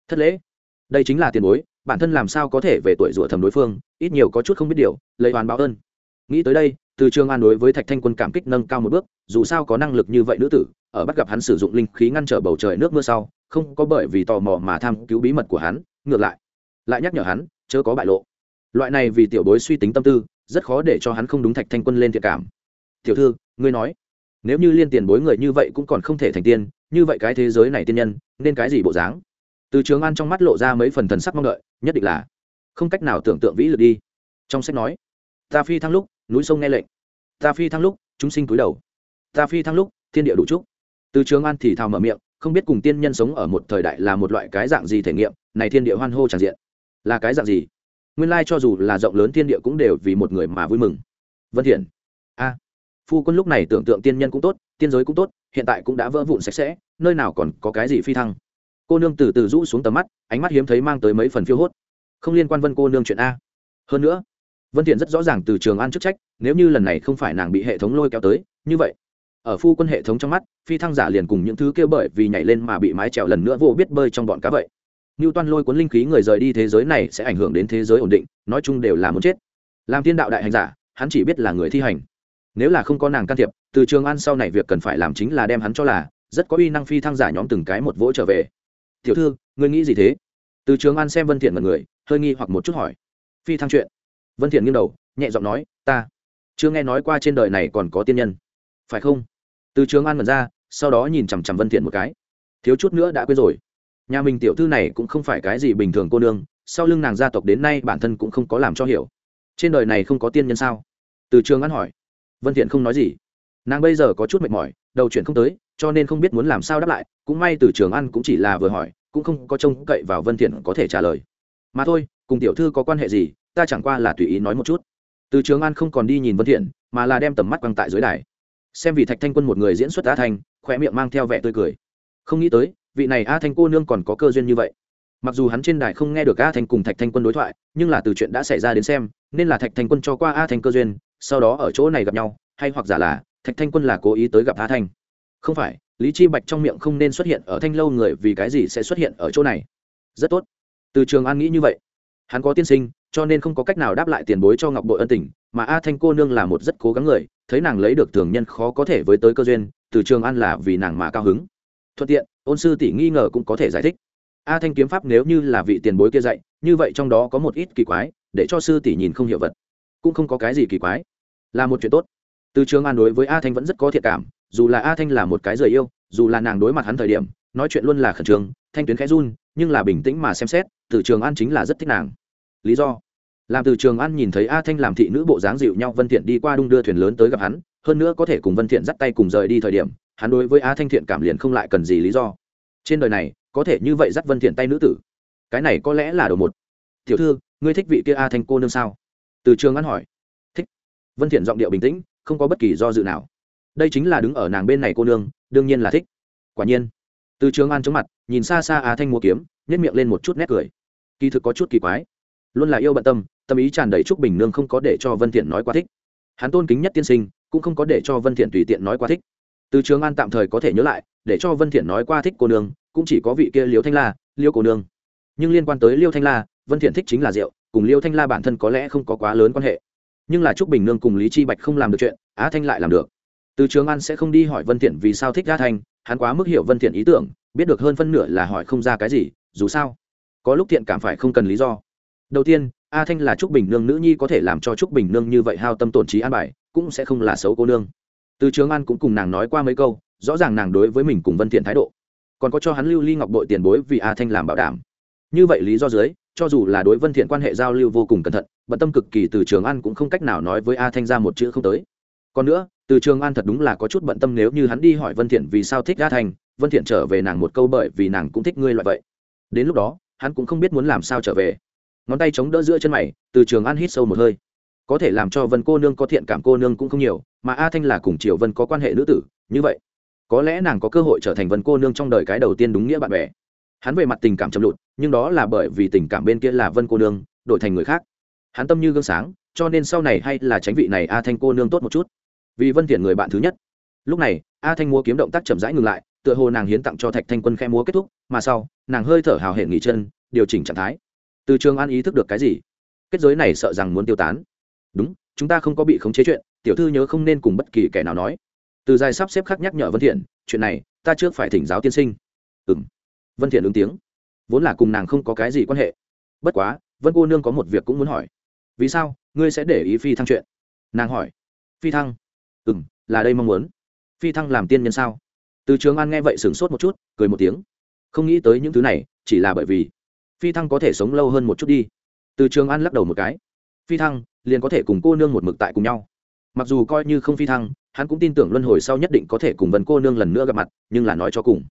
Thất lễ. Đây chính là tiền bối, bản thân làm sao có thể về tuổi rủa thầm đối phương, ít nhiều có chút không biết điều, lấy oán báo ơn. Nghĩ tới đây, từ trường an đối với thạch thanh quân cảm kích nâng cao một bước, dù sao có năng lực như vậy nữ tử, ở bắt gặp hắn sử dụng linh khí ngăn trở bầu trời nước mưa sau, không có bởi vì tò mò mà tham cứu bí mật của hắn, ngược lại lại nhắc nhở hắn, chớ có bại lộ. Loại này vì tiểu bối suy tính tâm tư, rất khó để cho hắn không đúng thạch thanh quân lên thiệt cảm. Tiểu thư, ngươi nói, nếu như liên tiền bối người như vậy cũng còn không thể thành tiên, như vậy cái thế giới này tiên nhân, nên cái gì bộ dáng? Từ trường an trong mắt lộ ra mấy phần thần sắc mong đợi, nhất định là, không cách nào tưởng tượng vĩ lực đi. Trong sách nói, ta phi thăng lúc, núi sông nghe lệnh. Ta phi thăng lúc, chúng sinh cúi đầu. Ta phi thăng lúc, thiên địa đủ trúc. Từ trường an thì thào mở miệng, không biết cùng tiên nhân sống ở một thời đại là một loại cái dạng gì thể nghiệm, này thiên địa hoan hô tràn diện là cái dạng gì? Nguyên lai cho dù là rộng lớn thiên địa cũng đều vì một người mà vui mừng. Vân thiện. A. Phu quân lúc này tưởng tượng tiên nhân cũng tốt, tiên giới cũng tốt, hiện tại cũng đã vỡ vụn sạch sẽ, nơi nào còn có cái gì phi thăng. Cô nương từ từ rũ xuống tầm mắt, ánh mắt hiếm thấy mang tới mấy phần phiêu hốt. Không liên quan vân cô nương chuyện a. Hơn nữa, vân thiện rất rõ ràng từ trường an chức trách, nếu như lần này không phải nàng bị hệ thống lôi kéo tới, như vậy, ở phu quân hệ thống trong mắt, phi thăng giả liền cùng những thứ kia bởi vì nhảy lên mà bị mái trèo lần nữa vô biết bơi trong bọn cá vậy như toan lôi cuốn linh khí người rời đi thế giới này sẽ ảnh hưởng đến thế giới ổn định, nói chung đều là muốn chết. Làm thiên đạo đại hành giả, hắn chỉ biết là người thi hành. Nếu là không có nàng can thiệp, từ trường an sau này việc cần phải làm chính là đem hắn cho là, rất có uy năng phi thăng giả nhóm từng cái một vỗ trở về. Tiểu thư, ngươi nghĩ gì thế? Từ trường an xem vân thiện mật người, hơi nghi hoặc một chút hỏi. Phi thăng chuyện. Vân thiện nghiêng đầu, nhẹ giọng nói, ta chưa nghe nói qua trên đời này còn có tiên nhân. Phải không? Từ trường an mật ra, sau đó nhìn chằm chằm vân thiện một cái. Thiếu chút nữa đã quên rồi nhà mình tiểu thư này cũng không phải cái gì bình thường cô nương, sau lưng nàng gia tộc đến nay bản thân cũng không có làm cho hiểu. Trên đời này không có tiên nhân sao? Từ trường an hỏi. Vân thiện không nói gì. Nàng bây giờ có chút mệt mỏi, đầu chuyển không tới, cho nên không biết muốn làm sao đáp lại, cũng may từ trường an cũng chỉ là vừa hỏi, cũng không có trông cậy vào vân thiện có thể trả lời. Mà thôi, cùng tiểu thư có quan hệ gì, ta chẳng qua là tùy ý nói một chút. Từ trường an không còn đi nhìn vân thiện, mà là đem tầm mắt quăng tại dưới đài. Xem vì thạch thanh quân một người diễn xuất đã thành khỏe miệng mang theo vẻ tươi cười. Không nghĩ tới vị này a thanh cô nương còn có cơ duyên như vậy. Mặc dù hắn trên đài không nghe được a thanh cùng thạch thanh quân đối thoại, nhưng là từ chuyện đã xảy ra đến xem, nên là thạch thanh quân cho qua a thanh cơ duyên, sau đó ở chỗ này gặp nhau, hay hoặc giả là, thạch thanh quân là cố ý tới gặp a thanh. Không phải, lý chi bạch trong miệng không nên xuất hiện ở thanh lâu người vì cái gì sẽ xuất hiện ở chỗ này. Rất tốt. Từ trường an nghĩ như vậy. Hắn có tiên sinh, cho nên không có cách nào đáp lại tiền bối cho ngọc bội ân tình, mà a thanh cô nương là một rất cố gắng người, thấy nàng lấy được thường nhân khó có thể với tới cơ duyên, từ trường an là vì nàng mà cao hứng thuận tiện, ôn sư tỷ nghi ngờ cũng có thể giải thích. A thanh kiếm pháp nếu như là vị tiền bối kia dạy, như vậy trong đó có một ít kỳ quái, để cho sư tỷ nhìn không hiểu vật. Cũng không có cái gì kỳ quái. Là một chuyện tốt. Từ trường an đối với a thanh vẫn rất có thiện cảm, dù là a thanh là một cái rời yêu, dù là nàng đối mặt hắn thời điểm, nói chuyện luôn là khẩn trương, thanh tuyến khẽ run, nhưng là bình tĩnh mà xem xét, từ trường an chính là rất thích nàng. Lý do? Làm từ trường an nhìn thấy a thanh làm thị nữ bộ dáng dịu nhau vân thiện đi qua đung đưa thuyền lớn tới gặp hắn, hơn nữa có thể cùng vân thiện dắt tay cùng rời đi thời điểm hắn đối với a thanh thiện cảm liền không lại cần gì lý do. Trên đời này, có thể như vậy dắt vân thiện tay nữ tử. Cái này có lẽ là đồ một. Tiểu thư, ngươi thích vị kia a thanh cô nương sao? Từ trường an hỏi. Thích. Vân thiện giọng điệu bình tĩnh, không có bất kỳ do dự nào. Đây chính là đứng ở nàng bên này cô nương, đương nhiên là thích. Quả nhiên. Từ trường an chống mặt, nhìn xa xa a thanh mua kiếm, nhếch miệng lên một chút nét cười. Kỳ thực có chút kỳ quái. Luôn là yêu bận tâm tâm ý tràn đầy trúc bình nương không có để cho vân thiện nói quá thích. Hắn tôn kính nhất tiên sinh, cũng không có để cho vân thiện tùy tiện nói quá thích từ trường an tạm thời có thể nhớ lại, để cho vân thiện nói qua thích cô nương, cũng chỉ có vị kia liêu thanh la, liêu cô nương. Nhưng liên quan tới liêu thanh la, vân thiện thích chính là rượu, cùng liêu thanh la bản thân có lẽ không có quá lớn quan hệ. Nhưng là trúc bình nương cùng lý chi bạch không làm được chuyện, á thanh lại làm được. Từ trường an sẽ không đi hỏi vân thiện vì sao thích á thanh, hắn quá mức hiểu vân thiện ý tưởng, biết được hơn phân nửa là hỏi không ra cái gì, dù sao, có lúc thiện cảm phải không cần lý do. Đầu tiên a thanh là trúc bình nương nữ nhi có thể làm cho trúc bình nương như vậy hao tâm tổn trí an bài, cũng sẽ không là xấu cô nương từ trường an cũng cùng nàng nói qua mấy câu, rõ ràng nàng đối với mình cùng vân thiện thái độ. Còn có cho hắn lưu ly ngọc bội tiền bối vì a thanh làm bảo đảm. Như vậy lý do dưới, cho dù là đối vân thiện quan hệ giao lưu vô cùng cẩn thận, bận tâm cực kỳ từ trường an cũng không cách nào nói với a thanh ra một chữ không tới. Còn nữa, từ trường an thật đúng là có chút bận tâm nếu như hắn đi hỏi vân thiện vì sao thích a thanh, vân thiện trở về nàng một câu bởi vì nàng cũng thích ngươi loại vậy. Đến lúc đó, hắn cũng không biết muốn làm sao trở về. Ngón tay chống đỡ giữa chân mày, từ trường an hít sâu một hơi có thể làm cho vân cô nương có thiện cảm cô nương cũng không nhiều, mà a thanh là cùng triều vân có quan hệ nữ tử, như vậy, có lẽ nàng có cơ hội trở thành vân cô nương trong đời cái đầu tiên đúng nghĩa bạn bè. Hắn về mặt tình cảm chậm lụt, nhưng đó là bởi vì tình cảm bên kia là vân cô nương, đổi thành người khác. Hắn tâm như gương sáng, cho nên sau này hay là tránh vị này a thanh cô nương tốt một chút. Vì vân thiện người bạn thứ nhất. Lúc này, a thanh múa kiếm động tác chậm rãi ngừng lại, tựa hồ nàng hiến tặng cho thạch thanh quân khe múa kết thúc, mà sau, nàng hơi thở hào hển nghỉ chân, điều chỉnh trạng thái. Từ trường an ý thức được cái gì? Kết giới này sợ rằng muốn tiêu tán đúng, chúng ta không có bị khống chế chuyện, tiểu thư nhớ không nên cùng bất kỳ kẻ nào nói. Từ dài sắp xếp khắc nhắc nhở vân thiện, chuyện này, ta trước phải thỉnh giáo tiên sinh. Ừm. Vân thiện ứng tiếng. Vốn là cùng nàng không có cái gì quan hệ. Bất quá, vân cô nương có một việc cũng muốn hỏi. Vì sao, ngươi sẽ để ý phi thăng chuyện? Nàng hỏi. Phi thăng? Ừm, là đây mong muốn. Phi thăng làm tiên nhân sao? Từ trường an nghe vậy sửng sốt một chút, cười một tiếng. Không nghĩ tới những thứ này, chỉ là bởi vì phi thăng có thể sống lâu hơn một chút đi. Từ trường an lắc đầu một cái phi thăng liền có thể cùng cô nương một mực tại cùng nhau. Mặc dù coi như không phi thăng, hắn cũng tin tưởng luân hồi sau nhất định có thể cùng vần cô nương lần nữa gặp mặt, nhưng là nói cho cùng,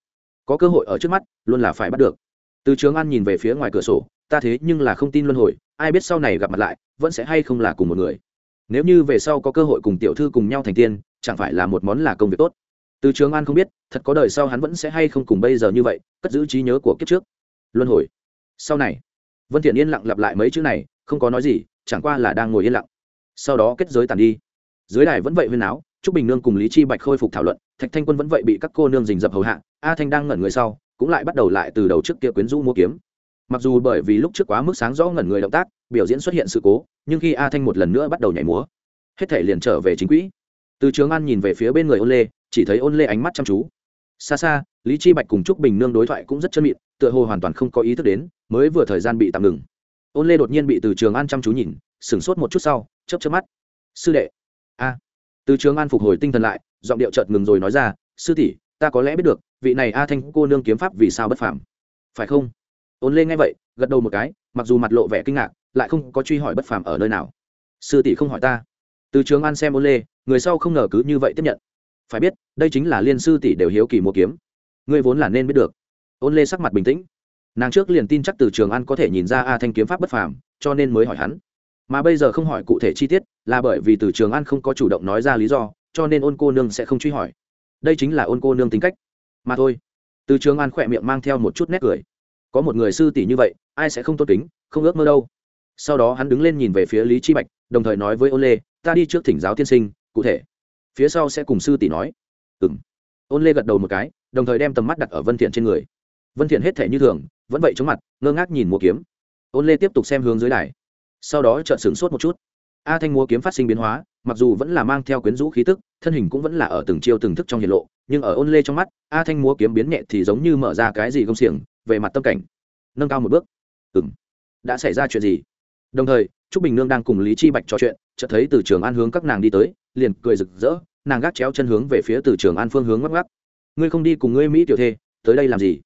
có cơ hội ở trước mắt, luôn là phải bắt được. Từ trường an nhìn về phía ngoài cửa sổ, ta thế nhưng là không tin luân hồi, ai biết sau này gặp mặt lại, vẫn sẽ hay không là cùng một người. Nếu như về sau có cơ hội cùng tiểu thư cùng nhau thành tiên, chẳng phải là một món là công việc tốt. Từ trường an không biết, thật có đời sau hắn vẫn sẽ hay không cùng bây giờ như vậy, cất giữ trí nhớ của kiếp trước. Luân hồi. Sau này, vân thiện yên lặng lặp lại mấy chữ này không có nói gì, chẳng qua là đang ngồi yên lặng. Sau đó kết giới tàn đi. Dưới đài vẫn vậy huyên áo trúc bình nương cùng lý chi bạch khôi phục thảo luận, thạch thanh quân vẫn vậy bị các cô nương dình dập hầu hạ, a thanh đang ngẩn người sau, cũng lại bắt đầu lại từ đầu trước kia quyến rũ mua kiếm. Mặc dù bởi vì lúc trước quá mức sáng rõ ngẩn người động tác, biểu diễn xuất hiện sự cố, nhưng khi a thanh một lần nữa bắt đầu nhảy múa, hết thể liền trở về chính quỹ. Từ trường an nhìn về phía bên người ôn lê, chỉ thấy ôn lê ánh mắt chăm chú. Xa xa, lý chi bạch cùng trúc bình nương đối thoại cũng rất chân mịn, tựa hồ hoàn toàn không có ý thức đến, mới vừa thời gian bị tạm ngừng ôn lê đột nhiên bị từ trường an chăm chú nhìn, sửng sốt một chút sau, chớp chớp mắt. Sư đệ. A. Từ trường an phục hồi tinh thần lại, giọng điệu chợt ngừng rồi nói ra, sư tỷ, ta có lẽ biết được, vị này a thanh cô nương kiếm pháp vì sao bất phàm. Phải không? Ôn lê nghe vậy, gật đầu một cái, mặc dù mặt lộ vẻ kinh ngạc, lại không có truy hỏi bất phàm ở nơi nào. Sư tỷ không hỏi ta. Từ trường an xem ôn lê, người sau không ngờ cứ như vậy tiếp nhận. Phải biết, đây chính là liên sư tỷ đều hiếu kỳ mua kiếm. Ngươi vốn là nên biết được. Ôn lê sắc mặt bình tĩnh nàng trước liền tin chắc từ trường an có thể nhìn ra a thanh kiếm pháp bất phàm cho nên mới hỏi hắn. Mà bây giờ không hỏi cụ thể chi tiết là bởi vì từ trường an không có chủ động nói ra lý do cho nên ôn cô nương sẽ không truy hỏi. Đây chính là ôn cô nương tính cách. Mà thôi. Từ trường an khỏe miệng mang theo một chút nét cười. Có một người sư tỷ như vậy ai sẽ không tốt tính, không ước mơ đâu. Sau đó hắn đứng lên nhìn về phía lý chi bạch đồng thời nói với ôn lê ta đi trước thỉnh giáo tiên sinh cụ thể. Phía sau sẽ cùng sư tỷ nói. Ừng ôn lê gật đầu một cái đồng thời đem tầm mắt đặt ở vân thiện trên người vân thiện hết thể như thường, vẫn vậy chống mặt, ngơ ngác nhìn múa kiếm. Ôn lê tiếp tục xem hướng dưới đài. Sau đó chợt sửng sốt một chút. A thanh múa kiếm phát sinh biến hóa, mặc dù vẫn là mang theo quyến rũ khí tức, thân hình cũng vẫn là ở từng chiêu từng thức trong hiện lộ, nhưng ở ôn lê trong mắt, a thanh múa kiếm biến nhẹ thì giống như mở ra cái gì công xiềng, về mặt tâm cảnh. Nâng cao một bước. Ừng đã xảy ra chuyện gì? Đồng thời, trúc bình nương đang cùng lý chi bạch trò chuyện, chợt thấy từ trường an hướng các nàng đi tới, liền cười rực rỡ, nàng gác chéo chân hướng về phía từ trường an phương hướng ngắc ngắc ngươi không đi cùng ngươi mỹ tiểu thê, tới đây làm gì?